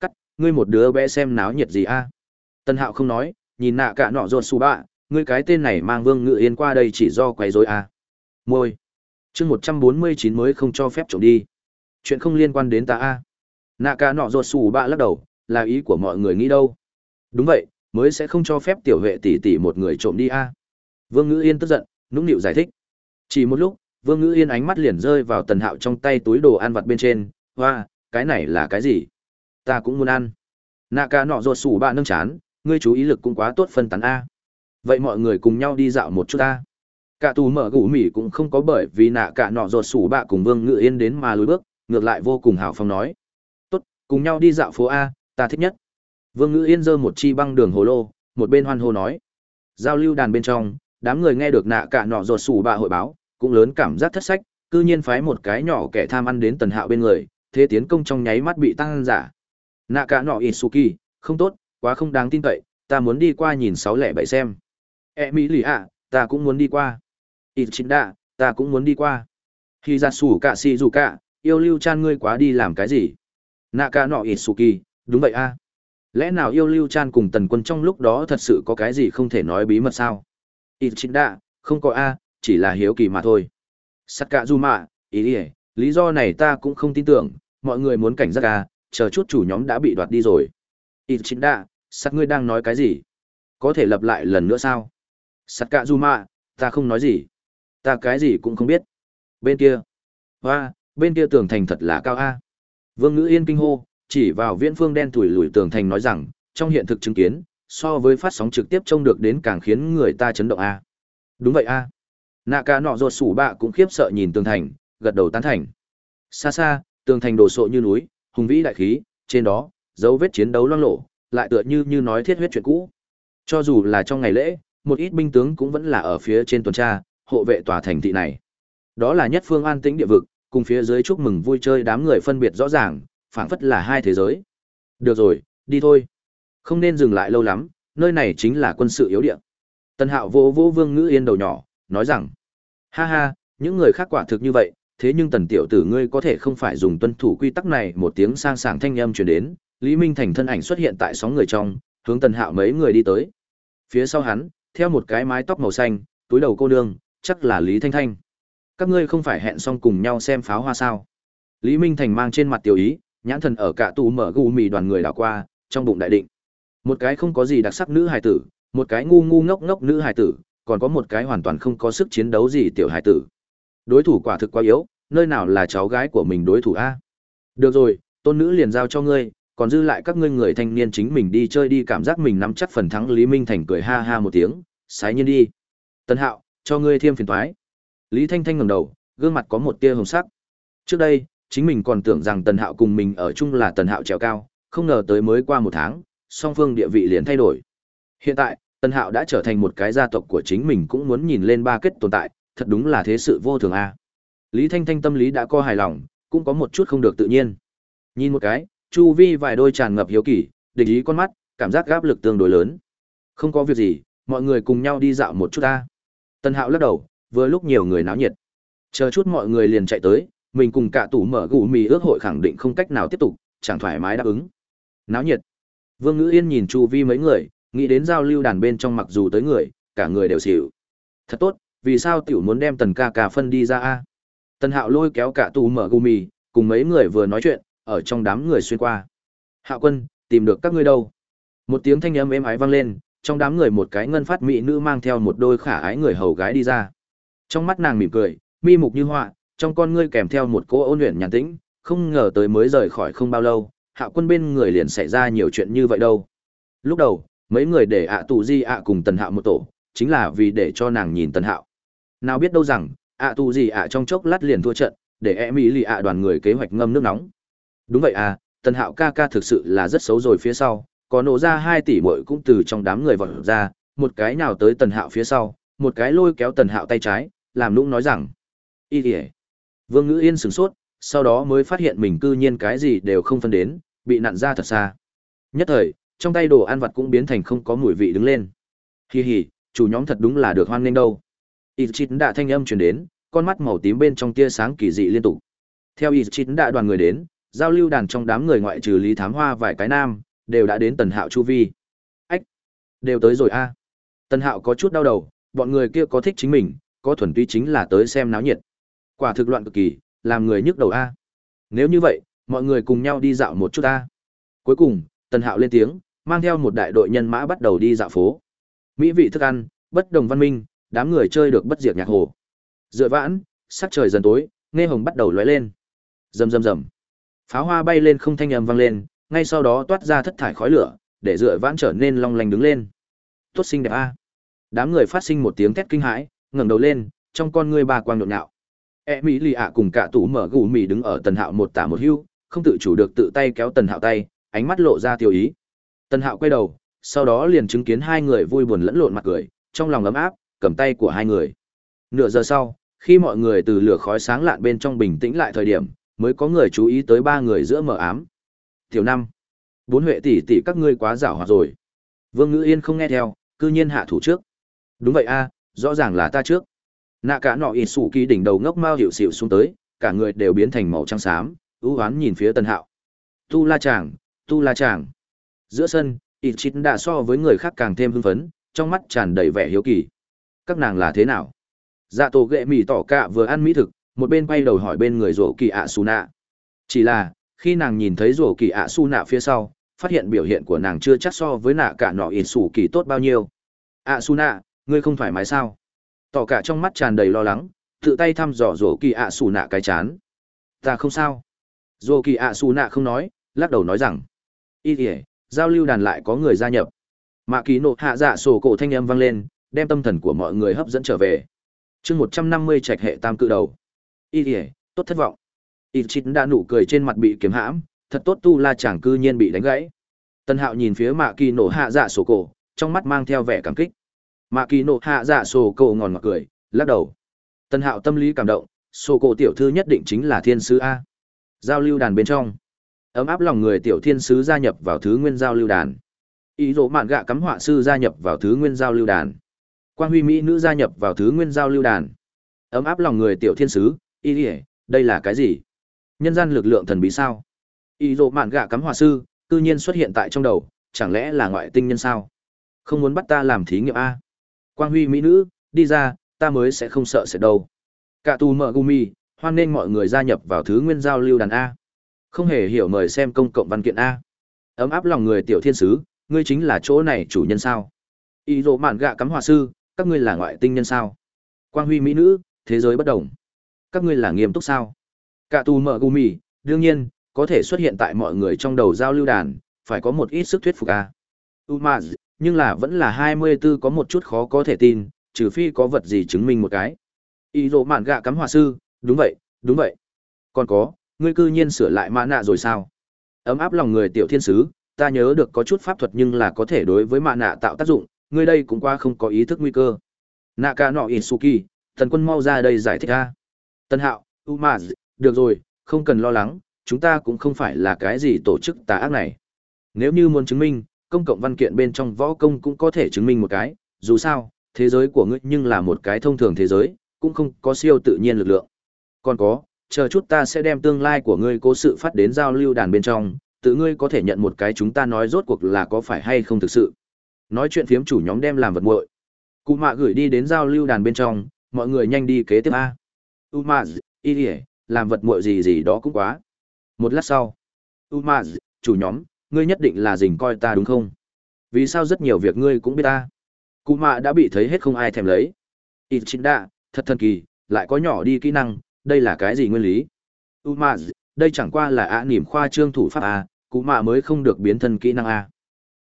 [SPEAKER 1] Cắt, ngươi một đứa bé xem náo nhiệt gì a? Tần hạo không nói, nhìn nạ cả nọ ruột sủ bạ, ngươi cái tên này mang vương ngữ yên qua đây chỉ do quấy rối a. Môi. chương một trăm bốn mươi chín mới không cho phép trộm đi. Chuyện không liên quan đến ta a. Nạ cả nọ ruột xù bạ lắc đầu là ý của mọi người nghĩ đâu. Đúng vậy mới sẽ không cho phép tiểu vệ tỷ tỷ một người trộm đi a. Vương ngữ yên tức giận nũng nịu giải thích. Chỉ một lúc vương ngữ yên ánh mắt liền rơi vào tần hạo trong tay túi đồ ăn vặt bên trên. Hoa cái này là cái gì ta cũng muốn ăn nạ ca nọ ruột xù ba nâng chán ngươi chú ý lực cũng quá tốt phân tán a vậy mọi người cùng nhau đi dạo một chút ta cả tù mở gủ mỉ cũng không có bởi vì nạ cả nọ ruột xù bạ cùng vương ngự yên đến mà lùi bước ngược lại vô cùng hào phong nói. Tốt, cùng nhau đi dạo phố A, ta thích nhất. Vương Ngữ Yên giơ một chi băng đường hồ lô, một bên hoan hô nói. Giao lưu đàn bên trong, đám người nghe được nạ cả nọ ruột sủ bạ hội báo, cũng lớn cảm giác thất sách, cư nhiên phái một cái nhỏ kẻ tham ăn đến tần hạo bên người, thế tiến công trong nháy mắt bị tăng giả. Nạ cả nọ Isuki, không tốt, quá không đáng tin cậy, ta muốn đi qua nhìn sáu lẻ bảy xem. E mỹ lì ạ, ta cũng muốn đi qua. Ichinda, ta cũng muốn đi qua. Khi ra sủ cả si dù cả, yêu lưu chan ngươi quá đi làm cái gì nạ cả nọ Isuki, đúng vậy a lẽ nào yêu lưu chan cùng tần quân trong lúc đó thật sự có cái gì không thể nói bí mật sao ít không có a chỉ là hiếu kỳ mà thôi sắt cả mạ ý lý do này ta cũng không tin tưởng mọi người muốn cảnh giác a chờ chút chủ nhóm đã bị đoạt đi rồi. Ít chính đạ sắt ngươi đang nói cái gì? Có thể lặp lại lần nữa sao? Sắt cả du mạ ta không nói gì. Ta cái gì cũng không biết. Bên kia. Hoa, bên kia tường thành thật là cao a. Vương ngữ yên kinh hô, chỉ vào viễn phương đen thủi lùi tường thành nói rằng, trong hiện thực chứng kiến, so với phát sóng trực tiếp trông được đến càng khiến người ta chấn động a. Đúng vậy a. Nạ ca nọ ruột sủ bạ cũng khiếp sợ nhìn tường thành, gật đầu tán thành. Xa xa tường thành đồ sộ như núi, hùng vĩ đại khí, trên đó, dấu vết chiến đấu loang lộ lại tựa như như nói thiết huyết chuyện cũ. Cho dù là trong ngày lễ, một ít binh tướng cũng vẫn là ở phía trên tuần tra, hộ vệ tòa thành thị này. Đó là nhất phương an tĩnh địa vực, cùng phía dưới chúc mừng vui chơi đám người phân biệt rõ ràng, phảng phất là hai thế giới. Được rồi, đi thôi. Không nên dừng lại lâu lắm, nơi này chính là quân sự yếu địa. Tần hạo vô vô vương ngữ yên đầu nhỏ, nói rằng, ha ha, những người khác quả thực như vậy thế nhưng tần tiểu tử ngươi có thể không phải dùng tuân thủ quy tắc này, một tiếng sang sảng thanh âm truyền đến, lý minh thành thân ảnh xuất hiện tại sóng người trong, hướng tần hạo mấy người đi tới. Phía sau hắn, theo một cái mái tóc màu xanh, túi đầu cô nương, chắc là lý thanh thanh. Các ngươi không phải hẹn xong cùng nhau xem pháo hoa sao? Lý minh thành mang trên mặt tiểu ý, nhãn thần ở cả tù mở gù mì đoàn người đảo qua, trong bụng đại định. Một cái không có gì đặc sắc nữ hài tử, một cái ngu ngu ngốc ngốc nữ hài tử, còn có một cái hoàn toàn không có sức chiến đấu gì tiểu hài tử. Đối thủ quả thực quá yếu nơi nào là cháu gái của mình đối thủ a? Được rồi, tôn nữ liền giao cho ngươi, còn dư lại các ngươi người thanh niên chính mình đi chơi đi, cảm giác mình nắm chắc phần thắng, lý minh thành cười ha ha một tiếng, sái nhiên đi. Tân hạo, cho ngươi thêm phiền thoái. lý thanh thanh ngẩng đầu, gương mặt có một tia hồng sắc. Trước đây, chính mình còn tưởng rằng tần hạo cùng mình ở chung là tần hạo trèo cao, không ngờ tới mới qua một tháng, song phương địa vị liền thay đổi. Hiện tại, tần hạo đã trở thành một cái gia tộc của chính mình, cũng muốn nhìn lên ba kết tồn tại, thật đúng là thế sự vô thường a lý thanh thanh tâm lý đã co hài lòng, cũng có một chút không được tự nhiên. Nhìn một cái, chu vi vài đôi tràn ngập hiếu kỳ, địch ý con mắt, cảm giác gáp lực tương đối lớn. Không có việc gì, mọi người cùng nhau đi dạo một chút ta. Tần hạo lắc đầu, vừa lúc nhiều người náo nhiệt. Chờ chút mọi người liền chạy tới, mình cùng cả tủ mở gù mì ước hội khẳng định không cách nào tiếp tục, chẳng thoải mái đáp ứng. Náo nhiệt. Vương ngữ yên nhìn chu vi mấy người, nghĩ đến giao lưu đàn bên trong mặc dù tới người, cả người đều xỉu. Thật tốt, vì sao tiểu muốn đem tần ca ca phân đi ra a? Tần hạo lôi kéo cả tù mở gù mì, cùng mấy người vừa nói chuyện, ở trong đám người xuyên qua. Hạo quân, tìm được các ngươi đâu? Một tiếng thanh âm êm ái vang lên, trong đám người một cái ngân phát mỹ nữ mang theo một đôi khả ái người hầu gái đi ra. Trong mắt nàng mỉm cười, mi mục như họa, trong con ngươi kèm theo một cô ôn luyện nhàn tĩnh, không ngờ tới mới rời khỏi không bao lâu, hạo quân bên người liền xảy ra nhiều chuyện như vậy đâu. Lúc đầu, mấy người để ạ tù di ạ cùng tần hạo một tổ, chính là vì để cho nàng nhìn tần hạo. Nào biết đâu rằng ạ tu gì ạ trong chốc lát liền thua trận, để e mỹ lì ạ đoàn người kế hoạch ngâm nước nóng. Đúng vậy à tần hạo ca ca thực sự là rất xấu rồi phía sau, có nổ ra hai tỷ bội cũng từ trong đám người vọt ra, một cái nào tới tần hạo phía sau, một cái lôi kéo tần hạo tay trái, làm lũng nói rằng y ỉa vương ngữ yên sửng sốt, sau đó mới phát hiện mình cư nhiên cái gì đều không phân đến, bị nặn ra thật xa. Nhất thời, trong tay đồ ăn vặt cũng biến thành không có mùi vị đứng lên. Hì hì chủ nhóm thật đúng là được hoan nghênh đâu ít chít đã thanh âm truyền đến, con mắt màu tím bên trong tia sáng kỳ dị liên tục. Theo ít chít đã đoàn người đến, giao lưu đàn trong đám người ngoại trừ lý thám hoa vài cái nam, đều đã đến tần hạo chu vi. Ách, đều tới rồi a. Tần hạo có chút đau đầu, bọn người kia có thích chính mình, có thuần túy chính là tới xem náo nhiệt. Quả thực loạn cực kỳ, làm người nhức đầu a. Nếu như vậy, mọi người cùng nhau đi dạo một chút a. Cuối cùng, tần hạo lên tiếng, mang theo một đại đội nhân mã bắt đầu đi dạo phố. Mỹ vị thức ăn, bất đồng văn minh đám người chơi được bất diệt nhạc hồ. Dựa vãn, sắc trời dần tối, nghe hồng bắt đầu lóe lên. Rầm rầm rầm. Pháo hoa bay lên không thanh âm vang lên, ngay sau đó toát ra thất thải khói lửa, để dựa vãn trở nên long lanh đứng lên. Tốt xinh đẹp a. Đám người phát sinh một tiếng thét kinh hãi, ngẩng đầu lên, trong con ngươi ba quang nhộn nhạo. E mỹ lì ạ cùng cả tủ mở gù mì đứng ở tần hạo một tả một hưu, không tự chủ được tự tay kéo tần hạo tay, ánh mắt lộ ra tiêu ý. Tần hạo quay đầu, sau đó liền chứng kiến hai người vui buồn lẫn lộn mặt cười, trong lòng ấm áp cầm tay của hai người. Nửa giờ sau, khi mọi người từ lửa khói sáng lạn bên trong bình tĩnh lại thời điểm, mới có người chú ý tới ba người giữa mờ ám. Tiểu năm, bốn huệ tỷ tỷ các ngươi quá giảo hoạt rồi. Vương ngữ yên không nghe theo, cư nhiên hạ thủ trước. Đúng vậy a, rõ ràng là ta trước. Nạ cả nọ ít sủ kỳ đỉnh đầu ngốc mau hiệu xịu xuống tới, cả người đều biến thành màu trắng xám, ưu hoán nhìn phía tân hạo. Tu la chàng, tu la chàng. Giữa sân ít chít đã so với người khác càng thêm hưng phấn, trong mắt tràn đầy vẻ hiếu kỳ các nàng là thế nào? Dạ tổ ghệ mì tỏ cạ vừa ăn mỹ thực, một bên quay đầu hỏi bên người rổ kỳ ạ xù nạ. Chỉ là, khi nàng nhìn thấy rổ kỳ ạ xù nạ phía sau, phát hiện biểu hiện của nàng chưa chắc so với nạ cả nọ ỉn sủ kỳ tốt bao nhiêu. Ạ xù nạ, ngươi không thoải mái sao? Tỏ cả trong mắt tràn đầy lo lắng, tự tay thăm dò rổ kỳ ạ xù nạ cái chán. Ta không sao. Rổ kỳ ạ xù nạ không nói, lắc đầu nói rằng y tỉa giao lưu đàn lại có người gia nhập. Mạ kỳ nộ hạ dạ sổ cổ thanh âm vang lên đem tâm thần của mọi người hấp dẫn trở về. Chương một trăm năm mươi trạch hệ tam cự đầu. Y tỉa tốt thất vọng. Y chít đã nụ cười trên mặt bị kiếm hãm, thật tốt tu la chàng cư nhiên bị đánh gãy. Tân hạo nhìn phía mạ kỳ Nổ hạ dạ sổ cổ, trong mắt mang theo vẻ cảm kích. Mạ kỳ Nổ hạ dạ sổ cổ ngòn ngọt cười, lắc đầu. Tân hạo tâm lý cảm động, sổ cổ tiểu thư nhất định chính là thiên sứ a. Giao lưu đàn bên trong. Ấm áp lòng người tiểu thiên sứ gia nhập vào thứ nguyên giao lưu đàn. Ý dỗ mạn gạ cắm họa sư gia nhập vào thứ nguyên giao lưu đàn quan huy mỹ nữ gia nhập vào thứ nguyên giao lưu đàn. Ấm áp lòng người tiểu thiên sứ, Y ỉa đây là cái gì? Nhân gian lực lượng thần bí sao? Y rộ mạn gạ cắm hòa sư, cư nhiên xuất hiện tại trong đầu, chẳng lẽ là ngoại tinh nhân sao? Không muốn bắt ta làm thí nghiệm a. Quang huy mỹ nữ, đi ra, ta mới sẽ không sợ sẽ đâu. Cả tù mợ gumi, hoan nên mọi người gia nhập vào thứ nguyên giao lưu đàn a. Không hề hiểu mời xem công cộng văn kiện a. Ấm áp lòng người tiểu thiên sứ, ngươi chính là chỗ này chủ nhân sao? Y rộ mạn gạ cắm hòa sư các ngươi là ngoại tinh nhân sao? Quang huy mỹ nữ, thế giới bất đồng. Các ngươi là nghiêm túc sao? Cả tù mợ gumi đương nhiên, có thể xuất hiện tại mọi người trong đầu giao lưu đàn, phải có một ít sức thuyết phục à? a umaz nhưng là vẫn là hai mươi 24 có một chút khó có thể tin, trừ phi có vật gì chứng minh một cái. Ý rộ mạn gạ cắm họa sư, đúng vậy đúng vậy. Còn có, ngươi cư nhiên sửa lại mã nạ rồi sao? Ấm áp lòng người tiểu thiên sứ, ta nhớ được có chút pháp thuật nhưng là có thể đối với mạ nạ tạo tác dụng ngươi đây cũng qua không có ý thức nguy cơ. Nạ ca nọ isuki thần quân mau ra đây giải thích ra tân hạo umaz được rồi không cần lo lắng chúng ta cũng không phải là cái gì tổ chức tà ác này. Nếu như muốn chứng minh công cộng văn kiện bên trong võ công cũng có thể chứng minh một cái dù sao thế giới của ngươi nhưng là một cái thông thường thế giới cũng không có siêu tự nhiên lực lượng. Còn có chờ chút ta sẽ đem tương lai của ngươi cố sự phát đến giao lưu đàn bên trong, tự ngươi có thể nhận một cái chúng ta nói rốt cuộc là có phải hay không thực sự. Nói chuyện phiếm chủ nhóm đem làm vật muội. Cụ mạ gửi đi đến giao lưu đàn bên trong, mọi người nhanh đi kế tiếp a. Umaz, y làm vật muội gì gì đó cũng quá. Một lát sau, Umaz, chủ nhóm, ngươi nhất định là dình coi ta đúng không? Vì sao rất nhiều việc ngươi cũng biết ta? Cụ mạ đã bị thấy hết không ai thèm lấy. ít chính đạ thật thần kỳ, lại có nhỏ đi kỹ năng, đây là cái gì nguyên lý? Umaz, đây chẳng qua là ạ niềm khoa trương thủ pháp A, cụ mạ mới không được biến thân kỹ năng A.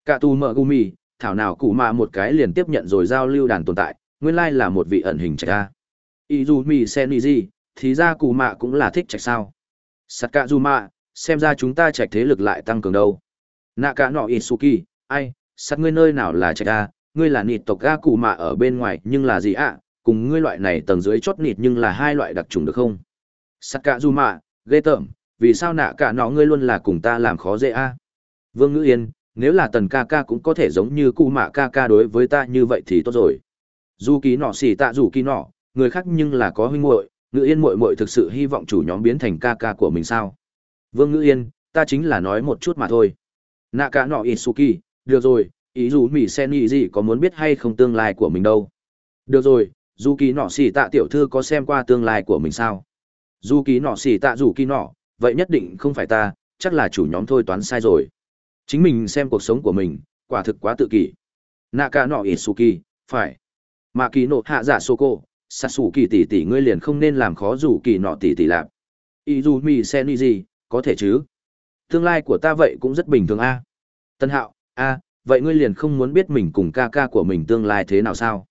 [SPEAKER 1] Cả tu mở gumi, thảo nào cụ mạ một cái liền tiếp nhận rồi giao lưu đàn tồn tại, nguyên lai là một vị ẩn hình trạch A. Izumi Seniji, thì ra cụ mạ cũng là thích trạch sao. Sakazuma, xem ra chúng ta trạch thế lực lại tăng cường đâu. nạ Naka nọ Isuki, ai, sắt ngươi nơi nào là trạch A, ngươi là nịt tộc ga cụ mạ ở bên ngoài nhưng là gì ạ, cùng ngươi loại này tầng dưới chót nịt nhưng là hai loại đặc trùng được không? Sakazuma, ghê tởm, vì sao nạ cả nọ ngươi luôn là cùng ta làm khó dễ a? Vương Ngữ Yên, nếu là tần ca ca cũng có thể giống như cụ mạ ca ca đối với ta như vậy thì tốt rồi. Dù kỳ nọ xì tạ dù kỳ nọ, người khác nhưng là có huynh muội, Ngữ Yên muội muội thực sự hy vọng chủ nhóm biến thành ca ca của mình sao? Vương Ngữ Yên, ta chính là nói một chút mà thôi. Nạ cả nọ Isuki, được rồi, ý dù mỉ sen ý gì có muốn biết hay không tương lai của mình đâu. Được rồi, dù kỳ nọ xì tạ tiểu thư có xem qua tương lai của mình sao dù kỳ nọ xì tạ dù kỳ nọ vậy nhất định không phải ta chắc là chủ nhóm thôi toán sai rồi chính mình xem cuộc sống của mình, quả thực quá tự kỷ. Nạ ca nọ ít su kỳ phải. Mà kỳ nộ hạ giả sô cô s a su kỳ tỷ tỷ ngươi liền không nên làm khó dù kỳ nọ tỷ tỷ lạp ý dù mi sen y gì có thể chứ? Tương lai của ta vậy cũng rất bình thường a. Tân hạo, a, vậy ngươi liền không muốn biết mình cùng ca ca của mình tương lai thế nào sao?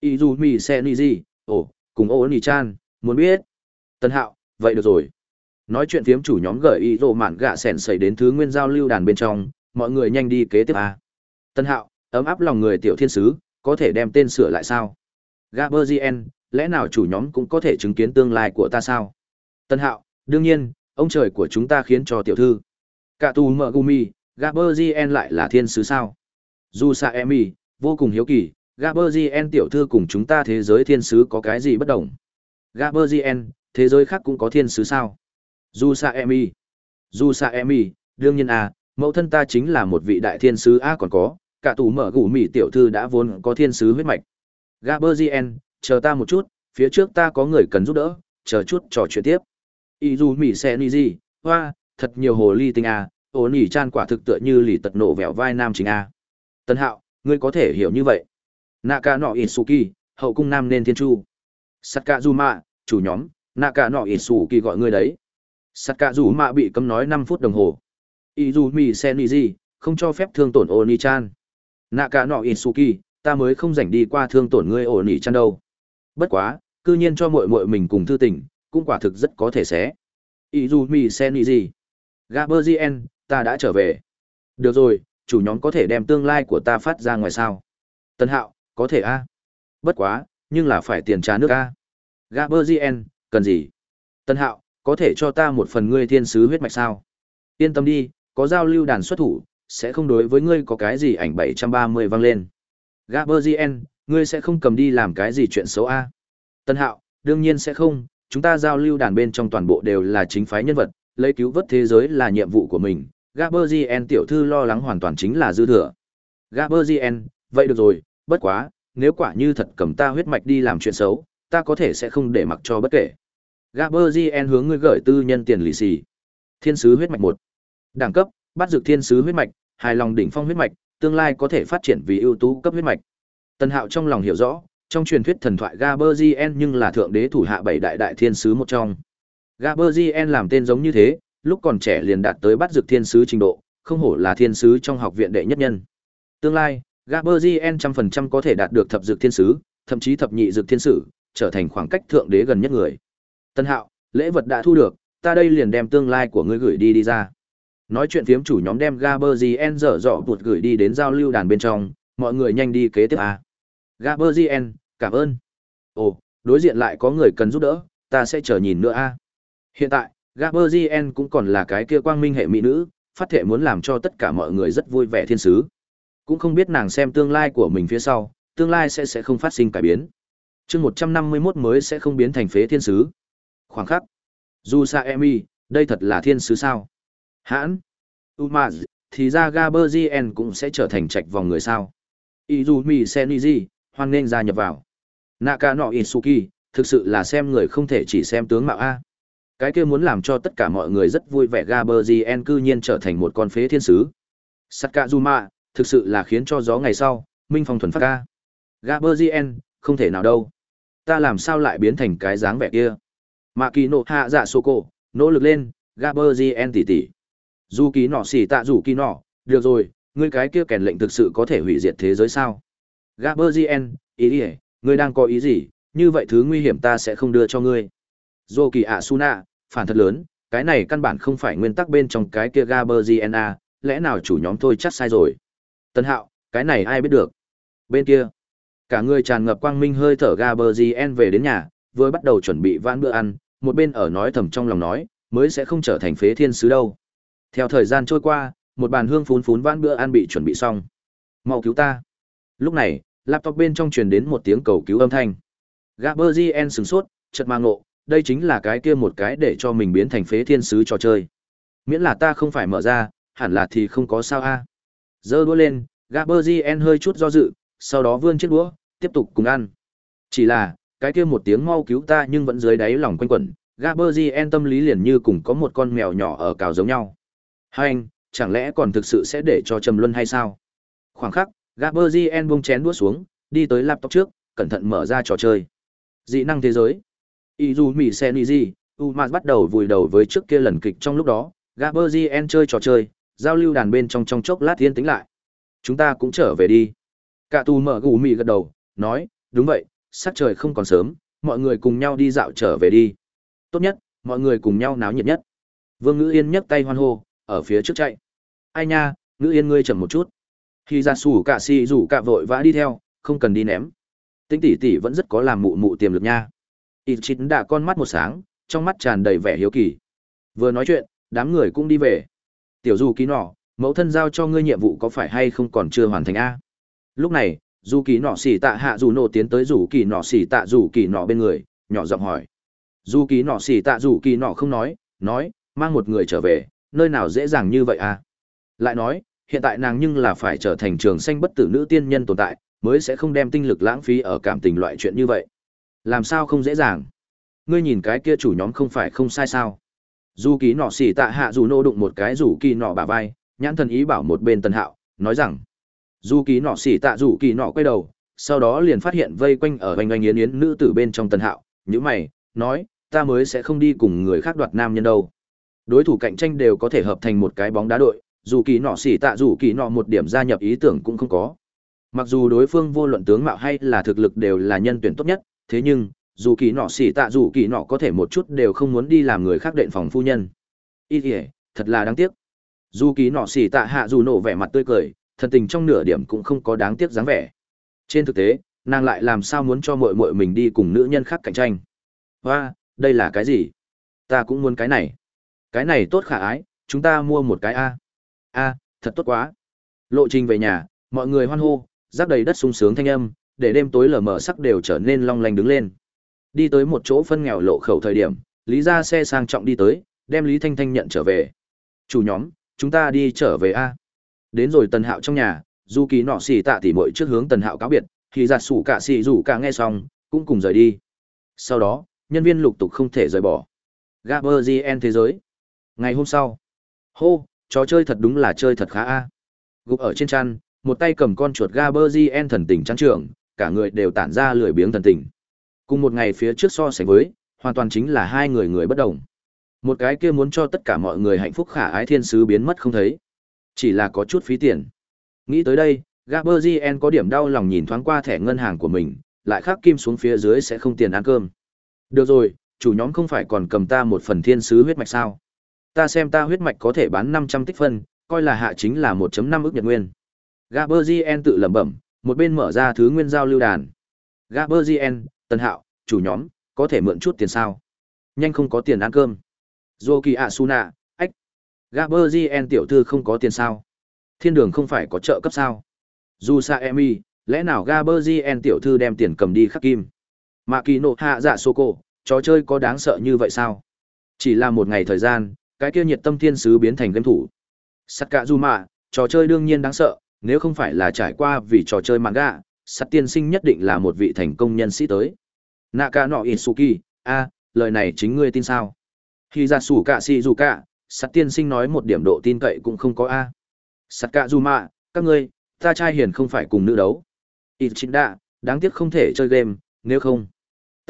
[SPEAKER 1] Ý dù mi sen ni gì ồ, cùng ô ni chan muốn biết. Tân hạo, vậy được rồi. Nói chuyện phiếm chủ nhóm gợi ý rộ mạn gạ sẻn xảy đến thứ nguyên giao lưu đàn bên trong mọi người nhanh đi kế tiếp a tân hạo ấm áp lòng người tiểu thiên sứ có thể đem tên sửa lại sao gaberzien lẽ nào chủ nhóm cũng có thể chứng kiến tương lai của ta sao tân hạo đương nhiên ông trời của chúng ta khiến cho tiểu thư cả tù mợ gumi gaberzien lại là thiên sứ sao dù sa emi vô cùng hiếu kỳ Gaberzien tiểu thư cùng chúng ta thế giới thiên sứ có cái gì bất đồng? Gaberzien, thế giới khác cũng có thiên sứ sao? Jusaemi. emi, e đương nhiên à, mẫu thân ta chính là một vị đại thiên sứ a còn có, cả tủ mở gủ mỹ tiểu thư đã vốn có thiên sứ huyết mạch. Gaberzien, chờ ta một chút, phía trước ta có người cần giúp đỡ, chờ chút trò chuyện tiếp. Y dù mỹ xe ni gì, hoa, thật nhiều hồ ly tinh à, ổn nỉ chan quả thực tựa như lì tật nổ vẹo vai nam chính a. Tân hạo, ngươi có thể hiểu như vậy. Naka no Isuki, hậu cung nam nên thiên chu sakazuma chủ nhóm Naka no nọ gọi ngươi đấy sakazuma bị cấm nói năm phút đồng hồ izumi gì không cho phép thương tổn oni chan nạ cả nọ ít xù kỳ ta mới không rảnh đi qua thương tổn ngươi oni chan đâu. Bất quá, cư nhiên cho muội muội mình cùng thư tình, cũng quả thực rất có thể xé. Izumi seniji gaberzien ta đã trở về. Được rồi, chủ nhóm có thể đem tương lai của ta phát ra ngoài sao? Tân hạo, có thể a. Bất quá, nhưng là phải tiền trả nước a. Gaberzien cần gì? Tân hạo, có thể cho ta một phần ngươi thiên sứ huyết mạch sao? Yên tâm đi có giao lưu đàn xuất thủ, sẽ không đối với ngươi có cái gì ảnh bảy trăm ba mươi vang lên. Gaberzien ngươi sẽ không cầm đi làm cái gì chuyện xấu a? Tân hạo, đương nhiên sẽ không, chúng ta giao lưu đàn bên trong toàn bộ đều là chính phái nhân vật, lấy cứu vớt thế giới là nhiệm vụ của mình. Gaberzien tiểu thư lo lắng hoàn toàn chính là dư thừa. Gaberzien vậy được rồi, bất quá, nếu quả như thật cầm ta huyết mạch đi làm chuyện xấu, ta có thể sẽ không để mặc cho bất kể. Gaberzien hướng ngươi gửi tư nhân tiền lì xì. Thiên sứ huyết mạch một đẳng cấp, bắt dược thiên sứ huyết mạch, hài lòng đỉnh phong huyết mạch, tương lai có thể phát triển vì ưu tú cấp huyết mạch. Tần hạo trong lòng hiểu rõ, trong truyền thuyết thần thoại gaberzien nhưng là thượng đế thủ hạ bảy đại đại thiên sứ một trong. Gaberzien làm tên giống như thế, lúc còn trẻ liền đạt tới bắt dược thiên sứ trình độ, không hổ là thiên sứ trong học viện đệ nhất nhân. Tương lai gaberzien trăm phần trăm có thể đạt được thập dược thiên sứ, thậm chí thập nhị dược thiên sử, trở thành khoảng cách thượng đế gần nhất người. Tân hạo, lễ vật đã thu được, ta đây liền đem tương lai của ngươi gửi đi đi ra nói chuyện phiếm chủ nhóm đem gaberzien dở dọ buột gửi đi đến giao lưu đàn bên trong, mọi người nhanh đi kế tiếp à. gaberzien cảm ơn. Ồ, đối diện lại có người cần giúp đỡ, ta sẽ chờ nhìn nữa a. Hiện tại gaberzien cũng còn là cái kia quang minh hệ mỹ nữ, phát thệ muốn làm cho tất cả mọi người rất vui vẻ thiên sứ. Cũng không biết nàng xem tương lai của mình phía sau, tương lai sẽ sẽ không phát sinh cải biến. Chương một trăm năm mươi mốt mới sẽ không biến thành phế thiên sứ. Khoảng khắc. Dù sa emi đây thật là thiên sứ sao? Hãn, umaz, thì ra gaberzien cũng sẽ trở thành trạch vòng người sao? Izumi seniji hoan nghênh gia nhập vào. Naka no isuki, thực sự là xem người không thể chỉ xem tướng mạo a. Cái kia muốn làm cho tất cả mọi người rất vui vẻ gaberzien cư nhiên trở thành một con phế thiên sứ. Sakazuma, thực sự là khiến cho gió ngày sau, minh phong thuần phát ca gaberzien không thể nào đâu. Ta làm sao lại biến thành cái dáng vẻ kia? Makino kỳ hạ dạ sô cổ nỗ lực lên gaberzien tỉ tỉ dù kỳ nọ xỉ tạ dù kỳ nọ, được rồi, ngươi cái kia kèn lệnh thực sự có thể hủy diệt thế giới sao? Gaberzien ý ỉa ngươi đang có ý gì? Như vậy thứ nguy hiểm ta sẽ không đưa cho ngươi. Dô kỳ ạ suna phản thật lớn, cái này căn bản không phải nguyên tắc bên trong cái kia gaberzien a à, lẽ nào chủ nhóm thôi chắc sai rồi? Tân hạo, cái này ai biết được? Bên kia, cả người tràn ngập quang minh hơi thở gaberzien về đến nhà, vừa bắt đầu chuẩn bị vãn bữa ăn, một bên ở nói thầm trong lòng nói, mới sẽ không trở thành phế thiên sứ đâu theo thời gian trôi qua, một bàn hương phún phún vãn bữa ăn bị chuẩn bị xong. Mau cứu ta. Lúc này, laptop bên trong truyền đến một tiếng cầu cứu âm thanh. Gaberzien sửng sốt chật mang ngộ, đây chính là cái kia một cái để cho mình biến thành phế thiên sứ trò chơi. Miễn là ta không phải mở ra, hẳn là thì không có sao a. Giơ đũa lên gaberzien hơi chút do dự, sau đó vươn chiếc đũa, tiếp tục cùng ăn. Chỉ là, cái kia một tiếng mau cứu ta nhưng vẫn dưới đáy lòng quanh quẩn. Gaberzien tâm lý liền như cùng có một con mèo nhỏ ở cào giống nhau hai anh chẳng lẽ còn thực sự sẽ để cho trầm luân hay sao khoảng khắc gaberzien bông chén đũa xuống đi tới laptop trước cẩn thận mở ra trò chơi dị năng thế giới izumi Mỹ Umaz bắt đầu vùi đầu với trước kia lần kịch trong lúc đó, Gaberzien chơi trò chơi, giao lưu đàn bên trong trong chốc lát thiên tính lại. Chúng ta cũng trở về đi. Cả tù mở gù mì gật đầu, nói, đúng vậy, sắc trời không còn sớm, mọi người cùng nhau đi dạo trở về đi. Tốt nhất, mọi người cùng nhau náo nhiệt nhất. Vương Ngữ Yên nhấc tay hoan hô, ở phía trước chạy. Ai nha, Ngữ Yên ngươi chậm một chút. Khi ra sủ cạ si rủ cả vội vã đi theo, không cần đi ném. Tinh tỷ tỷ vẫn rất có làm mụ mụ tiềm lực nha ít chín đã con mắt một sáng trong mắt tràn đầy vẻ hiếu kỳ vừa nói chuyện đám người cũng đi về tiểu du ký nọ mẫu thân giao cho ngươi nhiệm vụ có phải hay không còn chưa hoàn thành a lúc này du kỳ nọ xỉ tạ hạ dù nổ tiến tới rủ kỳ nọ xỉ tạ rủ kỳ nọ bên người nhỏ giọng hỏi Du kỳ nọ xỉ tạ rủ kỳ nọ không nói nói mang một người trở về nơi nào dễ dàng như vậy à? lại nói hiện tại nàng nhưng là phải trở thành trường xanh bất tử nữ tiên nhân tồn tại mới sẽ không đem tinh lực lãng phí ở cảm tình loại chuyện như vậy làm sao không dễ dàng ngươi nhìn cái kia chủ nhóm không phải không sai sao dù ký nọ xỉ tạ hạ dù nô đụng một cái rủ kỳ nọ bả vai nhãn thần ý bảo một bên tần hạo nói rằng dù ký nọ xỉ tạ rủ kỳ nọ quay đầu sau đó liền phát hiện vây quanh ở oanh oanh yến yến nữ tử bên trong tần hạo, như mày, nói, ta mới sẽ không đi cùng người khác đoạt nam nhân đâu. Đối thủ cạnh tranh đều có thể hợp thành một cái bóng đá đội, dù kỳ nọ xỉ tạ dù kỳ nọ một điểm gia nhập ý tưởng cũng không có. Mặc dù đối phương vô luận tướng mạo hay là thực lực đều là nhân tuyển tốt nhất, thế nhưng, dù kỳ nọ xỉ tạ dù kỳ nọ có thể một chút đều không muốn đi làm người khác đệm phòng phu nhân. Ý ỉa thật là đáng tiếc. Dù kỳ nọ xỉ tạ hạ dù nổ vẻ mặt tươi cười, thần tình trong nửa điểm cũng không có đáng tiếc dáng vẻ. Trên thực tế, nàng lại làm sao muốn cho muội muội mình đi cùng nữ nhân khác cạnh tranh. Hoa, đây là cái gì? Ta cũng muốn cái này. Cái này tốt khả ái, chúng ta mua một cái A. A, thật tốt quá. Lộ trình về nhà, mọi người hoan hô, rác đầy đất sung sướng thanh âm, để đêm tối lờ mờ sắc đều trở nên long lanh đứng lên. Đi tới một chỗ phân nghèo lộ khẩu thời điểm, Lý ra xe sang trọng đi tới, đem Lý Thanh Thanh nhận trở về. Chủ nhóm, chúng ta đi trở về A. Đến rồi Tần Hạo trong nhà, du kỳ nọ xì tạ tỉ mội trước hướng Tần Hạo cáo biệt, thì giặt sủ cả xì rủ cả nghe xong, cũng cùng rời đi. Sau đó, nhân viên lục tục không thể rời bỏ. Gaberzien thế giới. Ngày hôm sau, hô, trò chơi thật đúng là chơi thật khá a. Gục ở trên chăn, một tay cầm con chuột Gaberzien thần tình trắng trưởng, cả người đều tản ra lười biếng thần tình. Cùng một ngày phía trước so sánh với, hoàn toàn chính là hai người người bất đồng. Một cái kia muốn cho tất cả mọi người hạnh phúc khả ái thiên sứ biến mất không thấy. Chỉ là có chút phí tiền. Nghĩ tới đây, Gaberzien có điểm đau lòng nhìn thoáng qua thẻ ngân hàng của mình, lại khắc kim xuống phía dưới sẽ không tiền ăn cơm. Được rồi, chủ nhóm không phải còn cầm ta một phần thiên sứ huyết mạch sao? Ta xem ta huyết mạch có thể bán 500 tích phân, coi là hạ chính là 1.5 ức nhật nguyên. Gaberzien tự lẩm bẩm, một bên mở ra thứ nguyên giao lưu đàn. Gaberzien, Tân Hạo, chủ nhóm, có thể mượn chút tiền sao? Nhanh không có tiền ăn cơm. Zoki Asuna, ách. Gaberzien tiểu thư không có tiền sao? Thiên đường không phải có trợ cấp sao? Dù Sa Emi, lẽ nào Gaberzien tiểu thư đem tiền cầm đi khắc kim? Makino hạ dạ Soko, cổ, trò chơi có đáng sợ như vậy sao? Chỉ là một ngày thời gian, cái kia nhiệt tâm thiên sứ biến thành game thủ. Sắt cạ dù mạ, trò chơi đương nhiên đáng sợ, nếu không phải là trải qua vì trò chơi manga, sắt tiên sinh nhất định là một vị thành công nhân sĩ tới. Naka no Isuki, a, lời này chính ngươi tin sao? Khi ra sủ cả si dù cả, sắt tiên sinh nói một điểm độ tin cậy cũng không có a. Sắt cạ dù mạ, các ngươi, ta trai hiền không phải cùng nữ đấu. Ichinda, đáng tiếc không thể chơi game, nếu không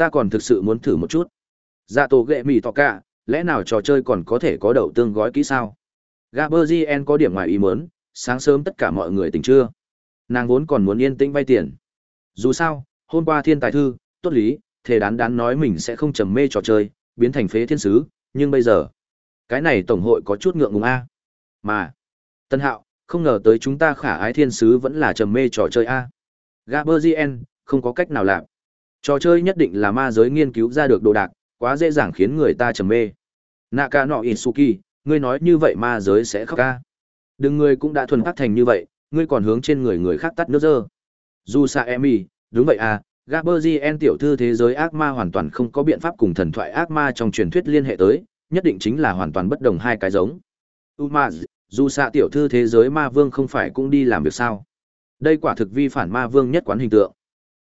[SPEAKER 1] ta còn thực sự muốn thử một chút dạ tổ ghệ mì tỏ cả lẽ nào trò chơi còn có thể có đậu tương gói kỹ sao? Gaberzien có điểm ngoài ý mớn sáng sớm tất cả mọi người tỉnh chưa? Nàng vốn còn muốn yên tĩnh vay tiền. Dù sao hôm qua thiên tài thư tốt lý thề đán đán nói mình sẽ không trầm mê trò chơi biến thành phế thiên sứ nhưng bây giờ cái này tổng hội có chút ngượng ngùng a. Mà tân hạo không ngờ tới chúng ta khả ái thiên sứ vẫn là trầm mê trò chơi a. Gaberzien không có cách nào làm. Trò chơi nhất định là ma giới nghiên cứu ra được đồ đạc, quá dễ dàng khiến người ta trầm mê. Naka no Isuki, ngươi nói như vậy ma giới sẽ khóc ca. Đừng ngươi cũng đã thuần phát thành như vậy, ngươi còn hướng trên người người khác tắt nước dơ. Dù sa emi, đúng vậy à, Gaberzien tiểu thư thế giới ác ma hoàn toàn không có biện pháp cùng thần thoại ác ma trong truyền thuyết liên hệ tới, nhất định chính là hoàn toàn bất đồng hai cái giống. Umaz, dù xa tiểu thư thế giới ma vương không phải cũng đi làm việc sao? Đây quả thực vi phản ma vương nhất quán hình tượng.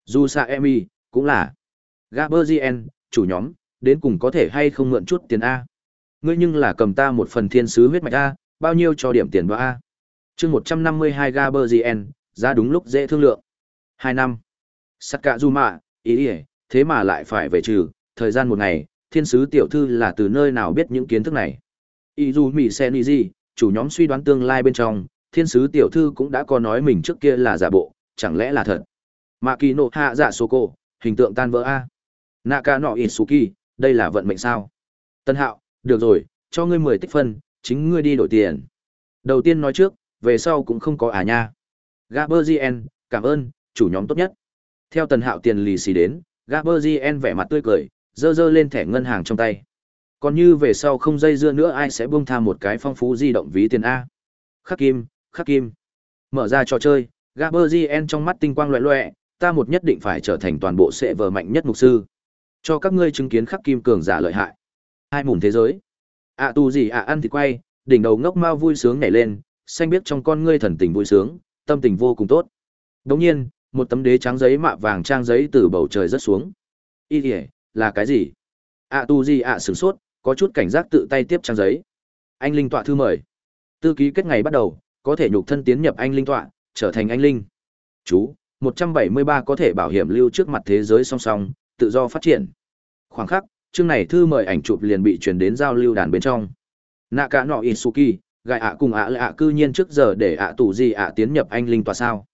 [SPEAKER 1] Dù xạ emi, cũng là Gaberzien, chủ nhóm, đến cùng có thể hay không mượn chút tiền A. Ngươi nhưng là cầm ta một phần thiên sứ huyết mạch A, bao nhiêu cho điểm tiền vào A. chương 152 Gaberzien, giá đúng lúc dễ thương lượng. Hai năm. Sakazuma, cả mạ, ý ý, thế mà lại phải về trừ, thời gian một ngày, thiên sứ tiểu thư là từ nơi nào biết những kiến thức này. Izumi dù gì, chủ nhóm suy đoán tương lai bên trong, thiên sứ tiểu thư cũng đã có nói mình trước kia là giả bộ, chẳng lẽ là thật. Mạ kỳ nộ hạ giả số cổ, hình tượng tan vỡ a naka nọ isuki đây là vận mệnh sao tân hạo được rồi, cho ngươi mười tích phân, chính ngươi đi đổi tiền. Đầu tiên nói trước, về sau cũng không có à nha. Gaberzien cảm ơn, chủ nhóm tốt nhất. Theo tần hạo tiền lì xì đến gaberzien vẻ mặt tươi cười, dơ dơ lên thẻ ngân hàng trong tay. Còn như về sau không dây dưa nữa ai sẽ buông tha một cái phong phú di động ví tiền a. Khắc kim khắc kim. Mở ra trò chơi gaberzien trong mắt tinh quang loẹ loẹ, ta một nhất định phải trở thành toàn bộ sệ vờ mạnh nhất mục sư. Cho các ngươi chứng kiến khắc kim cường giả lợi hại hai mùn thế giới. Ạ à, tu gì ạ ăn thì quay đỉnh đầu ngốc mao vui sướng nhảy lên xanh biết trong con ngươi thần tình vui sướng tâm tình vô cùng tốt. Đống nhiên một tấm đế trắng giấy mạ vàng trang giấy từ bầu trời rớt xuống. Y ỉa là cái gì? Ạ à, tu gì ạ sửng sốt có chút cảnh giác tự tay tiếp trang giấy. Anh linh tọa thư mời. Tư ký kết ngày bắt đầu có thể nhục thân tiến nhập anh linh tọa trở thành anh linh. Chú 173 có thể bảo hiểm lưu trước mặt thế giới song song, tự do phát triển. Khoảng khắc, chương này thư mời ảnh chụp liền bị truyền đến giao lưu đàn bên trong. nà cả nọ Isuki, gài ạ cùng ạ lạ cư nhiên trước giờ để ạ tù gì ạ tiến nhập anh linh tòa sao.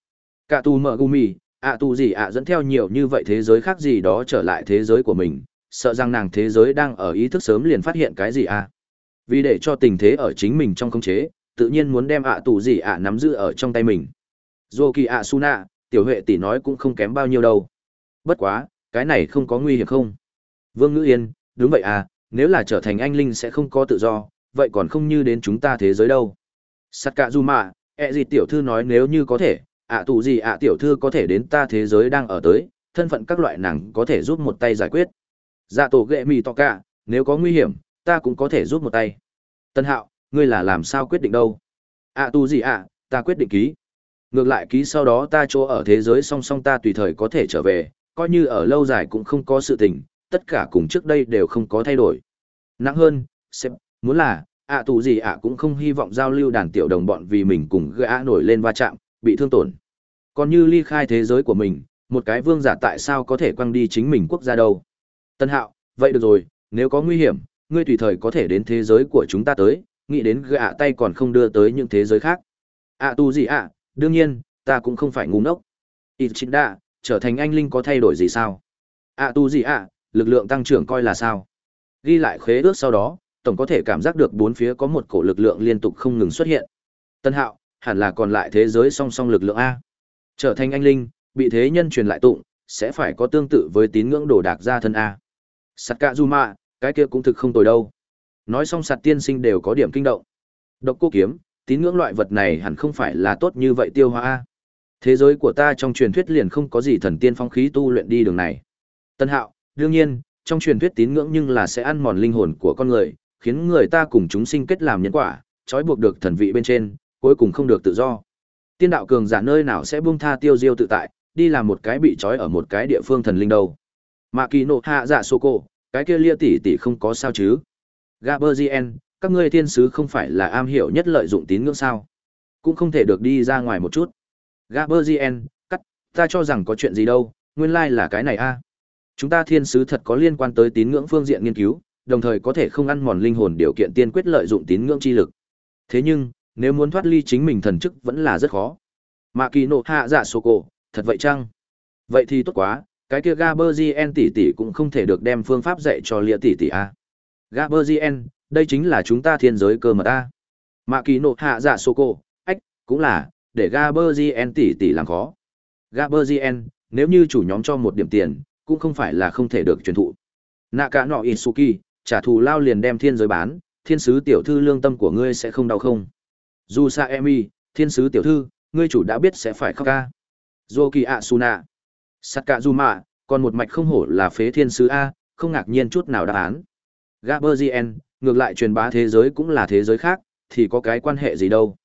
[SPEAKER 1] Cả tù mở gumi, ạ tù gì ạ dẫn theo nhiều như vậy thế giới khác gì đó trở lại thế giới của mình, sợ rằng nàng thế giới đang ở ý thức sớm liền phát hiện cái gì à. Vì để cho tình thế ở chính mình trong khống chế, tự nhiên muốn đem ạ tù gì ạ nắm giữ ở trong tay mình. dù kỳ ạ Suna, tiểu huệ tỷ nói cũng không kém bao nhiêu đâu. Bất quá, cái này không có nguy hiểm không? Vương Ngữ Yên, đúng vậy à, nếu là trở thành anh linh sẽ không có tự do, vậy còn không như đến chúng ta thế giới đâu. Sakazuma, ẹ gì tiểu thư nói nếu như có thể, ạ tù gì ạ tiểu thư có thể đến ta thế giới đang ở tới, thân phận các loại nàng có thể giúp một tay giải quyết. Dạ tổ ghệ mì to cả, nếu có nguy hiểm, ta cũng có thể giúp một tay. Tân hạo, ngươi là làm sao quyết định đâu? ạ tù gì ạ, ta quyết định ký. Ngược lại ký sau đó ta chỗ ở thế giới song song ta tùy thời có thể trở về, coi như ở lâu dài cũng không có sự tình, tất cả cùng trước đây đều không có thay đổi. Nặng hơn, sếp, muốn là, ạ tù gì ạ cũng không hy vọng giao lưu đàn tiểu đồng bọn vì mình cùng gã nổi lên va chạm, bị thương tổn. Còn như ly khai thế giới của mình, một cái vương giả tại sao có thể quăng đi chính mình quốc gia đâu. Tân hạo, vậy được rồi, nếu có nguy hiểm, ngươi tùy thời có thể đến thế giới của chúng ta tới, nghĩ đến gã tay còn không đưa tới những thế giới khác. ạ tù gì ạ, đương nhiên, ta cũng không phải ngu ngốc. Ichida, trở thành anh linh có thay đổi gì sao? ạ tù gì ạ, lực lượng tăng trưởng coi là sao? Ghi lại khế ước sau đó, tổng có thể cảm giác được bốn phía có một cổ lực lượng liên tục không ngừng xuất hiện. Tân Hạo, hẳn là còn lại thế giới song song lực lượng a. Trở thành anh linh, bị thế nhân truyền lại tụng, sẽ phải có tương tự với tín ngưỡng đồ đạc gia thân a. Sakazuma, cái kia cũng thực không tồi đâu. Nói xong sạt tiên sinh đều có điểm kinh động. Độc cô kiếm, tín ngưỡng loại vật này hẳn không phải là tốt như vậy tiêu hóa a. Thế giới của ta trong truyền thuyết liền không có gì thần tiên phong khí tu luyện đi đường này. Tân Hạo, đương nhiên, trong truyền thuyết tín ngưỡng nhưng là sẽ ăn mòn linh hồn của con người, khiến người ta cùng chúng sinh kết làm nhân quả, trói buộc được thần vị bên trên, cuối cùng không được tự do. Tiên đạo cường giả nơi nào sẽ buông tha tiêu diêu tự tại, đi làm một cái bị trói ở một cái địa phương thần linh đâu. Mà kỳ nộ hạ dạ sô cô, cái kia lia tỷ tỷ không có sao chứ. Gaberzien, các ngươi thiên sứ không phải là am hiểu nhất lợi dụng tín ngưỡng sao. Cũng không thể được đi ra ngoài một chút. Gaberzien, cắt, ta cho rằng có chuyện gì đâu, nguyên lai like là cái này a. Chúng ta thiên sứ thật có liên quan tới tín ngưỡng phương diện nghiên cứu, đồng thời có thể không ăn mòn linh hồn điều kiện tiên quyết lợi dụng tín ngưỡng chi lực. Thế nhưng, nếu muốn thoát ly chính mình thần chức vẫn là rất khó. Mạ kỳ nộ hạ dạ sô cổ, thật vậy chăng? Vậy thì tốt quá, cái kia Gaberzien tỷ tỷ cũng không thể được đem phương pháp dạy cho Lia tỷ tỷ a. Gaberzien, đây chính là chúng ta thiên giới cơ mật a. Mạ kỳ nộ hạ dạ sô cổ, ách, cũng là, để Gaberzien tỷ tỷ làm khó. Gaberzien, nếu như chủ nhóm cho một điểm tiền, cũng không phải là không thể được truyền thụ. nã cả nọ Isuki, trả thù lao liền đem thiên giới bán, thiên sứ tiểu thư lương tâm của ngươi sẽ không đau không? Dù sa emi, thiên sứ tiểu thư, ngươi chủ đã biết sẽ phải khóc ca. Zoki Asuna. Sakazuma, còn một mạch không hổ là phế thiên sứ A, không ngạc nhiên chút nào đáp án. Gaberzien, ngược lại truyền bá thế giới cũng là thế giới khác, thì có cái quan hệ gì đâu.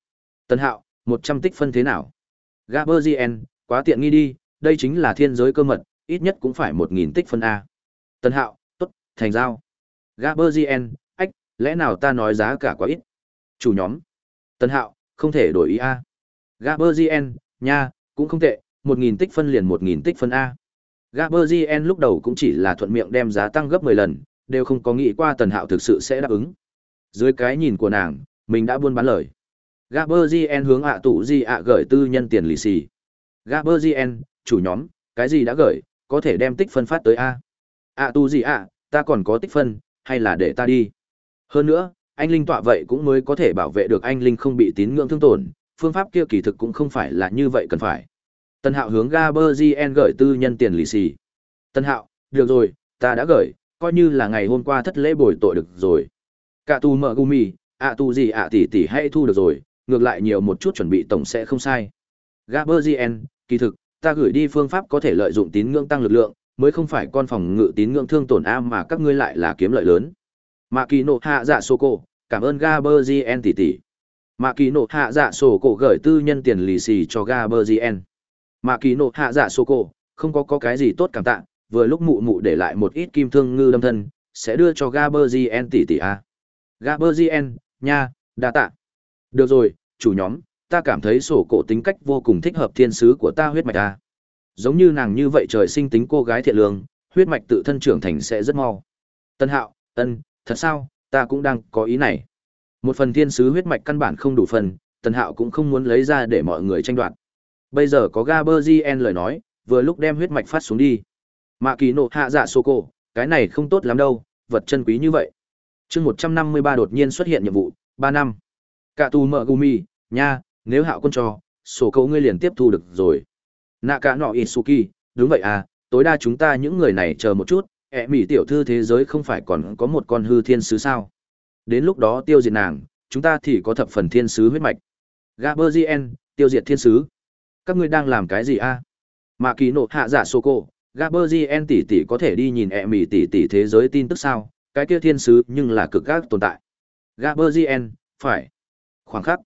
[SPEAKER 1] Tân hạo, một trăm tích phân thế nào? Gaberzien, quá tiện nghi đi, đây chính là thiên giới cơ mật, ít nhất cũng phải một nghìn tích phân A. Tân hạo, tốt, thành giao. Gaberzien, ách, lẽ nào ta nói giá cả quá ít? Chủ nhóm. Tân hạo, không thể đổi ý A. Gaberzien, nha, cũng không tệ, một nghìn tích phân liền một nghìn tích phân A. Gaberzien lúc đầu cũng chỉ là thuận miệng đem giá tăng gấp mười lần, đều không có nghĩ qua tần hạo thực sự sẽ đáp ứng. Dưới cái nhìn của nàng, mình đã buôn bán lời. Gaberzien hướng ạ tụ di ạ gửi tư nhân tiền lì xì. Gaberzien, chủ nhóm, cái gì đã gửi, có thể đem tích phân phát tới A. a tu gì a ta còn có tích phân, hay là để ta đi. Hơn nữa, anh Linh tọa vậy cũng mới có thể bảo vệ được anh Linh không bị tín ngưỡng thương tổn, phương pháp kia kỳ thực cũng không phải là như vậy cần phải. Tân Hạo hướng Gaberzien gửi tư nhân tiền lì xì. Tân Hạo, được rồi, ta đã gửi, coi như là ngày hôm qua thất lễ bồi tội được rồi. Cả tu mở gumi, ạ tu gì ạ tỷ tỷ hay thu được rồi, ngược lại nhiều một chút chuẩn bị tổng sẽ không sai. Gaberzien, kỳ thực, ta gửi đi phương pháp có thể lợi dụng tín ngưỡng tăng lực lượng, mới không phải con phòng ngự tín ngưỡng thương tổn a mà các ngươi lại là kiếm lợi lớn. Mạ kỳ nộ hạ dạ sô cổ, cảm ơn Gaberzien tỷ tỷ. Mạ kỳ nộ hạ dạ sổ cổ gửi tư nhân tiền lì xì cho Gaberzien. Mạ kỳ nộ hạ dạ sổ cổ, không có có cái gì tốt cảm tạ, vừa lúc mụ mụ để lại một ít kim thương ngư lâm thân, sẽ đưa cho Gaberzien tỷ tỷ a. Gaberzien, nha, đa tạ. Được rồi, chủ nhóm, ta cảm thấy sổ cổ tính cách vô cùng thích hợp thiên sứ của ta huyết mạch ta Giống như nàng như vậy trời sinh tính cô gái thiện lương, huyết mạch tự thân trưởng thành sẽ rất mau. Tân Hạo, ân, thật sao, ta cũng đang có ý này. Một phần thiên sứ huyết mạch căn bản không đủ phần, Tân Hạo cũng không muốn lấy ra để mọi người tranh đoạt. Bây giờ có Gaberzien lời nói, vừa lúc đem huyết mạch phát xuống đi. Mạ kỳ nộ hạ dạ sô cổ, cái này không tốt lắm đâu, vật chân quý như vậy. chương một trăm năm mươi ba đột nhiên xuất hiện nhiệm vụ, ba năm. Cả tù mở gumi, nha, nếu hạo quân cho, sổ cậu ngươi liền tiếp thu được rồi. Nạ cả nọ Isuki, đúng vậy à, tối đa chúng ta những người này chờ một chút, ẹ mỹ tiểu thư thế giới không phải còn có một con hư thiên sứ sao. Đến lúc đó tiêu diệt nàng, chúng ta thì có thập phần thiên sứ huyết mạch. Gaberzien, tiêu diệt thiên sứ. Các ngươi đang làm cái gì a? À? mà kỳ nộ hạ giả sô cô, Gaberzien tỷ tỷ có thể đi nhìn ẹ mỹ tỷ tỷ thế giới tin tức sao, cái kia thiên sứ nhưng là cực gác tồn tại. Gaberzien, phải. Khoảng khắc.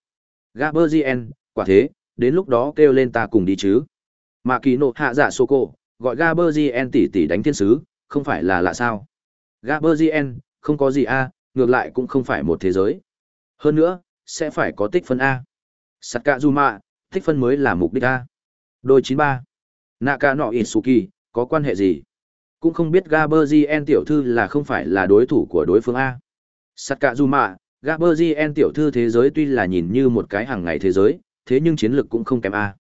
[SPEAKER 1] Gaberzien, quả thế, đến lúc đó kêu lên ta cùng đi chứ. Mà kỳ nộ hạ giả sô cô, gọi Gaberzien tỷ tỷ đánh thiên sứ, không phải là lạ sao. Gaberzien, không có gì a, ngược lại cũng không phải một thế giới. Hơn nữa, sẽ phải có tích phân A. Sakazuma, tích phân mới là mục đích A. Đôi 93. Naka no Itsuki, có quan hệ gì? Cũng không biết Gaberzien tiểu thư là không phải là đối thủ của đối phương A. Sakazuma, Gaberzien tiểu thư thế giới tuy là nhìn như một cái hàng ngày thế giới, thế nhưng chiến lực cũng không kém A.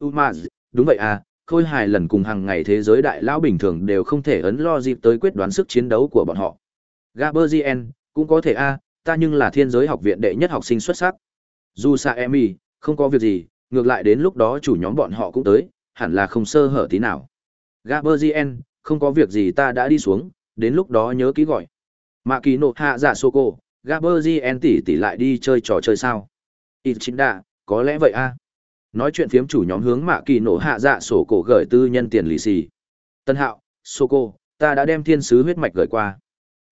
[SPEAKER 1] Umaz, đúng vậy A, khôi hài lần cùng hàng ngày thế giới đại lão bình thường đều không thể ấn lo dịp tới quyết đoán sức chiến đấu của bọn họ. Gaberzien, cũng có thể A, ta nhưng là thiên giới học viện đệ nhất học sinh xuất sắc. Dù xa Emi, không có việc gì, ngược lại đến lúc đó chủ nhóm bọn họ cũng tới, hẳn là không sơ hở tí nào. Gaberzien, không có việc gì ta đã đi xuống, đến lúc đó nhớ ký gọi. Mạ kỳ nộ hạ dạ sô cô, Gaberzien tỷ tỷ lại đi chơi trò chơi sao? Ichinda, có lẽ vậy a. Nói chuyện phiếm chủ nhóm hướng mạ kỳ nộ hạ dạ sổ cổ gửi tư nhân tiền lì xì. Tân hạo, Soko, ta đã đem thiên sứ huyết mạch gửi qua.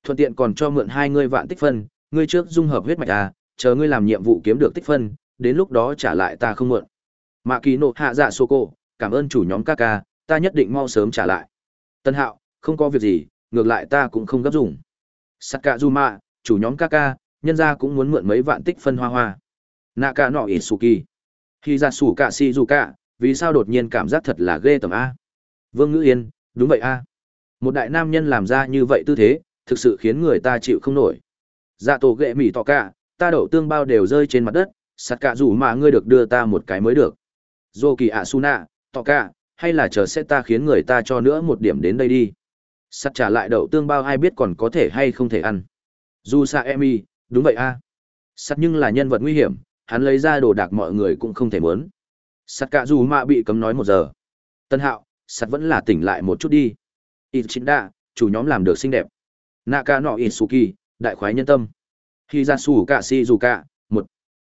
[SPEAKER 1] Thuận tiện còn cho mượn hai ngươi vạn tích phân, ngươi trước dung hợp huyết mạch à, chờ ngươi làm nhiệm vụ kiếm được tích phân, đến lúc đó trả lại ta không mượn. Mạ kỳ nộ hạ dạ Soko, cảm ơn chủ nhóm Kaka, ta nhất định mau sớm trả lại. Tân Hạo, không có việc gì, ngược lại ta cũng không gấp dùng. Sakazuma, chủ nhóm Kaka, nhân gia cũng muốn mượn mấy vạn tích phân hoa hoa. nạ cả nọ Itsuki. Khi ra sủ cả Shizuka, vì sao đột nhiên cảm giác thật là ghê tởm A. Vương Ngữ Yên, đúng vậy A. Một đại nam nhân làm ra như vậy tư thế, thực sự khiến người ta chịu không nổi. Dạ tổ ghệ mỹ tọ cả, ta đậu tương bao đều rơi trên mặt đất, sạt cả rủ mà ngươi được đưa ta một cái mới được. Dô kỳ ạ su nạ tọ cả, hay là chờ sẽ ta khiến người ta cho nữa một điểm đến đây đi. Sắt trả lại đậu tương bao ai biết còn có thể hay không thể ăn. Dù xa emi, đúng vậy a. À. Sắt nhưng là nhân vật nguy hiểm, hắn lấy ra đồ đạc mọi người cũng không thể muốn. Sắt cả dù mà bị cấm nói một giờ. Tân hạo, sắt vẫn là tỉnh lại một chút đi. Ichinda, chủ nhóm làm được xinh đẹp. Naka no Itsuki, đại khoái nhân tâm. Khi ra sủ cả si dù cả, một.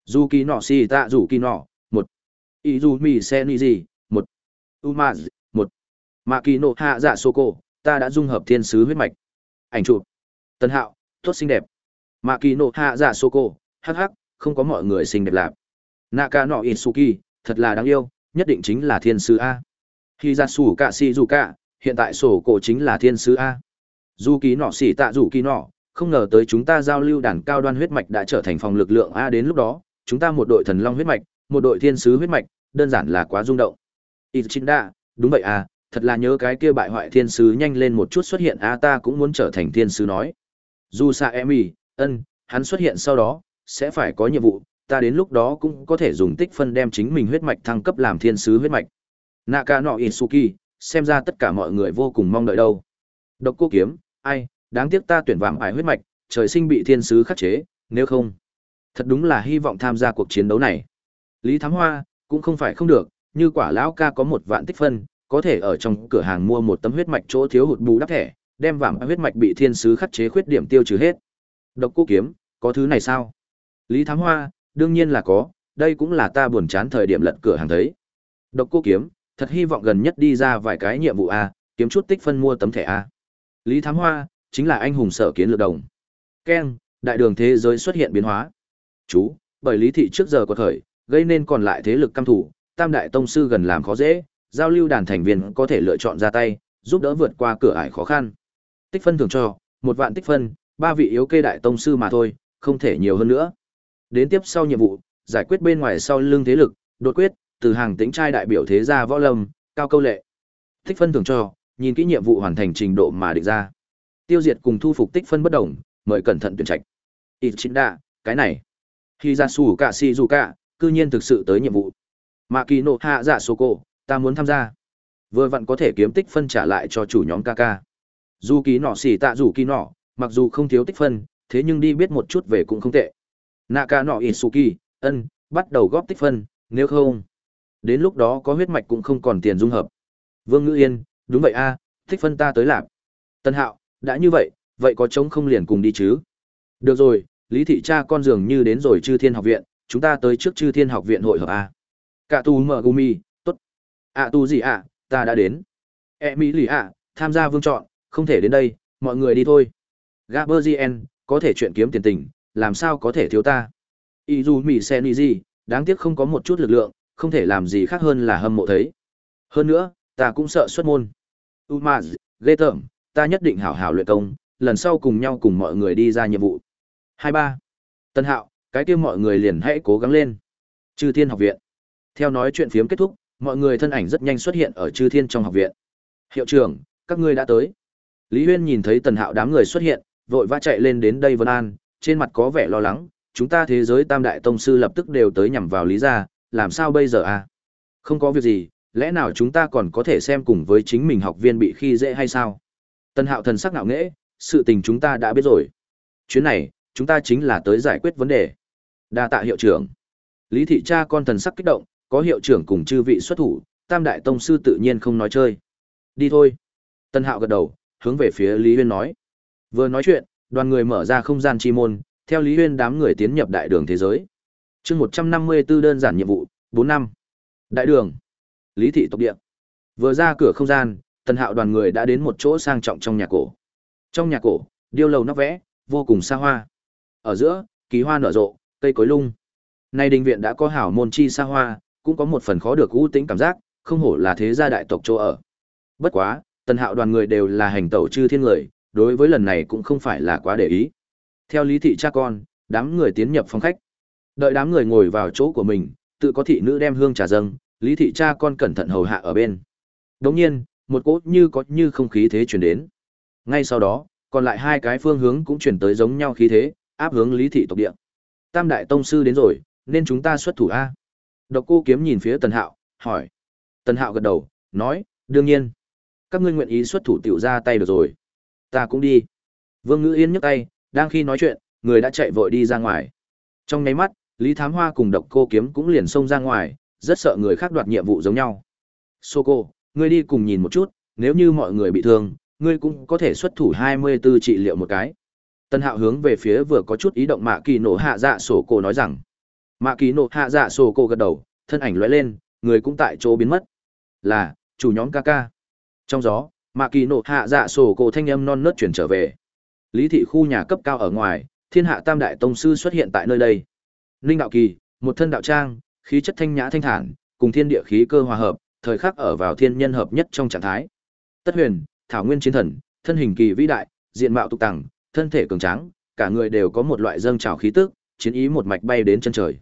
[SPEAKER 1] Dù kỳ nọ si tạ dù kỳ nọ, một. Ý dù mì xe ni gì, một. Umaz, một. Mạ kỳ nộ hạ dạ sô cô, ta đã dung hợp thiên sứ huyết mạch. Ảnh chụp. Tân hạo, tốt xinh đẹp. Mạ kỳ nộ hạ dạ sô cô, hắc hắc, không có mọi người xinh đẹp lạc. Naka nọ Itsuki, thật là đáng yêu, nhất định chính là thiên sứ A. Khi ra sủ cả si dù cả, hiện tại sổ cổ chính là thiên sứ A. Dù kỳ nọ xỉ tạ dù kỳ nọ, không ngờ tới chúng ta giao lưu đàn cao đoan huyết mạch đã trở thành phòng lực lượng A đến lúc đó, chúng ta một đội thần long huyết mạch, một đội thiên sứ huyết mạch, đơn giản là quá rung động. Ichinda, đúng vậy à, thật là nhớ cái kia bại hoại thiên sứ nhanh lên một chút xuất hiện a ta cũng muốn trở thành thiên sứ nói. Dù xạ em ý, ân, hắn xuất hiện sau đó, sẽ phải có nhiệm vụ, ta đến lúc đó cũng có thể dùng tích phân đem chính mình huyết mạch thăng cấp làm thiên sứ huyết mạch. Naka no Itsuki, xem ra tất cả mọi người vô cùng mong đợi đâu. Độc cô kiếm, ai, đáng tiếc ta tuyển vàng ải huyết mạch, trời sinh bị thiên sứ khắc chế, nếu không. Thật đúng là hy vọng tham gia cuộc chiến đấu này. Lý Thám Hoa, cũng không phải không được, như quả lão ca có một vạn tích phân, có thể ở trong cửa hàng mua một tấm huyết mạch chỗ thiếu hụt bù đắp thẻ, đem vảm huyết mạch bị thiên sứ khắc chế khuyết điểm tiêu trừ hết. Độc cô kiếm, có thứ này sao? Lý Thám Hoa, đương nhiên là có, đây cũng là ta buồn chán thời điểm lật cửa hàng thấy. Độc cô kiếm, thật hy vọng gần nhất đi ra vài cái nhiệm vụ a, kiếm chút tích phân mua tấm thẻ a. Lý Thám Hoa, chính là anh hùng sở kiến lược đồng. Ken, đại đường thế giới xuất hiện biến hóa. Chú, bởi lý thị trước giờ quật thời, gây nên còn lại thế lực căm thủ, tam đại tông sư gần làm khó dễ, giao lưu đàn thành viên có thể lựa chọn ra tay, giúp đỡ vượt qua cửa ải khó khăn. Tích phân thường cho, một vạn tích phân, ba vị yếu kê đại tông sư mà thôi, không thể nhiều hơn nữa. Đến tiếp sau nhiệm vụ, giải quyết bên ngoài sau lưng thế lực, đột quyết, từ hàng tính trai đại biểu thế gia võ lâm, cao câu lệ. Tích phân thường cho, nhìn kỹ nhiệm vụ hoàn thành trình độ mà định ra. Tiêu diệt cùng thu phục tích phân bất đồng, mời cẩn thận tuyển trạch. Ít chính đa, cái này. Khi ra sủ cả si dù cả, cư nhiên thực sự tới nhiệm vụ. Mà kỳ nộ hạ dạ số cổ, ta muốn tham gia. Vừa vặn có thể kiếm tích phân trả lại cho chủ nhóm KK. Dù kỳ nọ xỉ tạ dù kỳ nọ, mặc dù không thiếu tích phân, thế nhưng đi biết một chút về cũng không tệ. Naka nọ Itsuki, ân, bắt đầu góp tích phân, nếu không, đến lúc đó có huyết mạch cũng không còn tiền dung hợp. Vương Ngữ Yên, đúng vậy a, tích phân ta tới làm. Tân Hạo, đã như vậy, vậy có chống không liền cùng đi chứ? Được rồi, Lý thị cha con dường như đến rồi Chư Thiên học viện, chúng ta tới trước Chư Thiên học viện hội hợp a. Cả tu mở gumi, tốt. À tu gì ạ, ta đã đến. E mỹ lì ạ, tham gia vương chọn, không thể đến đây, mọi người đi thôi. Gaberzien, có thể chuyện kiếm tiền tình, làm sao có thể thiếu ta. Izu Mỹ Seniji, đáng tiếc không có một chút lực lượng, không thể làm gì khác hơn là hâm mộ thấy. Hơn nữa, ta cũng sợ xuất môn. Umaz, ghê tởm, ta nhất định hảo hảo luyện công, lần sau cùng nhau cùng mọi người đi ra nhiệm vụ. 23. Tân Hạo, cái kia mọi người liền hãy cố gắng lên. Chư Thiên học viện. Theo nói chuyện phiếm kết thúc, mọi người thân ảnh rất nhanh xuất hiện ở Chư Thiên trong học viện. Hiệu trưởng, các ngươi đã tới. Lý Huyên nhìn thấy Tần Hạo đám người xuất hiện, vội vã chạy lên đến đây Vân An, trên mặt có vẻ lo lắng, chúng ta thế giới tam đại tông sư lập tức đều tới nhằm vào Lý gia, làm sao bây giờ à? Không có việc gì, lẽ nào chúng ta còn có thể xem cùng với chính mình học viên bị khi dễ hay sao? Tần Hạo thần sắc ngạo nghễ, sự tình chúng ta đã biết rồi. Chuyến này, chúng ta chính là tới giải quyết vấn đề. Đa tạ hiệu trưởng. Lý thị cha con thần sắc kích động, có hiệu trưởng cùng chư vị xuất thủ, tam đại tông sư tự nhiên không nói chơi. Đi thôi. Tân Hạo gật đầu, hướng về phía Lý Huyên nói. Vừa nói chuyện, đoàn người mở ra không gian chi môn, theo Lý Huyên đám người tiến nhập đại đường thế giới. chương 154 đơn giản nhiệm vụ, 4 năm. Đại đường. Lý thị tộc địa. Vừa ra cửa không gian, Tân Hạo đoàn người đã đến một chỗ sang trọng trong nhà cổ. Trong nhà cổ, điêu lầu nóc vẽ, vô cùng xa hoa. Ở giữa, kỳ hoa nở rộ, cây cối lung. Nay đình viện đã có hảo môn chi xa hoa, cũng có một phần khó được ưu tĩnh cảm giác, không hổ là thế gia đại tộc chỗ ở. Bất quá, tần hạo đoàn người đều là hành tẩu chư thiên người, đối với lần này cũng không phải là quá để ý. Theo lý thị cha con, đám người tiến nhập phòng khách. Đợi đám người ngồi vào chỗ của mình, tự có thị nữ đem hương trà dâng, lý thị cha con cẩn thận hầu hạ ở bên. Đồng nhiên, một cốt như có như không khí thế chuyển đến. Ngay sau đó, còn lại hai cái phương hướng cũng chuyển tới giống nhau khí thế, áp hướng lý thị tộc địa. Tam đại tông sư đến rồi, nên chúng ta xuất thủ A. Độc cô kiếm nhìn phía tần hạo, hỏi. Tần hạo gật đầu, nói, đương nhiên. Các ngươi nguyện ý xuất thủ tiểu ra tay được rồi. Ta cũng đi. Vương Ngữ Yên nhấc tay, đang khi nói chuyện, người đã chạy vội đi ra ngoài. Trong nháy mắt, Lý Thám Hoa cùng Độc Cô Kiếm cũng liền xông ra ngoài, rất sợ người khác đoạt nhiệm vụ giống nhau. Sô cô, ngươi đi cùng nhìn một chút, nếu như mọi người bị thương, ngươi cũng có thể xuất thủ 24 trị liệu một cái. Tân Hạo hướng về phía vừa có chút ý động Mạ Kỳ Nộ Hạ Dạ Sổ Cô nói rằng. Mạ Kỳ Nộ Hạ Dạ Sổ Cô gật đầu, thân ảnh lóe lên, người cũng tại chỗ biến mất. Là, chủ nhóm Kaka. Trong gió, Mạ Kỳ Nộ Hạ Dạ Sổ Cổ thanh âm non nớt chuyển trở về. Lý thị khu nhà cấp cao ở ngoài, Thiên Hạ Tam đại tông sư xuất hiện tại nơi đây. Linh đạo kỳ, một thân đạo trang, khí chất thanh nhã thanh thản, cùng thiên địa khí cơ hòa hợp, thời khắc ở vào thiên nhân hợp nhất trong trạng thái. Tất Huyền, Thảo Nguyên chiến thần, thân hình kỳ vĩ đại, diện mạo tục tằng, thân thể cường tráng, cả người đều có một loại dâng trào khí tức, chiến ý một mạch bay đến chân trời.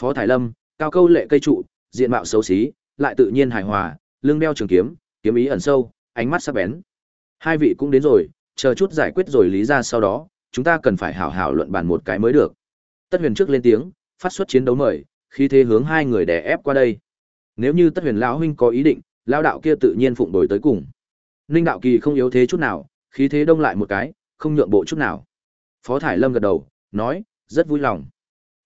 [SPEAKER 1] Phó Thải Lâm, cao câu lệ cây trụ, diện mạo xấu xí, lại tự nhiên hài hòa, lưng đeo trường kiếm, kiếm ý ẩn sâu, ánh mắt sắc bén. Hai vị cũng đến rồi, chờ chút giải quyết rồi lý ra sau đó, chúng ta cần phải hảo hảo luận bàn một cái mới được. Tất Huyền trước lên tiếng, phát xuất chiến đấu mời, khi thế hướng hai người đè ép qua đây. Nếu như Tất Huyền lão huynh có ý định, lão đạo kia tự nhiên phụng đổi tới cùng. Ninh đạo kỳ không yếu thế chút nào, khí thế đông lại một cái, không nhượng bộ chút nào. Phó Thải Lâm gật đầu, nói, rất vui lòng.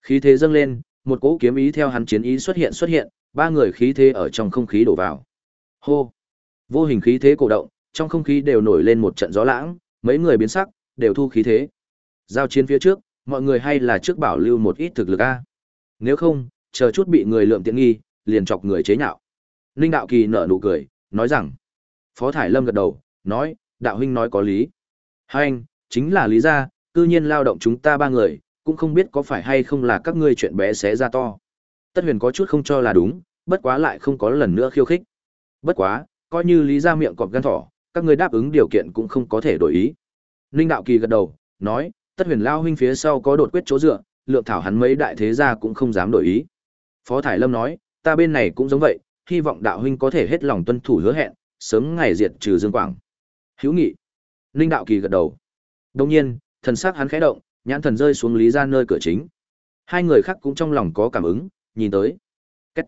[SPEAKER 1] Khí thế dâng lên, một cỗ kiếm ý theo hắn chiến ý xuất hiện xuất hiện, ba người khí thế ở trong không khí đổ vào. Hô! Vô hình khí thế cổ động, trong không khí đều nổi lên một trận gió lãng, mấy người biến sắc, đều thu khí thế. Giao chiến phía trước, mọi người hay là trước bảo lưu một ít thực lực a. Nếu không, chờ chút bị người lượm tiện nghi, liền chọc người chế nhạo. Linh Đạo Kỳ nở nụ cười, nói rằng. Phó Thải Lâm gật đầu, nói, đạo huynh nói có lý. Hai anh, chính là lý gia, cư nhiên lao động chúng ta ba người, cũng không biết có phải hay không là các ngươi chuyện bé xé ra to. Tất huyền có chút không cho là đúng, bất quá lại không có lần nữa khiêu khích. Bất quá, coi như lý gia miệng cọp gan thỏ, các người đáp ứng điều kiện cũng không có thể đổi ý. Ninh đạo kỳ gật đầu, nói, tất huyền lao huynh phía sau có đột quyết chỗ dựa, lượng thảo hắn mấy đại thế gia cũng không dám đổi ý. Phó Thải Lâm nói, ta bên này cũng giống vậy, hy vọng đạo huynh có thể hết lòng tuân thủ hứa hẹn, sớm ngày diệt trừ Dương Quảng. Hữu nghị. Ninh Đạo Kỳ gật đầu. đông nhiên, thần sắc hắn khẽ động, nhãn thần rơi xuống Lý gia nơi cửa chính. Hai người khác cũng trong lòng có cảm ứng, nhìn tới. Cách.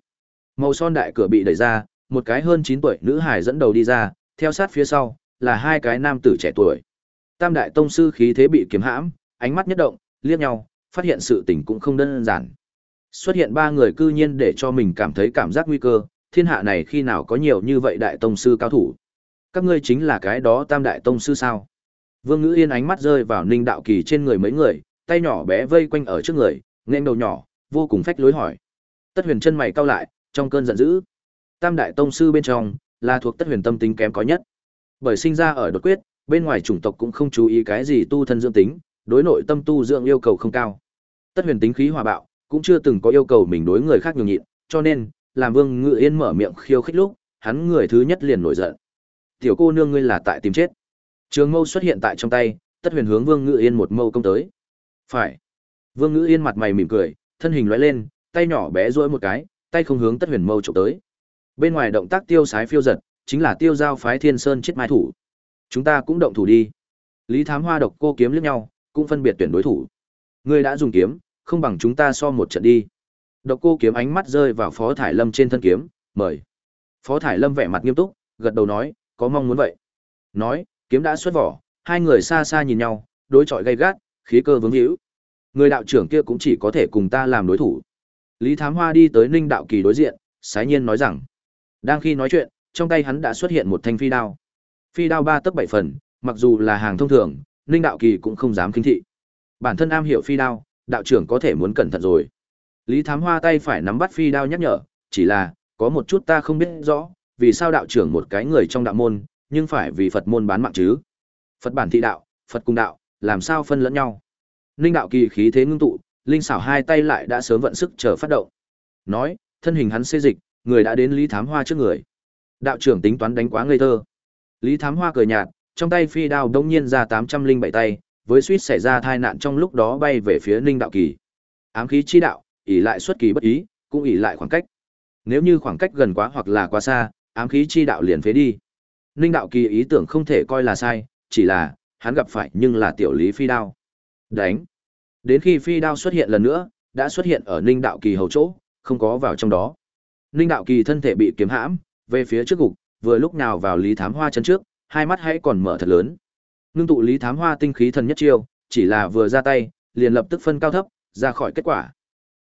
[SPEAKER 1] Màu son đại cửa bị đẩy ra, một cái hơn 9 tuổi nữ hài dẫn đầu đi ra, theo sát phía sau là hai cái nam tử trẻ tuổi. Tam đại tông sư khí thế bị kiếm hãm, ánh mắt nhất động, liếc nhau, phát hiện sự tình cũng không đơn giản. Xuất hiện ba người cư nhiên để cho mình cảm thấy cảm giác nguy cơ, thiên hạ này khi nào có nhiều như vậy đại tông sư cao thủ. Các ngươi chính là cái đó tam đại tông sư sao? Vương Ngữ Yên ánh mắt rơi vào Ninh Đạo Kỳ trên người mấy người, tay nhỏ bé vây quanh ở trước người, nên đầu nhỏ, vô cùng phách lối hỏi. Tất Huyền chân mày cau lại, trong cơn giận dữ. Tam đại tông sư bên trong, là thuộc Tất Huyền tâm tính kém có nhất. Bởi sinh ra ở đột quyết, bên ngoài chủng tộc cũng không chú ý cái gì tu thân dưỡng tính, đối nội tâm tu dưỡng yêu cầu không cao. Tất Huyền tính khí hòa bạo, cũng chưa từng có yêu cầu mình đối người khác nhường nhịn, cho nên, làm Vương Ngự Yên mở miệng khiêu khích lúc, hắn người thứ nhất liền nổi giận. "Tiểu cô nương ngươi là tại tìm chết." Trường mâu xuất hiện tại trong tay, Tất Huyền hướng Vương Ngự Yên một mâu công tới. "Phải." Vương Ngự Yên mặt mày mỉm cười, thân hình lóe lên, tay nhỏ bé duỗi một cái, tay không hướng Tất Huyền mâu chụp tới. Bên ngoài động tác tiêu sái phiêu giật, chính là tiêu giao phái Thiên Sơn chết mai thủ. Chúng ta cũng động thủ đi. Lý Thám Hoa độc cô kiếm liếc nhau, cũng phân biệt tuyển đối thủ. Ngươi đã dùng kiếm, không bằng chúng ta so một trận đi. Độc cô kiếm ánh mắt rơi vào Phó Thải Lâm trên thân kiếm, mời. Phó Thải Lâm vẻ mặt nghiêm túc, gật đầu nói, có mong muốn vậy. Nói, kiếm đã xuất vỏ, hai người xa xa nhìn nhau, đối chọi gay gắt, khí cơ vướng hữu. Người đạo trưởng kia cũng chỉ có thể cùng ta làm đối thủ. Lý Thám Hoa đi tới Ninh Đạo Kỳ đối diện, sái nhiên nói rằng, đang khi nói chuyện, trong tay hắn đã xuất hiện một thanh phi đao. Phi đao ba tấc bảy phần, mặc dù là hàng thông thường, Ninh Đạo Kỳ cũng không dám kinh thị. Bản thân am hiểu phi đao, đạo trưởng có thể muốn cẩn thận rồi. Lý Thám Hoa tay phải nắm bắt phi đao nhắc nhở, chỉ là, có một chút ta không biết rõ, vì sao đạo trưởng một cái người trong đạo môn, nhưng phải vì Phật môn bán mạng chứ. Phật bản thị đạo, Phật cùng đạo, làm sao phân lẫn nhau. Ninh đạo kỳ khí thế ngưng tụ, linh xảo hai tay lại đã sớm vận sức chờ phát động. Nói, thân hình hắn xê dịch, người đã đến Lý Thám Hoa trước người. Đạo trưởng tính toán đánh quá ngây thơ. Lý Thám Hoa cười nhạt, trong tay phi đao đông nhiên ra tám trăm linh bảy tay, với suýt xảy ra tai nạn trong lúc đó bay về phía Ninh đạo kỳ. Ám khí chi đạo, ỷ lại xuất kỳ bất ý, cũng ỷ lại khoảng cách. Nếu như khoảng cách gần quá hoặc là quá xa, ám khí chi đạo liền phế đi. Ninh đạo kỳ ý tưởng không thể coi là sai, chỉ là hắn gặp phải nhưng là tiểu lý phi đao. Đánh. Đến khi phi đao xuất hiện lần nữa, đã xuất hiện ở Ninh đạo kỳ hầu chỗ, không có vào trong đó. Ninh đạo kỳ thân thể bị kiếm hãm, về phía trước gục, vừa lúc nào vào Lý Thám Hoa chân trước, hai mắt hãy còn mở thật lớn. Nương tụ Lý Thám Hoa tinh khí thần nhất chiêu, chỉ là vừa ra tay, liền lập tức phân cao thấp, ra khỏi kết quả.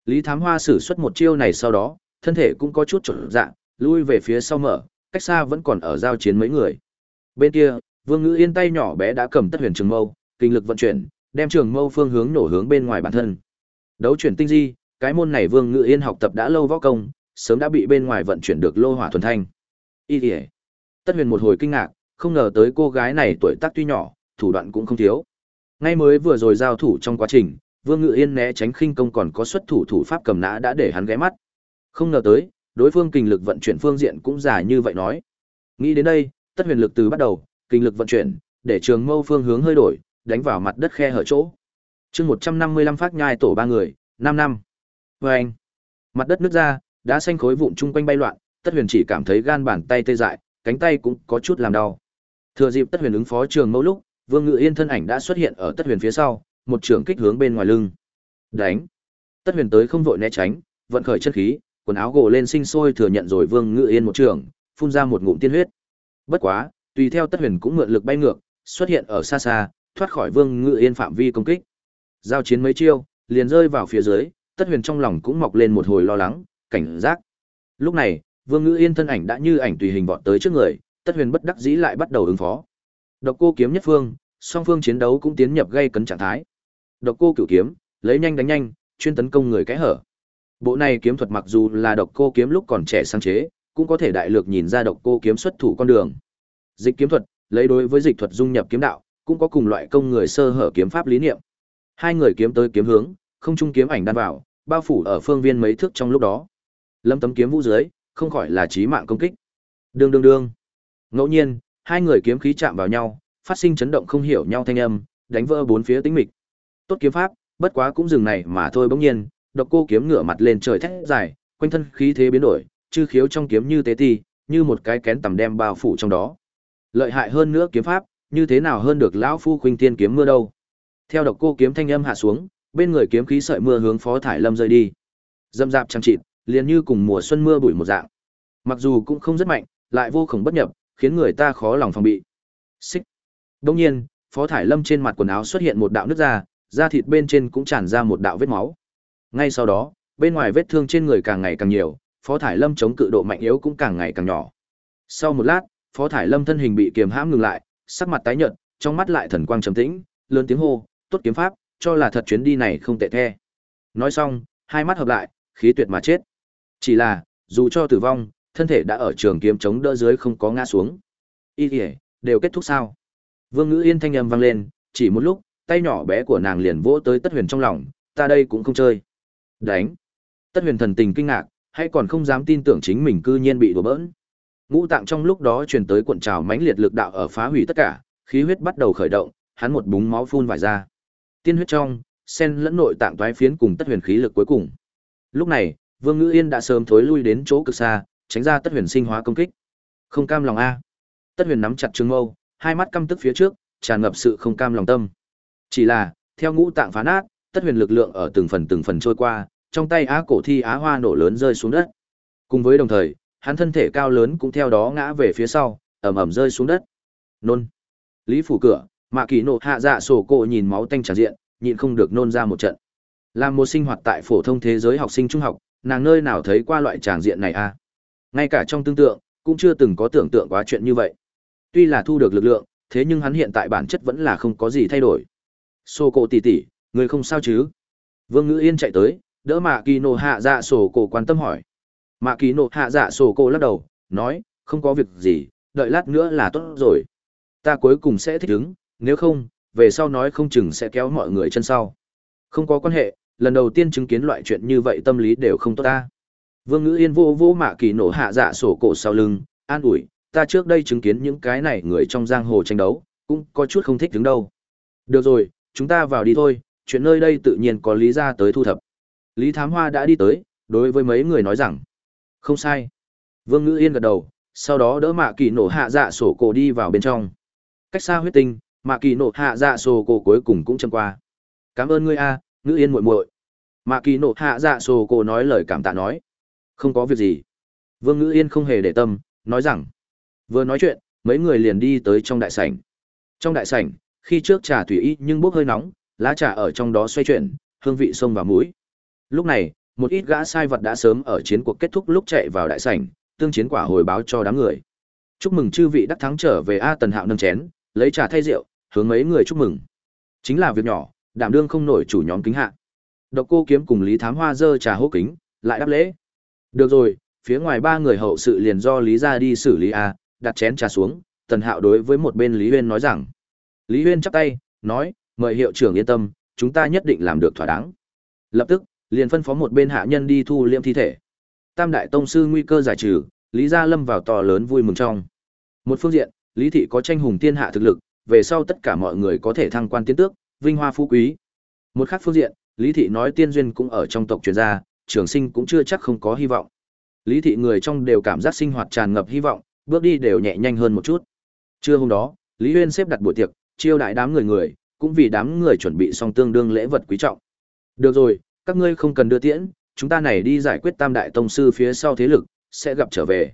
[SPEAKER 1] Lý Thám Hoa sử xuất một chiêu này sau đó, thân thể cũng có chút trở dạng, lui về phía sau mở, cách xa vẫn còn ở giao chiến mấy người. Bên kia, Vương Ngữ Yên tay nhỏ bé đã cầm tất huyền trường mâu, kinh lực vận chuyển, đem trường mâu phương hướng nổ hướng bên ngoài bản thân. Đấu chuyển tinh di, cái môn này Vương Ngữ Yên học tập đã lâu võ công, sớm đã bị bên ngoài vận chuyển được lô hỏa thuần thanh. Y Liễu. Tất Huyền một hồi kinh ngạc, không ngờ tới cô gái này tuổi tác tuy nhỏ, thủ đoạn cũng không thiếu. Ngay mới vừa rồi giao thủ trong quá trình, Vương Ngự Yên né tránh khinh công còn có xuất thủ thủ pháp cầm nã đã để hắn ghé mắt. Không ngờ tới, đối phương kinh lực vận chuyển phương diện cũng giả như vậy nói. Nghĩ đến đây, tất huyền lực từ bắt đầu, kinh lực vận chuyển, để trường mâu phương hướng hơi đổi, đánh vào mặt đất khe hở chỗ. Chương 155 phát nhai tổ ba người, 5 năm. Oeng. Vâng. Mặt đất nứt ra, đá xanh khối vụn chung quanh bay loạn, Tất Huyền chỉ cảm thấy gan bàn tay tê dại, cánh tay cũng có chút làm đau. Thừa dịp Tất Huyền ứng phó trường mẫu lúc, Vương Ngự Yên thân ảnh đã xuất hiện ở Tất Huyền phía sau, một trường kích hướng bên ngoài lưng. Đánh. Tất Huyền tới không vội né tránh, vận khởi chân khí, quần áo gồ lên sinh sôi thừa nhận rồi Vương Ngự Yên một trường, phun ra một ngụm tiên huyết. Bất quá, tùy theo Tất Huyền cũng mượn lực bay ngược, xuất hiện ở xa xa, thoát khỏi Vương Ngự Yên phạm vi công kích. Giao chiến mấy chiêu, liền rơi vào phía dưới, Tất Huyền trong lòng cũng mọc lên một hồi lo lắng, cảnh giác. Lúc này, Vương Ngữ Yên thân ảnh đã như ảnh tùy hình vọt tới trước người, Tất Huyền bất đắc dĩ lại bắt đầu ứng phó. Độc Cô kiếm nhất phương, song phương chiến đấu cũng tiến nhập gây cấn trạng thái. Độc Cô cửu kiếm, lấy nhanh đánh nhanh, chuyên tấn công người kẽ hở. Bộ này kiếm thuật mặc dù là Độc Cô kiếm lúc còn trẻ sáng chế, cũng có thể đại lược nhìn ra Độc Cô kiếm xuất thủ con đường. Dịch kiếm thuật, lấy đối với dịch thuật dung nhập kiếm đạo, cũng có cùng loại công người sơ hở kiếm pháp lý niệm. Hai người kiếm tới kiếm hướng, không trung kiếm ảnh đan vào, bao phủ ở phương viên mấy thước trong lúc đó. Lâm tấm kiếm vũ dưới, không khỏi là trí mạng công kích. Đương đương đương. Ngẫu nhiên, hai người kiếm khí chạm vào nhau, phát sinh chấn động không hiểu nhau thanh âm, đánh vỡ bốn phía tĩnh mịch. Tốt kiếm pháp, bất quá cũng dừng này mà thôi bỗng nhiên, độc cô kiếm ngửa mặt lên trời thét dài, quanh thân khí thế biến đổi, chư khiếu trong kiếm như tế ti, như một cái kén tầm đem bao phủ trong đó. Lợi hại hơn nữa kiếm pháp, như thế nào hơn được lão phu khuynh tiên kiếm mưa đâu. Theo độc cô kiếm thanh âm hạ xuống, bên người kiếm khí sợi mưa hướng Phó Thải Lâm rơi đi. Dâm dạp chăm chịt, liền như cùng mùa xuân mưa bụi một dạng. Mặc dù cũng không rất mạnh, lại vô cùng bất nhập, khiến người ta khó lòng phòng bị. Xích. Đương nhiên, Phó Thải Lâm trên mặt quần áo xuất hiện một đạo nứt ra, da thịt bên trên cũng tràn ra một đạo vết máu. Ngay sau đó, bên ngoài vết thương trên người càng ngày càng nhiều, Phó Thải Lâm chống cự độ mạnh yếu cũng càng ngày càng nhỏ. Sau một lát, Phó Thải Lâm thân hình bị kiềm hãm ngừng lại, sắc mặt tái nhợt, trong mắt lại thần quang trầm tĩnh, lớn tiếng hô, "Tốt kiếm pháp, cho là thật chuyến đi này không tệ the." Nói xong, hai mắt hợp lại, khí tuyệt mà chết. Chỉ là, dù cho tử vong, thân thể đã ở trường kiếm chống đỡ dưới không có ngã xuống. Y kìa, đều kết thúc sao? Vương Ngữ Yên thanh âm vang lên, chỉ một lúc, tay nhỏ bé của nàng liền vỗ tới Tất Huyền trong lòng, ta đây cũng không chơi. Đánh. Tất Huyền thần tình kinh ngạc, hay còn không dám tin tưởng chính mình cư nhiên bị đùa bỡn. Ngũ tạng trong lúc đó truyền tới cuộn trào mãnh liệt lực đạo ở phá hủy tất cả, khí huyết bắt đầu khởi động, hắn một búng máu phun vải ra. Tiên huyết trong, sen lẫn nội tạng toái phiến cùng Tất Huyền khí lực cuối cùng. Lúc này, Vương Ngữ Yên đã sớm thối lui đến chỗ cực xa, tránh ra Tất Huyền sinh hóa công kích. Không cam lòng a. Tất Huyền nắm chặt trường mâu, hai mắt căm tức phía trước, tràn ngập sự không cam lòng tâm. Chỉ là, theo ngũ tạng phá nát, Tất Huyền lực lượng ở từng phần từng phần trôi qua, trong tay á cổ thi á hoa nổ lớn rơi xuống đất. Cùng với đồng thời, hắn thân thể cao lớn cũng theo đó ngã về phía sau, ầm ầm rơi xuống đất. Nôn. Lý phủ cửa, Mạ Kỳ nộ hạ dạ sổ cổ nhìn máu tanh tràn diện, nhịn không được nôn ra một trận. Làm một sinh hoạt tại phổ thông thế giới học sinh trung học, nàng nơi nào thấy qua loại tràng diện này a? À? Ngay cả trong tương tượng, cũng chưa từng có tưởng tượng quá chuyện như vậy. Tuy là thu được lực lượng, thế nhưng hắn hiện tại bản chất vẫn là không có gì thay đổi. Sô cổ tỷ tỷ, người không sao chứ? Vương Ngữ Yên chạy tới, đỡ Mạ Kỳ nộ hạ dạ sổ cổ quan tâm hỏi. Mạ Kỳ nộ hạ dạ sổ cổ lắc đầu, nói, không có việc gì, đợi lát nữa là tốt rồi. Ta cuối cùng sẽ thích ứng, nếu không, về sau nói không chừng sẽ kéo mọi người chân sau. Không có quan hệ, lần đầu tiên chứng kiến loại chuyện như vậy tâm lý đều không tốt ta. Vương Ngữ Yên vô vô Mạ Kỳ nổ hạ dạ sổ cổ sau lưng, an ủi, ta trước đây chứng kiến những cái này người trong giang hồ tranh đấu, cũng có chút không thích đứng đâu. Được rồi, chúng ta vào đi thôi, chuyện nơi đây tự nhiên có lý ra tới thu thập. Lý Thám Hoa đã đi tới, đối với mấy người nói rằng, không sai. Vương Ngữ Yên gật đầu, sau đó đỡ Mạ Kỳ nổ hạ dạ sổ cổ đi vào bên trong. Cách xa huyết tinh, Mạ Kỳ nổ hạ dạ sổ cổ cuối cùng cũng châm qua. Cảm ơn ngươi a, Ngữ Yên muội muội. mà Kỳ nổ hạ dạ sổ cổ nói lời cảm tạ nói. Không có việc gì. Vương Ngữ Yên không hề để tâm, nói rằng. Vừa nói chuyện, mấy người liền đi tới trong đại sảnh. Trong đại sảnh, khi trước trà tùy ý nhưng bốc hơi nóng, lá trà ở trong đó xoay chuyển, hương vị sông vào mũi. Lúc này, một ít gã sai vật đã sớm ở chiến cuộc kết thúc lúc chạy vào đại sảnh, tương chiến quả hồi báo cho đám người. Chúc mừng chư vị đắc thắng trở về A Tần Hạo nâng chén, lấy trà thay rượu, hướng mấy người chúc mừng. Chính là việc nhỏ, đảm đương không nổi chủ nhóm kính hạ. Độc Cô Kiếm cùng Lý Thám Hoa dơ trà hô kính, lại đáp lễ. Được rồi, phía ngoài ba người hậu sự liền do Lý gia đi xử lý a, đặt chén trà xuống, Tần Hạo đối với một bên Lý Huyên nói rằng. Lý Huyên chắp tay, nói, mời hiệu trưởng yên tâm, chúng ta nhất định làm được thỏa đáng. Lập tức, liền phân phó một bên hạ nhân đi thu liệm thi thể. Tam đại tông sư nguy cơ giải trừ, Lý Gia Lâm vào to lớn vui mừng trong. Một phương diện, Lý thị có tranh hùng tiên hạ thực lực, về sau tất cả mọi người có thể thăng quan tiến tước, vinh hoa phú quý. Một khác phương diện, Lý thị nói tiên duyên cũng ở trong tộc truyền gia, trường sinh cũng chưa chắc không có hy vọng. Lý thị người trong đều cảm giác sinh hoạt tràn ngập hy vọng, bước đi đều nhẹ nhanh hơn một chút. Trưa hôm đó, Lý Huyên xếp đặt buổi tiệc, chiêu đại đám người người, cũng vì đám người chuẩn bị xong tương đương lễ vật quý trọng. Được rồi, các ngươi không cần đưa tiễn, chúng ta này đi giải quyết tam đại tông sư phía sau thế lực, sẽ gặp trở về.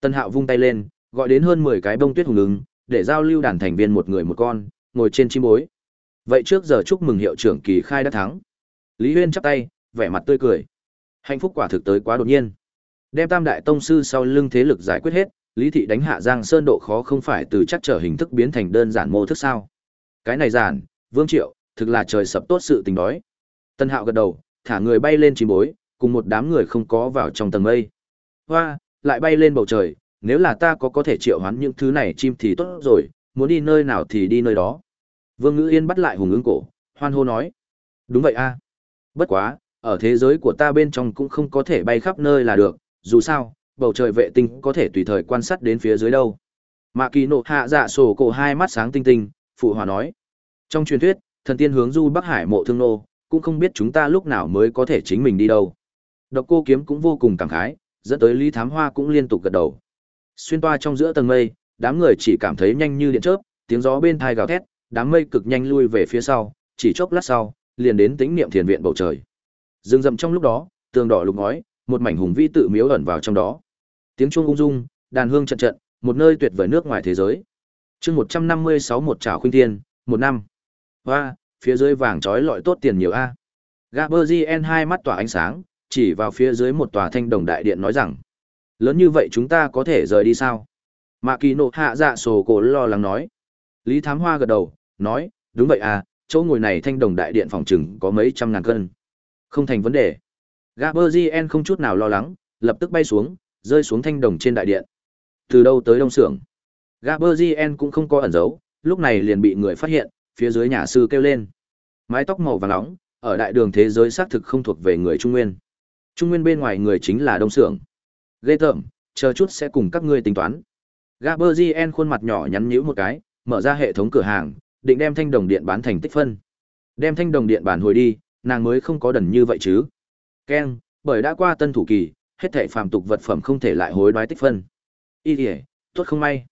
[SPEAKER 1] Tân Hạo vung tay lên, gọi đến hơn 10 cái bông tuyết hùng ứng, để giao lưu đàn thành viên một người một con, ngồi trên chim bối. Vậy trước giờ chúc mừng hiệu trưởng kỳ khai đã thắng. Lý Huyên chắp tay, vẻ mặt tươi cười. Hạnh phúc quả thực tới quá đột nhiên. Đem tam đại tông sư sau lưng thế lực giải quyết hết, Lý thị đánh hạ Giang Sơn độ khó không phải từ chắc trở hình thức biến thành đơn giản mô thức sao? Cái này giản, Vương Triệu, thực là trời sập tốt sự tình đói. Tân Hạo gật đầu, thả người bay lên chim bối, cùng một đám người không có vào trong tầng mây. Hoa, lại bay lên bầu trời, nếu là ta có có thể triệu hoán những thứ này chim thì tốt rồi, muốn đi nơi nào thì đi nơi đó. Vương Ngữ Yên bắt lại hùng ứng cổ, hoan hô nói. Đúng vậy a. Bất quá, ở thế giới của ta bên trong cũng không có thể bay khắp nơi là được, dù sao, bầu trời vệ tinh có thể tùy thời quan sát đến phía dưới đâu. Mạ kỳ nộ hạ dạ sổ cổ hai mắt sáng tinh tinh, phụ hòa nói. Trong truyền thuyết, thần tiên hướng du Bắc Hải mộ thương nô, cũng không biết chúng ta lúc nào mới có thể chính mình đi đâu. Độc cô kiếm cũng vô cùng cảm khái, dẫn tới Lý Thám Hoa cũng liên tục gật đầu. Xuyên toa trong giữa tầng mây, đám người chỉ cảm thấy nhanh như điện chớp, tiếng gió bên thai gào thét, đám mây cực nhanh lui về phía sau, chỉ chốc lát sau, liền đến tĩnh niệm thiền viện bầu trời. Dương rậm trong lúc đó, tường đỏ lục ngói, một mảnh hùng vĩ tự miếu ẩn vào trong đó. Tiếng chuông ung dung, đàn hương trận trận, một nơi tuyệt vời nước ngoài thế giới. Chương 156 một trảo khuynh thiên, một năm. Hoa, phía dưới vàng trói lọi tốt tiền nhiều a. Gaberzien hai mắt tỏa ánh sáng, chỉ vào phía dưới một tòa thanh đồng đại điện nói rằng: "Lớn như vậy chúng ta có thể rời đi sao?" Mạ Kỳ Nộ hạ dạ sổ cổ lo lắng nói. Lý Thám Hoa gật đầu, nói: "Đúng vậy à, chỗ ngồi này thanh đồng đại điện phòng trừng có mấy trăm ngàn cân. Không thành vấn đề." Gaberzien không chút nào lo lắng, lập tức bay xuống, rơi xuống thanh đồng trên đại điện. Từ đâu tới đông xưởng? Gaberzien cũng không có ẩn giấu, lúc này liền bị người phát hiện, phía dưới nhà sư kêu lên. Mái tóc màu vàng nóng, ở đại đường thế giới xác thực không thuộc về người Trung Nguyên. Trung Nguyên bên ngoài người chính là đông xưởng. Ghê tởm, chờ chút sẽ cùng các ngươi tính toán. Gaberzien khuôn mặt nhỏ nhắn nhíu một cái, mở ra hệ thống cửa hàng, định đem thanh đồng điện bán thành tích phân. Đem thanh đồng điện bán hồi đi, nàng mới không có đần như vậy chứ. Ken, bởi đã qua tân thủ kỳ, hết thảy phàm tục vật phẩm không thể lại hối đoái tích phân. Y liễu, tốt không may.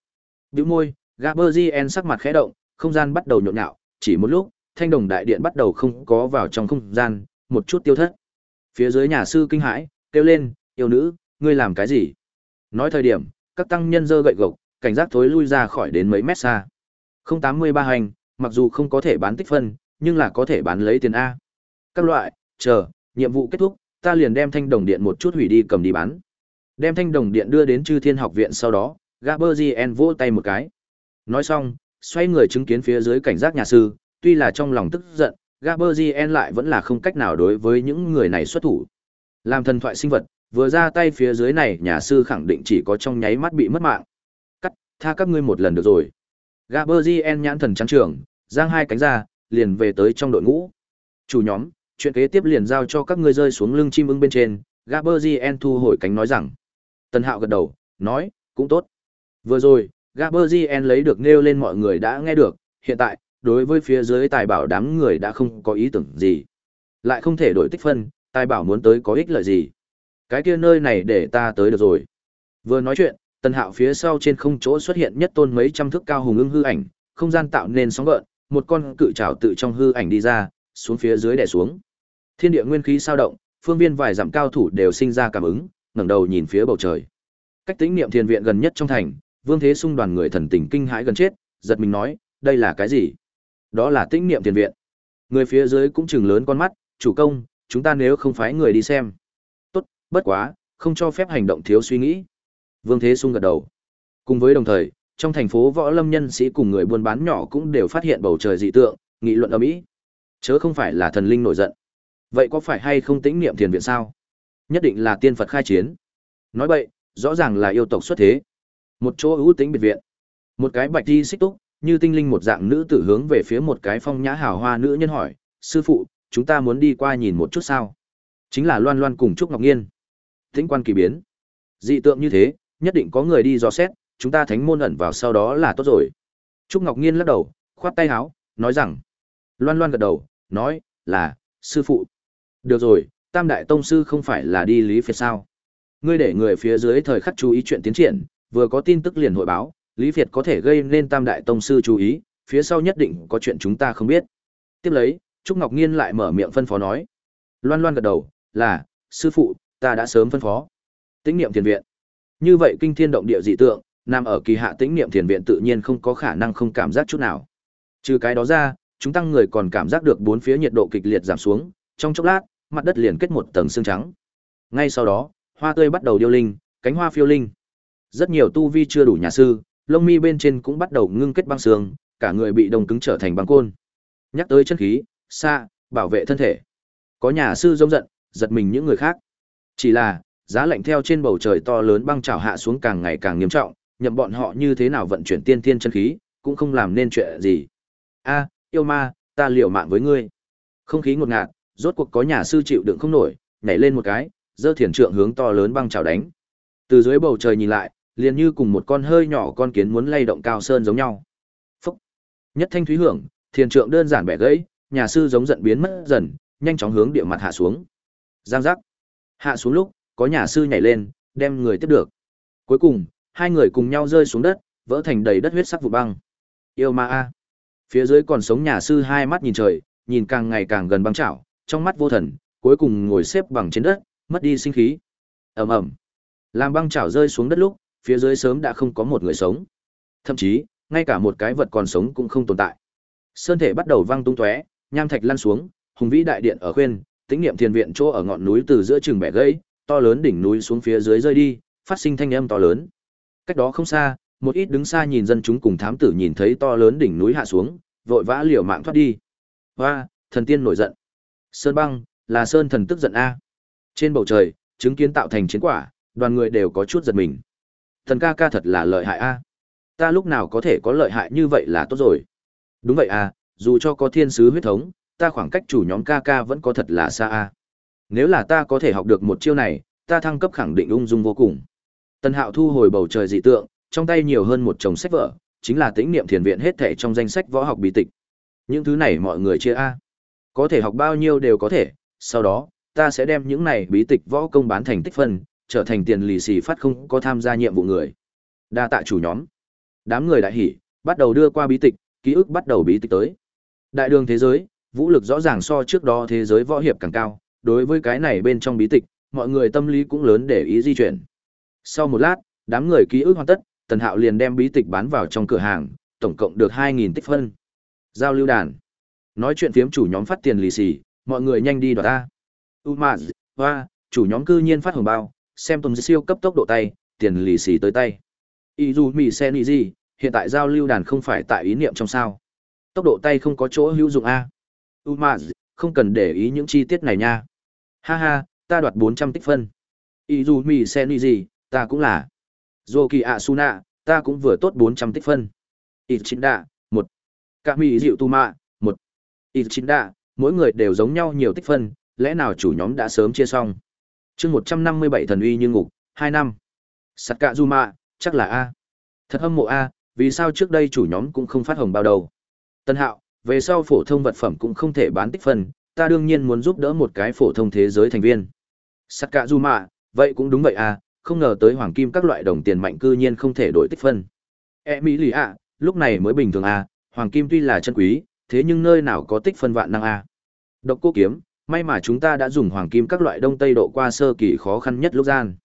[SPEAKER 1] Bĩu môi, Gaberzien sắc mặt khẽ động, không gian bắt đầu nhộn nhạo, chỉ một lúc, thanh đồng đại điện bắt đầu không có vào trong không gian, một chút tiêu thất. Phía dưới nhà sư kinh hãi, kêu lên, yêu nữ, ngươi làm cái gì? Nói thời điểm, các tăng nhân dơ gậy gộc, cảnh giác thối lui ra khỏi đến mấy mét xa. Không tám mươi ba hành, mặc dù không có thể bán tích phân, nhưng là có thể bán lấy tiền A. Các loại, chờ, nhiệm vụ kết thúc, ta liền đem thanh đồng điện một chút hủy đi cầm đi bán. Đem thanh đồng điện đưa đến chư thiên học viện sau đó, Gaberzien vỗ tay một cái. Nói xong, xoay người chứng kiến phía dưới cảnh giác nhà sư, tuy là trong lòng tức giận, Gaberzien lại vẫn là không cách nào đối với những người này xuất thủ. Làm thần thoại sinh vật, vừa ra tay phía dưới này nhà sư khẳng định chỉ có trong nháy mắt bị mất mạng. Cắt, tha các ngươi một lần được rồi. Gaberzien nhãn thần trắng trưởng, giang hai cánh ra, liền về tới trong đội ngũ. Chủ nhóm, chuyện kế tiếp liền giao cho các ngươi rơi xuống lưng chim ưng bên trên, Gaberzien thu hồi cánh nói rằng. Tần Hạo gật đầu, nói, cũng tốt. Vừa rồi, Gaberzien lấy được nêu lên mọi người đã nghe được, hiện tại, đối với phía dưới tài bảo đám người đã không có ý tưởng gì. Lại không thể đổi tích phân, tài bảo muốn tới có ích lợi gì. Cái kia nơi này để ta tới được rồi. Vừa nói chuyện, Tần Hạo phía sau trên không chỗ xuất hiện nhất tôn mấy trăm thước cao hùng ưng hư ảnh, không gian tạo nên sóng gợn, một con cự trảo tự trong hư ảnh đi ra, xuống phía dưới đè xuống. Thiên địa nguyên khí sao động, phương viên vài dặm cao thủ đều sinh ra cảm ứng, ngẩng đầu nhìn phía bầu trời. Cách tính niệm thiền viện gần nhất trong thành, Vương Thế Sung đoàn người thần tình kinh hãi gần chết, giật mình nói, đây là cái gì? Đó là tĩnh niệm thiền viện. Người phía dưới cũng chừng lớn con mắt, chủ công, chúng ta nếu không phái người đi xem. Tốt, bất quá, không cho phép hành động thiếu suy nghĩ. Vương Thế Sung gật đầu. Cùng với đồng thời, trong thành phố võ lâm nhân sĩ cùng người buôn bán nhỏ cũng đều phát hiện bầu trời dị tượng, nghị luận ầm ĩ. Chớ không phải là thần linh nổi giận. Vậy có phải hay không tĩnh niệm thiền viện sao? Nhất định là tiên Phật khai chiến. Nói vậy, rõ ràng là yêu tộc xuất thế. Một chỗ ưu tĩnh biệt viện. Một cái bạch đi xích túc, như tinh linh một dạng nữ tử hướng về phía một cái phong nhã hào hoa nữ nhân hỏi, sư phụ, chúng ta muốn đi qua nhìn một chút sao? Chính là Loan Loan cùng Trúc Ngọc Nghiên. Tĩnh quan kỳ biến. Dị tượng như thế, nhất định có người đi dò xét, chúng ta thánh môn ẩn vào sau đó là tốt rồi. Trúc Ngọc Nghiên lắc đầu, khoát tay háo, nói rằng. Loan Loan gật đầu, nói, là, sư phụ. Được rồi, Tam Đại Tông Sư không phải là đi lý phiệt sao? Ngươi để người phía dưới thời khắc chú ý chuyện tiến triển, vừa có tin tức liền hội báo, Lý Việt có thể gây nên Tam Đại Tông Sư chú ý, phía sau nhất định có chuyện chúng ta không biết. Tiếp lấy, Trúc Ngọc Nghiên lại mở miệng phân phó nói. Loan Loan gật đầu, là, sư phụ, ta đã sớm phân phó. Tĩnh niệm thiền viện. Như vậy kinh thiên động địa dị tượng, nằm ở kỳ hạ tĩnh niệm thiền viện tự nhiên không có khả năng không cảm giác chút nào. Trừ cái đó ra, chúng tăng người còn cảm giác được bốn phía nhiệt độ kịch liệt giảm xuống, trong chốc lát, mặt đất liền kết một tầng xương trắng. Ngay sau đó, hoa tươi bắt đầu điêu linh, cánh hoa phiêu linh. Rất nhiều tu vi chưa đủ nhà sư, lông mi bên trên cũng bắt đầu ngưng kết băng xương, cả người bị đông cứng trở thành băng côn. Nhắc tới chân khí, xa, bảo vệ thân thể. Có nhà sư giống giận, giật mình những người khác. Chỉ là, giá lạnh theo trên bầu trời to lớn băng trào hạ xuống càng ngày càng nghiêm trọng, nhậm bọn họ như thế nào vận chuyển tiên tiên chân khí, cũng không làm nên chuyện gì. A, yêu ma, ta liều mạng với ngươi. Không khí ngột ngạt, rốt cuộc có nhà sư chịu đựng không nổi, nhảy lên một cái, giơ thiền trượng hướng to lớn băng trào đánh. Từ dưới bầu trời nhìn lại, liền như cùng một con hơi nhỏ con kiến muốn lay động cao sơn giống nhau. Phúc! Nhất thanh thúy hưởng, thiền trượng đơn giản bẻ gãy, nhà sư giống giận biến mất dần, nhanh chóng hướng địa mặt hạ xuống. Giang giác! Hạ xuống lúc, có nhà sư nhảy lên, đem người tiếp được. Cuối cùng, Hai người cùng nhau rơi xuống đất, vỡ thành đầy đất huyết sắc vụ băng. Yêu ma a. Phía dưới còn sống nhà sư hai mắt nhìn trời, nhìn càng ngày càng gần băng chảo, trong mắt vô thần, cuối cùng ngồi xếp bằng trên đất, mất đi sinh khí. Ầm ầm. Làm băng chảo rơi xuống đất lúc, phía dưới sớm đã không có một người sống. Thậm chí, ngay cả một cái vật còn sống cũng không tồn tại. Sơn thể bắt đầu văng tung tóe, nham thạch lăn xuống, hùng vĩ đại điện ở khuyên, tĩnh niệm thiền viện chỗ ở ngọn núi từ giữa trường bẻ gãy, to lớn đỉnh núi xuống phía dưới rơi đi, phát sinh thanh âm to lớn. Cách đó không xa, một ít đứng xa nhìn dân chúng cùng thám tử nhìn thấy to lớn đỉnh núi hạ xuống, vội vã liều mạng thoát đi. Hoa, thần tiên nổi giận. Sơn băng, là sơn thần tức giận a. Trên bầu trời, chứng kiến tạo thành chiến quả, đoàn người đều có chút giật mình. Thần ca ca thật là lợi hại a. Ta lúc nào có thể có lợi hại như vậy là tốt rồi. Đúng vậy a, dù cho có thiên sứ huyết thống, ta khoảng cách chủ nhóm ca ca vẫn có thật là xa a. Nếu là ta có thể học được một chiêu này, ta thăng cấp khẳng định ung dung vô cùng. Tần Hạo thu hồi bầu trời dị tượng, trong tay nhiều hơn một chồng sách vở, chính là tĩnh niệm thiền viện hết thảy trong danh sách võ học bí tịch. Những thứ này mọi người chia a. Có thể học bao nhiêu đều có thể, sau đó, ta sẽ đem những này bí tịch võ công bán thành tích phân, trở thành tiền lì xì phát không có tham gia nhiệm vụ người. Đa tạ chủ nhóm. Đám người đại hỉ, bắt đầu đưa qua bí tịch, ký ức bắt đầu bí tịch tới. Đại đường thế giới, vũ lực rõ ràng so trước đó thế giới võ hiệp càng cao, đối với cái này bên trong bí tịch, mọi người tâm lý cũng lớn để ý di chuyển. Sau một lát, đám người ký ức hoàn tất, Tần Hạo liền đem bí tịch bán vào trong cửa hàng, tổng cộng được 2000 tích phân. Giao lưu đàn. Nói chuyện phiếm chủ nhóm phát tiền lì xì, mọi người nhanh đi đoạt ta. Umaz, hoa, chủ nhóm cư nhiên phát hồng bao, xem tùm siêu cấp tốc độ tay, tiền lì xì tới tay. Izumi Seniji, hiện tại giao lưu đàn không phải tại ý niệm trong sao. Tốc độ tay không có chỗ hữu dụng A. Umaz, không cần để ý những chi tiết này nha. Ha ha, ta đoạt 400 tích phân. Izumi gì, ta cũng là. Zoki Asuna, ta cũng vừa tốt 400 tích phân. Ichinda, 1. Kami dịu Tu Mạ, 1. Ichinda, mỗi người đều giống nhau nhiều tích phân, lẽ nào chủ nhóm đã sớm chia xong. chương 157 thần uy như ngục, hai năm. Sakazuma, chắc là A. Thật hâm mộ A, vì sao trước đây chủ nhóm cũng không phát hồng bao đầu. Tân hạo, về sau phổ thông vật phẩm cũng không thể bán tích phân, ta đương nhiên muốn giúp đỡ một cái phổ thông thế giới thành viên. Sakazuma, vậy cũng đúng vậy à, không ngờ tới hoàng kim các loại đồng tiền mạnh cư nhiên không thể đổi tích phân. E mỹ lì ạ, lúc này mới bình thường à, hoàng kim tuy là chân quý, thế nhưng nơi nào có tích phân vạn năng à. Độc cô kiếm, may mà chúng ta đã dùng hoàng kim các loại đông tây độ qua sơ kỳ khó khăn nhất lúc gian.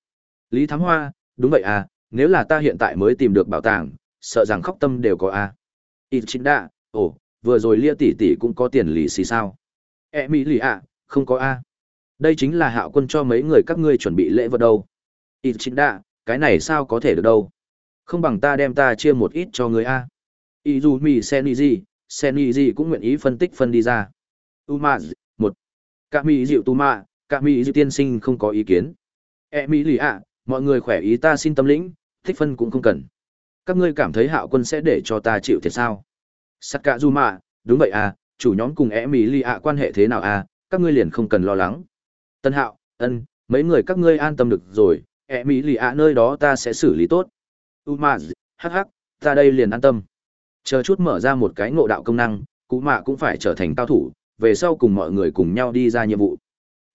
[SPEAKER 1] Lý Thám Hoa, đúng vậy à, nếu là ta hiện tại mới tìm được bảo tàng, sợ rằng khóc tâm đều có à. Ichinda, ồ, vừa rồi lia tỷ tỷ cũng có tiền lì xì sao. E mỹ lì ạ, không có a. Đây chính là hạo quân cho mấy người các ngươi chuẩn bị lễ vật đâu. Ít chính đạ cái này sao có thể được đâu? Không bằng ta đem ta chia một ít cho người a. Ý dù mi seni gì cũng nguyện ý phân tích phân đi ra. Uma một. Cả mỹ dịu tu ma cả mỹ dịu tiên sinh không có ý kiến. E mỹ lì ạ mọi người khỏe ý ta xin tâm lĩnh thích phân cũng không cần. Các ngươi cảm thấy hạo quân sẽ để cho ta chịu thiệt sao? Sắt cả du mạ đúng vậy à chủ nhóm cùng e mỹ lì ạ quan hệ thế nào à? Các ngươi liền không cần lo lắng. Tân hạo, ân, mấy người các ngươi an tâm được rồi. E mỹ lì ạ nơi đó ta sẽ xử lý tốt. Umaz hh ta đây liền an tâm. Chờ chút mở ra một cái ngộ đạo công năng cụ mạ cũng phải trở thành cao thủ. Về sau cùng mọi người cùng nhau đi ra nhiệm vụ.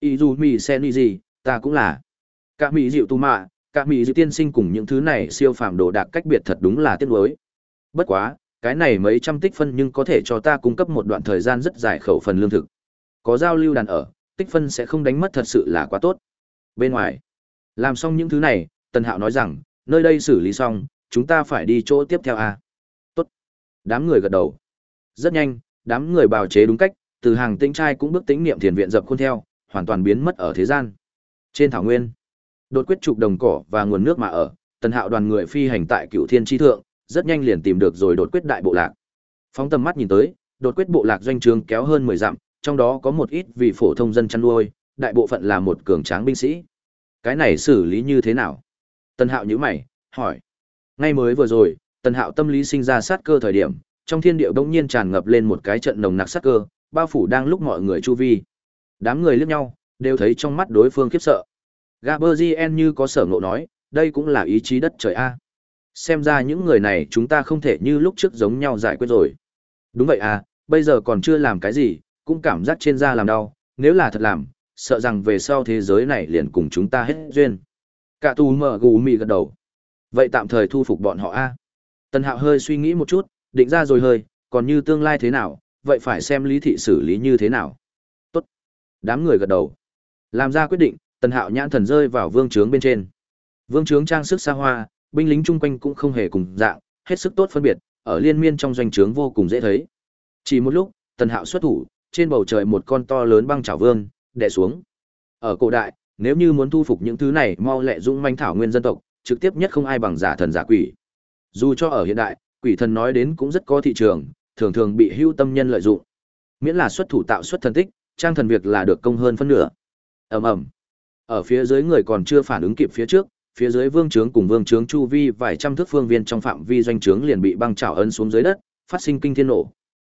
[SPEAKER 1] Ý dù mỹ sen đi gì ta cũng là. Cả mỹ dịu tu mạ cả mỹ dịu tiên sinh cùng những thứ này siêu phàm đồ đạc cách biệt thật đúng là tiếc nuối. Bất quá cái này mấy trăm tích phân nhưng có thể cho ta cung cấp một đoạn thời gian rất dài khẩu phần lương thực. Có giao lưu đàn ở, tích phân sẽ không đánh mất thật sự là quá tốt. Bên ngoài, làm xong những thứ này, tần hạo nói rằng, nơi đây xử lý xong, chúng ta phải đi chỗ tiếp theo à? tốt. Đám người gật đầu. Rất nhanh, đám người bào chế đúng cách, từ hàng tinh trai cũng bước tính niệm thiền viện dập khuôn theo, hoàn toàn biến mất ở thế gian. Trên thảo nguyên, đột quyết trục đồng cỏ và nguồn nước mà ở, tần hạo đoàn người phi hành tại cựu thiên tri thượng rất nhanh liền tìm được rồi đột quyết đại bộ lạc. Phóng tầm mắt nhìn tới, đột quyết bộ lạc doanh trường kéo hơn mười dặm, trong đó có một ít vì phổ thông dân chăn nuôi, đại bộ phận là một cường tráng binh sĩ. Cái này xử lý như thế nào? Tần hạo nhíu mày, hỏi. Ngay mới vừa rồi, tần hạo tâm lý sinh ra sát cơ thời điểm, trong thiên địa bỗng nhiên tràn ngập lên một cái trận nồng nặc sát cơ, bao phủ đang lúc mọi người chu vi. Đám người liếc nhau, đều thấy trong mắt đối phương khiếp sợ. Gaberzien như có sở ngộ nói, đây cũng là ý chí đất trời a xem ra những người này chúng ta không thể như lúc trước giống nhau giải quyết rồi đúng vậy à bây giờ còn chưa làm cái gì cũng cảm giác trên da làm đau nếu là thật làm sợ rằng về sau thế giới này liền cùng chúng ta hết duyên cả tù mở gù mì gật đầu Vậy tạm thời thu phục bọn họ a. Tần Hạo hơi suy nghĩ một chút, định ra rồi hơi, còn như tương lai thế nào, vậy phải xem lý thị xử lý như thế nào. Tốt. Đám người gật đầu. Làm ra quyết định, Tần Hạo nhãn thần rơi vào vương trướng bên trên. Vương trướng trang sức xa hoa, binh lính chung quanh cũng không hề cùng dạng, hết sức tốt phân biệt, ở liên miên trong doanh trướng vô cùng dễ thấy. Chỉ một lúc, Tần Hạo xuất thủ, trên bầu trời một con to lớn băng chảo vương đè xuống. Ở cổ đại, nếu như muốn thu phục những thứ này mau lẹ dũng manh thảo nguyên dân tộc, trực tiếp nhất không ai bằng giả thần giả quỷ. Dù cho ở hiện đại, quỷ thần nói đến cũng rất có thị trường, thường thường bị hưu tâm nhân lợi dụng. Miễn là xuất thủ tạo xuất thần tích, trang thần việc là được công hơn phân nửa. Ầm ầm. Ở phía dưới người còn chưa phản ứng kịp phía trước, phía dưới vương trướng cùng vương trướng chu vi vài trăm thước phương viên trong phạm vi doanh trướng liền bị băng chảo ấn xuống dưới đất, phát sinh kinh thiên nổ.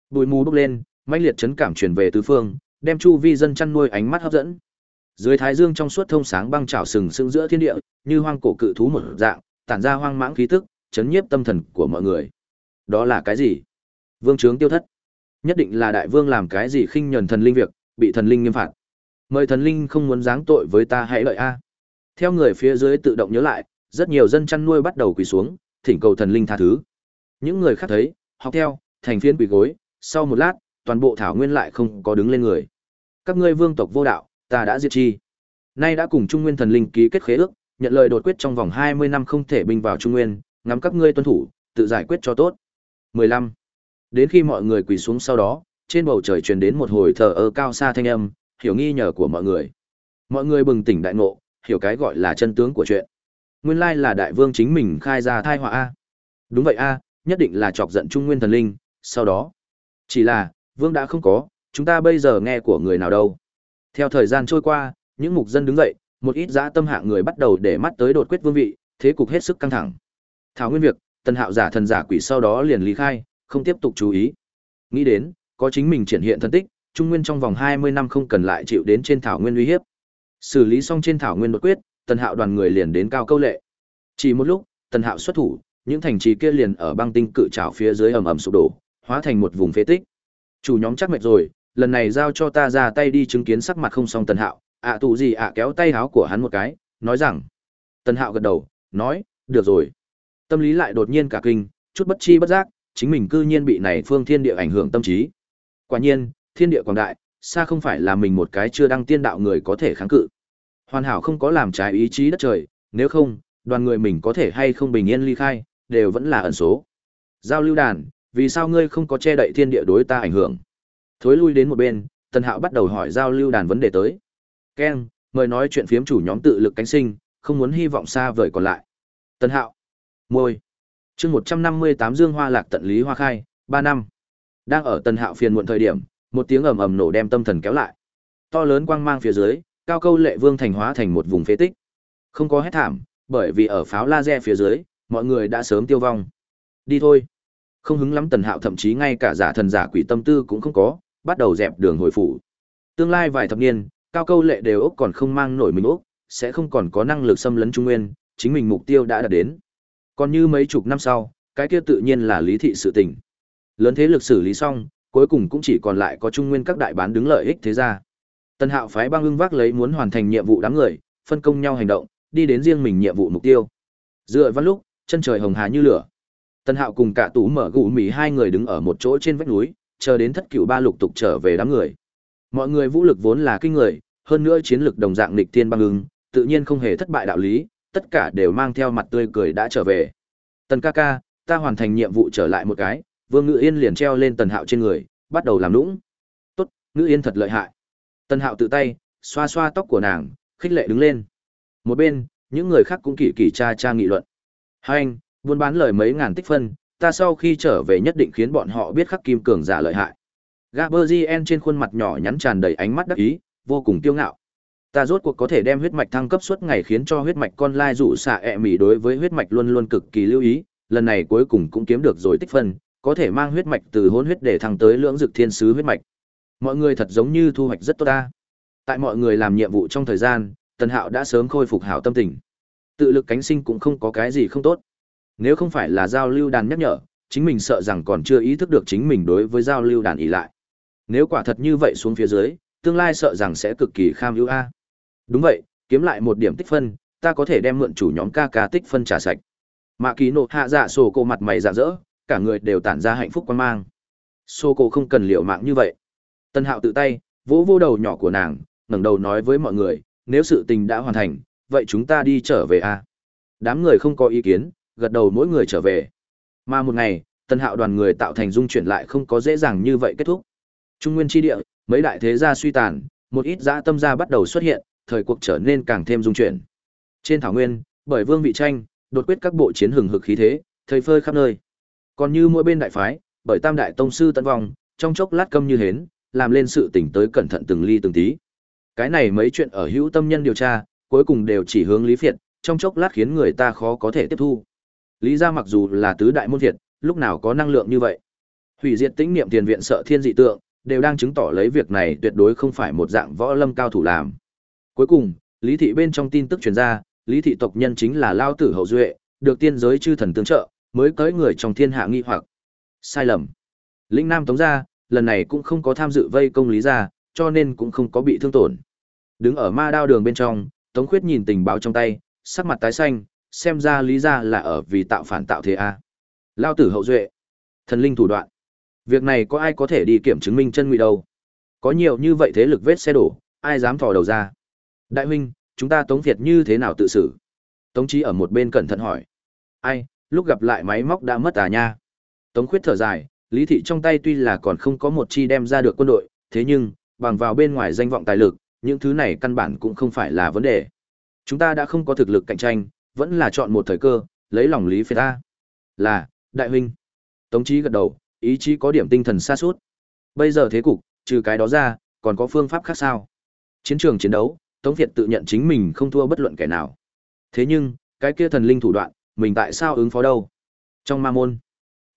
[SPEAKER 1] Bụi mù bốc lên, mãnh liệt chấn cảm truyền về tứ phương, đem chu vi dân chăn nuôi ánh mắt hấp dẫn. Dưới thái dương trong suốt thông sáng băng chảo sừng sững giữa thiên địa, như hoang cổ cự thú một dạng, tản ra hoang mãng khí tức, chấn nhiếp tâm thần của mọi người. Đó là cái gì? Vương trướng tiêu thất. Nhất định là đại vương làm cái gì khinh nhẫn thần linh việc, bị thần linh nghiêm phạt. Mời thần linh không muốn giáng tội với ta hãy lợi a. Theo người phía dưới tự động nhớ lại, rất nhiều dân chăn nuôi bắt đầu quỳ xuống, thỉnh cầu thần linh tha thứ. Những người khác thấy, học theo, thành phiến quỳ gối, sau một lát, toàn bộ thảo nguyên lại không có đứng lên người. Các ngươi vương tộc vô đạo, ta đã diệt chi. Nay đã cùng Trung Nguyên thần linh ký kết khế ước, nhận lời đột quyết trong vòng 20 năm không thể binh vào Trung Nguyên, ngắm các ngươi tuân thủ, tự giải quyết cho tốt. 15. Đến khi mọi người quỳ xuống sau đó, trên bầu trời truyền đến một hồi thở ơ cao xa thanh âm, hiểu nghi nhờ của mọi người. Mọi người bừng tỉnh đại ngộ, hiểu cái gọi là chân tướng của chuyện. Nguyên lai là đại vương chính mình khai ra thai họa a. Đúng vậy a, nhất định là chọc giận Trung Nguyên thần linh, sau đó. Chỉ là, vương đã không có, chúng ta bây giờ nghe của người nào đâu. Theo thời gian trôi qua, những mục dân đứng dậy, một ít dã tâm hạng người bắt đầu để mắt tới đột quyết vương vị, thế cục hết sức căng thẳng. Thảo Nguyên việc, Tần Hạo giả thần giả quỷ sau đó liền lý khai, không tiếp tục chú ý. Nghĩ đến, có chính mình triển hiện thân tích, Trung Nguyên trong vòng 20 năm không cần lại chịu đến trên Thảo Nguyên uy hiếp. Xử lý xong trên Thảo Nguyên đột quyết, Tần Hạo đoàn người liền đến cao câu lệ. Chỉ một lúc, Tần Hạo xuất thủ, những thành trì kia liền ở băng tinh cự trào phía dưới ầm ầm sụp đổ, hóa thành một vùng phế tích. Chủ nhóm chắc mệt rồi, lần này giao cho ta ra tay đi chứng kiến sắc mặt không xong Tần Hạo, ạ tụ gì ạ kéo tay háo của hắn một cái, nói rằng. Tần Hạo gật đầu, nói, được rồi. Tâm lý lại đột nhiên cả kinh, chút bất chi bất giác, chính mình cư nhiên bị này phương thiên địa ảnh hưởng tâm trí. Quả nhiên, thiên địa quảng đại, xa không phải là mình một cái chưa đăng tiên đạo người có thể kháng cự. Hoàn hảo không có làm trái ý chí đất trời, nếu không, đoàn người mình có thể hay không bình yên ly khai, đều vẫn là ẩn số. Giao lưu đàn, vì sao ngươi không có che đậy thiên địa đối ta ảnh hưởng? Thối lui đến một bên, Tần Hạo bắt đầu hỏi giao lưu đàn vấn đề tới. Ken, mời nói chuyện phiếm chủ nhóm tự lực cánh sinh, không muốn hy vọng xa vời còn lại. Tần Hạo. Môi. chương 158 Dương Hoa Lạc tận lý hoa khai, 3 năm. Đang ở Tần Hạo phiền muộn thời điểm, một tiếng ầm ầm nổ đem tâm thần kéo lại. To lớn quang mang phía dưới, cao câu lệ vương thành hóa thành một vùng phế tích. Không có hết thảm, bởi vì ở pháo laser phía dưới, mọi người đã sớm tiêu vong. Đi thôi. Không hứng lắm Tần Hạo thậm chí ngay cả giả thần giả quỷ tâm tư cũng không có, bắt đầu dẹp đường hồi phủ. Tương lai vài thập niên, cao câu lệ đều ốc còn không mang nổi mình ốc, sẽ không còn có năng lực xâm lấn Trung Nguyên, chính mình mục tiêu đã đạt đến. Còn như mấy chục năm sau, cái kia tự nhiên là lý thị sự tình. Lớn thế lực xử lý xong, cuối cùng cũng chỉ còn lại có Trung Nguyên các đại bán đứng lợi ích thế gia. Tân Hạo phái băng ưng vác lấy muốn hoàn thành nhiệm vụ đám người, phân công nhau hành động, đi đến riêng mình nhiệm vụ mục tiêu. Dựa văn lúc, chân trời hồng hà như lửa. Tân Hạo cùng cả tủ mở gụ mì hai người đứng ở một chỗ trên vách núi, chờ đến thất cửu ba lục tục trở về đám người. Mọi người vũ lực vốn là kinh người, hơn nữa chiến lực đồng dạng nghịch thiên băng ưng, tự nhiên không hề thất bại đạo lý, tất cả đều mang theo mặt tươi cười đã trở về. Tần ca ca, ta hoàn thành nhiệm vụ trở lại một cái, Vương Ngự Yên liền treo lên Tần Hạo trên người, bắt đầu làm lũng. Tốt, Ngự Yên thật lợi hại. Tần Hạo tự tay, xoa xoa tóc của nàng, khích lệ đứng lên. Một bên, những người khác cũng kỳ kỳ cha cha nghị luận. Hai anh, buôn bán lời mấy ngàn tích phân, ta sau khi trở về nhất định khiến bọn họ biết khắc kim cường giả lợi hại. Gaberzien trên khuôn mặt nhỏ nhắn tràn đầy ánh mắt đắc ý, vô cùng kiêu ngạo. Ta rốt cuộc có thể đem huyết mạch thăng cấp suốt ngày khiến cho huyết mạch con lai rủ xạ ẹ mỉ đối với huyết mạch luôn luôn cực kỳ lưu ý, lần này cuối cùng cũng kiếm được rồi tích phân, có thể mang huyết mạch từ hôn huyết để thăng tới lưỡng dực thiên sứ huyết mạch. Mọi người thật giống như thu hoạch rất tốt ta. Tại mọi người làm nhiệm vụ trong thời gian, Tần Hạo đã sớm khôi phục hảo tâm tình. Tự lực cánh sinh cũng không có cái gì không tốt. Nếu không phải là giao lưu đàn nhắc nhở, chính mình sợ rằng còn chưa ý thức được chính mình đối với giao lưu đàn ý lại. Nếu quả thật như vậy xuống phía dưới, tương lai sợ rằng sẽ cực kỳ kham ưu a. Đúng vậy, kiếm lại một điểm tích phân, ta có thể đem mượn chủ nhóm ca ca tích phân trả sạch. Mạ kỳ nộ hạ dạ sổ cổ mặt mày dạ rỡ, cả người đều tản ra hạnh phúc quan mang. Sô cổ không cần liều mạng như vậy. Tân hạo tự tay, vỗ vô đầu nhỏ của nàng, ngẩng đầu nói với mọi người, nếu sự tình đã hoàn thành, vậy chúng ta đi trở về a. À? Đám người không có ý kiến, gật đầu mỗi người trở về. Mà một ngày, tân hạo đoàn người tạo thành dung chuyển lại không có dễ dàng như vậy kết thúc. Trung nguyên tri địa, mấy đại thế gia suy tàn, một ít dã tâm gia bắt đầu xuất hiện, thời cuộc trở nên càng thêm dung chuyển. Trên thảo nguyên, bởi vương vị tranh, đột quyết các bộ chiến hừng hực khí thế, thời phơi khắp nơi. Còn như mỗi bên đại phái, bởi tam đại tông sư tận vong, trong chốc lát câm như hến, làm lên sự tỉnh tới cẩn thận từng ly từng tí. Cái này mấy chuyện ở hữu tâm nhân điều tra, cuối cùng đều chỉ hướng Lý Phiệt, trong chốc lát khiến người ta khó có thể tiếp thu. Lý gia mặc dù là tứ đại môn việt, lúc nào có năng lượng như vậy. Hủy diệt tĩnh niệm tiền viện sợ thiên dị tượng, đều đang chứng tỏ lấy việc này tuyệt đối không phải một dạng võ lâm cao thủ làm. Cuối cùng, Lý thị bên trong tin tức truyền ra, Lý thị tộc nhân chính là lao tử hậu duệ, được tiên giới chư thần tương trợ, mới tới người trong thiên hạ nghi hoặc. Sai lầm. Lĩnh Nam Tống gia, lần này cũng không có tham dự vây công Lý gia, cho nên cũng không có bị thương tổn. Đứng ở ma đao đường bên trong, Tống Khuyết nhìn tình báo trong tay, sắc mặt tái xanh, xem ra Lý gia là ở vì tạo phản tạo thế a. Lao tử hậu duệ, thần linh thủ đoạn. Việc này có ai có thể đi kiểm chứng minh chân ngụy đâu? Có nhiều như vậy thế lực vết xe đổ, ai dám thò đầu ra? Đại huynh, chúng ta Tống Việt như thế nào tự xử? Tống Chí ở một bên cẩn thận hỏi. Ai, lúc gặp lại máy móc đã mất à nha? Tống Khuyết thở dài, Lý Thị trong tay tuy là còn không có một chi đem ra được quân đội, thế nhưng, bằng vào bên ngoài danh vọng tài lực, những thứ này căn bản cũng không phải là vấn đề. Chúng ta đã không có thực lực cạnh tranh, vẫn là chọn một thời cơ, lấy lòng Lý Phi ta. Là, đại huynh. Tống Chí gật đầu, ý chí có điểm tinh thần xa suốt. Bây giờ thế cục, trừ cái đó ra, còn có phương pháp khác sao? Chiến trường chiến đấu, Tống Việt tự nhận chính mình không thua bất luận kẻ nào. Thế nhưng, cái kia thần linh thủ đoạn, mình tại sao ứng phó đâu? Trong ma môn,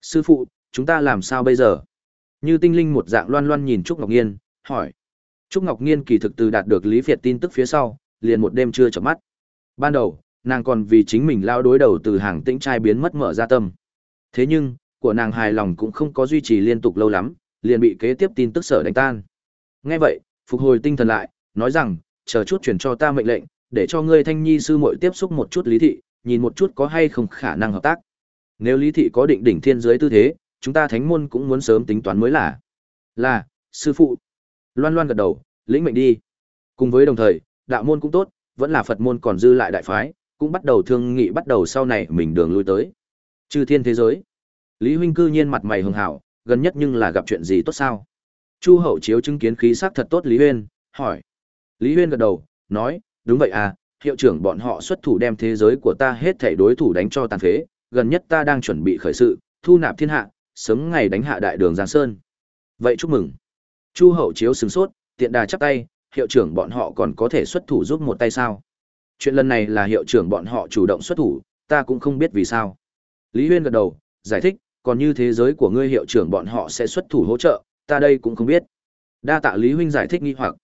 [SPEAKER 1] sư phụ, chúng ta làm sao bây giờ? Như tinh linh một dạng loan loan nhìn Trúc Ngọc Nghiên, hỏi. Trúc Ngọc Nghiên kỳ thực từ đạt được Lý Việt tin tức phía sau, liền một đêm chưa chợp mắt. Ban đầu, nàng còn vì chính mình lao đối đầu từ hàng tĩnh trai biến mất mở ra tâm. Thế nhưng, của nàng hài lòng cũng không có duy trì liên tục lâu lắm, liền bị kế tiếp tin tức sở đánh tan. Nghe vậy, phục hồi tinh thần lại, nói rằng, chờ chút chuyển cho ta mệnh lệnh, để cho ngươi thanh nhi sư muội tiếp xúc một chút lý thị, nhìn một chút có hay không khả năng hợp tác. Nếu lý thị có định đỉnh thiên giới tư thế, chúng ta thánh môn cũng muốn sớm tính toán mới là. Là, sư phụ. Loan loan gật đầu, lĩnh mệnh đi. Cùng với đồng thời, đạo môn cũng tốt, vẫn là Phật môn còn dư lại đại phái, cũng bắt đầu thương nghị bắt đầu sau này mình đường lui tới. Chư thiên thế giới. Lý huynh cư nhiên mặt mày hường hảo, gần nhất nhưng là gặp chuyện gì tốt sao? Chu Hậu chiếu chứng kiến khí sắc thật tốt Lý Huyên, hỏi. Lý Huyên gật đầu, nói, đúng vậy à, hiệu trưởng bọn họ xuất thủ đem thế giới của ta hết thảy đối thủ đánh cho tàn phế, gần nhất ta đang chuẩn bị khởi sự, thu nạp thiên hạ, sớm ngày đánh hạ đại đường Giang Sơn. Vậy chúc mừng. Chu Hậu chiếu sừng sốt, tiện đà chắp tay, hiệu trưởng bọn họ còn có thể xuất thủ giúp một tay sao? Chuyện lần này là hiệu trưởng bọn họ chủ động xuất thủ, ta cũng không biết vì sao. Lý Huyên gật đầu, giải thích, còn như thế giới của ngươi hiệu trưởng bọn họ sẽ xuất thủ hỗ trợ, ta đây cũng không biết. Đa tạ Lý huynh giải thích nghi hoặc.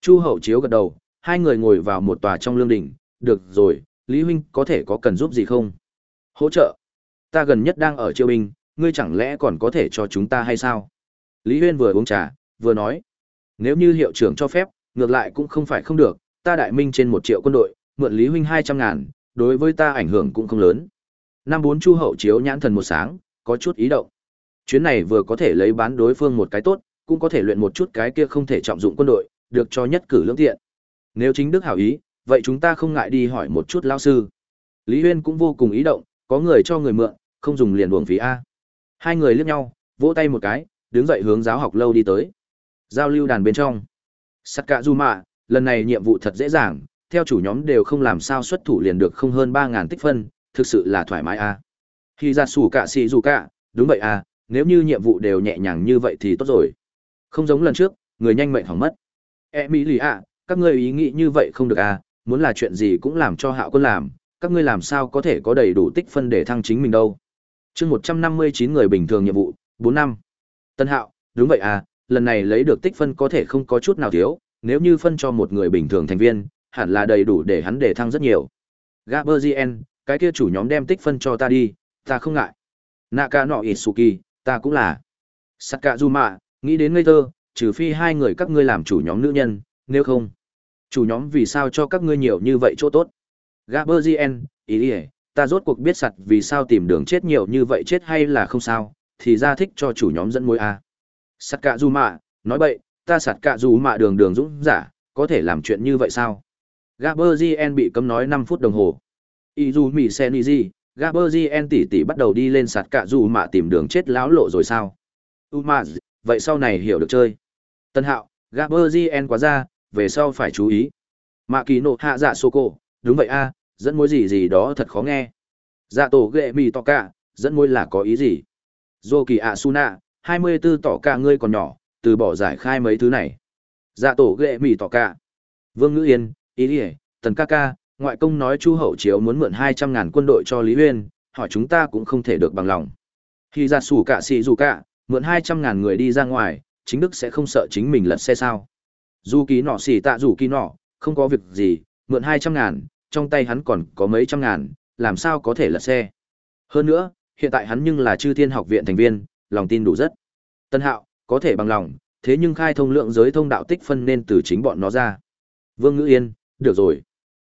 [SPEAKER 1] Chu Hậu chiếu gật đầu, hai người ngồi vào một tòa trong lương đình, được rồi, Lý huynh có thể có cần giúp gì không? Hỗ trợ? Ta gần nhất đang ở Triều Binh, ngươi chẳng lẽ còn có thể cho chúng ta hay sao? Lý Huyên vừa uống trà, vừa nói, nếu như hiệu trưởng cho phép, ngược lại cũng không phải không được, ta đại minh trên một triệu quân đội, mượn Lý huynh hai trăm ngàn, đối với ta ảnh hưởng cũng không lớn. Năm bốn Chu Hậu chiếu nhãn thần một sáng, có chút ý động. Chuyến này vừa có thể lấy bán đối phương một cái tốt, cũng có thể luyện một chút cái kia không thể trọng dụng quân đội, được cho nhất cử lưỡng tiện. Nếu chính đức hảo ý, vậy chúng ta không ngại đi hỏi một chút lão sư. Lý Huyên cũng vô cùng ý động, có người cho người mượn, không dùng liền uổng phí a. Hai người liếc nhau, vỗ tay một cái, đứng dậy hướng giáo học lâu đi tới. Giao lưu đàn bên trong. Sắt cả du mạ, lần này nhiệm vụ thật dễ dàng, theo chủ nhóm đều không làm sao xuất thủ liền được không hơn ba ngàn tích phân, thực sự là thoải mái a. Khi ra sủ cả xì dù cả, đúng vậy à, nếu như nhiệm vụ đều nhẹ nhàng như vậy thì tốt rồi. Không giống lần trước, người nhanh mệnh hỏng mất. E mỹ lì ạ, các ngươi ý nghĩ như vậy không được à, muốn là chuyện gì cũng làm cho hạo quân làm, các ngươi làm sao có thể có đầy đủ tích phân để thăng chính mình đâu. chương một trăm năm mươi chín người bình thường nhiệm vụ, bốn năm. Tân hạo, đúng vậy à, lần này lấy được tích phân có thể không có chút nào thiếu, nếu như phân cho một người bình thường thành viên, hẳn là đầy đủ để hắn để thăng rất nhiều. Gaberzien, cái kia chủ nhóm đem tích phân cho ta đi, ta không ngại naka no isuki ta cũng là sakazuma nghĩ đến ngây thơ trừ phi hai người các ngươi làm chủ nhóm nữ nhân nếu không chủ nhóm vì sao cho các ngươi nhiều như vậy chỗ tốt gaberzien ý ỉa ta rốt cuộc biết sặt vì sao tìm đường chết nhiều như vậy chết hay là không sao, thì ra thích cho chủ nhóm dẫn mối a. Sạt cạ du mạ, nói bậy, ta sặt cạ du mạ đường đường dũng giả, có thể làm chuyện như vậy sao? Gaberzien bị cấm nói năm phút đồng hồ. Izumi Seniji, Gaberzien tỷ tỷ bắt đầu đi lên sạt cạ du mạ tìm đường chết láo lộ rồi sao? Umaz, vậy sau này hiểu được chơi. Tân hạo, Gaberzien quá ra, về sau phải chú ý. Mạ kỳ nộ hạ dạ sô cô, đúng vậy a dẫn mối gì gì đó thật khó nghe. Dạ tổ ghệ mì tỏ cả, dẫn mối là có ý gì? Dô kỳ ạ su nạ, 24 tỏ cả ngươi còn nhỏ, từ bỏ giải khai mấy thứ này. Dạ tổ ghệ mì tỏ cả. Vương Ngữ Yên, ý ỉa tần ca ca, ngoại công nói chu hậu chiếu muốn mượn 200 ngàn quân đội cho Lý Uyên, hỏi chúng ta cũng không thể được bằng lòng. Khi ra sủ cả xì dù cả, mượn 200 ngàn người đi ra ngoài, chính Đức sẽ không sợ chính mình lật xe sao. Dù kỳ nọ xì tạ dù kỳ nọ, không có việc gì, mượn 200 ngàn, trong tay hắn còn có mấy trăm ngàn, làm sao có thể lật xe. Hơn nữa, hiện tại hắn nhưng là chư thiên học viện thành viên, lòng tin đủ rất. Tân hạo, có thể bằng lòng, thế nhưng khai thông lượng giới thông đạo tích phân nên từ chính bọn nó ra. Vương Ngữ Yên, được rồi.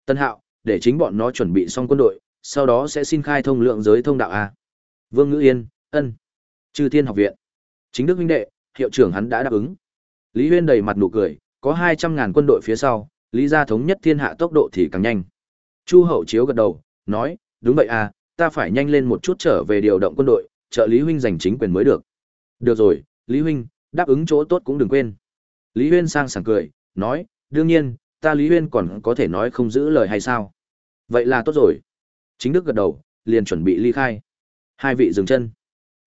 [SPEAKER 1] Tân hạo, để chính bọn nó chuẩn bị xong quân đội, sau đó sẽ xin khai thông lượng giới thông đạo A. Vương Ngữ Yên, ân. Chư thiên học viện. Chính Đức huynh đệ, hiệu trưởng hắn đã đáp ứng. Lý Huyên đầy mặt nụ cười, có hai trăm ngàn quân đội phía sau, Lý gia thống nhất thiên hạ tốc độ thì càng nhanh. Chu Hậu Chiếu gật đầu, nói, đúng vậy à, ta phải nhanh lên một chút trở về điều động quân đội, trợ Lý huynh giành chính quyền mới được. Được rồi, Lý huynh, đáp ứng chỗ tốt cũng đừng quên. Lý Huyên sang sảng cười, nói, đương nhiên, ta Lý Huyên còn có thể nói không giữ lời hay sao? Vậy là tốt rồi. Chính Đức gật đầu, liền chuẩn bị ly khai. Hai vị dừng chân.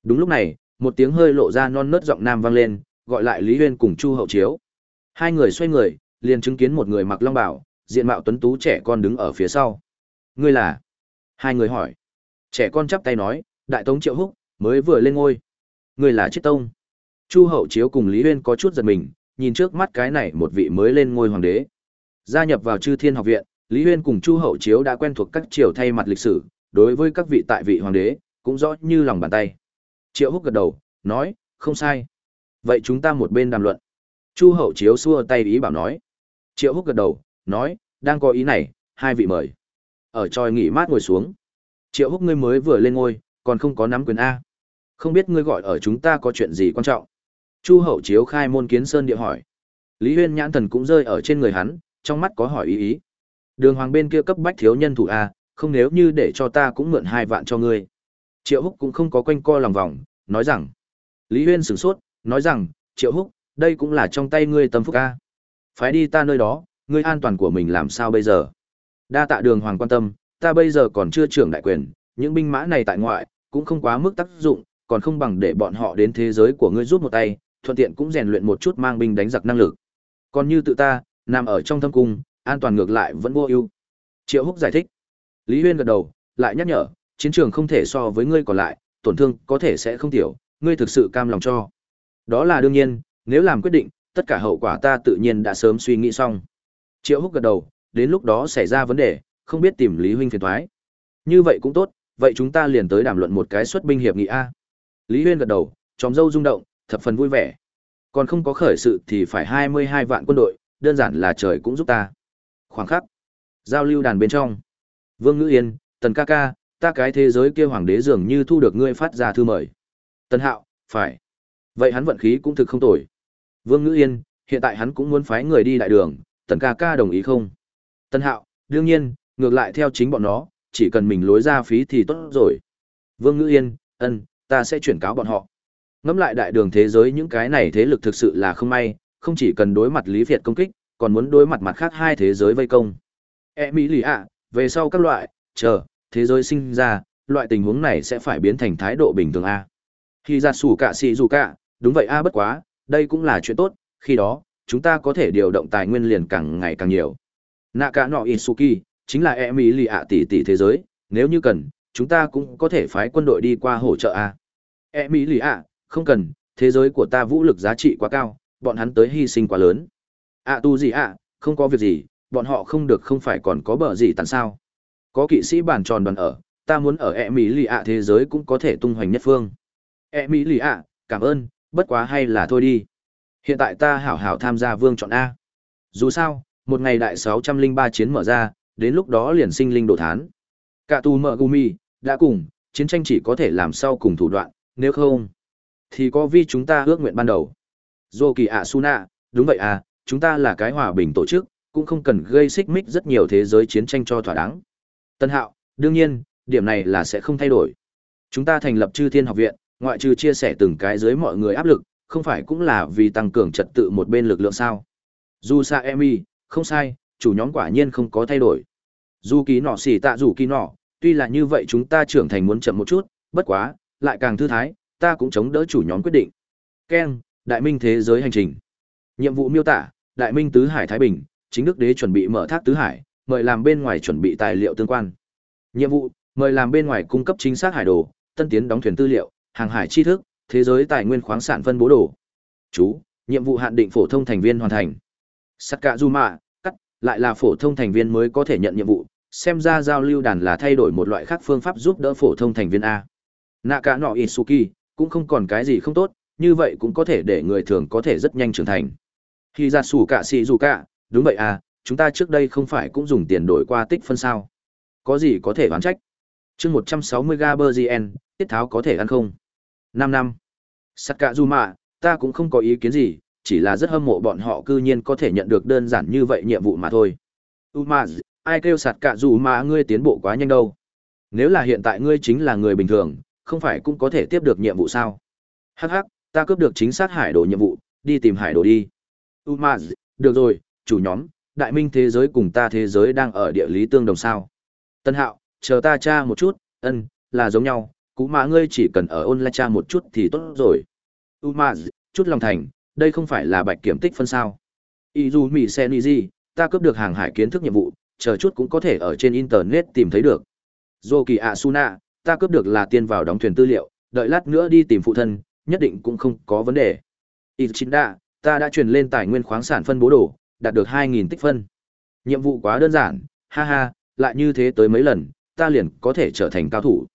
[SPEAKER 1] Đúng lúc này, một tiếng hơi lộ ra non nớt giọng nam vang lên, gọi lại Lý Huyên cùng Chu Hậu Chiếu. Hai người xoay người, liền chứng kiến một người mặc long bào, diện mạo tuấn tú trẻ con đứng ở phía sau. Ngươi là? Hai người hỏi. Trẻ con chắp tay nói, Đại Tống Triệu Húc, mới vừa lên ngôi. Ngươi là Chiết Tông. Chu Hậu Chiếu cùng Lý Huyên có chút giật mình, nhìn trước mắt cái này một vị mới lên ngôi hoàng đế. Gia nhập vào Chư Thiên Học viện, Lý Huyên cùng Chu Hậu Chiếu đã quen thuộc các triều thay mặt lịch sử, đối với các vị tại vị hoàng đế, cũng rõ như lòng bàn tay. Triệu Húc gật đầu, nói, không sai. Vậy chúng ta một bên đàm luận. Chu Hậu Chiếu xua tay ý bảo nói. Triệu Húc gật đầu, nói, đang có ý này, hai vị mời. Ở tròi nghỉ mát ngồi xuống. Triệu Húc ngươi mới vừa lên ngôi, còn không có nắm quyền A. Không biết ngươi gọi ở chúng ta có chuyện gì quan trọng. Chu Hậu Chiếu khai môn kiến sơn địa hỏi. Lý Huyên nhãn thần cũng rơi ở trên người hắn, trong mắt có hỏi ý ý. Đường hoàng bên kia cấp bách thiếu nhân thủ A, không nếu như để cho ta cũng mượn hai vạn cho ngươi. Triệu Húc cũng không có quanh co lòng vòng, nói rằng. Lý Huyên sửng sốt, nói rằng, Triệu Húc, đây cũng là trong tay ngươi tâm phúc A. Phải đi ta nơi đó, ngươi an toàn của mình làm sao bây giờ? Đa tạ đường hoàng quan tâm, ta bây giờ còn chưa trưởng đại quyền, những binh mã này tại ngoại, cũng không quá mức tác dụng, còn không bằng để bọn họ đến thế giới của ngươi rút một tay, thuận tiện cũng rèn luyện một chút mang binh đánh giặc năng lực. Còn như tự ta, nằm ở trong thâm cung, an toàn ngược lại vẫn vô ưu. Triệu Húc giải thích. Lý Huyên gật đầu, lại nhắc nhở, chiến trường không thể so với ngươi còn lại, tổn thương có thể sẽ không tiểu, ngươi thực sự cam lòng cho. Đó là đương nhiên, nếu làm quyết định, tất cả hậu quả ta tự nhiên đã sớm suy nghĩ xong. Triệu Húc gật đầu, đến lúc đó xảy ra vấn đề, không biết tìm Lý huynh phiền toái. Như vậy cũng tốt, vậy chúng ta liền tới đàm luận một cái xuất binh hiệp nghị a. Lý Huyên gật đầu, tròm dâu rung động, thập phần vui vẻ. Còn không có khởi sự thì phải 22 vạn quân đội, đơn giản là trời cũng giúp ta. Khoảng khắc. Giao lưu đàn bên trong. Vương Ngữ Yên, Tần ca ca, ta cái thế giới kia hoàng đế dường như thu được ngươi phát ra thư mời. Tần Hạo, phải. Vậy hắn vận khí cũng thực không tồi. Vương Ngữ Yên, hiện tại hắn cũng muốn phái người đi đại đường, Tần ca ca đồng ý không? Tần Hạo, đương nhiên, ngược lại theo chính bọn nó, chỉ cần mình lối ra phí thì tốt rồi. Vương Ngữ Yên, ân, ta sẽ chuyển cáo bọn họ. Ngắm lại đại đường thế giới những cái này thế lực thực sự là không may, không chỉ cần đối mặt Lý Việt công kích, còn muốn đối mặt mặt khác hai thế giới vây công. E Mỹ lì ạ, về sau các loại, chờ, thế giới sinh ra, loại tình huống này sẽ phải biến thành thái độ bình thường A. Khi ra sủ cả xì dù cả, đúng vậy A bất quá, đây cũng là chuyện tốt, khi đó, chúng ta có thể điều động tài nguyên liền càng ngày càng nhiều. Nạ cả no Isuki, chính là e mỹ lì ạ tỷ tỷ thế giới, nếu như cần, chúng ta cũng có thể phái quân đội đi qua hỗ trợ a. E mỹ lì ạ, không cần, thế giới của ta vũ lực giá trị quá cao, bọn hắn tới hy sinh quá lớn. ạ tu gì ạ, không có việc gì, bọn họ không được không phải còn có bờ gì tàn sao. Có kỵ sĩ bản tròn đoàn ở, ta muốn ở e mỹ lì ạ thế giới cũng có thể tung hoành nhất phương. E mỹ lì ạ, cảm ơn, bất quá hay là thôi đi. Hiện tại ta hảo hảo tham gia vương chọn A. Dù sao, một ngày đại 603 chiến mở ra, đến lúc đó liền sinh linh đổ thán. cả tù mở gumi đã cùng chiến tranh chỉ có thể làm sau cùng thủ đoạn nếu không thì có vi chúng ta ước nguyện ban đầu dô kỳ ạ su nạ đúng vậy à chúng ta là cái hòa bình tổ chức cũng không cần gây xích mích rất nhiều thế giới chiến tranh cho thỏa đáng tân hạo đương nhiên điểm này là sẽ không thay đổi chúng ta thành lập chư thiên học viện ngoại trừ chia sẻ từng cái dưới mọi người áp lực, không phải cũng là vì tăng cường trật tự một bên lực lượng sao? Dù sa emi không sai, chủ nhóm quả nhiên không có thay đổi. Dù ký nọ xỉ tạ dù ký nọ, tuy là như vậy chúng ta trưởng thành muốn chậm một chút, bất quá, lại càng thư thái, ta cũng chống đỡ chủ nhóm quyết định. Keng đại minh thế giới hành trình. Nhiệm vụ miêu tả, đại minh tứ hải thái bình, chính đức đế chuẩn bị mở thác tứ hải, mời làm bên ngoài chuẩn bị tài liệu tương quan. Nhiệm vụ, mời làm bên ngoài cung cấp chính xác hải đồ, tân tiến đóng thuyền tư liệu hàng hải tri thức, thế giới tài nguyên khoáng sản phân bố đồ. Chú, nhiệm vụ hạn định phổ thông thành viên hoàn thành. Sắt cạ du mạ cắt, lại là phổ thông thành viên mới có thể nhận nhiệm vụ, xem ra giao lưu đàn là thay đổi một loại khác phương pháp giúp đỡ phổ thông thành viên a. Nạ cả nọ isuki, cũng không còn cái gì không tốt, như vậy cũng có thể để người thường có thể rất nhanh trưởng thành. Khi ra sủ cả xì dù cả đúng vậy à chúng ta trước đây không phải cũng dùng tiền đổi qua tích phân sao? Có gì có thể oán trách? Chương một trăm sáu mươi tiết tháo có thể ăn không? Năm năm. Sắt cạ dù mạ ta cũng không có ý kiến gì, chỉ là rất hâm mộ bọn họ cư nhiên có thể nhận được đơn giản như vậy nhiệm vụ mà thôi. U ma ai kêu sạt cạ dù mà ngươi tiến bộ quá nhanh đâu? Nếu là hiện tại ngươi chính là người bình thường, không phải cũng có thể tiếp được nhiệm vụ sao? Hh ta cướp được chính xác hải đồ nhiệm vụ, đi tìm hải đồ đi. U ma được rồi, chủ nhóm, đại minh thế giới cùng ta thế giới đang ở địa lý tương đồng sao? Tân hạo chờ ta tra một chút ân là giống nhau cú mã ngươi chỉ cần ở ôn tra cha một chút thì tốt rồi. U ma chút lòng thành đây không phải là bạch kiểm tích phân sao. Y dù mỹ ta cướp được hàng hải kiến thức nhiệm vụ chờ chút cũng có thể ở trên internet tìm thấy được. Dô kỳ ạ suna ta cướp được là tiên vào đóng thuyền tư liệu đợi lát nữa đi tìm phụ thân nhất định cũng không có vấn đề. Ichinda, ta đã truyền lên tài nguyên khoáng sản phân bố đồ đạt được 2.000 tích phân. Nhiệm vụ quá đơn giản ha ha lại như thế tới mấy lần ta liền có thể trở thành cao thủ.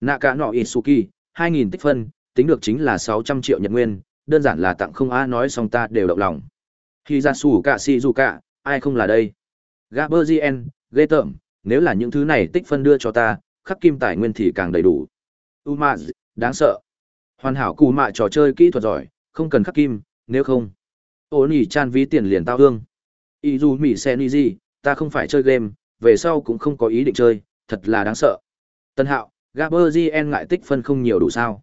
[SPEAKER 1] Nạ cả nọ isuki 2.000 tích phân, tính được chính là 600 triệu nhật nguyên, đơn giản là tặng không a nói xong ta đều động lòng. Khi ra sủ cả si dù cả ai không là đây? Gaberzien ghê tởm, nếu là những thứ này tích phân đưa cho ta, khắc kim tài nguyên thì càng đầy đủ. Umaz, đáng sợ. Hoàn hảo cù mạ trò chơi kỹ thuật giỏi, không cần khắc kim, nếu không. Ô nỉ chan ví tiền liền tao hương y dù sen gì ta không phải chơi game, về sau cũng không có ý định chơi thật là đáng sợ tân hạo gaberzien ngại tích phân không nhiều đủ sao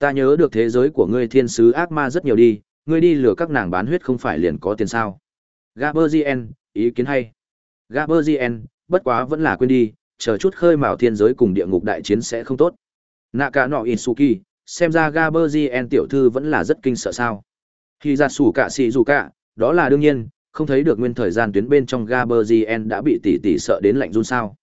[SPEAKER 1] Ta nhớ được thế giới của ngươi thiên sứ ác ma rất nhiều đi, ngươi đi lừa các nàng bán huyết không phải liền có tiền sao. Gaberzien, ý kiến hay. Gaberzien, bất quá vẫn là quên đi, chờ chút khơi mào thiên giới cùng địa ngục đại chiến sẽ không tốt. Naka no Isuki, xem ra Gaberzien tiểu thư vẫn là rất kinh sợ sao. Khi ra sủ cả xì dù cả, đó là đương nhiên, không thấy được nguyên thời gian tuyến bên trong Gaberzien đã bị tỷ tỷ sợ đến lạnh run sao.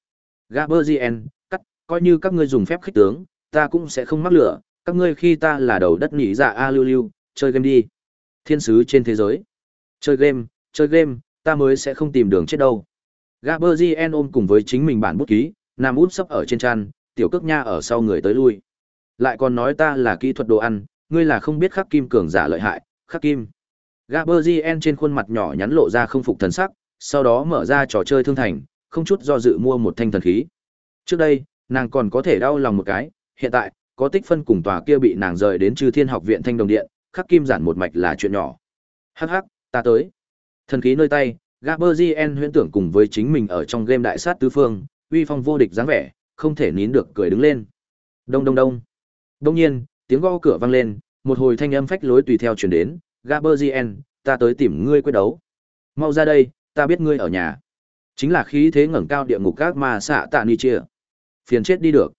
[SPEAKER 1] Gaberzien, cắt, coi như các ngươi dùng phép khích tướng, ta cũng sẽ không mắc lửa, các ngươi khi ta là đầu đất nhị dạ a lưu lưu, chơi game đi. Thiên sứ trên thế giới. Chơi game, chơi game, ta mới sẽ không tìm đường chết đâu. Gaberzien ôm cùng với chính mình bản bút ký, nằm út sấp ở trên tràn, tiểu cước nha ở sau người tới lui. Lại còn nói ta là kỹ thuật đồ ăn, ngươi là không biết khắc kim cường giả lợi hại, khắc kim. Gaberzien trên khuôn mặt nhỏ nhắn lộ ra không phục thần sắc, sau đó mở ra trò chơi thương thành, không chút do dự mua một thanh thần khí. Trước đây, nàng còn có thể đau lòng một cái, hiện tại, có tích phân cùng tòa kia bị nàng rời đến trừ Thiên Học viện Thanh Đồng Điện, khắc kim giản một mạch là chuyện nhỏ. Hắc hắc, ta tới. Thần khí nơi tay, Gaberzien huyễn tưởng cùng với chính mình ở trong game đại sát tứ phương, uy phong vô địch dáng vẻ, không thể nín được cười đứng lên. Đông đông đông. Đông nhiên, tiếng gõ cửa vang lên, một hồi thanh âm phách lối tùy theo truyền đến, Gaberzien, ta tới tìm ngươi quyết đấu. Mau ra đây, ta biết ngươi ở nhà. Chính là khí thế ngẩng cao địa ngục các ma xạ tạ ni chia. Phiền chết đi được.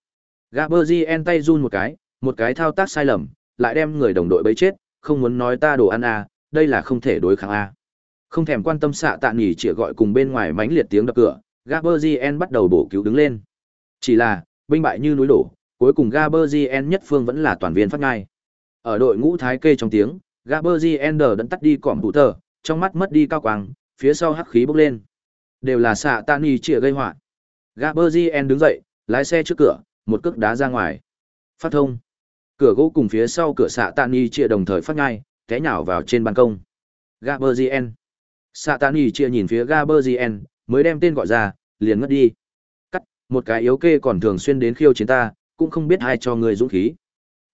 [SPEAKER 1] Gaberzien tay run một cái, một cái thao tác sai lầm, lại đem người đồng đội bấy chết, không muốn nói ta đồ ăn à, đây là không thể đối kháng a. À. Không thèm quan tâm xạ tạ nghỉ chỉ gọi cùng bên ngoài mánh liệt tiếng đập cửa, Gaberzien bắt đầu bổ cứu đứng lên. Chỉ là, binh bại như núi đổ, cuối cùng Gaberzien nhất phương vẫn là toàn viên phát ngai. Ở đội ngũ thái kê trong tiếng, Gaberzien đờ đẫn tắt đi cỏm thủ tờ, trong mắt mất đi cao quang, phía sau hắc khí bốc lên. Đều là xạ tạ nghỉ chỉ gây họa. Gaberzien đứng dậy, lái xe trước cửa, một cước đá ra ngoài. Phát thông. Cửa gỗ cùng phía sau cửa xạ tạ ni chia đồng thời phát ngay, té nhào vào trên ban công. Gaberzien. Xạ tạ ni chia nhìn phía Gaberzien, mới đem tên gọi ra, liền ngất đi. Cắt, một cái yếu kê còn thường xuyên đến khiêu chiến ta, cũng không biết ai cho người dũng khí.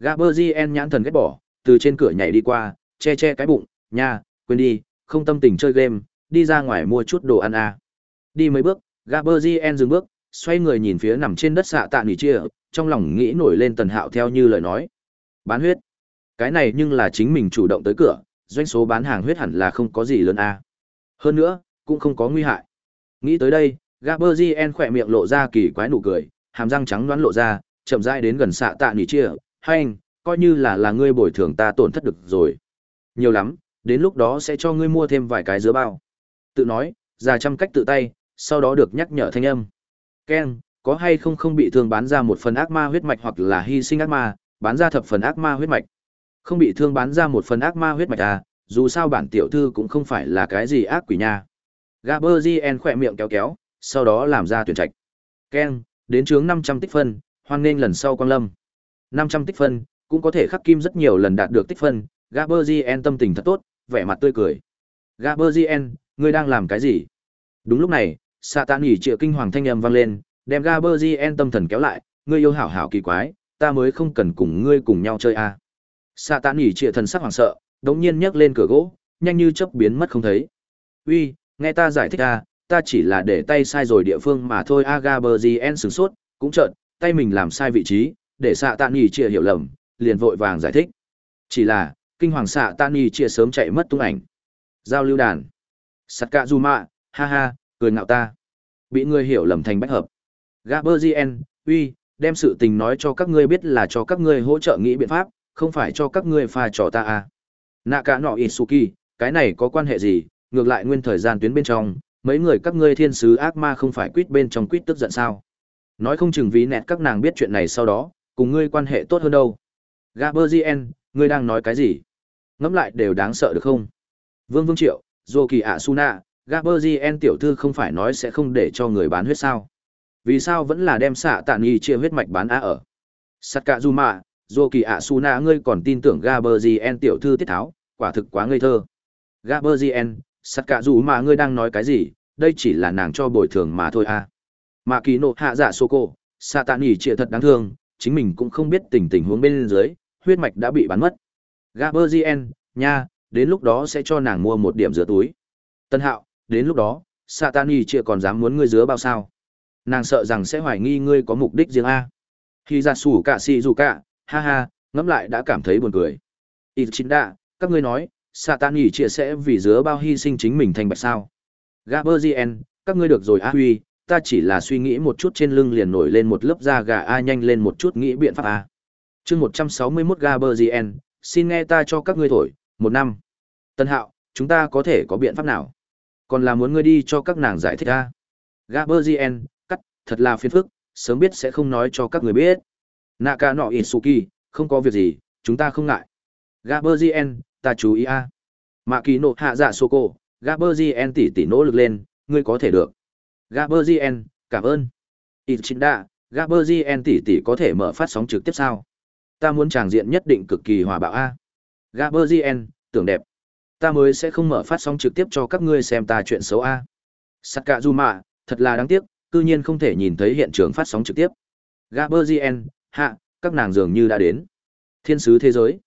[SPEAKER 1] Gaberzien nhãn thần ghét bỏ, từ trên cửa nhảy đi qua, che che cái bụng, nha, quên đi, không tâm tình chơi game, đi ra ngoài mua chút đồ ăn à. Đi mấy bước, Gaberzien dừng bước, xoay người nhìn phía nằm trên đất xạ tạ nỉ chia, trong lòng nghĩ nổi lên tần hạo theo như lời nói. Bán huyết. Cái này nhưng là chính mình chủ động tới cửa, doanh số bán hàng huyết hẳn là không có gì lớn à. Hơn nữa, cũng không có nguy hại. Nghĩ tới đây, Gaberzien khỏe miệng lộ ra kỳ quái nụ cười, hàm răng trắng đoán lộ ra, chậm rãi đến gần xạ tạ nỉ chia, hay anh, coi như là là ngươi bồi thường ta tổn thất được rồi. Nhiều lắm, đến lúc đó sẽ cho ngươi mua thêm vài cái dứa bao. Tự nói, già chăm cách tự tay, sau đó được nhắc nhở thanh âm. Ken, có hay không không bị thương bán ra một phần ác ma huyết mạch hoặc là hy sinh ác ma, bán ra thập phần ác ma huyết mạch. Không bị thương bán ra một phần ác ma huyết mạch à, dù sao bản tiểu thư cũng không phải là cái gì ác quỷ nha. Gaberzien khỏe miệng kéo kéo, sau đó làm ra tuyển trạch. Ken, đến chướng 500 tích phân, hoan nghênh lần sau quang lâm. 500 tích phân, cũng có thể khắc kim rất nhiều lần đạt được tích phân, Gaberzien tâm tình thật tốt, vẻ mặt tươi cười. Gaberzien, ngươi đang làm cái gì? Đúng lúc này, Satan nhỉ triệu kinh hoàng thanh âm vang lên, đem Gaberzien tâm thần kéo lại, ngươi yêu hảo hảo kỳ quái, ta mới không cần cùng ngươi cùng nhau chơi a. À. Satan nhỉ triệu thần sắc hoảng sợ, đống nhiên nhấc lên cửa gỗ, nhanh như chớp biến mất không thấy. Uy, nghe ta giải thích a, à, ta chỉ là để tay sai rồi địa phương mà thôi a Gaberzien sửng sốt, cũng chợt, tay mình làm sai vị trí, để Satan nhỉ triệu hiểu lầm, liền vội vàng giải thích. Chỉ là, kinh hoàng xạ tan y chia sớm chạy mất tung ảnh giao lưu đàn sắt cạ du mạ ha ha cười ngạo ta. Bị ngươi hiểu lầm thành bách hợp. Gaberzien uy, đem sự tình nói cho các ngươi biết là cho các ngươi hỗ trợ nghĩ biện pháp, không phải cho các ngươi pha trò ta à. nạ cả nọ isuki, cái này có quan hệ gì? Ngược lại nguyên thời gian tuyến bên trong, mấy người các ngươi thiên sứ ác ma không phải quýt bên trong quýt tức giận sao? Nói không chừng ví nẹt các nàng biết chuyện này sau đó, cùng ngươi quan hệ tốt hơn đâu. Gaberzien ngươi đang nói cái gì? Ngẫm lại đều đáng sợ được không? Vương vương triệu dô kỳ ạ suna gaberzien tiểu thư không phải nói sẽ không để cho người bán huyết sao? Vì sao vẫn là đem xạ tạ nghi chia huyết mạch bán á ở? Sakazuma, Zoki Asuna ngươi còn tin tưởng gaberzien tiểu thư tiết tháo quả thực quá ngây thơ. Gaberzien Sakazuma ngươi đang nói cái gì? Đây chỉ là nàng cho bồi thường mà thôi à. Mà kỳ nộ hạ dạ sô cô xạ tạ nghi chia thật đáng thương chính mình cũng không biết tình tình huống bên dưới huyết mạch đã bị bán mất. Gaberzien, nha, đến lúc đó sẽ cho nàng mua một điểm rửa túi. Tân Hạo, đến lúc đó, Satani chia còn dám muốn ngươi dứa bao sao? Nàng sợ rằng sẽ hoài nghi ngươi có mục đích riêng a. Khi ra sủ cả si dù cả, ha ha, ngẫm lại đã cảm thấy buồn cười. Ichinda, các ngươi nói, Satani chia sẽ vì dứa bao hy sinh chính mình thành bạch sao? Gaberzien, các ngươi được rồi a huy, ta chỉ là suy nghĩ một chút trên lưng liền nổi lên một lớp da gà a nhanh lên một chút nghĩ biện pháp a. Chương 161 Gaberzien, xin nghe ta cho các ngươi thổi, một năm. Tân hạo, chúng ta có thể có biện pháp nào? Còn là muốn ngươi đi cho các nàng giải thích ra. Gaberzien, cắt, thật là phiền phức, sớm biết sẽ không nói cho các người biết. Naka nọ Isuki, không có việc gì, chúng ta không ngại. Gaberzien, ta chú ý a. Mạ kỳ nộ hạ dạ Soko, Gaberzien tỉ tỉ nỗ lực lên, ngươi có thể được. Gaberzien, cảm ơn. Ichinda, Gaberzien tỉ tỉ có thể mở phát sóng trực tiếp sao? ta muốn tràng diện nhất định cực kỳ hòa bạo a gaberzien tưởng đẹp ta mới sẽ không mở phát sóng trực tiếp cho các ngươi xem ta chuyện xấu a. Saka mạ thật là đáng tiếc, cư nhiên không thể nhìn thấy hiện trường phát sóng trực tiếp. Gaberzien hạ, các nàng dường như đã đến. Thiên sứ thế giới.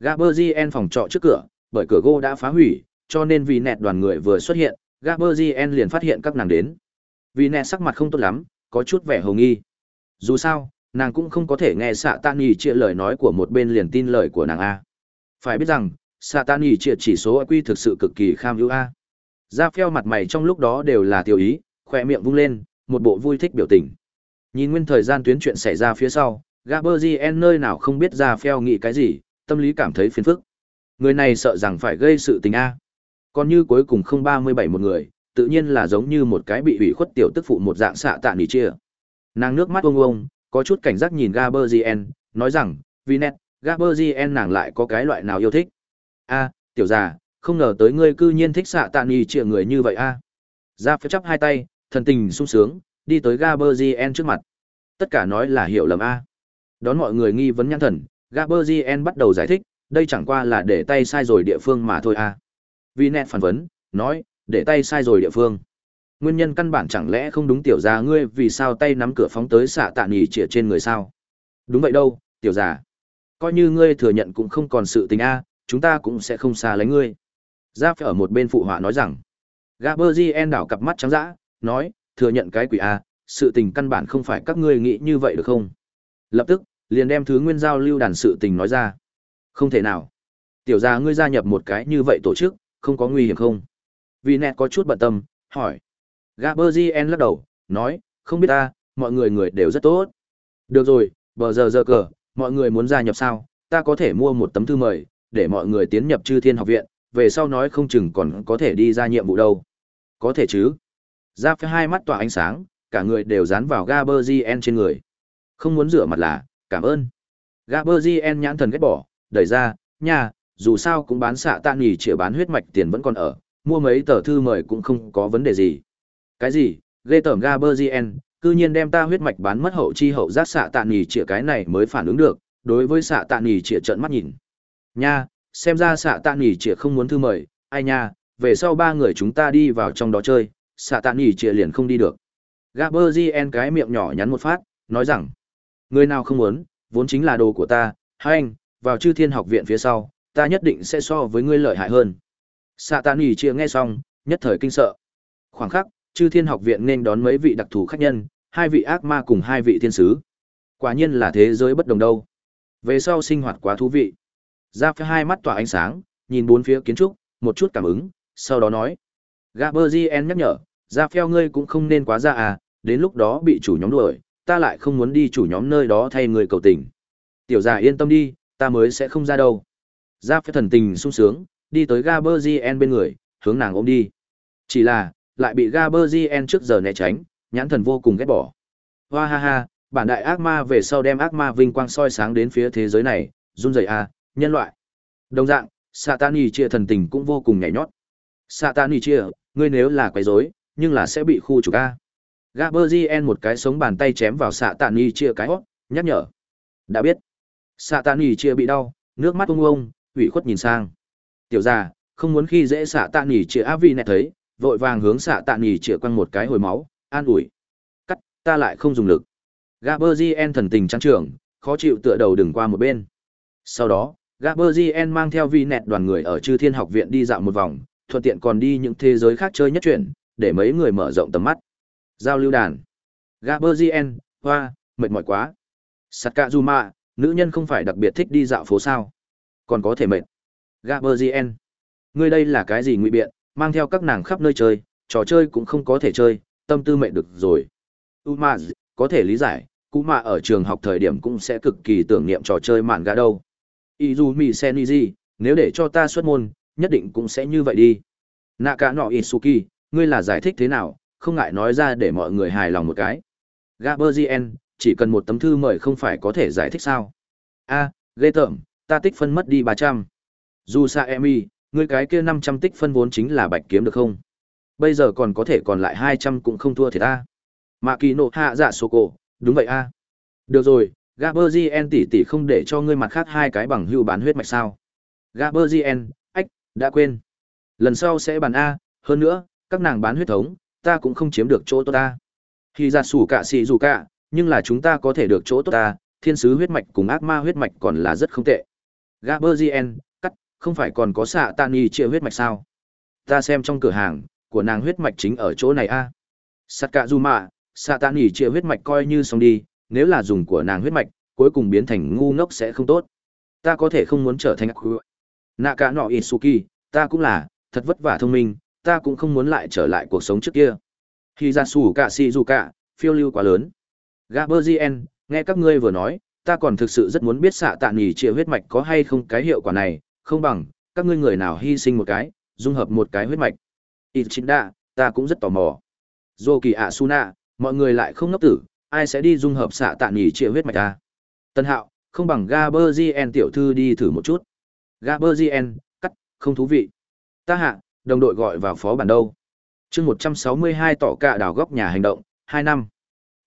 [SPEAKER 1] Gaberzien phòng trọ trước cửa, bởi cửa gỗ đã phá hủy, cho nên vì nẹt đoàn người vừa xuất hiện gaberzien liền phát hiện các nàng đến. Vì nẹt sắc mặt không tốt lắm, có chút vẻ hồng nghi. Dù sao, nàng cũng không có thể nghe xạ tan nhì chia lời nói của một bên liền tin lời của nàng a. Phải biết rằng xạ tan nhì chia chỉ số quy thực sự cực kỳ kham ưu a. Ra pheo mặt mày trong lúc đó đều là tiểu ý khoe miệng vung lên một bộ vui thích biểu tình. Nhìn nguyên thời gian tuyến chuyện xảy ra phía sau gaberzien nơi nào không biết ra pheo nghĩ cái gì tâm lý cảm thấy phiền phức. Người này sợ rằng phải gây sự tình a. Còn như cuối cùng không ba mươi bảy một người tự nhiên là giống như một cái bị ủy khuất tiểu tức phụ một dạng xạ tạ nỉ chia. Nàng nước mắt ông ông có chút cảnh giác nhìn Gaberzien, nói rằng, Vinet, Gaberzien nàng lại có cái loại nào yêu thích. A, tiểu già, không ngờ tới ngươi cư nhiên thích xạ tạ nghi chịa người như vậy a. Ra phía chắp hai tay, thần tình sung sướng, đi tới Gaberzien trước mặt. Tất cả nói là hiểu lầm a. Đón mọi người nghi vấn nhãn thần, Gaberzien bắt đầu giải thích, đây chẳng qua là để tay sai rồi địa phương mà thôi a. Vinet phản vấn, nói, để tay sai rồi địa phương. Nguyên nhân căn bản chẳng lẽ không đúng tiểu gia ngươi vì sao tay nắm cửa phóng tới xạ tạ nỉ trịa trên người sao? Đúng vậy đâu, tiểu gia. Coi như ngươi thừa nhận cũng không còn sự tình a, chúng ta cũng sẽ không xa lánh ngươi. Giáp ở một bên phụ họa nói rằng. Gaberzien đảo cặp mắt trắng dã, nói, thừa nhận cái quỷ a, sự tình căn bản không phải các ngươi nghĩ như vậy được không? Lập tức, liền đem thứ nguyên giao lưu đàn sự tình nói ra. Không thể nào. Tiểu gia ngươi gia nhập một cái như vậy tổ chức, không có nguy hiểm không? Vì nẹt có chút bận tâm, hỏi. Gaberzien lắc đầu, nói, không biết ta, mọi người người đều rất tốt. Được rồi, bờ giờ giờ cờ, mọi người muốn gia nhập sao, ta có thể mua một tấm thư mời, để mọi người tiến nhập chư thiên học viện, về sau nói không chừng còn có thể đi ra nhiệm vụ đâu. Có thể chứ. Ra phía hai mắt tỏa ánh sáng, cả người đều dán vào Gaberzien trên người. Không muốn rửa mặt là, cảm ơn. Gaberzien nhãn thần ghét bỏ, đẩy ra, nha, dù sao cũng bán xạ tạ nghỉ chỉ bán huyết mạch tiền vẫn còn ở, mua mấy tờ thư mời cũng không có vấn đề gì. Cái gì? Ghê tởm Gaberzien, cư nhiên đem ta huyết mạch bán mất hậu chi hậu giác xạ tạ nghỉ chỉ cái này mới phản ứng được, đối với xạ tạ nghỉ chỉ trợn mắt nhìn. Nha, xem ra xạ tạ nghỉ chỉ không muốn thư mời, ai nha, về sau ba người chúng ta đi vào trong đó chơi, xạ tạ nghỉ chỉ liền không đi được. Gaberzien cái miệng nhỏ nhắn một phát, nói rằng, người nào không muốn, vốn chính là đồ của ta, hai anh, vào chư thiên học viện phía sau, ta nhất định sẽ so với ngươi lợi hại hơn. Xạ tạ nghỉ chỉ nghe xong, nhất thời kinh sợ. Khoảng khắc, chư thiên học viện nên đón mấy vị đặc thù khách nhân, hai vị ác ma cùng hai vị thiên sứ. Quả nhiên là thế giới bất đồng đâu. Về sau sinh hoạt quá thú vị. Ra phía hai mắt tỏa ánh sáng, nhìn bốn phía kiến trúc, một chút cảm ứng, sau đó nói. Gaberzien nhắc nhở, ra phèo ngươi cũng không nên quá ra à, đến lúc đó bị chủ nhóm đuổi, ta lại không muốn đi chủ nhóm nơi đó thay người cầu tình. Tiểu già yên tâm đi, ta mới sẽ không ra đâu. Ra phèo thần tình sung sướng, đi tới Gaberzien bên người, hướng nàng ôm đi. Chỉ là, lại bị Gaberzien trước giờ né tránh, nhãn thần vô cùng ghét bỏ. Hoa ha ha, bản đại ác ma về sau đem ác ma vinh quang soi sáng đến phía thế giới này, run rẩy à nhân loại. Đồng dạng, Satani chia thần tình cũng vô cùng nhảy nhót. Satani chia, ngươi nếu là quấy rối, nhưng là sẽ bị khu trục a. Gaberzien một cái sống bàn tay chém vào Satani chia cái hót, nhắc nhở. Đã biết. Satani chia bị đau, nước mắt ung ung, ủy khuất nhìn sang. Tiểu gia, không muốn khi dễ Satani chia vi nè thấy, vội vàng hướng Satani chia quăng một cái hồi máu, an ủi. Cắt, ta lại không dùng lực. Gaberzien thần tình trắng trưởng, khó chịu tựa đầu đừng qua một bên. Sau đó, Gaberzien mang theo vi nẹt đoàn người ở Chư Thiên Học viện đi dạo một vòng, thuận tiện còn đi những thế giới khác chơi nhất chuyển, để mấy người mở rộng tầm mắt. Giao lưu đàn. Gaberzien, hoa, mệt mỏi quá. Sakazuma, nữ nhân không phải đặc biệt thích đi dạo phố sao? Còn có thể mệt. Gaberzien, ngươi đây là cái gì ngụy biện, mang theo các nàng khắp nơi chơi, trò chơi cũng không có thể chơi, tâm tư mệt được rồi. Umaz, có thể lý giải, cũ mạ ở trường học thời điểm cũng sẽ cực kỳ tưởng niệm trò chơi mạn gà đâu. Izumi gì, nếu để cho ta xuất môn, nhất định cũng sẽ như vậy đi. Naka no Isuki, ngươi là giải thích thế nào, không ngại nói ra để mọi người hài lòng một cái. Gaberzien, chỉ cần một tấm thư mời không phải có thể giải thích sao. a à, ghê tởm, ta tích phân mất đi 300. Dù sa emi, ngươi cái kia 500 tích phân vốn chính là bạch kiếm được không? Bây giờ còn có thể còn lại 200 cũng không thua thì ta. Mạ kỳ nộ hạ dạ sô cổ, đúng vậy a. Được rồi, Gaberzien tỷ tỷ không để cho ngươi mặt khác hai cái bằng hưu bán huyết mạch sao. Gaberzien, ách, đã quên. Lần sau sẽ bàn A, hơn nữa, các nàng bán huyết thống, ta cũng không chiếm được chỗ tốt ta. Khi ra sủ cả xì dù cả, nhưng là chúng ta có thể được chỗ tốt ta, thiên sứ huyết mạch cùng ác ma huyết mạch còn là rất không tệ. Gaberzien, cắt, không phải còn có xạ tani chia huyết mạch sao? Ta xem trong cửa hàng, của nàng huyết mạch chính ở chỗ này a. Sakazuma, xạ tạ nghỉ chia huyết mạch coi như xong đi nếu là dùng của nàng huyết mạch, cuối cùng biến thành ngu ngốc sẽ không tốt. Ta có thể không muốn trở thành ác nạ cả nọ isuki, ta cũng là, thật vất vả thông minh, ta cũng không muốn lại trở lại cuộc sống trước kia. Khi ra xù cả si dù cả phiêu lưu quá lớn. Gaberzien, nghe các ngươi vừa nói, ta còn thực sự rất muốn biết xạ tạ nỉ chia huyết mạch có hay không cái hiệu quả này, không bằng, các ngươi người nào hy sinh một cái, dung hợp một cái huyết mạch. Ít chính đa ta cũng rất tò mò. Dô kỳ ạ suna mọi người lại không ngốc tử ai sẽ đi dung hợp xạ tạ nghỉ chia huyết mạch ta? Tân hạo không bằng gaberzien tiểu thư đi thử một chút. Gaberzien cắt không thú vị. Ta hạ đồng đội gọi vào phó bản đâu? Chương một trăm sáu mươi hai tỏ cạ đào góc nhà hành động hai năm.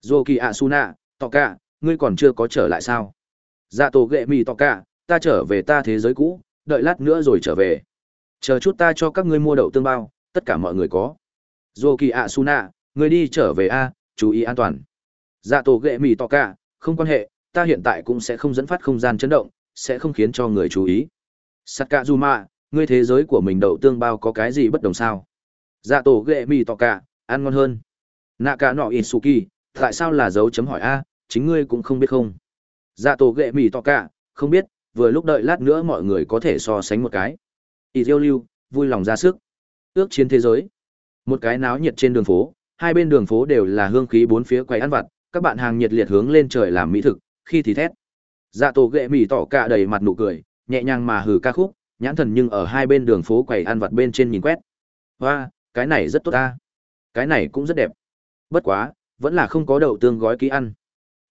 [SPEAKER 1] Dô kỳ ạ su nạ tỏ cạ, ngươi còn chưa có trở lại sao? Dạ tổ ghệ mì tỏ cạ, ta trở về ta thế giới cũ đợi lát nữa rồi trở về. Chờ chút ta cho các ngươi mua đậu tương bao tất cả mọi người có. Dô kỳ ạ su nạ ngươi đi trở về a chú ý an toàn dạ tổ ghệ mì to cả, không quan hệ, ta hiện tại cũng sẽ không dẫn phát không gian chấn động, sẽ không khiến cho người chú ý. Sắt cả dù mạ ngươi thế giới của mình đậu tương bao có cái gì bất đồng sao? Dạ tổ ghệ mì to cả, ăn ngon hơn. Nạ cả nọ in suki tại sao là dấu chấm hỏi a, chính ngươi cũng không biết không? Dạ tổ ghệ mì to cả, không biết, vừa lúc đợi lát nữa mọi người có thể so sánh một cái. Ý diêu lưu, vui lòng ra sức. Ước chiến thế giới. Một cái náo nhiệt trên đường phố, hai bên đường phố đều là hương khí bốn phía quầy ăn vặt các bạn hàng nhiệt liệt hướng lên trời làm mỹ thực, khi thì thét. Dạ tổ ghệ mì tỏ cả đầy mặt nụ cười, nhẹ nhàng mà hừ ca khúc, nhãn thần nhưng ở hai bên đường phố quầy ăn vặt bên trên nhìn quét. Hoa, cái này rất tốt ta. Cái này cũng rất đẹp. Bất quá, vẫn là không có đậu tương gói ký ăn.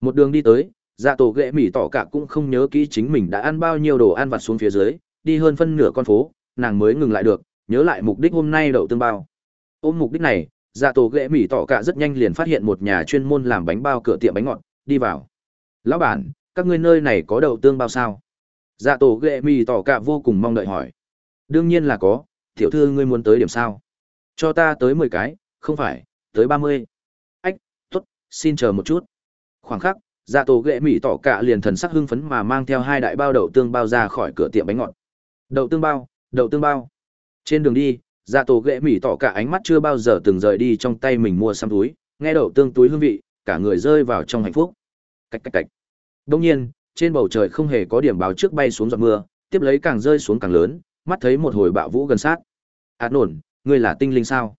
[SPEAKER 1] Một đường đi tới dạ tổ ghệ mỉ tỏ cả cũng không nhớ kỹ chính mình đã ăn bao nhiêu đồ ăn vặt xuống phía dưới, đi hơn phân nửa con phố, nàng mới ngừng lại được, nhớ lại mục đích hôm nay đậu tương bao. Ôm mục đích này dạ tổ ghệ mì tỏ cả rất nhanh liền phát hiện một nhà chuyên môn làm bánh bao cửa tiệm bánh ngọt, đi vào. Lão bản, các ngươi nơi này có đậu tương bao sao? Dạ tổ ghệ mì tỏ cả vô cùng mong đợi hỏi. Đương nhiên là có, tiểu thư ngươi muốn tới điểm sao? Cho ta tới mười cái, không phải, tới ba mươi. Ách t ố t xin chờ một chút. Khoảng khắc dạ tổ ghệ mì tỏ cả liền thần sắc hưng phấn mà mang theo hai đại bao đậu tương bao ra khỏi cửa tiệm bánh ngọt. Đậu tương bao, đậu tương bao. Trên đường đi dạ tổ ghệ mỉ tỏ cả ánh mắt chưa bao giờ từng rời đi trong tay mình mua xăm túi, nghe đậu tương túi hương vị, cả người rơi vào trong hạnh phúc. Cách cách cách đông nhiên, trên bầu trời không hề có điểm báo trước bay xuống giọt mưa, tiếp lấy càng rơi xuống càng lớn, mắt thấy một hồi bạo vũ gần sát. Ạt nổn, ngươi là tinh linh sao?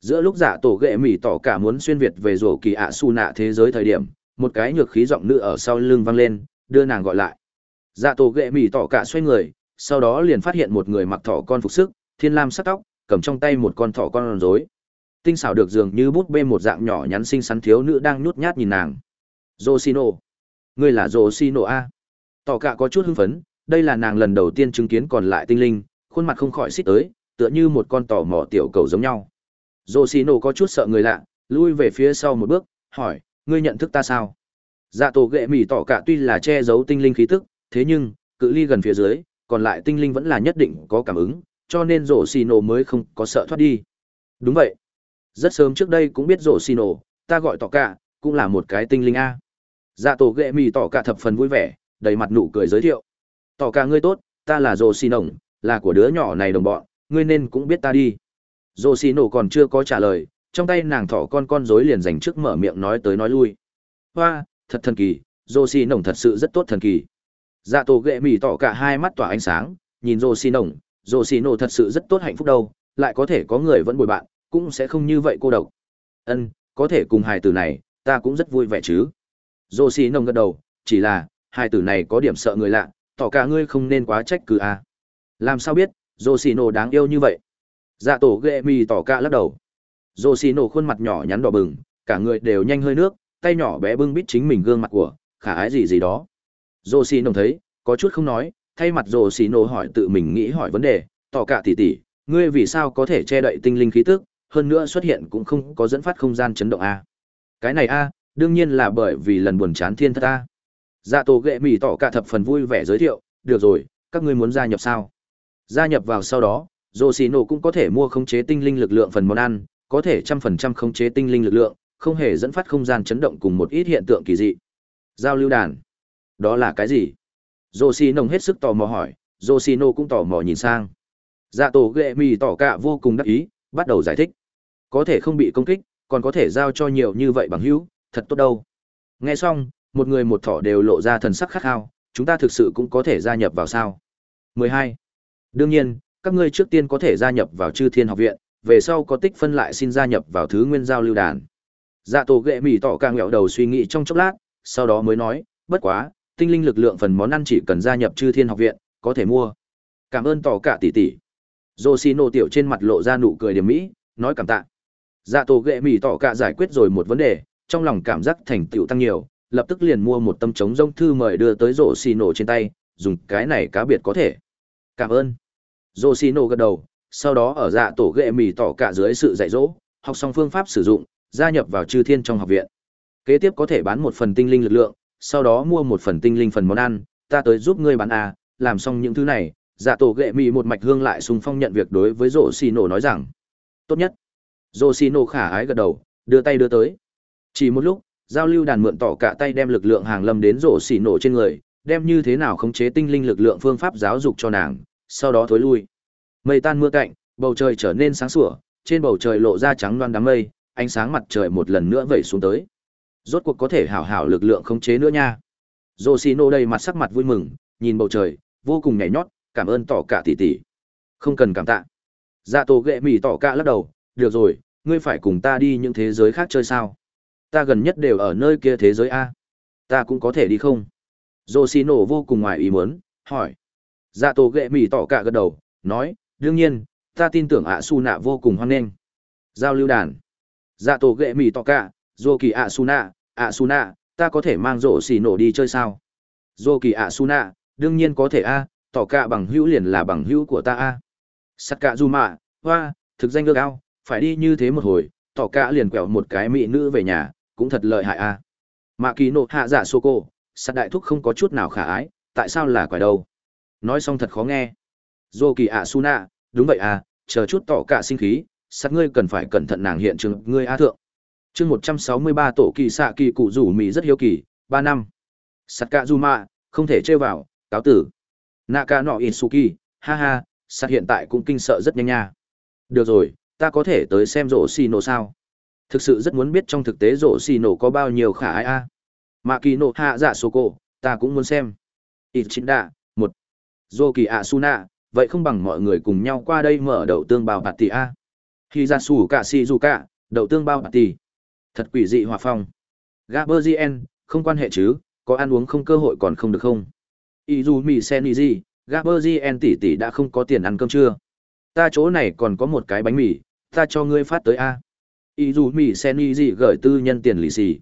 [SPEAKER 1] Giữa lúc dạ tổ ghệ mỉ tỏ cả muốn xuyên việt về rổ kỳ ạ su nạ thế giới thời điểm, một cái nhược khí giọng nữ ở sau lưng vang lên, đưa nàng gọi lại. Dạ tổ ghệ mỉ tỏ cả xoay người, sau đó liền phát hiện một người mặc thỏ con phục sức, thiên lam sắc tóc cầm trong tay một con thỏ con rối tinh xảo được dường như bút bê một dạng nhỏ nhắn xinh xắn thiếu nữ đang nhút nhát nhìn nàng Rosino, Ngươi là Rosino A. Tỏ cả có chút hưng phấn, đây là nàng lần đầu tiên chứng kiến còn lại tinh linh, khuôn mặt không khỏi xích tới, tựa như một con tỏ mỏ tiểu cầu giống nhau. Rosino có chút sợ người lạ, lui về phía sau một bước, hỏi, ngươi nhận thức ta sao? Dạ tổ ghệ mỉ tỏ cả tuy là che giấu tinh linh khí tức, thế nhưng, cự ly gần phía dưới, còn lại tinh linh vẫn là nhất định có cảm ứng, cho nên rổ xì nổ mới không có sợ thoát đi. Đúng vậy. Rất sớm trước đây cũng biết rổ xì nổ, ta gọi tỏ cả, cũng là một cái tinh linh A. Dạ tổ ghệ mì tỏ cả thập phần vui vẻ, đầy mặt nụ cười giới thiệu. Tỏ cả ngươi tốt, ta là rổ xì nổng, là của đứa nhỏ này đồng bọn, ngươi nên cũng biết ta đi. Rổ xì nổ còn chưa có trả lời, trong tay nàng thỏ con con rối liền dành trước mở miệng nói tới nói lui. Hoa, thật thần kỳ, rổ xì nổng thật sự rất tốt thần kỳ. Dạ tổ ghệ mì tỏ cả hai mắt tỏa ánh sáng, nhìn rổ xì nổng, rồ xì nổ thật sự rất tốt hạnh phúc đâu, lại có thể có người vẫn bồi bạn, cũng sẽ không như vậy cô độc. Ân, có thể cùng hài tử này, ta cũng rất vui vẻ chứ. Rồ xì nông gật đầu, chỉ là, hài tử này có điểm sợ người lạ, tỏ cả ngươi không nên quá trách cứ à. làm sao biết rồ xì nổ đáng yêu như vậy? Dạ tổ ghệ mì tỏ cả lắc đầu. Rồ xì nổ khuôn mặt nhỏ nhắn đỏ bừng, cả người đều nhanh hơi nước, tay nhỏ bé bưng bít chính mình gương mặt của, khả ái gì gì đó. Rồ xì nông thấy, có chút không nói thay mặt rồ xì nổ hỏi tự mình nghĩ hỏi vấn đề, tỏ cả tỉ tỉ, ngươi vì sao có thể che đậy tinh linh khí tức, hơn nữa xuất hiện cũng không có dẫn phát không gian chấn động a? Cái này a, đương nhiên là bởi vì lần buồn chán thiên thất a. Dạ tổ ghệ mì tỏ cả thập phần vui vẻ giới thiệu, được rồi, các ngươi muốn gia nhập sao? Gia nhập vào sau đó, rồ xì nổ cũng có thể mua khống chế tinh linh lực lượng phần món ăn, có thể trăm phần trăm khống chế tinh linh lực lượng, không hề dẫn phát không gian chấn động cùng một ít hiện tượng kỳ dị. Giao lưu đàn, đó là cái gì? Dô xì hết sức tò mò hỏi, Dô xì nô cũng tò mò nhìn sang. Dạ tổ ghệ mì tỏ cả vô cùng đắc ý, bắt đầu giải thích. Có thể không bị công kích, còn có thể giao cho nhiều như vậy bằng hữu, thật tốt đâu. Nghe xong, một người một thỏ đều lộ ra thần sắc khát khao, chúng ta thực sự cũng có thể gia nhập vào sao. 12. Đương nhiên, các ngươi trước tiên có thể gia nhập vào chư thiên học viện, về sau có tích phân lại xin gia nhập vào thứ nguyên giao lưu đàn. Dạ tổ ghệ mì tỏ càng ngẹo đầu suy nghĩ trong chốc lát, sau đó mới nói, bất quá, tinh linh lực lượng phần món ăn chỉ cần gia nhập chư thiên học viện, có thể mua. Cảm ơn tỏ cả tỷ tỷ. Dô xì nô tiểu trên mặt lộ ra nụ cười điểm mỹ, nói cảm tạ. Dạ tổ ghệ mỹ tỏ cả giải quyết rồi một vấn đề, trong lòng cảm giác thành tựu tăng nhiều, lập tức liền mua một tâm chống rông thư mời đưa tới rổ xì nổ trên tay, dùng cái này cá biệt có thể. Cảm ơn. Rổ xì nổ gật đầu, sau đó ở dạ tổ ghệ mì tỏ cả dưới sự dạy dỗ, học xong phương pháp sử dụng, gia nhập vào chư thiên trong học viện. Kế tiếp có thể bán một phần tinh linh lực lượng sau đó mua một phần tinh linh phần món ăn, ta tới giúp ngươi bán à, làm xong những thứ này, dạ tổ ghệ mì một mạch hương lại sung phong nhận việc đối với rổ xì nổ nói rằng, tốt nhất. Rổ xì nổ khả ái gật đầu, đưa tay đưa tới. Chỉ một lúc, giao lưu đàn mượn tỏ cả tay đem lực lượng hàng lâm đến rổ xì nổ trên người, đem như thế nào khống chế tinh linh lực lượng phương pháp giáo dục cho nàng, sau đó thối lui. Mây tan mưa cạnh, bầu trời trở nên sáng sủa, trên bầu trời lộ ra trắng loan đám mây, ánh sáng mặt trời một lần nữa vẩy xuống tới. Rốt cuộc có thể hảo hảo lực lượng khống chế nữa nha. Yoshino đầy mặt sắc mặt vui mừng, nhìn bầu trời, vô cùng nhảy nhót, cảm ơn tỏ cả tỷ tỷ. Không cần cảm tạ. Dạ tổ ghệ mỉ tỏ cả lắc đầu, được rồi, ngươi phải cùng ta đi những thế giới khác chơi sao? Ta gần nhất đều ở nơi kia thế giới A. Ta cũng có thể đi không? Yoshino vô cùng ngoài ý muốn, hỏi. Dạ tổ ghệ mỉ tỏ cả gật đầu, nói, đương nhiên, ta tin tưởng ạ su nạ vô cùng hoan nghênh. Giao lưu đàn. Dạ tổ ghệ mỉ tỏ cả, dô kỳ ạ su nạ, ạ su nạ, ta có thể mang rổ xì nổ đi chơi sao? Dô kỳ ạ su nạ, đương nhiên có thể a, tỏ cả bằng hữu liền là bằng hữu của ta a. Sắt cả du mạ, hoa, thực danh ước ao, phải đi như thế một hồi, tỏ cả liền quẹo một cái mỹ nữ về nhà, cũng thật lợi hại a. Mạ kỳ nộ hạ dạ sô cô, sắt đại thúc không có chút nào khả ái, tại sao là quải đâu? Nói xong thật khó nghe. Dô kỳ ạ su nạ, đúng vậy à, chờ chút tỏ cả sinh khí, sắt ngươi cần phải cẩn thận nàng hiện trường ngươi a thượng chương một trăm sáu mươi ba tổ kỳ xạ kỳ cụ rủ mỹ rất hiếu kỳ, ba năm. Sạt cạ du mạ không thể chơi vào, cáo tử. Naka nọ suki ha ha sạt hiện tại cũng kinh sợ rất nhanh nha. Được rồi, ta có thể tới xem rổ xì nổ sao? Thực sự rất muốn biết trong thực tế rổ xì nổ có bao nhiêu khả ai a. Mạ kỳ nổ hạ dạ sô cổ ta cũng muốn xem. Ít chính đạ một. Dô kỳ ạ su nạ vậy không bằng mọi người cùng nhau qua đây mở đậu tương bao bạt tỷ a. Khi ra sủ cả xì dù cả đậu tương bao bạt tỷ Thật quỷ dị hòa phong. Gaberzien, không quan hệ chứ, có ăn uống không cơ hội còn không được không? Ý dù mì sen gì, Gaberzien tỷ tỷ đã không có tiền ăn cơm chưa? Ta chỗ này còn có một cái bánh mì, ta cho ngươi phát tới A. Ý dù mì sen gì gửi tư nhân tiền lì xì.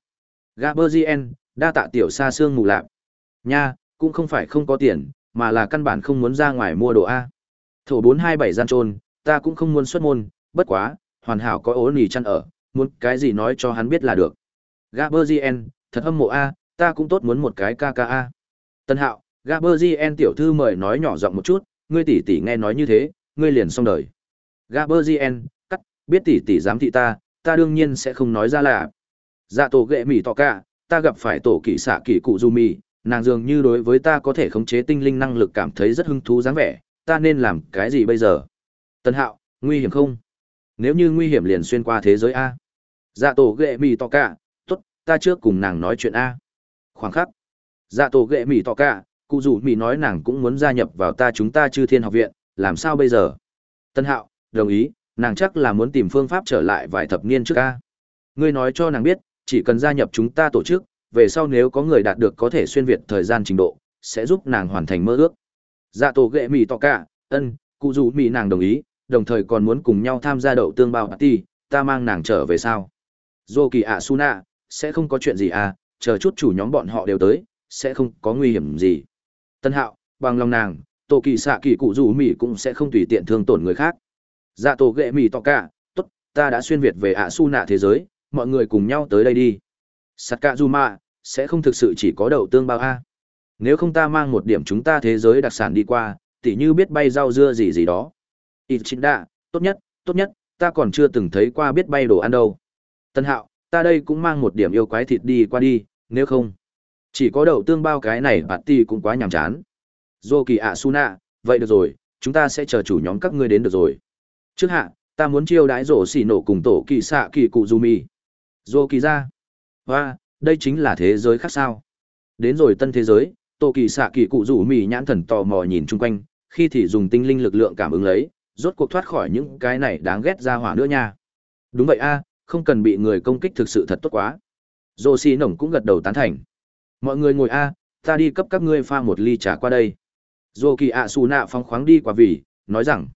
[SPEAKER 1] Gaberzien, đa tạ tiểu xa xương mù lạp. Nha, cũng không phải không có tiền, mà là căn bản không muốn ra ngoài mua đồ A. Thổ 427 gian trôn, ta cũng không muốn xuất môn, bất quá, hoàn hảo có ố nỉ chăn ở, muốn cái gì nói cho hắn biết là được. Gaberzien, thật hâm mộ a, ta cũng tốt muốn một cái ca ca a. Tân Hạo, Gaberzien tiểu thư mời nói nhỏ giọng một chút, ngươi tỷ tỷ nghe nói như thế, ngươi liền xong đời. Gaberzien, cắt, biết tỷ tỷ dám thị ta, ta đương nhiên sẽ không nói ra là. Dạ tổ ghệ mỉ tỏ cả, ta gặp phải tổ kỵ xạ kỵ cụ Jumi, mì, nàng dường như đối với ta có thể khống chế tinh linh năng lực cảm thấy rất hứng thú dáng vẻ, ta nên làm cái gì bây giờ? Tân Hạo, nguy hiểm không? Nếu như nguy hiểm liền xuyên qua thế giới a dạ tổ ghệ mì to cả t ố t ta trước cùng nàng nói chuyện a. Khoảng khắc dạ tổ ghệ mì to cả, cụ dù mì nói nàng cũng muốn gia nhập vào ta chúng ta chư thiên học viện, làm sao bây giờ? Tân hạo, đồng ý, nàng chắc là muốn tìm phương pháp trở lại vài thập niên trước a. Ngươi nói cho nàng biết, chỉ cần gia nhập chúng ta tổ chức, về sau nếu có người đạt được có thể xuyên việt thời gian trình độ, sẽ giúp nàng hoàn thành mơ ước. Dạ tổ ghệ mì to cả, ân, cụ dù mì nàng đồng ý, đồng thời còn muốn cùng nhau tham gia đậu tương bao party, ta mang nàng trở về sao? Dô kỳ ạ su nạ sẽ không có chuyện gì à chờ chút chủ nhóm bọn họ đều tới, sẽ không có nguy hiểm gì. Tân hạo, bằng lòng nàng tổ kỳ xạ kỳ cụ dù mỹ cũng sẽ không tùy tiện thương tổn người khác. Dạ tổ ghệ mỹ to cả t ố t ta đã xuyên việt về ạ su nạ thế giới, mọi người cùng nhau tới đây đi. Sắt cạ du mạ sẽ không thực sự chỉ có đậu tương bao a. Nếu không ta mang một điểm chúng ta thế giới đặc sản đi qua, tỉ như biết bay rau dưa gì gì đó. Ít chính đạ tốt nhất tốt nhất, ta còn chưa từng thấy qua biết bay đồ ăn đâu. Tân hạo, ta đây cũng mang một điểm yêu quái thịt đi qua đi, nếu không. Chỉ có đậu tương bao cái này bạt ti cũng quá nhàm chán. Dô kỳ ạ su vậy được rồi, chúng ta sẽ chờ chủ nhóm các ngươi đến được rồi. Trước hạ, ta muốn chiêu đái rổ xỉ nổ cùng tổ kỳ xạ kỳ cụ du mì. Dô kỳ ra. Và, đây chính là thế giới khác sao. Đến rồi tân thế giới, tổ kỳ xạ kỳ cụ rủ mì nhãn thần tò mò nhìn chung quanh, khi thì dùng tinh linh lực lượng cảm ứng lấy, rốt cuộc thoát khỏi những cái này đáng ghét ra hỏa nữa nha. Đúng vậy a, không cần bị người công kích thực sự thật tốt quá. Dô xì nổng cũng gật đầu tán thành. Mọi người ngồi a, ta đi cấp các ngươi pha một ly trà qua đây. Dô kỳ ạ xù nạ phóng khoáng đi qua vì, nói rằng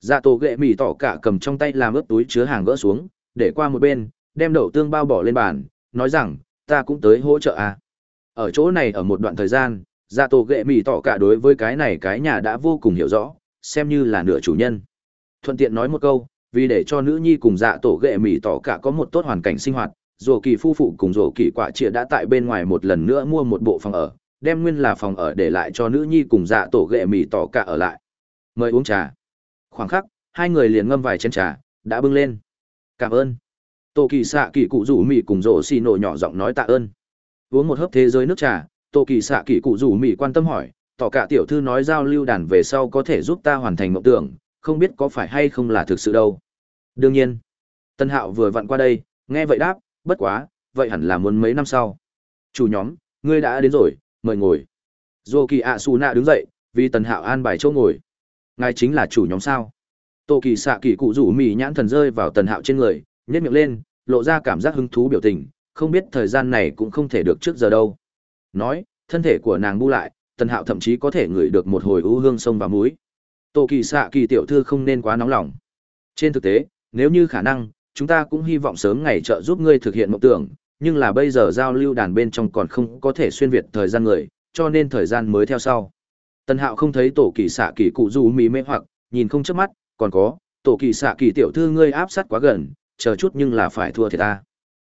[SPEAKER 1] dạ tổ ghệ mì tỏ cả cầm trong tay làm ướp túi chứa hàng gỡ xuống, để qua một bên, đem đậu tương bao bỏ lên bàn, nói rằng, ta cũng tới hỗ trợ a. Ở chỗ này ở một đoạn thời gian dạ tổ ghệ mì tỏ cả đối với cái này cái nhà đã vô cùng hiểu rõ, xem như là nửa chủ nhân. Thuận tiện nói một câu vì để cho nữ nhi cùng dạ tổ ghệ mỹ tỏ cả có một tốt hoàn cảnh sinh hoạt rổ kỳ phu phụ cùng rổ kỳ quả trịa đã tại bên ngoài một lần nữa mua một bộ phòng ở, đem nguyên là phòng ở để lại cho nữ nhi cùng dạ tổ ghệ mỹ tỏ cả ở lại. Mời uống trà. Khoảng khắc, hai người liền ngâm vài chén trà, đã bưng lên. Cảm ơn. Tô kỳ xạ kỳ cụ rủ mỹ cùng rổ xì nổ nhỏ giọng nói tạ ơn. Uống một hớp thế giới nước trà, tô kỳ xạ kỳ cụ rủ mỹ quan tâm hỏi, tỏ cả tiểu thư nói giao lưu đàn về sau có thể giúp ta hoàn thành mộng tưởng không biết có phải hay không là thực sự đâu. Đương nhiên, tân hạo vừa vặn qua đây, nghe vậy đáp, bất quá, vậy hẳn là muốn mấy năm sau. Chủ nhóm, ngươi đã đến rồi, mời ngồi. Dô kỳ ạ xù nạ đứng dậy, vì tần hạo an bài chỗ ngồi. Ngài chính là chủ nhóm sao? Tô kỳ xạ kỳ cụ rủ mì nhãn thần rơi vào tần hạo trên người nhét miệng lên, lộ ra cảm giác hứng thú biểu tình, không biết thời gian này cũng không thể được trước giờ đâu. Nói, thân thể của nàng bu lại tần hạo thậm chí có thể ngửi được một hồi ưu hương sông và muối. Tổ kỳ xạ kỳ tiểu thư không nên quá nóng lòng. Trên thực tế, nếu như khả năng, chúng ta cũng hy vọng sớm ngày trợ giúp ngươi thực hiện mộng tưởng, nhưng là bây giờ giao lưu đàn bên trong còn không có thể xuyên việt thời gian người, cho nên thời gian mới theo sau. Tần hạo không thấy tổ kỳ xạ kỳ cụ du mì mê hoặc, nhìn không chớp mắt, còn có tổ kỳ xạ kỳ tiểu thư ngươi áp sát quá gần, chờ chút nhưng là phải thua thì ta.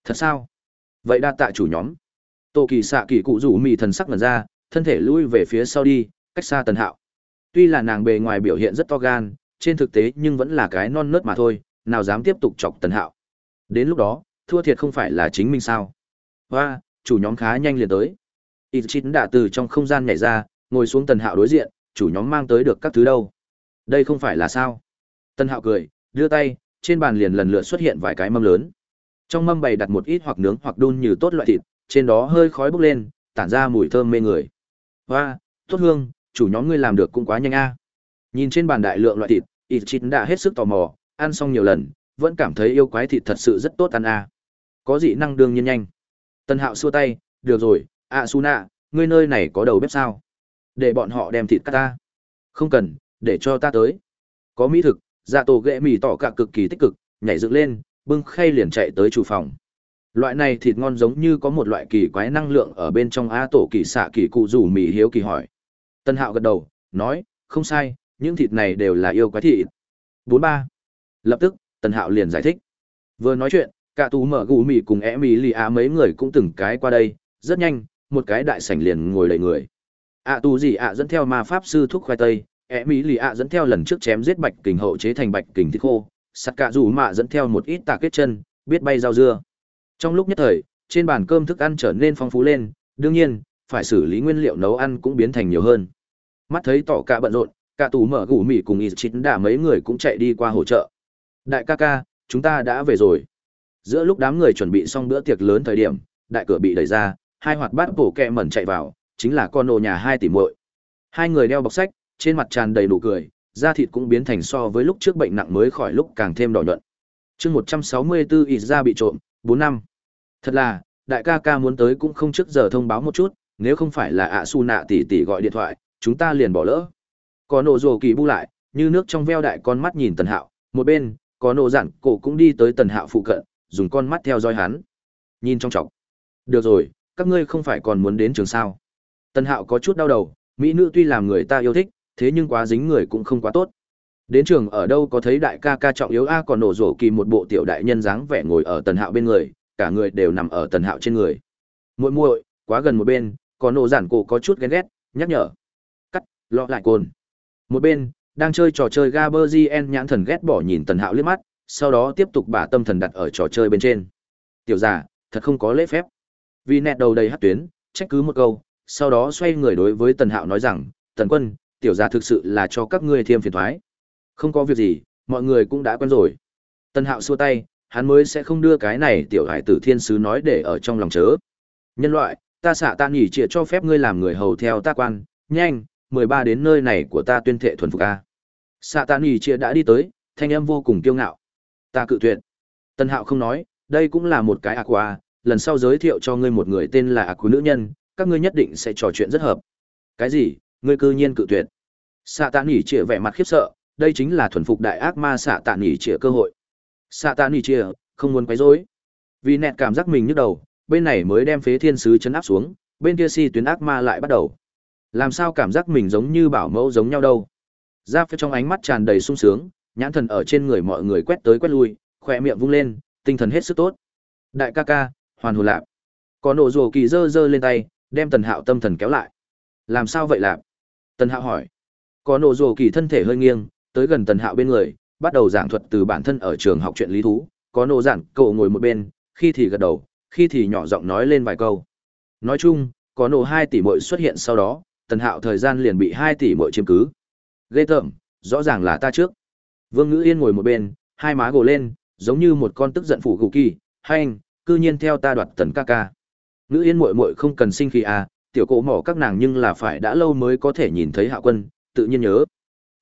[SPEAKER 1] Thật sao? Vậy đa tạ chủ nhóm. Tổ kỳ xạ kỳ cụ rủ mì thần sắc ngần ra, thân thể lui về phía sau đi, cách xa tần hạo tuy là nàng bề ngoài biểu hiện rất to gan, trên thực tế nhưng vẫn là cái non nớt mà thôi, nào dám tiếp tục chọc tần hạo. Đến lúc đó, thua thiệt không phải là chính mình sao? Hoa, chủ nhóm khá nhanh liền tới. Ít chín đã từ trong không gian nhảy ra, ngồi xuống tần hạo đối diện, chủ nhóm mang tới được các thứ đâu? Đây không phải là sao? Tần hạo cười, đưa tay, trên bàn liền lần lượt xuất hiện vài cái mâm lớn. Trong mâm bày đặt một ít hoặc nướng hoặc đun như tốt loại thịt, trên đó hơi khói bốc lên, tản ra mùi thơm mê người. Hoa, tốt hương chủ nhóm ngươi làm được cũng quá nhanh a. Nhìn trên bàn đại lượng loại thịt ít chín đã hết sức tò mò, ăn xong nhiều lần, vẫn cảm thấy yêu quái thịt thật sự rất tốt ăn a. Có dị năng đương nhiên nhanh. Tân hạo xua tay, được rồi a su nạ ngươi nơi này có đầu bếp sao? Để bọn họ đem thịt cắt ta. Không cần, để cho ta tới. Có mỹ thực dạ tổ ghệ mì tỏ cả cực kỳ tích cực, nhảy dựng lên, bưng khay liền chạy tới chủ phòng. Loại này thịt ngon giống như có một loại kỳ quái năng lượng ở bên trong a tổ kỳ xạ kỳ cụ rủ mì hiếu kỳ hỏi tân hạo gật đầu nói không sai những thịt này đều là yêu quái thịt. Bốn ba. Lập tức tân hạo liền giải thích. Vừa nói chuyện cả tú mở gù mì cùng ẻ mì lì á mấy người cũng từng cái qua đây rất nhanh một cái đại sảnh liền ngồi đầy người. Ạ à, tu gì ạ dẫn theo ma pháp sư thuốc khoai tây ẻ mì lì ạ dẫn theo lần trước chém giết bạch kình hậu chế thành bạch kình thịt khô sắt cạ rủ mạ dẫn theo một ít tà kết chân biết bay rau dưa. Trong lúc nhất thời trên bàn cơm thức ăn trở nên phong phú lên đương nhiên phải xử lý nguyên liệu nấu ăn cũng biến thành nhiều hơn mắt thấy tỏ cả bận rộn, cả tù mở gù mì cùng y chín đả mấy người cũng chạy đi qua hỗ trợ đại ca ca, chúng ta đã về rồi. Giữa lúc đám người chuẩn bị xong bữa tiệc lớn thời điểm, đại cửa bị đẩy ra, hai hoạt bát bổ kẹ mẩn chạy vào, chính là con nô nhà hai tỷ muội. Hai người đeo bọc sách, trên mặt tràn đầy nụ cười, da thịt cũng biến thành so với lúc trước bệnh nặng mới khỏi lúc càng thêm đỏ nhuận. Chương một trăm sáu mươi bốn ít ra bị trộm, bốn năm. Thật là, đại ca ca muốn tới cũng không trước giờ thông báo một chút, nếu không phải là ạ su nạ tỷ tỷ gọi điện thoại chúng ta liền bỏ lỡ. Có nổ rồ kỳ bu lại, như nước trong veo đại con mắt nhìn tần hạo, một bên, có nổ dặn cổ cũng đi tới tần hạo phụ cận, dùng con mắt theo dõi hắn. Nhìn trong chọc. Được rồi, các ngươi không phải còn muốn đến trường sao? Tần hạo có chút đau đầu, mỹ nữ tuy làm người ta yêu thích, thế nhưng quá dính người cũng không quá tốt. Đến trường ở đâu có thấy đại ca ca trọng yếu, a, còn nổ rổ kỳ một bộ tiểu đại nhân dáng vẻ ngồi ở tần hạo bên người, cả người đều nằm ở tần hạo trên người. Muội muội, quá gần một bên còn nổ giản cổ có chút ghen ghét, nhắc nhở lọ lại cồn. Một bên, đang chơi trò chơi gaberzien nhãn thần ghét bỏ nhìn tần hạo liếc mắt, sau đó tiếp tục bả tâm thần đặt ở trò chơi bên trên. Tiểu giả thật không có lễ phép. Vì nẹt đầu đầy hát tuyến, trách cứ một câu, sau đó xoay người đối với tần hạo nói rằng, tần quân, tiểu giả thực sự là cho các ngươi thêm phiền thoái. Không có việc gì, mọi người cũng đã quen rồi. Tần hạo xua tay, hắn mới sẽ không đưa cái này tiểu hải tử thiên sứ nói để ở trong lòng chớ. Nhân loại, ta xạ ta nghỉ trịa cho phép ngươi làm người hầu theo ta quan, nhanh mười ba đến nơi này của ta tuyên thệ thuần phục a. Xạ tàn ỉ trịa đã đi tới, thanh âm vô cùng kiêu ngạo. Ta cự tuyệt. Tân hạo không nói, đây cũng là một cái a. qua lần sau giới thiệu cho ngươi một người tên là ạc nữ nhân, các ngươi nhất định sẽ trò chuyện rất hợp. Cái gì? Ngươi cư nhiên cự tuyệt. Xạ tạ nỉ chia vẻ mặt khiếp sợ, đây chính là thuần phục đại ác ma xạ tạ nỉ chia cơ hội. Xạ tạ nỉ chia, không muốn quấy rối. Vì nẹt cảm giác mình nhức đầu, bên này mới đem phế thiên sứ chấn áp xuống, bên kia si tuyến ác ma lại bắt đầu làm sao cảm giác mình giống như bảo mẫu giống nhau đâu. Ra phía trong ánh mắt tràn đầy sung sướng nhãn thần ở trên người mọi người quét tới quét lui khỏe miệng vung lên tinh thần hết sức tốt. Đại ca ca hoàn hồn lạp. Có nổ rồ kỳ dơ dơ lên tay đem tần hạo tâm thần kéo lại. Làm sao vậy lạp? Tần hạo hỏi. Có nổ rồ kỳ thân thể hơi nghiêng tới gần tần hạo bên người bắt đầu giảng thuật từ bản thân ở trường học chuyện lý thú. Có nổ giản cậu ngồi một bên, khi thì gật đầu, khi thì nhỏ giọng nói lên vài câu. Nói chung, có nổ hai tỷ muội xuất hiện sau đó, tần hạo thời gian liền bị 2 tỷ muội chiếm cứ. Ghê tởm, rõ ràng là ta trước. Vương Ngữ Yên ngồi một bên, hai má gồ lên, giống như một con tức giận phụ gù kỳ, hành, cư nhiên theo ta đoạt tần ca ca. Ngữ Yên muội muội không cần sinh khí à, tiểu cổ mỏ các nàng nhưng là phải đã lâu mới có thể nhìn thấy hạ quân, tự nhiên nhớ.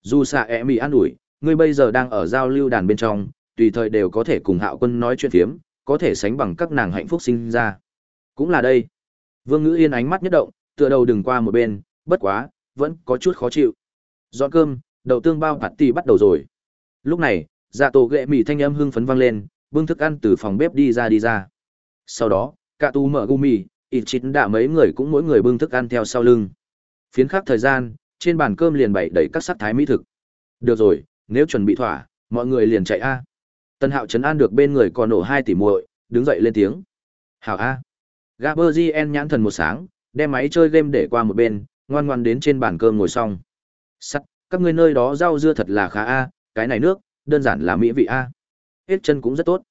[SPEAKER 1] Dù xạ ẹ mì an ủi, ngươi bây giờ đang ở giao lưu đàn bên trong, tùy thời đều có thể cùng hạo quân nói chuyện phiếm, có thể sánh bằng các nàng hạnh phúc sinh ra. Cũng là đây. Vương Ngữ Yên ánh mắt nhất động, tựa đầu đừng qua một bên, bất quá, vẫn có chút khó chịu. Dọn cơm, đậu tương bao bạt tì bắt đầu rồi. Lúc này, dạ tổ ghệ mì thanh âm hưng phấn vang lên, bưng thức ăn từ phòng bếp đi ra đi ra. Sau đó, cả tu mở gumi, ít chín đã mấy người cũng mỗi người bưng thức ăn theo sau lưng. Phiến khắc thời gian, trên bàn cơm liền bày đầy các sắc thái mỹ thực. Được rồi, nếu chuẩn bị thỏa, mọi người liền chạy a. Tân Hạo trấn an được bên người còn nổ hai tỷ muội, đứng dậy lên tiếng. "Hảo a." Gaberzien nhãn thần một sáng, đem máy chơi game để qua một bên, ngoan ngoan đến trên bàn cơm ngồi xong. "Sắt, các ngươi nơi đó rau dưa thật là khá a, cái này nước, đơn giản là mỹ vị a." Hết chân cũng rất tốt.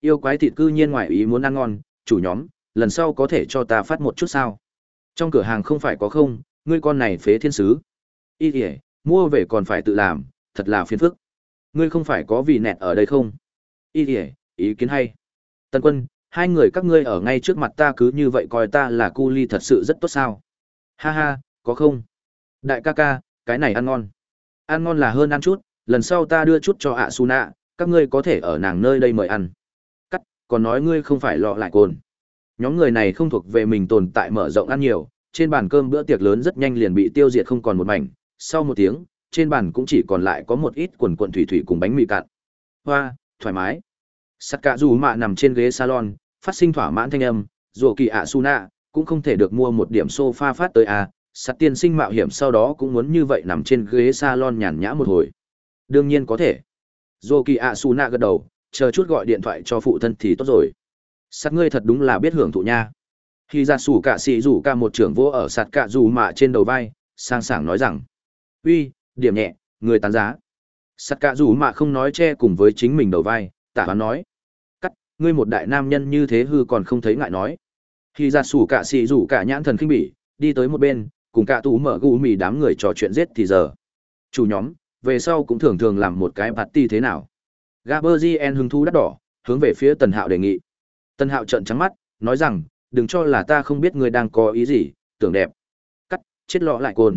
[SPEAKER 1] Yêu quái thịt cư nhiên ngoài ý muốn ăn ngon, chủ nhóm, lần sau có thể cho ta phát một chút sao? Trong cửa hàng không phải có không, ngươi con này phế thiên sứ. Y kìa, mua về còn phải tự làm, thật là phiền phức. Ngươi không phải có vì nẹt ở đây không? Y kìa, ý kiến hay. Tần quân, hai người các ngươi ở ngay trước mặt ta cứ như vậy coi ta là cu ly thật sự rất tốt sao? Ha ha, có không? Đại ca ca, cái này ăn ngon. Ăn ngon là hơn ăn chút, lần sau ta đưa chút cho ạ su nạ, các ngươi có thể ở nàng nơi đây mời ăn. Cắt, còn nói ngươi không phải lọ lại cồn. Nhóm người này không thuộc về mình tồn tại mở rộng ăn nhiều, trên bàn cơm bữa tiệc lớn rất nhanh liền bị tiêu diệt không còn một mảnh, sau một tiếng, trên bàn cũng chỉ còn lại có một ít quần quần thủy thủy cùng bánh mì cạn. Hoa, thoải mái. Sắt cả dù mạ nằm trên ghế salon, phát sinh thỏa mãn thanh âm, dù kỳ ạ su nạ, cũng không thể được mua một điểm sofa phát tới à, sắt tiên sinh mạo hiểm sau đó cũng muốn như vậy nằm trên ghế salon nhàn nhã một hồi. Đương nhiên có thể. dô kỳ ạ su nạ gật đầu, chờ chút gọi điện thoại cho phụ thân thì tốt rồi. Sắt ngươi thật đúng là biết hưởng thụ nha. Khi ra sủ cả sĩ rủ cả một trưởng vô ở sạt cả dù mạ trên đầu vai, sang sảng nói rằng. uy điểm nhẹ, người tán giá. Sạt cả dù mạ không nói che cùng với chính mình đầu vai, tả hoán nói. Cắt, ngươi một đại nam nhân như thế hư còn không thấy ngại nói. Khi ra sủ cả sĩ rủ cả nhãn thần kinh bỉ, đi tới một bên, cùng cả tù mở gù mì đám người trò chuyện giết thì giờ. Chủ nhóm, về sau cũng thường thường làm một cái party thế nào. Gaberzien hứng thú đắt đỏ, hướng về phía Tần Hạo đề nghị. Tần Hạo trợn trắng mắt, nói rằng, đừng cho là ta không biết ngươi đang có ý gì, tưởng đẹp. Cắt, chết lọ lại cồn.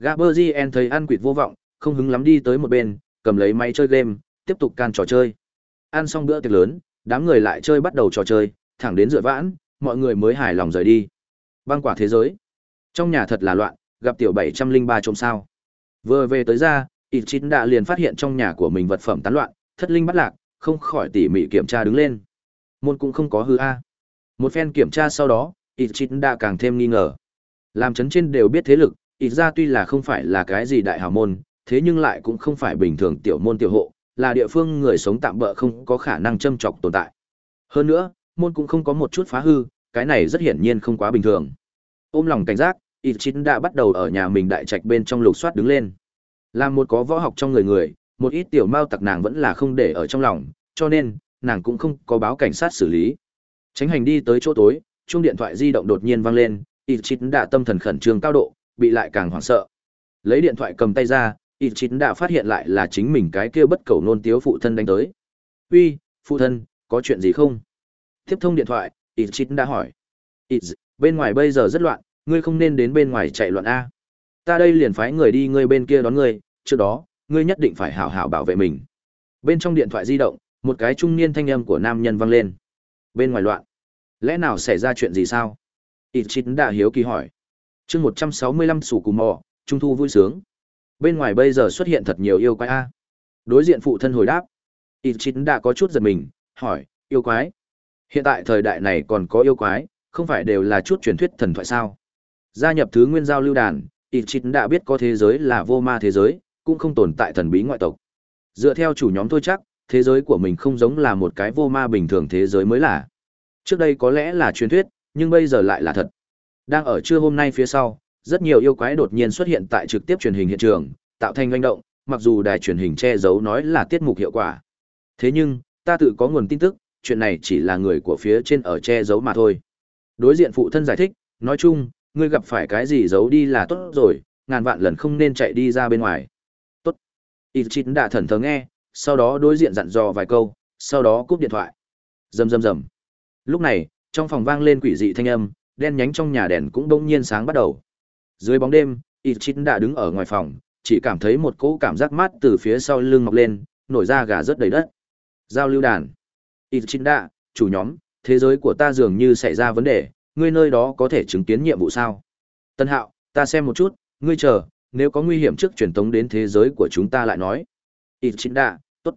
[SPEAKER 1] Gaberzien thấy ăn quỵt vô vọng, không hứng lắm đi tới một bên, cầm lấy máy chơi game, tiếp tục can trò chơi. Ăn xong bữa tiệc lớn, đám người lại chơi bắt đầu trò chơi, thẳng đến dựa vãn, mọi người mới hài lòng rời đi. Băng quả thế giới. Trong nhà thật là loạn, gặp tiểu 703 trông sao. Vừa về tới ra, chín đã liền phát hiện trong nhà của mình vật phẩm tán loạn, thất linh bắt lạc, không khỏi tỉ mỉ kiểm tra đứng lên. Môn cũng không có hư a. Một phen kiểm tra sau đó, Ichit đã càng thêm nghi ngờ. Làm chấn trên đều biết thế lực, ít ra tuy là không phải là cái gì đại hào môn, thế nhưng lại cũng không phải bình thường tiểu môn tiểu hộ, là địa phương người sống tạm bỡ không có khả năng châm chọc tồn tại. Hơn nữa, môn cũng không có một chút phá hư, cái này rất hiển nhiên không quá bình thường. Ôm lòng cảnh giác, Ichit đã bắt đầu ở nhà mình đại trạch bên trong lục soát đứng lên. Làm một có võ học trong người người, một ít tiểu mao tặc nàng vẫn là không để ở trong lòng, cho nên, nàng cũng không có báo cảnh sát xử lý. Tránh hành đi tới chỗ tối, chuông điện thoại di động đột nhiên vang lên, Ichit đã tâm thần khẩn trương cao độ, bị lại càng hoảng sợ. Lấy điện thoại cầm tay ra, Ichit đã phát hiện lại là chính mình cái kia bất cầu nôn tiếu phụ thân đánh tới. "Uy, phụ thân, có chuyện gì không?" Tiếp thông điện thoại, Ichit đã hỏi. ít bên ngoài bây giờ rất loạn, ngươi không nên đến bên ngoài chạy loạn a. Ta đây liền phái người đi ngươi bên kia đón ngươi, trước đó, ngươi nhất định phải hảo hảo bảo vệ mình." Bên trong điện thoại di động, một cái trung niên thanh âm của nam nhân vang lên. "Bên ngoài loạn? Lẽ nào xảy ra chuyện gì sao?" Ichit đã hiếu kỳ hỏi chương một trăm sáu mươi lăm sủ cù mò trung thu vui sướng bên ngoài bây giờ xuất hiện thật nhiều yêu quái a đối diện phụ thân hồi đáp ít chín đã có chút giật mình hỏi yêu quái hiện tại thời đại này còn có yêu quái không phải đều là chút truyền thuyết thần thoại sao gia nhập thứ nguyên giao lưu đàn ít chít đã biết có thế giới là vô ma thế giới cũng không tồn tại thần bí ngoại tộc dựa theo chủ nhóm thôi chắc thế giới của mình không giống là một cái vô ma bình thường thế giới mới là trước đây có lẽ là truyền thuyết nhưng bây giờ lại là thật đang ở trưa hôm nay phía sau, rất nhiều yêu quái đột nhiên xuất hiện tại trực tiếp truyền hình hiện trường, tạo thành manh động, mặc dù đài truyền hình che giấu nói là tiết mục hiệu quả. Thế nhưng, ta tự có nguồn tin tức, chuyện này chỉ là người của phía trên ở che giấu mà thôi. Đối diện phụ thân giải thích, nói chung, ngươi gặp phải cái gì giấu đi là tốt rồi, ngàn vạn lần không nên chạy đi ra bên ngoài. Tốt. Ichit đã thần thờ nghe, sau đó đối diện dặn dò vài câu, sau đó cúp điện thoại. Rầm rầm rầm. Lúc này, trong phòng vang lên quỷ dị thanh âm, đen nhánh trong nhà đèn cũng bỗng nhiên sáng bắt đầu. Dưới bóng đêm, Ichit đã đứng ở ngoài phòng, chỉ cảm thấy một cỗ cảm giác mát từ phía sau lưng mọc lên, nổi ra gà rất đầy đất. Giao lưu đàn. Ichit đã, chủ nhóm, thế giới của ta dường như xảy ra vấn đề, ngươi nơi đó có thể chứng kiến nhiệm vụ sao? Tân Hạo, ta xem một chút, ngươi chờ, nếu có nguy hiểm trước truyền tống đến thế giới của chúng ta lại nói. Ichida, tốt.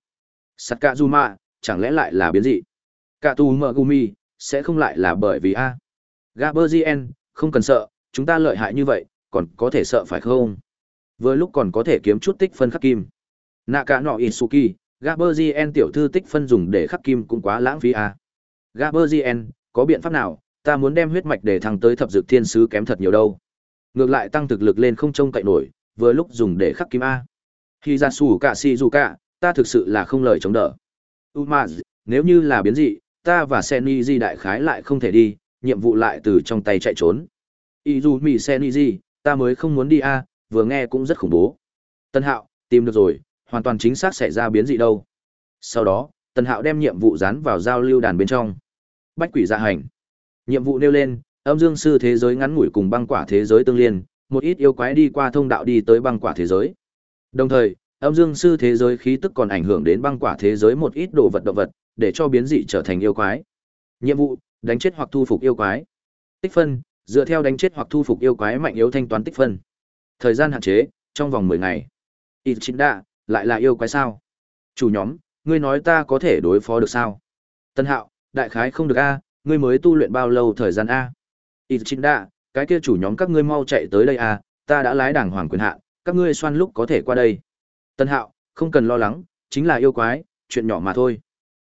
[SPEAKER 1] Sakazuma, chẳng lẽ lại là biến dị? Katu Megumi, sẽ không lại là bởi vì A. Gaberzien, không cần sợ, chúng ta lợi hại như vậy, còn có thể sợ phải không? Vừa lúc còn có thể kiếm chút tích phân khắc kim. Naka no Isuki, Gaberzien tiểu thư tích phân dùng để khắc kim cũng quá lãng phí a. Gaberzien, có biện pháp nào, ta muốn đem huyết mạch để thăng tới thập dược thiên sứ kém thật nhiều đâu. Ngược lại tăng thực lực lên không trông cậy nổi, vừa lúc dùng để khắc kim a. Khi ra sủ cả si dù cả, ta thực sự là không lời chống đỡ. Umaz, nếu như là biến dị, ta và Seniji đại khái lại không thể đi, nhiệm vụ lại từ trong tay chạy trốn. Izumi Seniji, ta mới không muốn đi a, vừa nghe cũng rất khủng bố. Tân Hạo, tìm được rồi, hoàn toàn chính xác xảy ra biến dị đâu. Sau đó, Tân Hạo đem nhiệm vụ dán vào giao lưu đàn bên trong. Bách quỷ dạ hành. Nhiệm vụ nêu lên, âm dương sư thế giới ngắn ngủi cùng băng quả thế giới tương liên, một ít yêu quái đi qua thông đạo đi tới băng quả thế giới. Đồng thời, âm dương sư thế giới khí tức còn ảnh hưởng đến băng quả thế giới một ít đồ vật động vật, để cho biến dị trở thành yêu quái. Nhiệm vụ: đánh chết hoặc thu phục yêu quái. Tích phân: dựa theo đánh chết hoặc thu phục yêu quái mạnh yếu thanh toán tích phân. Thời gian hạn chế: trong vòng 10 ngày. Ichinda, lại là yêu quái sao? Chủ nhóm, ngươi nói ta có thể đối phó được sao? Tân Hạo, đại khái không được a, ngươi mới tu luyện bao lâu thời gian a? Ichida, cái kia chủ nhóm các ngươi mau chạy tới đây a, ta đã lái đảng hoàng quyền hạn, các ngươi xoan lúc có thể qua đây. Tân Hạo, không cần lo lắng, chính là yêu quái, chuyện nhỏ mà thôi.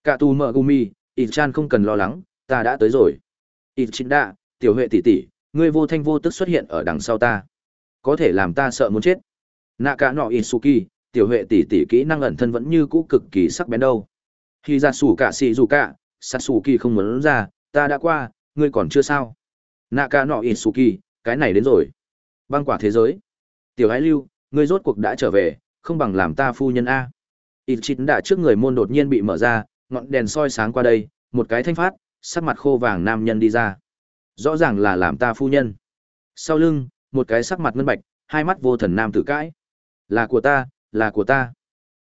[SPEAKER 1] Cả tù mở gumi, Ichan không cần lo lắng, ta đã tới rồi. Ichida, tiểu huệ tỷ tỷ, ngươi vô thanh vô tức xuất hiện ở đằng sau ta. Có thể làm ta sợ muốn chết. Nạ Cả Nọ no Isuki, tiểu huệ tỷ tỷ kỹ năng ẩn thân vẫn như cũ cực kỳ sắc bén đâu. Khi ra sủ cả xì dù cả, Satsuki không muốn ra, ta đã qua, ngươi còn chưa sao. Naka no Isuki, cái này đến rồi. Băng quả thế giới. Tiểu ái lưu, ngươi rốt cuộc đã trở về, không bằng làm ta phu nhân A. ít chín đã trước người môn đột nhiên bị mở ra, ngọn đèn soi sáng qua đây, một cái thanh phát, sắc mặt khô vàng nam nhân đi ra. Rõ ràng là làm ta phu nhân. Sau lưng, một cái sắc mặt ngân bạch, hai mắt vô thần nam tử cãi. Là của ta, là của ta.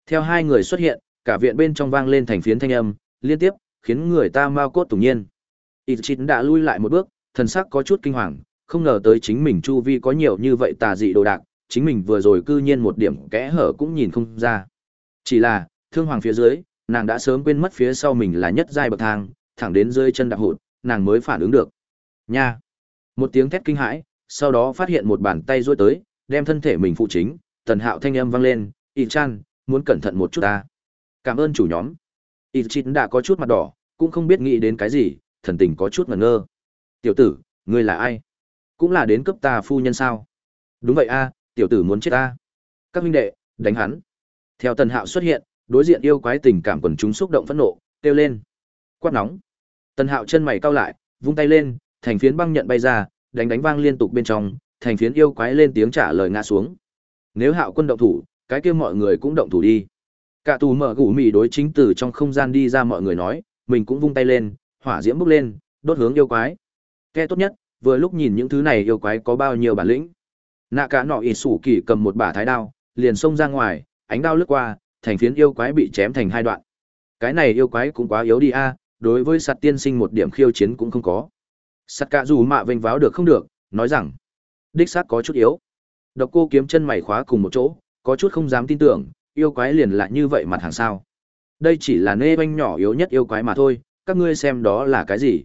[SPEAKER 1] Theo hai người xuất hiện, cả viện bên trong vang lên thành phiến thanh âm, liên tiếp, khiến người ta mau cốt tủng nhiên. Ichit đã lui lại một bước, thần sắc có chút kinh hoàng, không ngờ tới chính mình chu vi có nhiều như vậy tà dị đồ đạc, chính mình vừa rồi cư nhiên một điểm kẽ hở cũng nhìn không ra. Chỉ là, thương hoàng phía dưới, nàng đã sớm quên mất phía sau mình là nhất giai bậc thang, thẳng đến rơi chân đạp hụt, nàng mới phản ứng được. Nha! Một tiếng thét kinh hãi, sau đó phát hiện một bàn tay duỗi tới, đem thân thể mình phụ chính, tần hạo thanh âm vang lên, Y chan, muốn cẩn thận một chút ta. Cảm ơn chủ nhóm. Y chín đã có chút mặt đỏ, cũng không biết nghĩ đến cái gì, thần tình có chút ngẩn ngơ. Tiểu tử, ngươi là ai? Cũng là đến cấp ta phu nhân sao? Đúng vậy a, tiểu tử muốn chết ta. Các huynh đệ, đánh hắn. Theo tần hạo xuất hiện, đối diện yêu quái tình cảm quần chúng xúc động phẫn nộ, kêu lên. Quát nóng. Tần hạo chân mày cau lại, vung tay lên, thành phiến băng nhận bay ra, đánh đánh vang liên tục bên trong, thành phiến yêu quái lên tiếng trả lời ngã xuống. Nếu hạo quân động thủ, cái kia mọi người cũng động thủ đi. Cả tù mở gủ mì đối chính từ trong không gian đi ra mọi người nói, mình cũng vung tay lên, hỏa diễm bốc lên, đốt hướng yêu quái. Kẻ tốt nhất, vừa lúc nhìn những thứ này yêu quái có bao nhiêu bản lĩnh. Nạ cả nọ ỉ sủ kỳ cầm một bả thái đao, liền xông ra ngoài, ánh đao lướt qua, thành phiến yêu quái bị chém thành hai đoạn. Cái này yêu quái cũng quá yếu đi a, đối với sạt tiên sinh một điểm khiêu chiến cũng không có. Sạt cả dù mạ vênh váo được không được, nói rằng, đích xác có chút yếu. Độc cô kiếm chân mày khóa cùng một chỗ, có chút không dám tin tưởng, yêu quái liền lại như vậy mặt hàng sao. Đây chỉ là nê banh nhỏ yếu nhất yêu quái mà thôi, các ngươi xem đó là cái gì.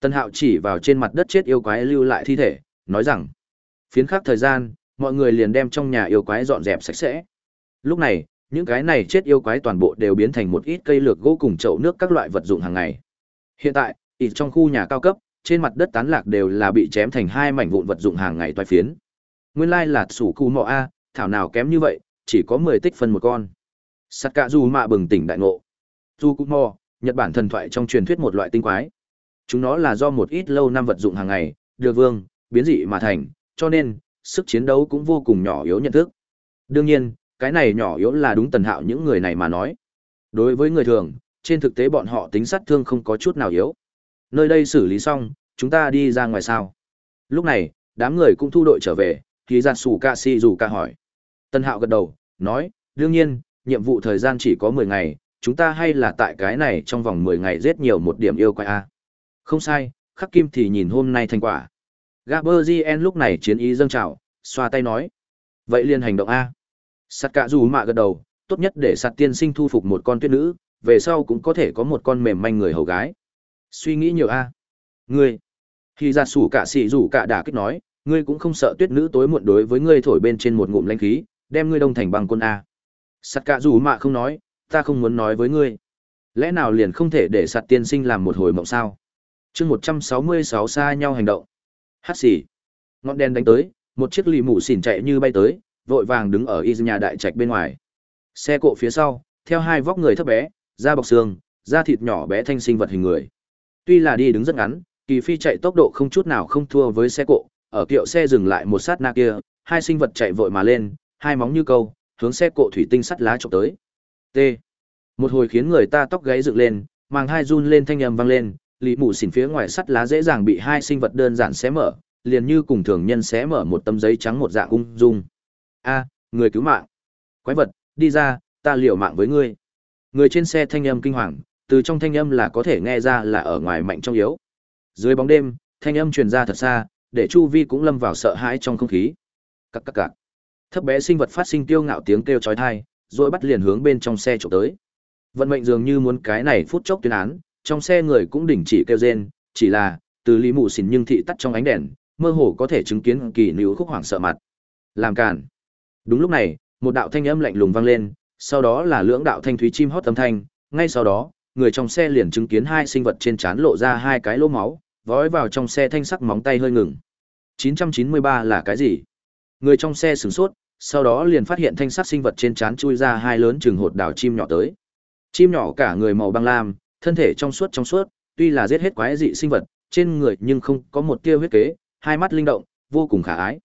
[SPEAKER 1] Tân hạo chỉ vào trên mặt đất chết yêu quái lưu lại thi thể, nói rằng, phiến khắc thời gian, mọi người liền đem trong nhà yêu quái dọn dẹp sạch sẽ. Lúc này, những cái này chết yêu quái toàn bộ đều biến thành một ít cây lược gỗ cùng chậu nước các loại vật dụng hàng ngày. Hiện tại, ít trong khu nhà cao cấp, trên mặt đất tán lạc đều là bị chém thành hai mảnh vụn vật dụng hàng ngày toái phiến. Nguyên lai là sủ cụ mọ a, thảo nào kém như vậy, chỉ có mười tích phân một con. Sắt cả dù mạ bừng tỉnh đại ngộ. Tsukumo, Nhật Bản thần thoại trong truyền thuyết một loại tinh quái. Chúng nó là do một ít lâu năm vật dụng hàng ngày, được vương, biến dị mà thành, cho nên, sức chiến đấu cũng vô cùng nhỏ yếu nhận thức. Đương nhiên, cái này nhỏ yếu là đúng tần hạo những người này mà nói. Đối với người thường, trên thực tế bọn họ tính sát thương không có chút nào yếu. Nơi đây xử lý xong, chúng ta đi ra ngoài sao. Lúc này, đám người cũng thu đội trở về, khi ra sủ ca si dù ca hỏi. Tần hạo gật đầu, nói, đương nhiên, nhiệm vụ thời gian chỉ có 10 ngày, chúng ta hay là tại cái này trong vòng 10 ngày giết nhiều một điểm yêu quái A. Không sai, khắc kim thì nhìn hôm nay thành quả. Gaberzien lúc này chiến ý dâng trào, xoa tay nói. Vậy liền hành động A. Sắt cả dù mạ gật đầu, tốt nhất để sạt tiên sinh thu phục một con tuyết nữ, về sau cũng có thể có một con mềm manh người hầu gái. Suy nghĩ nhiều A. Ngươi. Khi ra sủ cả xị rủ cả đả kích nói, ngươi cũng không sợ tuyết nữ tối muộn đối với ngươi thổi bên trên một ngụm lãnh khí, đem ngươi đông thành bằng quân A. Sắt cả dù mạ không nói, ta không muốn nói với ngươi. Lẽ nào liền không thể để sạt tiên sinh làm một hồi mộng sao? chương một trăm sáu mươi sáu xa nhau hành động. Hát xỉ. Ngọn đèn đánh tới, một chiếc lì mù xỉn chạy như bay tới, vội vàng đứng ở y nhà đại trạch bên ngoài. Xe cộ phía sau, theo hai vóc người thấp bé, da bọc xương, da thịt nhỏ bé thanh sinh vật hình người. Tuy là đi đứng rất ngắn, kỳ phi chạy tốc độ không chút nào không thua với xe cộ, ở kiệu xe dừng lại một sát na kia, hai sinh vật chạy vội mà lên, hai móng như câu, hướng xe cộ thủy tinh sắt lá chụp tới. T. Một hồi khiến người ta tóc gáy dựng lên, màng hai run lên thanh âm vang lên, lì mù xỉn phía ngoài sắt lá dễ dàng bị hai sinh vật đơn giản xé mở, liền như cùng thường nhân xé mở một tấm giấy trắng một dạng ung dung. A, người cứu mạng. Quái vật, đi ra, ta liều mạng với ngươi. Người trên xe thanh âm kinh hoàng, từ trong thanh âm là có thể nghe ra là ở ngoài mạnh trong yếu. Dưới bóng đêm, thanh âm truyền ra thật xa, để Chu Vi cũng lâm vào sợ hãi trong không khí. Cắc cắc cắc. Thấp bé sinh vật phát sinh tiêu ngạo tiếng kêu chói tai, rồi bắt liền hướng bên trong xe trộm tới. Vận mệnh dường như muốn cái này phút chốc tuyên án, trong xe người cũng đình chỉ kêu rên, chỉ là từ lý mù xỉn nhưng thị tắt trong ánh đèn, mơ hồ có thể chứng kiến kỳ níu khúc hoảng sợ mặt. Làm cản. Đúng lúc này, một đạo thanh âm lạnh lùng vang lên, sau đó là lưỡng đạo thanh thúy chim hót âm thanh, ngay sau đó, người trong xe liền chứng kiến hai sinh vật trên trán lộ ra hai cái lỗ máu, vói vào trong xe thanh sắc móng tay hơi ngừng. 993 là cái gì? Người trong xe sửng sốt, sau đó liền phát hiện thanh sắc sinh vật trên trán chui ra hai lớn chừng hột đảo chim nhỏ tới. Chim nhỏ cả người màu băng lam, thân thể trong suốt trong suốt, tuy là giết hết quái dị sinh vật, trên người nhưng không có một tia huyết kế, hai mắt linh động, vô cùng khả ái.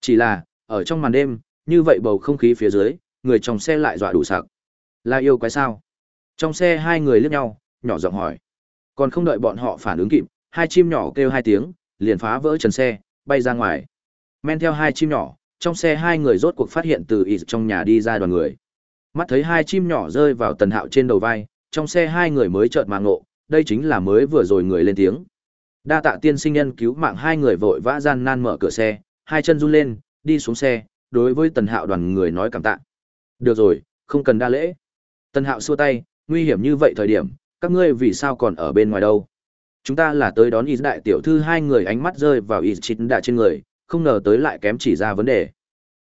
[SPEAKER 1] Chỉ là, ở trong màn đêm, như vậy bầu không khí phía dưới, người trong xe lại dọa đủ sặc. Là yêu quái sao? Trong xe hai người liếc nhau, nhỏ giọng hỏi. Còn không đợi bọn họ phản ứng kịp, hai chim nhỏ kêu hai tiếng, liền phá vỡ trần xe, bay ra ngoài. Men theo hai chim nhỏ, trong xe hai người rốt cuộc phát hiện từ ỉ trong nhà đi ra đoàn người. Mắt thấy hai chim nhỏ rơi vào tần hạo trên đầu vai, trong xe hai người mới chợt mà ngộ, đây chính là mới vừa rồi người lên tiếng. Đa tạ tiên sinh nhân cứu mạng hai người vội vã gian nan mở cửa xe, hai chân run lên, đi xuống xe, đối với tần hạo đoàn người nói cảm tạ. Được rồi, không cần đa lễ. Tần hạo xua tay, nguy hiểm như vậy thời điểm, các ngươi vì sao còn ở bên ngoài đâu? Chúng ta là tới đón ý đại tiểu thư hai người ánh mắt rơi vào ý chít đạ trên người, không ngờ tới lại kém chỉ ra vấn đề.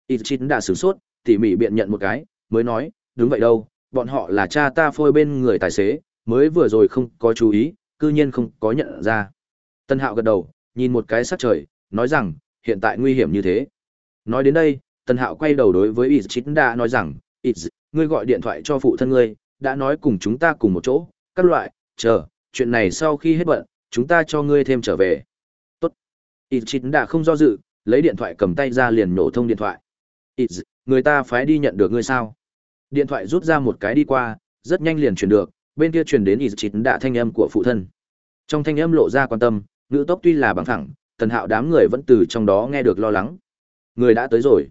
[SPEAKER 1] Ý chít đã sửng sốt, tỉ mỉ biện nhận một cái, mới nói, đúng vậy đâu, bọn họ là cha ta phôi bên người tài xế, mới vừa rồi không có chú ý, cư nhiên không có nhận ra. Tân hạo gật đầu, nhìn một cái sắc trời, nói rằng, hiện tại nguy hiểm như thế. Nói đến đây, Tân hạo quay đầu đối với Iz Chít đã nói rằng, Iz, ngươi gọi điện thoại cho phụ thân ngươi, đã nói cùng chúng ta cùng một chỗ, các loại, chờ, chuyện này sau khi hết bận, chúng ta cho ngươi thêm trở về. Tốt. Iz Chít đã không do dự, lấy điện thoại cầm tay ra liền nổ thông điện thoại. It's, người ta phái đi nhận được ngươi sao? Điện thoại rút ra một cái đi qua, rất nhanh liền truyền được, bên kia truyền đến ít chín đạ thanh âm của phụ thân. Trong thanh âm lộ ra quan tâm, ngữ tốc tuy là bằng thẳng, tần hạo đám người vẫn từ trong đó nghe được lo lắng. Người đã tới rồi.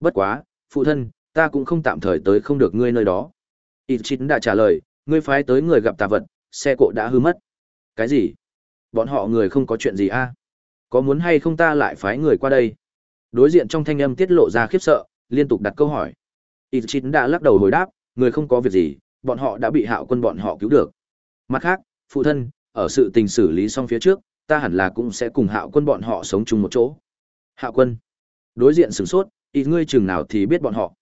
[SPEAKER 1] Bất quá, phụ thân, ta cũng không tạm thời tới không được ngươi nơi đó. Ít chín đã trả lời, ngươi phái tới người gặp tà vật, xe cộ đã hư mất. Cái gì? Bọn họ người không có chuyện gì a? À? Có muốn hay không ta lại phái người qua đây? Đối diện trong thanh âm tiết lộ ra khiếp sợ, liên tục đặt câu hỏi. Ít chín đã lắc đầu hồi đáp, người không có việc gì, bọn họ đã bị hạo quân bọn họ cứu được. Mặt khác, phụ thân, ở sự tình xử lý xong phía trước, ta hẳn là cũng sẽ cùng hạo quân bọn họ sống chung một chỗ. Hạo quân. Đối diện sửng sốt, ít ngươi chừng nào thì biết bọn họ.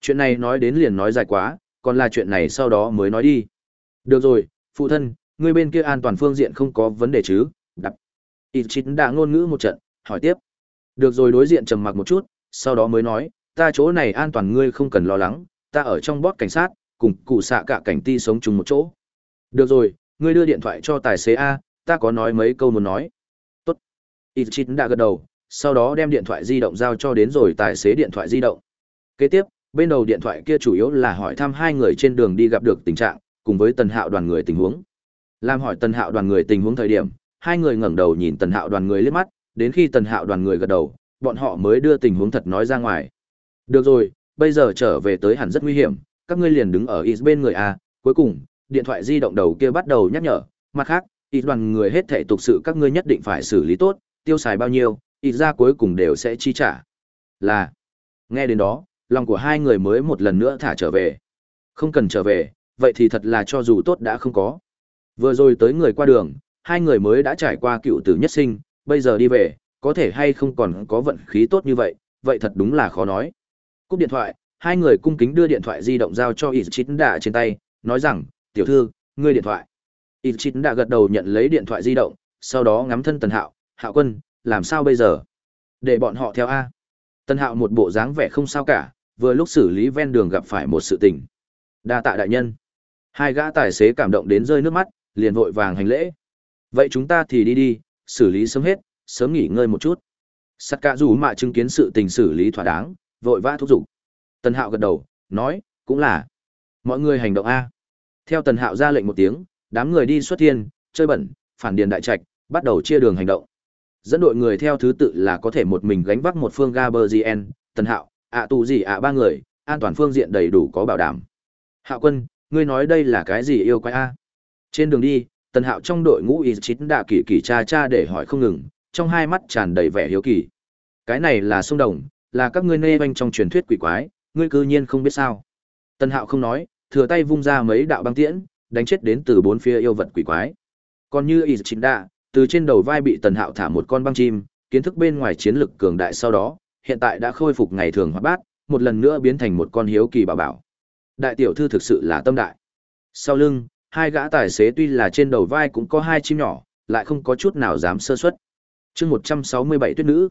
[SPEAKER 1] Chuyện này nói đến liền nói dài quá, còn là chuyện này sau đó mới nói đi. Được rồi, phụ thân, ngươi bên kia an toàn phương diện không có vấn đề chứ, đập. Ít chín đã ngôn ngữ một trận, hỏi tiếp. Được rồi đối diện trầm mặc một chút, sau đó mới nói, ta chỗ này an toàn ngươi không cần lo lắng, ta ở trong bót cảnh sát, cùng cụ xạ cả cảnh ti sống chung một chỗ. Được rồi, ngươi đưa điện thoại cho tài xế A, ta có nói mấy câu muốn nói. Tốt. Ichit đã gật đầu, sau đó đem điện thoại di động giao cho đến rồi tài xế điện thoại di động. Kế tiếp, bên đầu điện thoại kia chủ yếu là hỏi thăm hai người trên đường đi gặp được tình trạng, cùng với tần hạo đoàn người tình huống. Làm hỏi tần hạo đoàn người tình huống thời điểm, hai người ngẩng đầu nhìn tần hạo đoàn người liếc mắt, đến khi tần hạo đoàn người gật đầu, bọn họ mới đưa tình huống thật nói ra ngoài. Được rồi, bây giờ trở về tới hẳn rất nguy hiểm, các ngươi liền đứng ở ít bên người A, cuối cùng, điện thoại di động đầu kia bắt đầu nhắc nhở, mặt khác, ít đoàn người hết thể tục sự các ngươi nhất định phải xử lý tốt, tiêu xài bao nhiêu, ít ra cuối cùng đều sẽ chi trả. Là, nghe đến đó, lòng của hai người mới một lần nữa thả trở về. Không cần trở về, vậy thì thật là cho dù tốt đã không có. Vừa rồi tới người qua đường, hai người mới đã trải qua cựu tử nhất sinh, bây giờ đi về, có thể hay không còn có vận khí tốt như vậy, vậy thật đúng là khó nói. Cúp điện thoại, hai người cung kính đưa điện thoại di động giao cho Ichit đã trên tay, nói rằng, tiểu thư, ngươi điện thoại. Ichit đã gật đầu nhận lấy điện thoại di động, sau đó ngắm thân Tần Hạo, Hạo quân, làm sao bây giờ? Để bọn họ theo A. Tần Hạo một bộ dáng vẻ không sao cả, vừa lúc xử lý ven đường gặp phải một sự tình. Đa tạ đại nhân. Hai gã tài xế cảm động đến rơi nước mắt, liền vội vàng hành lễ. Vậy chúng ta thì đi đi, xử lý sớm hết, sớm nghỉ ngơi một chút. Sắt cả dù mạ chứng kiến sự tình xử lý thỏa đáng, vội vã thúc giục. Tần Hạo gật đầu, nói, cũng là. Mọi người hành động A. Theo Tần Hạo ra lệnh một tiếng, đám người đi xuất thiên, chơi bẩn, phản điền đại trạch, bắt đầu chia đường hành động. Dẫn đội người theo thứ tự là có thể một mình gánh vác một phương Gaberzien, Tần Hạo, ạ tù gì ạ ba người, an toàn phương diện đầy đủ có bảo đảm. Hạo quân, ngươi nói đây là cái gì yêu quái A? Trên đường đi, Tần Hạo trong đội ngũ y chín đạ kỳ kỳ cha cha để hỏi không ngừng, trong hai mắt tràn đầy vẻ hiếu kỳ. Cái này là sông đồng, là các ngươi nê banh trong truyền thuyết quỷ quái, ngươi cư nhiên không biết sao. Tần Hạo không nói, thừa tay vung ra mấy đạo băng tiễn, đánh chết đến từ bốn phía yêu vật quỷ quái. Còn như y chín đạ từ trên đầu vai bị Tần Hạo thả một con băng chim, kiến thức bên ngoài chiến lực cường đại sau đó, hiện tại đã khôi phục ngày thường hoạt bát, một lần nữa biến thành một con hiếu kỳ bảo bảo. Đại tiểu thư thực sự là tâm đại. Sau lưng, hai gã tài xế tuy là trên đầu vai cũng có hai chim nhỏ, lại không có chút nào dám sơ suất. Chương 167 tuyết nữ.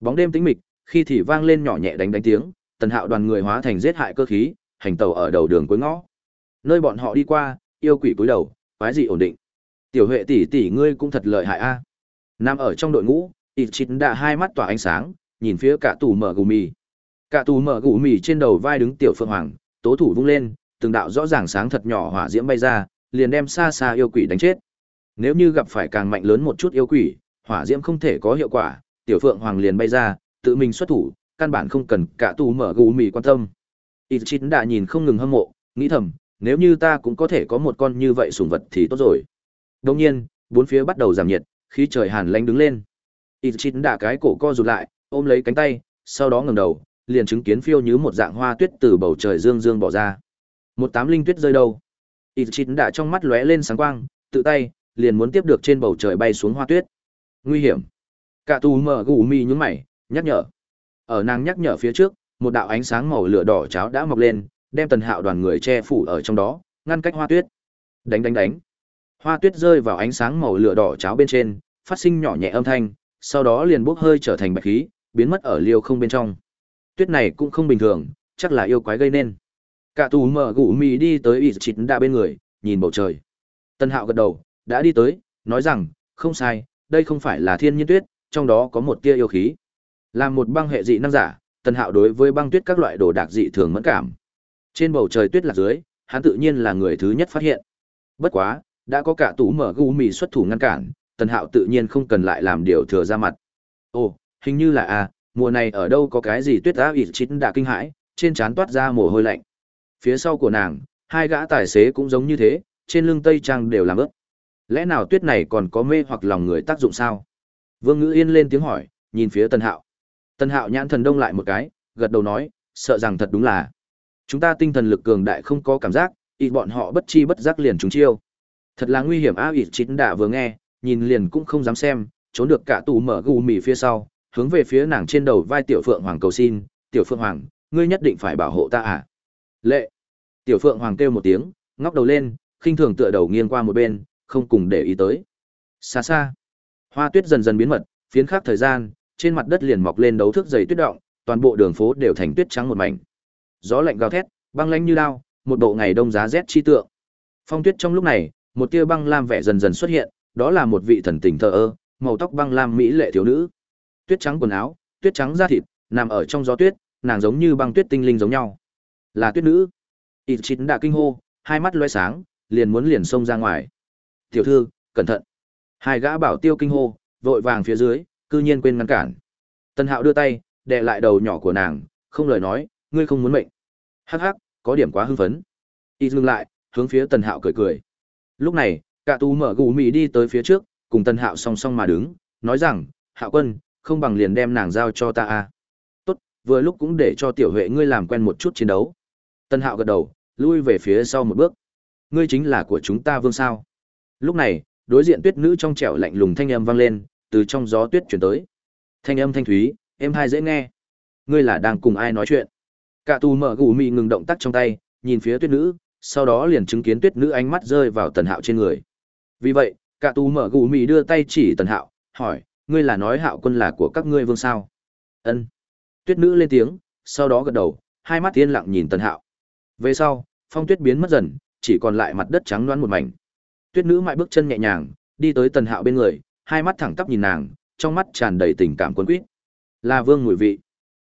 [SPEAKER 1] Bóng đêm tĩnh mịch, khi thì vang lên nhỏ nhẹ đánh đánh tiếng, Tần Hạo đoàn người hóa thành giết hại cơ khí, hành tàu ở đầu đường cuối ngõ. Nơi bọn họ đi qua, yêu quỷ cúi đầu, quái dị ổn định. Tiểu Huệ tỷ tỷ ngươi cũng thật lợi hại a. Nam ở trong đội ngũ, Ichin đã hai mắt tỏa ánh sáng, nhìn phía cả tù mở gù mì. Cả tù mở gù mì trên đầu vai đứng tiểu Phượng Hoàng, tố thủ vung lên, từng đạo rõ ràng sáng thật nhỏ hỏa diễm bay ra, liền đem xa xa yêu quỷ đánh chết. Nếu như gặp phải càng mạnh lớn một chút yêu quỷ, hỏa diễm không thể có hiệu quả, tiểu phượng hoàng liền bay ra, tự mình xuất thủ, căn bản không cần cả tù mở gù mì quan tâm. Ichin đã nhìn không ngừng hâm mộ, nghĩ thầm, nếu như ta cũng có thể có một con như vậy sủng vật thì tốt rồi. Đồng nhiên, bốn phía bắt đầu giảm nhiệt, khí trời hàn lánh đứng lên. Ichin đã cái cổ co rụt lại, ôm lấy cánh tay, sau đó ngẩng đầu, liền chứng kiến phiêu như một dạng hoa tuyết từ bầu trời dương dương bỏ ra. Một tám linh tuyết rơi đâu? Ichit đã trong mắt lóe lên sáng quang, tự tay, liền muốn tiếp được trên bầu trời bay xuống hoa tuyết. Nguy hiểm. Cả tù mở gù mi nhướng mày, nhắc nhở. Ở nàng nhắc nhở phía trước, một đạo ánh sáng màu lửa đỏ cháo đã mọc lên, đem tần hạo đoàn người che phủ ở trong đó, ngăn cách hoa tuyết. Đánh đánh đánh. Hoa tuyết rơi vào ánh sáng màu lửa đỏ cháo bên trên, phát sinh nhỏ nhẹ âm thanh, sau đó liền bốc hơi trở thành bạch khí, biến mất ở liêu không bên trong. Tuyết này cũng không bình thường, chắc là yêu quái gây nên. Cả tù mở gụ mì đi tới ít chít đã bên người, nhìn bầu trời. Tân hạo gật đầu, đã đi tới, nói rằng, không sai, đây không phải là thiên nhiên tuyết, trong đó có một tia yêu khí. Là một băng hệ dị năng giả, Tân hạo đối với băng tuyết các loại đồ đạc dị thường mẫn cảm. Trên bầu trời tuyết lạc dưới, hắn tự nhiên là người thứ nhất phát hiện. Bất quá, đã có cả tù mở gù mì xuất thủ ngăn cản, Tân hạo tự nhiên không cần lại làm điều thừa ra mặt. Ồ, hình như là à, mùa này ở đâu có cái gì tuyết á ít chín đã kinh hãi, trên trán toát ra mồ hôi lạnh. Phía sau của nàng, hai gã tài xế cũng giống như thế, trên lưng tây trang đều làm ướt. Lẽ nào tuyết này còn có mê hoặc lòng người tác dụng sao? Vương Ngữ Yên lên tiếng hỏi, nhìn phía Tân Hạo. Tân Hạo nhãn thần đông lại một cái, gật đầu nói, sợ rằng thật đúng là. Chúng ta tinh thần lực cường đại không có cảm giác, ít bọn họ bất chi bất giác liền chúng chiêu. Thật là nguy hiểm á ít chín đã vừa nghe, nhìn liền cũng không dám xem, trốn được cả tù mở gù mì phía sau, hướng về phía nàng trên đầu vai tiểu phượng hoàng cầu xin, tiểu phượng hoàng, ngươi nhất định phải bảo hộ ta à? Lệ. Tiểu Phượng Hoàng kêu một tiếng, ngóc đầu lên, khinh thường tựa đầu nghiêng qua một bên, không cùng để ý tới. Xa xa, hoa tuyết dần dần biến mật, phiến khắc thời gian, trên mặt đất liền mọc lên đấu thước dày tuyết động, toàn bộ đường phố đều thành tuyết trắng một mảnh. Gió lạnh gào thét, băng lanh như lao, một bộ ngày đông giá rét chi tượng. Phong tuyết trong lúc này, Một tia băng lam vẻ dần dần xuất hiện, đó là một vị thần tình thờ ơ, màu tóc băng lam mỹ lệ thiếu nữ. Tuyết trắng quần áo, tuyết trắng da thịt, nằm ở trong gió tuyết, nàng giống như băng tuyết tinh linh giống nhau. Là tuyết nữ. Ít chín đã kinh hô, hai mắt lóe sáng, liền muốn liền xông ra ngoài. "Tiểu thư, cẩn thận." Hai gã bảo tiêu kinh hô, vội vàng phía dưới, cư nhiên quên ngăn cản. Tân Hạo đưa tay, đè lại đầu nhỏ của nàng, không lời nói, "Ngươi không muốn mệnh." Hắc hắc, có điểm quá hưng phấn. Ít dừng lại, hướng phía Tần Hạo cười cười. Lúc này, cả tú mở gù mị đi tới phía trước, cùng Tần Hạo song song mà đứng, nói rằng, "Hạo quân, không bằng liền đem nàng giao cho ta a." À. "Tốt, vừa lúc cũng để cho tiểu huệ ngươi làm quen một chút chiến đấu." Tân Hạo gật đầu, lui về phía sau một bước. "Ngươi chính là của chúng ta vương sao?" Lúc này, đối diện tuyết nữ trong trẻo lạnh lùng thanh âm vang lên, từ trong gió tuyết truyền tới. Thanh âm thanh thúy, êm hai dễ nghe. "Ngươi là đang cùng ai nói chuyện?" Cả tù mở gù mị ngừng động tác trong tay, nhìn phía tuyết nữ, sau đó liền chứng kiến tuyết nữ ánh mắt rơi vào tần hạo trên người. Vì vậy, cả tù mở gù mị đưa tay chỉ tần hạo, hỏi, ngươi là nói hạo quân là của các ngươi vương sao? ân Tuyết nữ lên tiếng, sau đó gật đầu, hai mắt yên lặng nhìn tần hạo. Về sau, phong tuyết biến mất dần, chỉ còn lại mặt đất trắng loáng một mảnh. Tuyết nữ mại bước chân nhẹ nhàng, đi tới tần hạo bên người, hai mắt thẳng tắp nhìn nàng, trong mắt tràn đầy tình cảm quân quýt. Là vương mùi vị.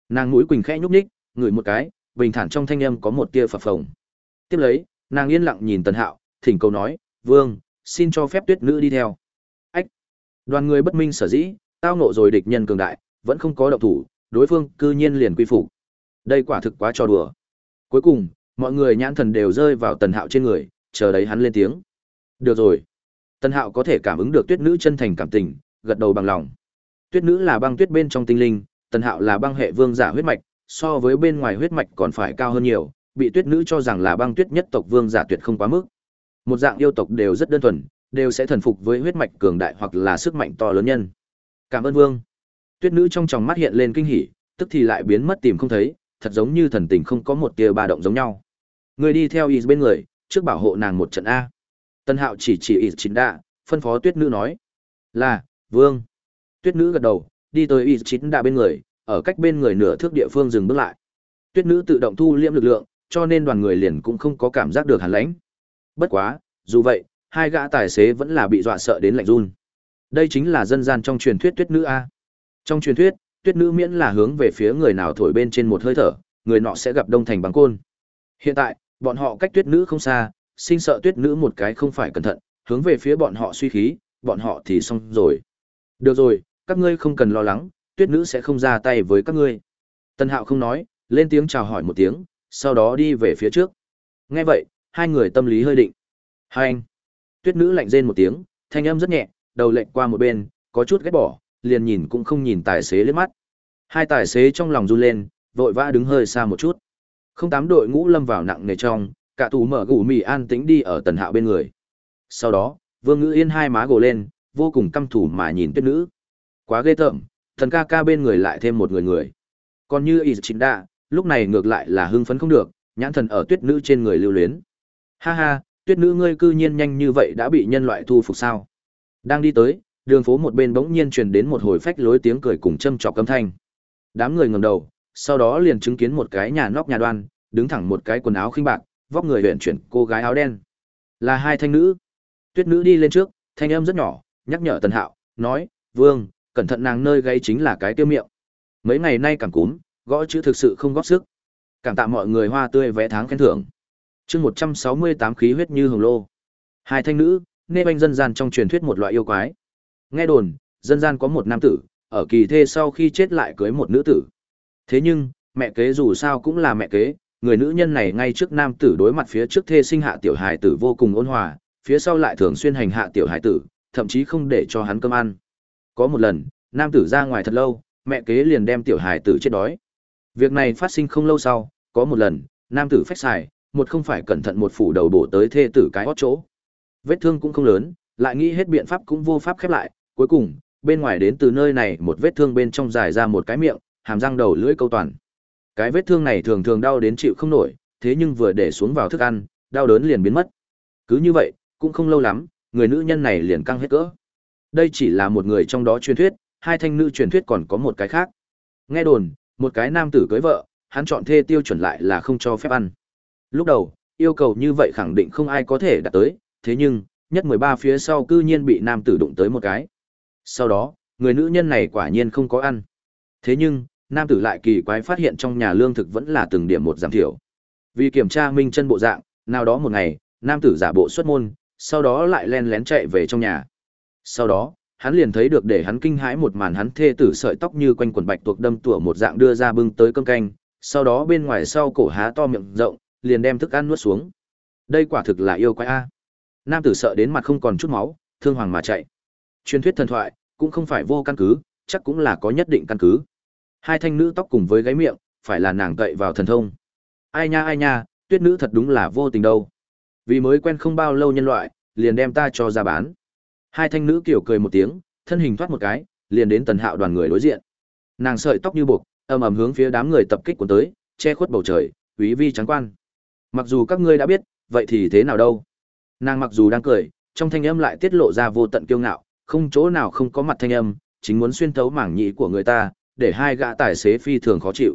[SPEAKER 1] Nàng mũi quỳnh khẽ nhúc nhích, ngửi một cái, bình thản trong thanh âm có một tia phập phồng. Tiếp lấy, nàng yên lặng nhìn Tần Hạo, thỉnh cầu nói, "Vương, xin cho phép Tuyết nữ đi theo." Ách. Đoàn người bất minh sở dĩ, tao nộ rồi địch nhân cường đại, vẫn không có động thủ, đối phương cư nhiên liền quy phục. Đây quả thực quá trò đùa. Cuối cùng, mọi người nhãn thần đều rơi vào Tần Hạo trên người, chờ đấy hắn lên tiếng. "Được rồi." Tần Hạo có thể cảm ứng được Tuyết nữ chân thành cảm tình, gật đầu bằng lòng. Tuyết nữ là băng tuyết bên trong tinh linh, Tần Hạo là băng hệ vương giả huyết mạch, so với bên ngoài huyết mạch còn phải cao hơn nhiều, bị tuyết nữ cho rằng là băng tuyết nhất tộc vương giả tuyệt không quá mức. Một dạng yêu tộc đều rất đơn thuần, đều sẽ thần phục với huyết mạch cường đại hoặc là sức mạnh to lớn nhân. Cảm ơn vương. Tuyết nữ trong tròng mắt hiện lên kinh hỉ, tức thì lại biến mất tìm không thấy, thật giống như thần tình không có một tia ba động giống nhau. Người đi theo Is bên người, trước bảo hộ nàng một trận a. Tân Hạo chỉ chỉ Is chính đạ, phân phó Tuyết nữ nói: "Là, vương." Tuyết nữ gật đầu, đi tới Is chính đạ bên người, ở cách bên người nửa thước địa phương dừng bước lại. Tuyết nữ tự động thu liễm lực lượng, cho nên đoàn người liền cũng không có cảm giác được hàn lãnh. Bất quá, dù vậy, hai gã tài xế vẫn là bị dọa sợ đến lạnh run. Đây chính là dân gian trong truyền thuyết tuyết nữ a. Trong truyền thuyết, tuyết nữ miễn là hướng về phía người nào thổi bên trên một hơi thở, người nọ sẽ gặp đông thành bằng côn. Hiện tại, bọn họ cách tuyết nữ không xa, sinh sợ tuyết nữ một cái không phải cẩn thận, hướng về phía bọn họ suy khí, bọn họ thì xong rồi. Được rồi, các ngươi không cần lo lắng, tuyết nữ sẽ không ra tay với các ngươi. Tân hạo không nói, lên tiếng chào hỏi một tiếng, sau đó đi về phía trước. Nghe vậy, hai người tâm lý hơi định. Hai anh. Tuyết nữ lạnh rên một tiếng, thanh âm rất nhẹ, đầu lệnh qua một bên, có chút ghét bỏ, liền nhìn cũng không nhìn tài xế liếc mắt. Hai tài xế trong lòng run lên, vội vã đứng hơi xa một chút. Không tám đội ngũ lâm vào nặng nề trong, cả tù mở gù mì an tĩnh đi ở tần hạo bên người. Sau đó, vương ngữ yên hai má gồ lên, vô cùng căm thủ mà nhìn tuyết nữ. Quá ghê tởm, thần ca ca bên người lại thêm một người người. Còn như Y Chính Đa, lúc này ngược lại là hưng phấn không được, nhãn thần ở tuyết nữ trên người lưu luyến. Ha ha, tuyết nữ ngươi cư nhiên nhanh như vậy đã bị nhân loại thu phục sao? Đang đi tới, đường phố một bên bỗng nhiên truyền đến một hồi phách lối tiếng cười cùng châm trọc âm thanh. Đám người ngẩng đầu, sau đó liền chứng kiến một cái nhà nóc nhà đoan, đứng thẳng một cái quần áo khinh bạc, vóc người huyền chuyển cô gái áo đen. Là hai thanh nữ. Tuyết nữ đi lên trước, thanh âm rất nhỏ, nhắc nhở Tần Hạo, nói: "Vương, cẩn thận nàng nơi gây chính là cái tiêu miệng. Mấy ngày nay cảm cúm, gõ chữ thực sự không góp sức. Cảm tạ mọi người hoa tươi vé tháng khen thưởng. chương một trăm sáu mươi tám khí huyết như hồng lô. Hai thanh nữ, nê banh dân gian trong truyền thuyết một loại yêu quái. Nghe đồn, dân gian có một nam tử, ở kỳ thê sau khi chết lại cưới một nữ tử. Thế nhưng, mẹ kế dù sao cũng là mẹ kế, người nữ nhân này ngay trước nam tử đối mặt phía trước thê sinh hạ tiểu hài tử vô cùng ôn hòa, phía sau lại thường xuyên hành hạ tiểu hài tử, thậm chí không để cho hắn cơm ăn. Có một lần, nam tử ra ngoài thật lâu, mẹ kế liền đem tiểu hài tử chết đói. Việc này phát sinh không lâu sau, có một lần, nam tử phách xài, một không phải cẩn thận một phủ đầu bổ tới thê tử cái hót chỗ. Vết thương cũng không lớn, lại nghĩ hết biện pháp cũng vô pháp khép lại, cuối cùng, bên ngoài đến từ nơi này một vết thương bên trong dài ra một cái miệng, hàm răng đầu lưỡi câu toàn. Cái vết thương này thường thường đau đến chịu không nổi, thế nhưng vừa để xuống vào thức ăn, đau đớn liền biến mất. Cứ như vậy, cũng không lâu lắm, người nữ nhân này liền căng hết cỡ. Đây chỉ là một người trong đó truyền thuyết, hai thanh nữ truyền thuyết còn có một cái khác. Nghe đồn, một cái nam tử cưới vợ, hắn chọn thê tiêu chuẩn lại là không cho phép ăn. Lúc đầu, yêu cầu như vậy khẳng định không ai có thể đạt tới, thế nhưng, nhất 13 phía sau cư nhiên bị nam tử đụng tới một cái. Sau đó, người nữ nhân này quả nhiên không có ăn. Thế nhưng, nam tử lại kỳ quái phát hiện trong nhà lương thực vẫn là từng điểm một giảm thiểu. Vì kiểm tra minh chân bộ dạng, nào đó một ngày, nam tử giả bộ xuất môn, sau đó lại len lén chạy về trong nhà. Sau đó, hắn liền thấy được để hắn kinh hãi một màn hắn thê tử sợi tóc như quanh quần bạch tuộc đâm tủa một dạng đưa ra bưng tới cơm canh, sau đó bên ngoài sau cổ há to miệng rộng, liền đem thức ăn nuốt xuống. Đây quả thực là yêu quái a. Nam tử sợ đến mặt không còn chút máu, thương hoàng mà chạy. Truyền thuyết thần thoại cũng không phải vô căn cứ, chắc cũng là có nhất định căn cứ. Hai thanh nữ tóc cùng với gáy miệng, phải là nàng cậy vào thần thông. Ai nha ai nha, tuyết nữ thật đúng là vô tình đâu. Vì mới quen không bao lâu nhân loại, liền đem ta cho ra bán. Hai thanh nữ kiểu cười một tiếng, thân hình thoát một cái, liền đến tần hạo đoàn người đối diện. Nàng sợi tóc như buộc, ầm ầm hướng phía đám người tập kích cuốn tới, che khuất bầu trời, quý vi trắng quan. Mặc dù các ngươi đã biết, vậy thì thế nào đâu? Nàng mặc dù đang cười, trong thanh âm lại tiết lộ ra vô tận kiêu ngạo, không chỗ nào không có mặt thanh âm, chính muốn xuyên thấu mảng nhĩ của người ta, để hai gã tài xế phi thường khó chịu.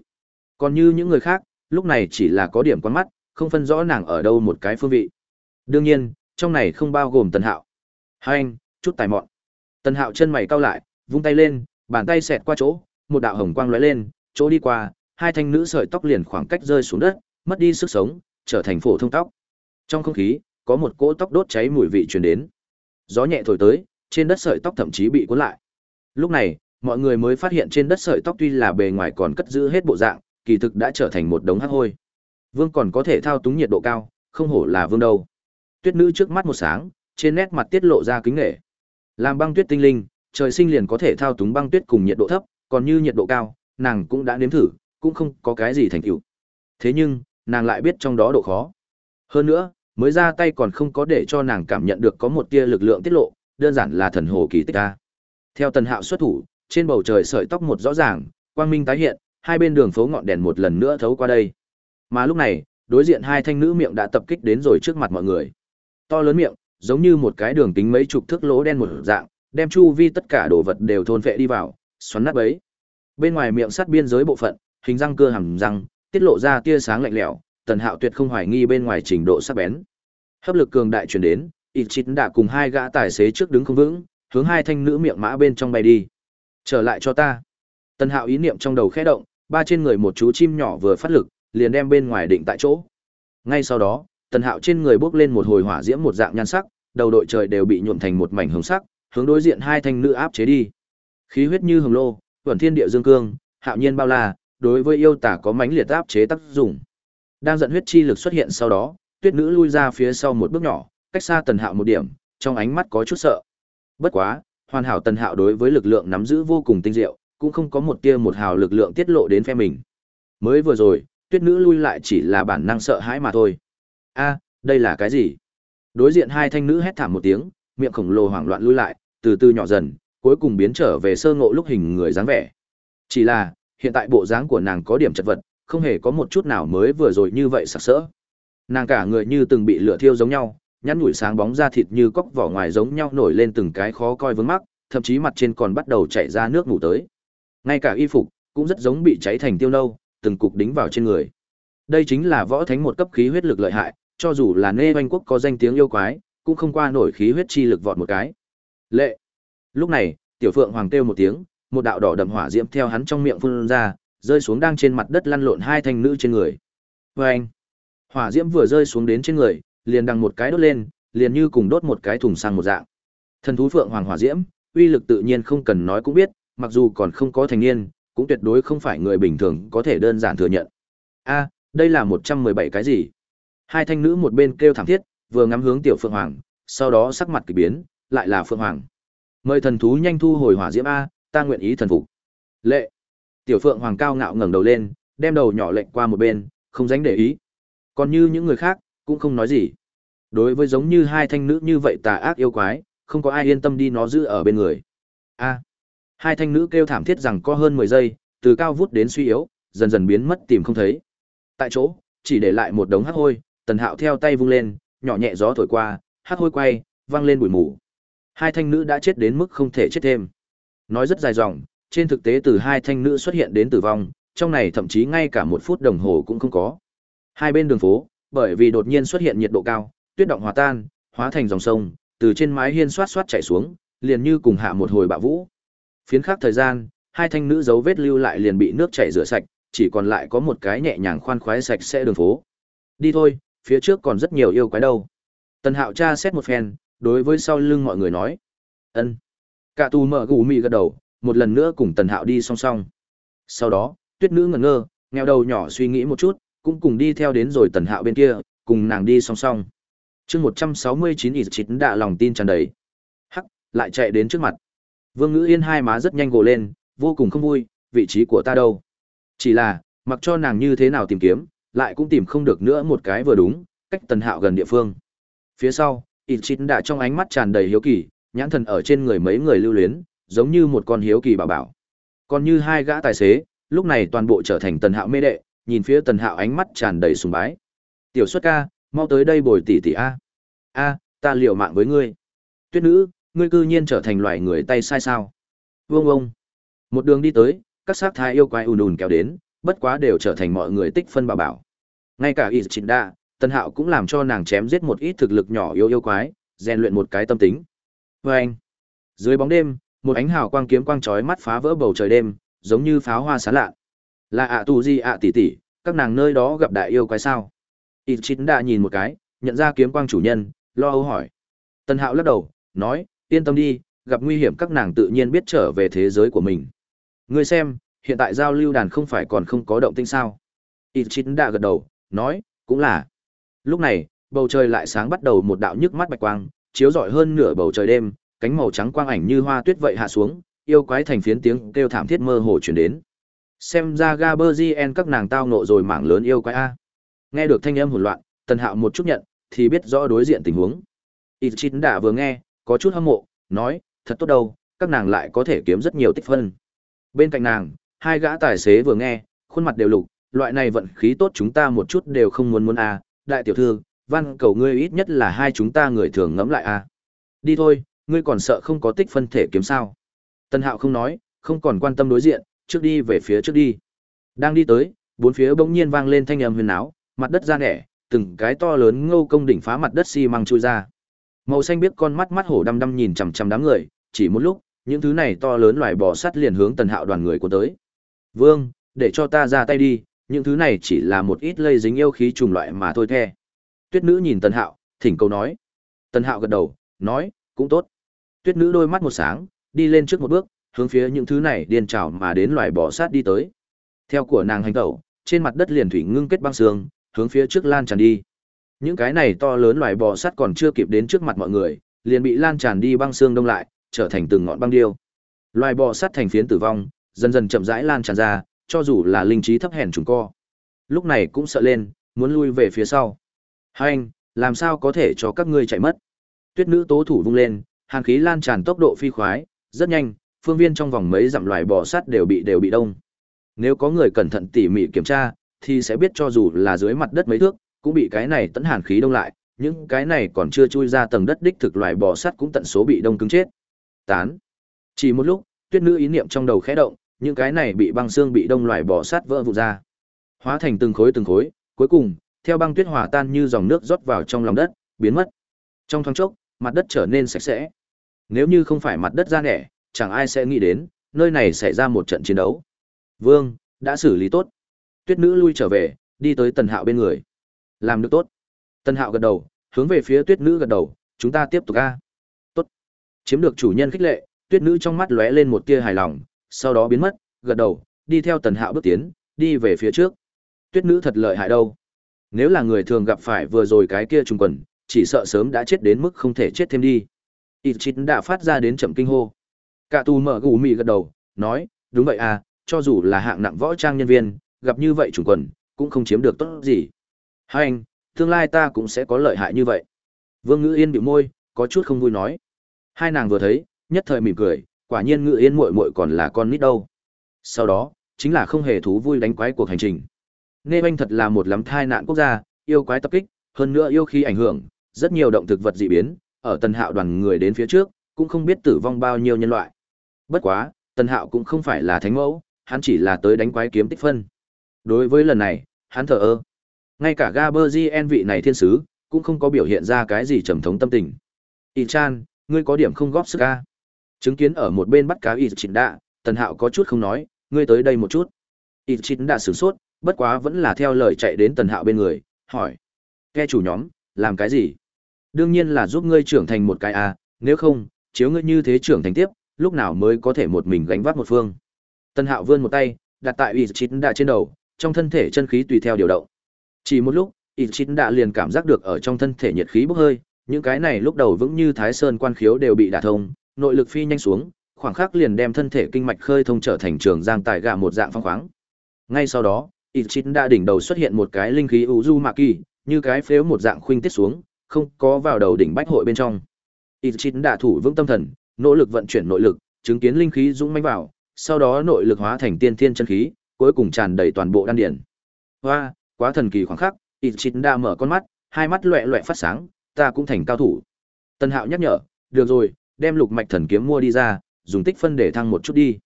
[SPEAKER 1] Còn như những người khác, lúc này chỉ là có điểm quan mắt, không phân rõ nàng ở đâu một cái phương vị. Đương nhiên, trong này không bao gồm Tần Hạo. Hai anh, chút tài mọn. Tần Hạo chân mày cau lại, vung tay lên, bàn tay xẹt qua chỗ, một đạo hồng quang lóe lên, chỗ đi qua, hai thanh nữ sợi tóc liền khoảng cách rơi xuống đất, mất đi sức sống, trở thành phổ thông tóc. Trong không khí, có một cỗ tóc đốt cháy mùi vị truyền đến. Gió nhẹ thổi tới, trên đất sợi tóc thậm chí bị cuốn lại. Lúc này, mọi người mới phát hiện trên đất sợi tóc tuy là bề ngoài còn cất giữ hết bộ dạng, kỳ thực đã trở thành một đống hắc hôi. Vương còn có thể thao túng nhiệt độ cao, không hổ là vương đâu. Tuyết nữ trước mắt một sáng, trên nét mặt tiết lộ ra kính nghệ. Làm băng tuyết tinh linh, trời sinh liền có thể thao túng băng tuyết cùng nhiệt độ thấp, còn như nhiệt độ cao, nàng cũng đã nếm thử, cũng không có cái gì thành tựu. Thế nhưng, nàng lại biết trong đó độ khó. Hơn nữa, mới ra tay còn không có để cho nàng cảm nhận được có một tia lực lượng tiết lộ, đơn giản là thần hồ kỳ tích a. Theo Tần Hạo xuất thủ, trên bầu trời sợi tóc một rõ ràng, quang minh tái hiện, hai bên đường phố ngọn đèn một lần nữa thấu qua đây. Mà lúc này, đối diện hai thanh nữ miệng đã tập kích đến rồi trước mặt mọi người. To lớn miệng, giống như một cái đường kính mấy chục thước lỗ đen một dạng, đem chu vi tất cả đồ vật đều thôn vệ đi vào, xoắn nát bấy. Bên ngoài miệng sắt biên giới bộ phận, hình răng cưa hàm răng, tiết lộ ra tia sáng lạnh lẽo, Tần Hạo tuyệt không hoài nghi bên ngoài trình độ sắc bén. Hấp lực cường đại truyền đến, Ichit đã cùng hai gã tài xế trước đứng không vững, hướng hai thanh nữ miệng mã bên trong bay đi. Trở lại cho ta. Tần Hạo ý niệm trong đầu khẽ động, ba trên người một chú chim nhỏ vừa phát lực, liền đem bên ngoài định tại chỗ. Ngay sau đó, Tần Hạo trên người bốc lên một hồi hỏa diễm một dạng nhan sắc, đầu đội trời đều bị nhuộm thành một mảnh hồng sắc, hướng đối diện hai thanh nữ áp chế đi. Khí huyết như hồng lô, vẩn thiên địa dương cương, hạo nhiên bao la, đối với yêu tả có mãnh liệt áp chế tác dụng. Đang giận huyết chi lực xuất hiện sau đó, Tuyết nữ lui ra phía sau một bước nhỏ, cách xa Tần Hạo một điểm, trong ánh mắt có chút sợ. Bất quá, hoàn hảo Tần Hạo đối với lực lượng nắm giữ vô cùng tinh diệu, cũng không có một tia một hào lực lượng tiết lộ đến phe mình. Mới vừa rồi, Tuyết nữ lui lại chỉ là bản năng sợ hãi mà thôi. A, đây là cái gì? Đối diện hai thanh nữ hét thảm một tiếng, miệng khổng lồ hoảng loạn lui lại, từ từ nhỏ dần, cuối cùng biến trở về sơ ngộ lúc hình người dáng vẻ. Chỉ là, hiện tại bộ dáng của nàng có điểm chật vật, không hề có một chút nào mới vừa rồi như vậy sặc sỡ. Nàng cả người như từng bị lửa thiêu giống nhau, nhăn nhủi sáng bóng da thịt như cóc vỏ ngoài giống nhau nổi lên từng cái khó coi vướng mắt thậm chí mặt trên còn bắt đầu chảy ra nước ngủ tới. Ngay cả y phục cũng rất giống bị cháy thành tiêu nâu, từng cục đính vào trên người. Đây chính là võ thánh một cấp khí huyết lực lợi hại, cho dù là nê oanh quốc có danh tiếng yêu quái, cũng không qua nổi khí huyết chi lực vọt một cái. Lệ. Lúc này, tiểu phượng hoàng kêu một tiếng, một đạo đỏ đậm hỏa diễm theo hắn trong miệng phun ra, rơi xuống đang trên mặt đất lăn lộn hai thanh nữ trên người. Và anh, hỏa diễm vừa rơi xuống đến trên người, liền đằng một cái đốt lên, liền như cùng đốt một cái thùng sang một dạng. Thần thú phượng hoàng hỏa diễm, uy lực tự nhiên không cần nói cũng biết, mặc dù còn không có thành niên, cũng tuyệt đối không phải người bình thường có thể đơn giản thừa nhận. A, đây là một trăm mười bảy cái gì? Hai thanh nữ một bên kêu thảm thiết, vừa ngắm hướng tiểu phượng hoàng, sau đó sắc mặt kỳ biến, lại là phượng hoàng. Mời thần thú nhanh thu hồi hỏa diễm a, ta nguyện ý thần phục. Lệ. Tiểu Phượng Hoàng cao ngạo ngẩng đầu lên, đem đầu nhỏ lệnh qua một bên, không dánh để ý. Còn như những người khác, cũng không nói gì. Đối với giống như hai thanh nữ như vậy tà ác yêu quái, không có ai yên tâm đi nó giữ ở bên người. A. Hai thanh nữ kêu thảm thiết rằng có hơn 10 giây, từ cao vút đến suy yếu, dần dần biến mất tìm không thấy. Tại chỗ, chỉ để lại một đống hắc hôi, Tần Hạo theo tay vung lên, nhỏ nhẹ gió thổi qua, hắc hôi quay, vang lên bụi mù. Hai thanh nữ đã chết đến mức không thể chết thêm. Nói rất dài dòng, trên thực tế từ hai thanh nữ xuất hiện đến tử vong, trong này thậm chí ngay cả một phút đồng hồ cũng không có. Hai bên đường phố, bởi vì đột nhiên xuất hiện nhiệt độ cao, tuyết động hòa tan, hóa thành dòng sông, từ trên mái hiên xoát xoát chảy xuống, liền như cùng hạ một hồi bạo vũ. Phiến khắc thời gian, hai thanh nữ dấu vết lưu lại liền bị nước chảy rửa sạch, chỉ còn lại có một cái nhẹ nhàng khoan khoái sạch sẽ đường phố. Đi thôi, phía trước còn rất nhiều yêu quái đâu. Tần Hạo tra xét một phen, đối với sau lưng mọi người nói. ân Cả tù mở gù mì gật đầu, một lần nữa cùng Tần Hạo đi song song. Sau đó, tuyết nữ ngẩn ngơ, nghèo đầu nhỏ suy nghĩ một chút, cũng cùng đi theo đến rồi Tần Hạo bên kia, cùng nàng đi song song. chương 169 ịt chín đã lòng tin tràn đầy. Hắc, lại chạy đến trước mặt. Vương Ngữ Yên hai má rất nhanh gồ lên, vô cùng không vui, vị trí của ta đâu. Chỉ là, mặc cho nàng như thế nào tìm kiếm, lại cũng tìm không được nữa một cái vừa đúng, cách Tần Hạo gần địa phương. Phía sau, ít chín đã trong ánh mắt tràn đầy hiếu kỳ, nhãn thần ở trên người mấy người lưu luyến, giống như một con hiếu kỳ bảo bảo. Còn như hai gã tài xế, lúc này toàn bộ trở thành Tần Hạo mê đệ, nhìn phía Tần Hạo ánh mắt tràn đầy sùng bái. "Tiểu Xuất ca, mau tới đây bồi tỷ tỷ a." "A, ta liều mạng với ngươi." "Tuyết nữ, ngươi cư nhiên trở thành loài người tay sai sao?" "Vương ông." Một đường đi tới, các sát thái yêu quái ùn ùn kéo đến, bất quá đều trở thành mọi người tích phân bảo bảo. Ngay cả Ichida, Tần Hạo cũng làm cho nàng chém giết một ít thực lực nhỏ yêu yêu quái, rèn luyện một cái tâm tính. Và anh, dưới bóng đêm, một ánh hào quang kiếm quang chói mắt phá vỡ bầu trời đêm, giống như pháo hoa sáng lạ. Là ạ tù gì ạ tỷ tỷ, các nàng nơi đó gặp đại yêu quái sao? Ichida nhìn một cái, nhận ra kiếm quang chủ nhân, lo âu hỏi. Tần Hạo lắc đầu, nói, yên tâm đi, gặp nguy hiểm các nàng tự nhiên biết trở về thế giới của mình. Ngươi xem, hiện tại giao lưu đàn không phải còn không có động tĩnh sao? Ichida gật đầu, nói, cũng là. Lúc này, bầu trời lại sáng bắt đầu một đạo nhức mắt bạch quang, chiếu rọi hơn nửa bầu trời đêm, cánh màu trắng quang ảnh như hoa tuyết vậy hạ xuống, yêu quái thành phiến tiếng kêu thảm thiết mơ hồ truyền đến. Xem ra Gaberzien các nàng tao nộ rồi mảng lớn yêu quái a. Nghe được thanh âm hỗn loạn, Tần Hạo một chút nhận, thì biết rõ đối diện tình huống. Ichin đã vừa nghe, có chút hâm mộ, nói, thật tốt đâu, các nàng lại có thể kiếm rất nhiều tích phân. Bên cạnh nàng, hai gã tài xế vừa nghe, khuôn mặt đều lục, loại này vận khí tốt chúng ta một chút đều không muốn muốn a, đại tiểu thư, văn cầu ngươi ít nhất là hai chúng ta người thường ngẫm lại a. Đi thôi, ngươi còn sợ không có tích phân thể kiếm sao? Tân Hạo không nói, không còn quan tâm đối diện, trước đi về phía trước đi. Đang đi tới, bốn phía bỗng nhiên vang lên thanh âm huyền áo, mặt đất ra nẻ, từng cái to lớn ngô công đỉnh phá mặt đất xi măng chui ra. Màu xanh biết con mắt mắt hổ đăm đăm nhìn chằm chằm đám người, chỉ một lúc, những thứ này to lớn loài bò sắt liền hướng Tần Hạo đoàn người của tới. "Vương, để cho ta ra tay đi, những thứ này chỉ là một ít lây dính yêu khí trùng loại mà thôi the." Tuyết nữ nhìn Tần Hạo, thỉnh cầu nói. Tần Hạo gật đầu, nói, "Cũng tốt." Tuyết nữ đôi mắt một sáng, đi lên trước một bước, hướng phía những thứ này điên trào mà đến loài bò sát đi tới. Theo của nàng hành tẩu, trên mặt đất liền thủy ngưng kết băng xương, hướng phía trước lan tràn đi. Những cái này to lớn loài bò sát còn chưa kịp đến trước mặt mọi người, liền bị lan tràn đi băng xương đông lại, trở thành từng ngọn băng điêu. Loài bò sát thành phiến tử vong, dần dần chậm rãi lan tràn ra, cho dù là linh trí thấp hèn chúng co. Lúc này cũng sợ lên, muốn lui về phía sau. Hành, anh, làm sao có thể cho các ngươi chạy mất? Tuyết nữ tố thủ vung lên, hàn khí lan tràn tốc độ phi khoái, rất nhanh, phương viên trong vòng mấy dặm loài bò sát đều bị đều bị đông. Nếu có người cẩn thận tỉ mỉ kiểm tra, thì sẽ biết cho dù là dưới mặt đất mấy thước, cũng bị cái này tấn hàn khí đông lại, những cái này còn chưa chui ra tầng đất đích thực loài bò sát cũng tận số bị đông cứng chết. Tán. Chỉ một lúc, tuyết nữ ý niệm trong đầu khẽ động, những cái này bị băng xương bị đông loài bò sát vỡ vụn ra, hóa thành từng khối từng khối, cuối cùng, theo băng tuyết hòa tan như dòng nước rót vào trong lòng đất, biến mất. Trong thoáng chốc, mặt đất trở nên sạch sẽ. Nếu như không phải mặt đất ra nẻ, chẳng ai sẽ nghĩ đến, nơi này xảy ra một trận chiến đấu. Vương, đã xử lý tốt. Tuyết nữ lui trở về, đi tới Tần Hạo bên người. Làm được tốt. Tần Hạo gật đầu, hướng về phía Tuyết nữ gật đầu, chúng ta tiếp tục a. Tốt. Chiếm được chủ nhân khích lệ, Tuyết nữ trong mắt lóe lên một tia hài lòng, sau đó biến mất, gật đầu, đi theo Tần Hạo bước tiến, đi về phía trước. Tuyết nữ thật lợi hại đâu. Nếu là người thường gặp phải vừa rồi cái kia trùng quần, chỉ sợ sớm đã chết đến mức không thể chết thêm đi. Ichit đã phát ra đến chậm kinh hô. Cả tù mở gù mì gật đầu, nói, đúng vậy à, cho dù là hạng nặng võ trang nhân viên, gặp như vậy trùng quần, cũng không chiếm được tốt gì. Hai anh, tương lai ta cũng sẽ có lợi hại như vậy. Vương Ngữ Yên bị môi, có chút không vui nói. Hai nàng vừa thấy, nhất thời mỉm cười, quả nhiên Ngữ Yên muội muội còn là con nít đâu. Sau đó, chính là không hề thú vui đánh quái cuộc hành trình. Nê Banh thật là một lắm thai nạn quốc gia, yêu quái tập kích, hơn nữa yêu khí ảnh hưởng, rất nhiều động thực vật dị biến, ở Tần Hạo đoàn người đến phía trước, cũng không biết tử vong bao nhiêu nhân loại. Bất quá, Tần Hạo cũng không phải là thánh mẫu, hắn chỉ là tới đánh quái kiếm tích phân. Đối với lần này, hắn thờ ơ. Ngay cả Gaberzien vị này thiên sứ, cũng không có biểu hiện ra cái gì trầm thống tâm tình. Y chan, ngươi có điểm không góp sức ca Chứng kiến ở một bên bắt cá Y chỉnh đạ, Tần Hạo có chút không nói, ngươi tới đây một chút. Y chỉnh đạ sửng sốt, bất quá vẫn là theo lời chạy đến Tần Hạo bên người, hỏi. Nghe chủ nhóm, làm cái gì? Đương nhiên là giúp ngươi trưởng thành một cái a, nếu không, chiếu ngươi như thế trưởng thành tiếp, lúc nào mới có thể một mình gánh vác một phương. Tần Hạo vươn một tay, đặt tại Y chỉnh đạ trên đầu, trong thân thể chân khí tùy theo điều động. Chỉ một lúc, Y chỉnh đạ liền cảm giác được ở trong thân thể nhiệt khí bốc hơi, những cái này lúc đầu vững như thái sơn quan khiếu đều bị đả thông, nội lực phi nhanh xuống, khoảng khắc liền đem thân thể kinh mạch khơi thông trở thành trường giang tài gà một dạng phong khoáng. Ngay sau đó, Ichin đã đỉnh đầu xuất hiện một cái linh khí Uzumaki, như cái phếu một dạng khuynh tiết xuống, không có vào đầu đỉnh bách hội bên trong. Ichin đã thủ vững tâm thần, nỗ lực vận chuyển nội lực, chứng kiến linh khí dũng mãnh vào, sau đó nội lực hóa thành tiên thiên chân khí, cuối cùng tràn đầy toàn bộ đan điền. Hoa, quá thần kỳ khoảng khắc, Ichin đã mở con mắt, hai mắt loẹt loẹt phát sáng, ta cũng thành cao thủ. Tân Hạo nhắc nhở, được rồi, đem lục mạch thần kiếm mua đi ra, dùng tích phân để thăng một chút đi.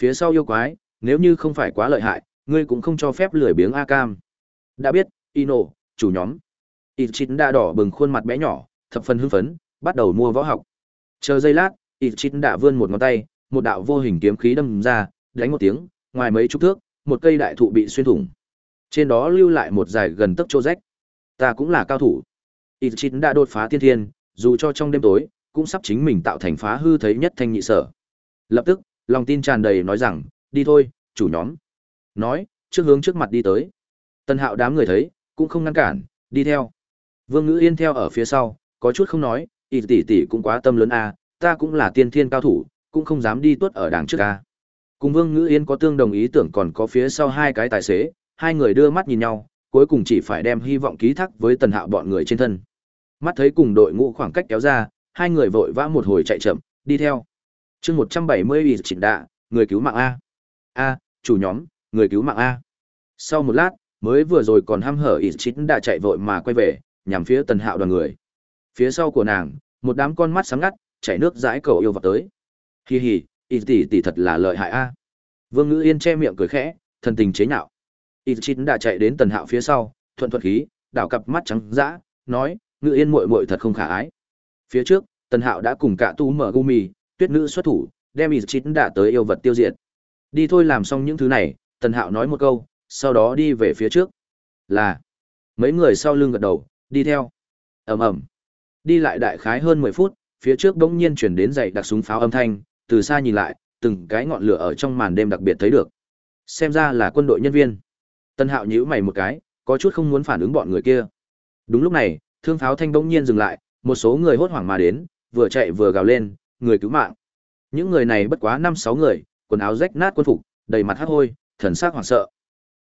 [SPEAKER 1] Phía sau yêu quái, nếu như không phải quá lợi hại, ngươi cũng không cho phép lười biếng A Cam. Đã biết, Ino, chủ nhóm. Ichit đã đỏ bừng khuôn mặt bé nhỏ, thập phần hưng phấn, bắt đầu mua võ học. Chờ giây lát, Ichit đã vươn một ngón tay, một đạo vô hình kiếm khí đâm ra, đánh một tiếng, ngoài mấy chục thước, một cây đại thụ bị xuyên thủng. Trên đó lưu lại một dài gần tấc chỗ rách. Ta cũng là cao thủ. Ichit đã đột phá tiên thiên, dù cho trong đêm tối, cũng sắp chính mình tạo thành phá hư thấy nhất thanh nhị sở. Lập tức, lòng tin tràn đầy nói rằng, đi thôi, chủ nhóm. Nói, trước hướng trước mặt đi tới. Tân hạo đám người thấy, cũng không ngăn cản, đi theo. Vương ngữ yên theo ở phía sau, có chút không nói, ít tỷ tỷ cũng quá tâm lớn a ta cũng là tiên thiên cao thủ, cũng không dám đi tuất ở đằng trước ca. Cùng Vương Ngữ Yên có tương đồng ý tưởng còn có phía sau hai cái tài xế, hai người đưa mắt nhìn nhau, cuối cùng chỉ phải đem hy vọng ký thác với tần hạo bọn người trên thân. Mắt thấy cùng đội ngũ khoảng cách kéo ra, hai người vội vã một hồi chạy chậm, đi theo. chương một trăm bảy mươi chỉnh đạ, người cứu mạng A. A, chủ nhóm, người cứu mạng A. Sau một lát, mới vừa rồi còn ham hở ủy chín đạ chạy vội mà quay về, nhằm phía tần hạo đoàn người. Phía sau của nàng, một đám con mắt sáng ngắt, chảy nước dãi cầu yêu vào tới. Hi hi, y tỷ tỷ thật là lợi hại A. Vương ngữ yên che miệng cười khẽ, thần tình chế nhạo. Y Chín đã chạy đến tần hạo phía sau, thuận thuận khí, đảo cặp mắt trắng dã, nói, ngữ yên muội muội thật không khả ái. Phía trước, Tần Hạo đã cùng cả tu mở gumi, tuyết nữ xuất thủ, đem y chín đã tới yêu vật tiêu diệt. Đi thôi làm xong những thứ này, Tần Hạo nói một câu, sau đó đi về phía trước. Là, mấy người sau lưng gật đầu, đi theo. ầm ầm Đi lại đại khái hơn mười phút, phía trước bỗng nhiên chuyển đến dậy đặc súng pháo âm thanh, từ xa nhìn lại, từng cái ngọn lửa ở trong màn đêm đặc biệt thấy được. Xem ra là quân đội nhân viên. tân Hạo nhíu mày một cái, có chút không muốn phản ứng bọn người kia. Đúng lúc này, thương pháo thanh bỗng nhiên dừng lại, một số người hốt hoảng mà đến, vừa chạy vừa gào lên, người cứu mạng. Những người này bất quá năm sáu người, quần áo rách nát quân phục, đầy mặt hắc hôi, thần sắc hoảng sợ.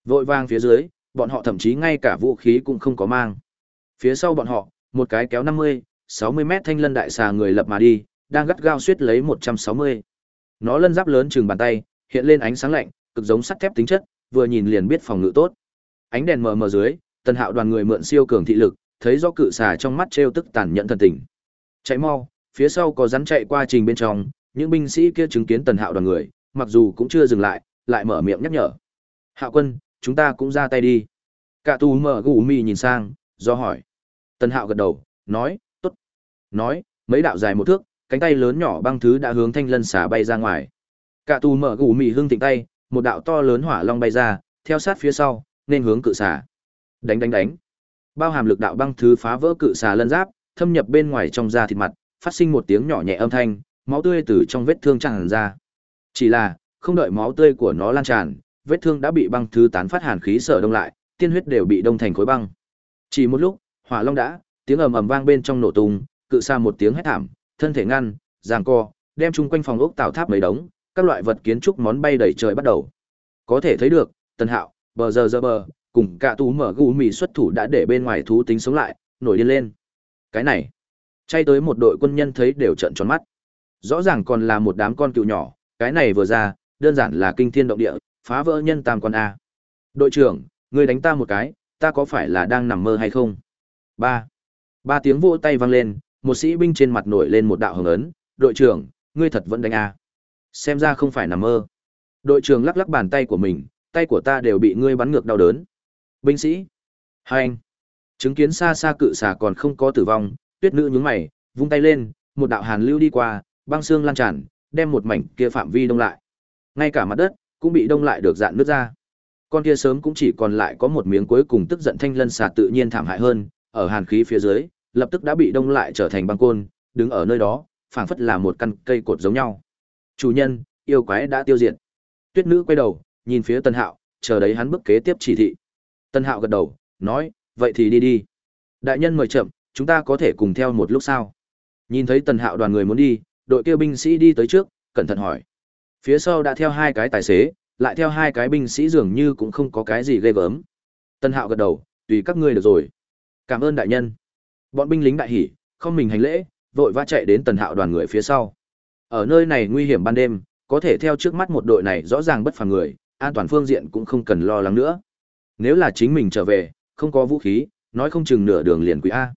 [SPEAKER 1] Vội vang phía dưới, bọn họ thậm chí ngay cả vũ khí cũng không có mang. Phía sau bọn họ, một cái kéo năm mươi, sáu mươi mét thanh lân đại xà người lập mà đi, đang gắt gao suýt lấy một trăm sáu mươi. Nó lân giáp lớn chừng bàn tay, hiện lên ánh sáng lạnh, cực giống sắt thép tính chất, vừa nhìn liền biết phòng ngự tốt. Ánh đèn mờ mờ dưới, Tần Hạo đoàn người mượn siêu cường thị lực, thấy rõ cự xà trong mắt trêu tức tàn nhẫn thần tình. Chạy mau, phía sau có rắn chạy qua trình bên trong, những binh sĩ kia chứng kiến Tần Hạo đoàn người, mặc dù cũng chưa dừng lại, lại mở miệng nhắc nhở. Hạo quân, chúng ta cũng ra tay đi. Cả tù mở gù mì nhìn sang, do hỏi. Tần Hạo gật đầu, nói. Nói, mấy đạo dài một thước, cánh tay lớn nhỏ băng thứ đã hướng thanh lân xà bay ra ngoài. Cả tù mở gù mì hương thịnh tay, một đạo to lớn hỏa long bay ra, theo sát phía sau, nên hướng cự xà. Đánh đánh đánh. Bao hàm lực đạo băng thứ phá vỡ cự xà lân giáp, thâm nhập bên ngoài trong da thịt mặt, phát sinh một tiếng nhỏ nhẹ âm thanh, máu tươi từ trong vết thương tràn ra. Chỉ là, không đợi máu tươi của nó lan tràn, vết thương đã bị băng thứ tán phát hàn khí sở đông lại, tiên huyết đều bị đông thành khối băng. Chỉ một lúc, hỏa long đã, tiếng ầm ầm vang bên trong nổ tung, cự xa một tiếng hét thảm, thân thể ngăn, giằng co, đem chung quanh phòng ốc tạo tháp mấy đống, các loại vật kiến trúc món bay đầy trời bắt đầu. Có thể thấy được, Tần Hạo, bờ giờ giờ bờ, cùng cả tú mở gù mì xuất thủ đã để bên ngoài thú tính sống lại, nổi điên lên. Cái này, Chay tới một đội quân nhân thấy đều trợn tròn mắt. Rõ ràng còn là một đám con cựu nhỏ, cái này vừa ra, đơn giản là kinh thiên động địa, phá vỡ nhân tam quan A. Đội trưởng, người đánh ta một cái, ta có phải là đang nằm mơ hay không? Ba. Ba tiếng vỗ tay vang lên, một sĩ binh trên mặt nổi lên một đạo hồng ấn, đội trưởng, ngươi thật vẫn đánh A. Xem ra không phải nằm mơ. Đội trưởng lắc lắc bàn tay của mình, tay của ta đều bị ngươi bắn ngược đau đớn. Binh sĩ. Hai anh. Chứng kiến xa xa cự xà còn không có tử vong, tuyết nữ nhướng mày, vung tay lên, một đạo hàn lưu đi qua, băng xương lan tràn, đem một mảnh kia phạm vi đông lại. Ngay cả mặt đất cũng bị đông lại được dạn nước ra. Con kia sớm cũng chỉ còn lại có một miếng cuối cùng tức giận thanh lân xà tự nhiên thảm hại hơn, ở hàn khí phía dưới, lập tức đã bị đông lại trở thành băng côn, đứng ở nơi đó, phảng phất là một căn cây cột giống nhau. Chủ nhân, yêu quái đã tiêu diệt. Tuyết nữ quay đầu, nhìn phía Tân Hạo, chờ đấy hắn bước kế tiếp chỉ thị. Tân Hạo gật đầu, nói, vậy thì đi đi. Đại nhân mời chậm, chúng ta có thể cùng theo một lúc sao? Nhìn thấy Tần Hạo đoàn người muốn đi, đội kia binh sĩ đi tới trước, cẩn thận hỏi. Phía sau đã theo hai cái tài xế, lại theo hai cái binh sĩ dường như cũng không có cái gì ghê gớm. Tần Hạo gật đầu, tùy các ngươi được rồi. Cảm ơn đại nhân. Bọn binh lính đại hỉ, không mình hành lễ, vội vã chạy đến Tần Hạo đoàn người phía sau. Ở nơi này nguy hiểm ban đêm, có thể theo trước mắt một đội này rõ ràng bất phàm người, an toàn phương diện cũng không cần lo lắng nữa. Nếu là chính mình trở về, không có vũ khí, nói không chừng nửa đường liền quỷ a.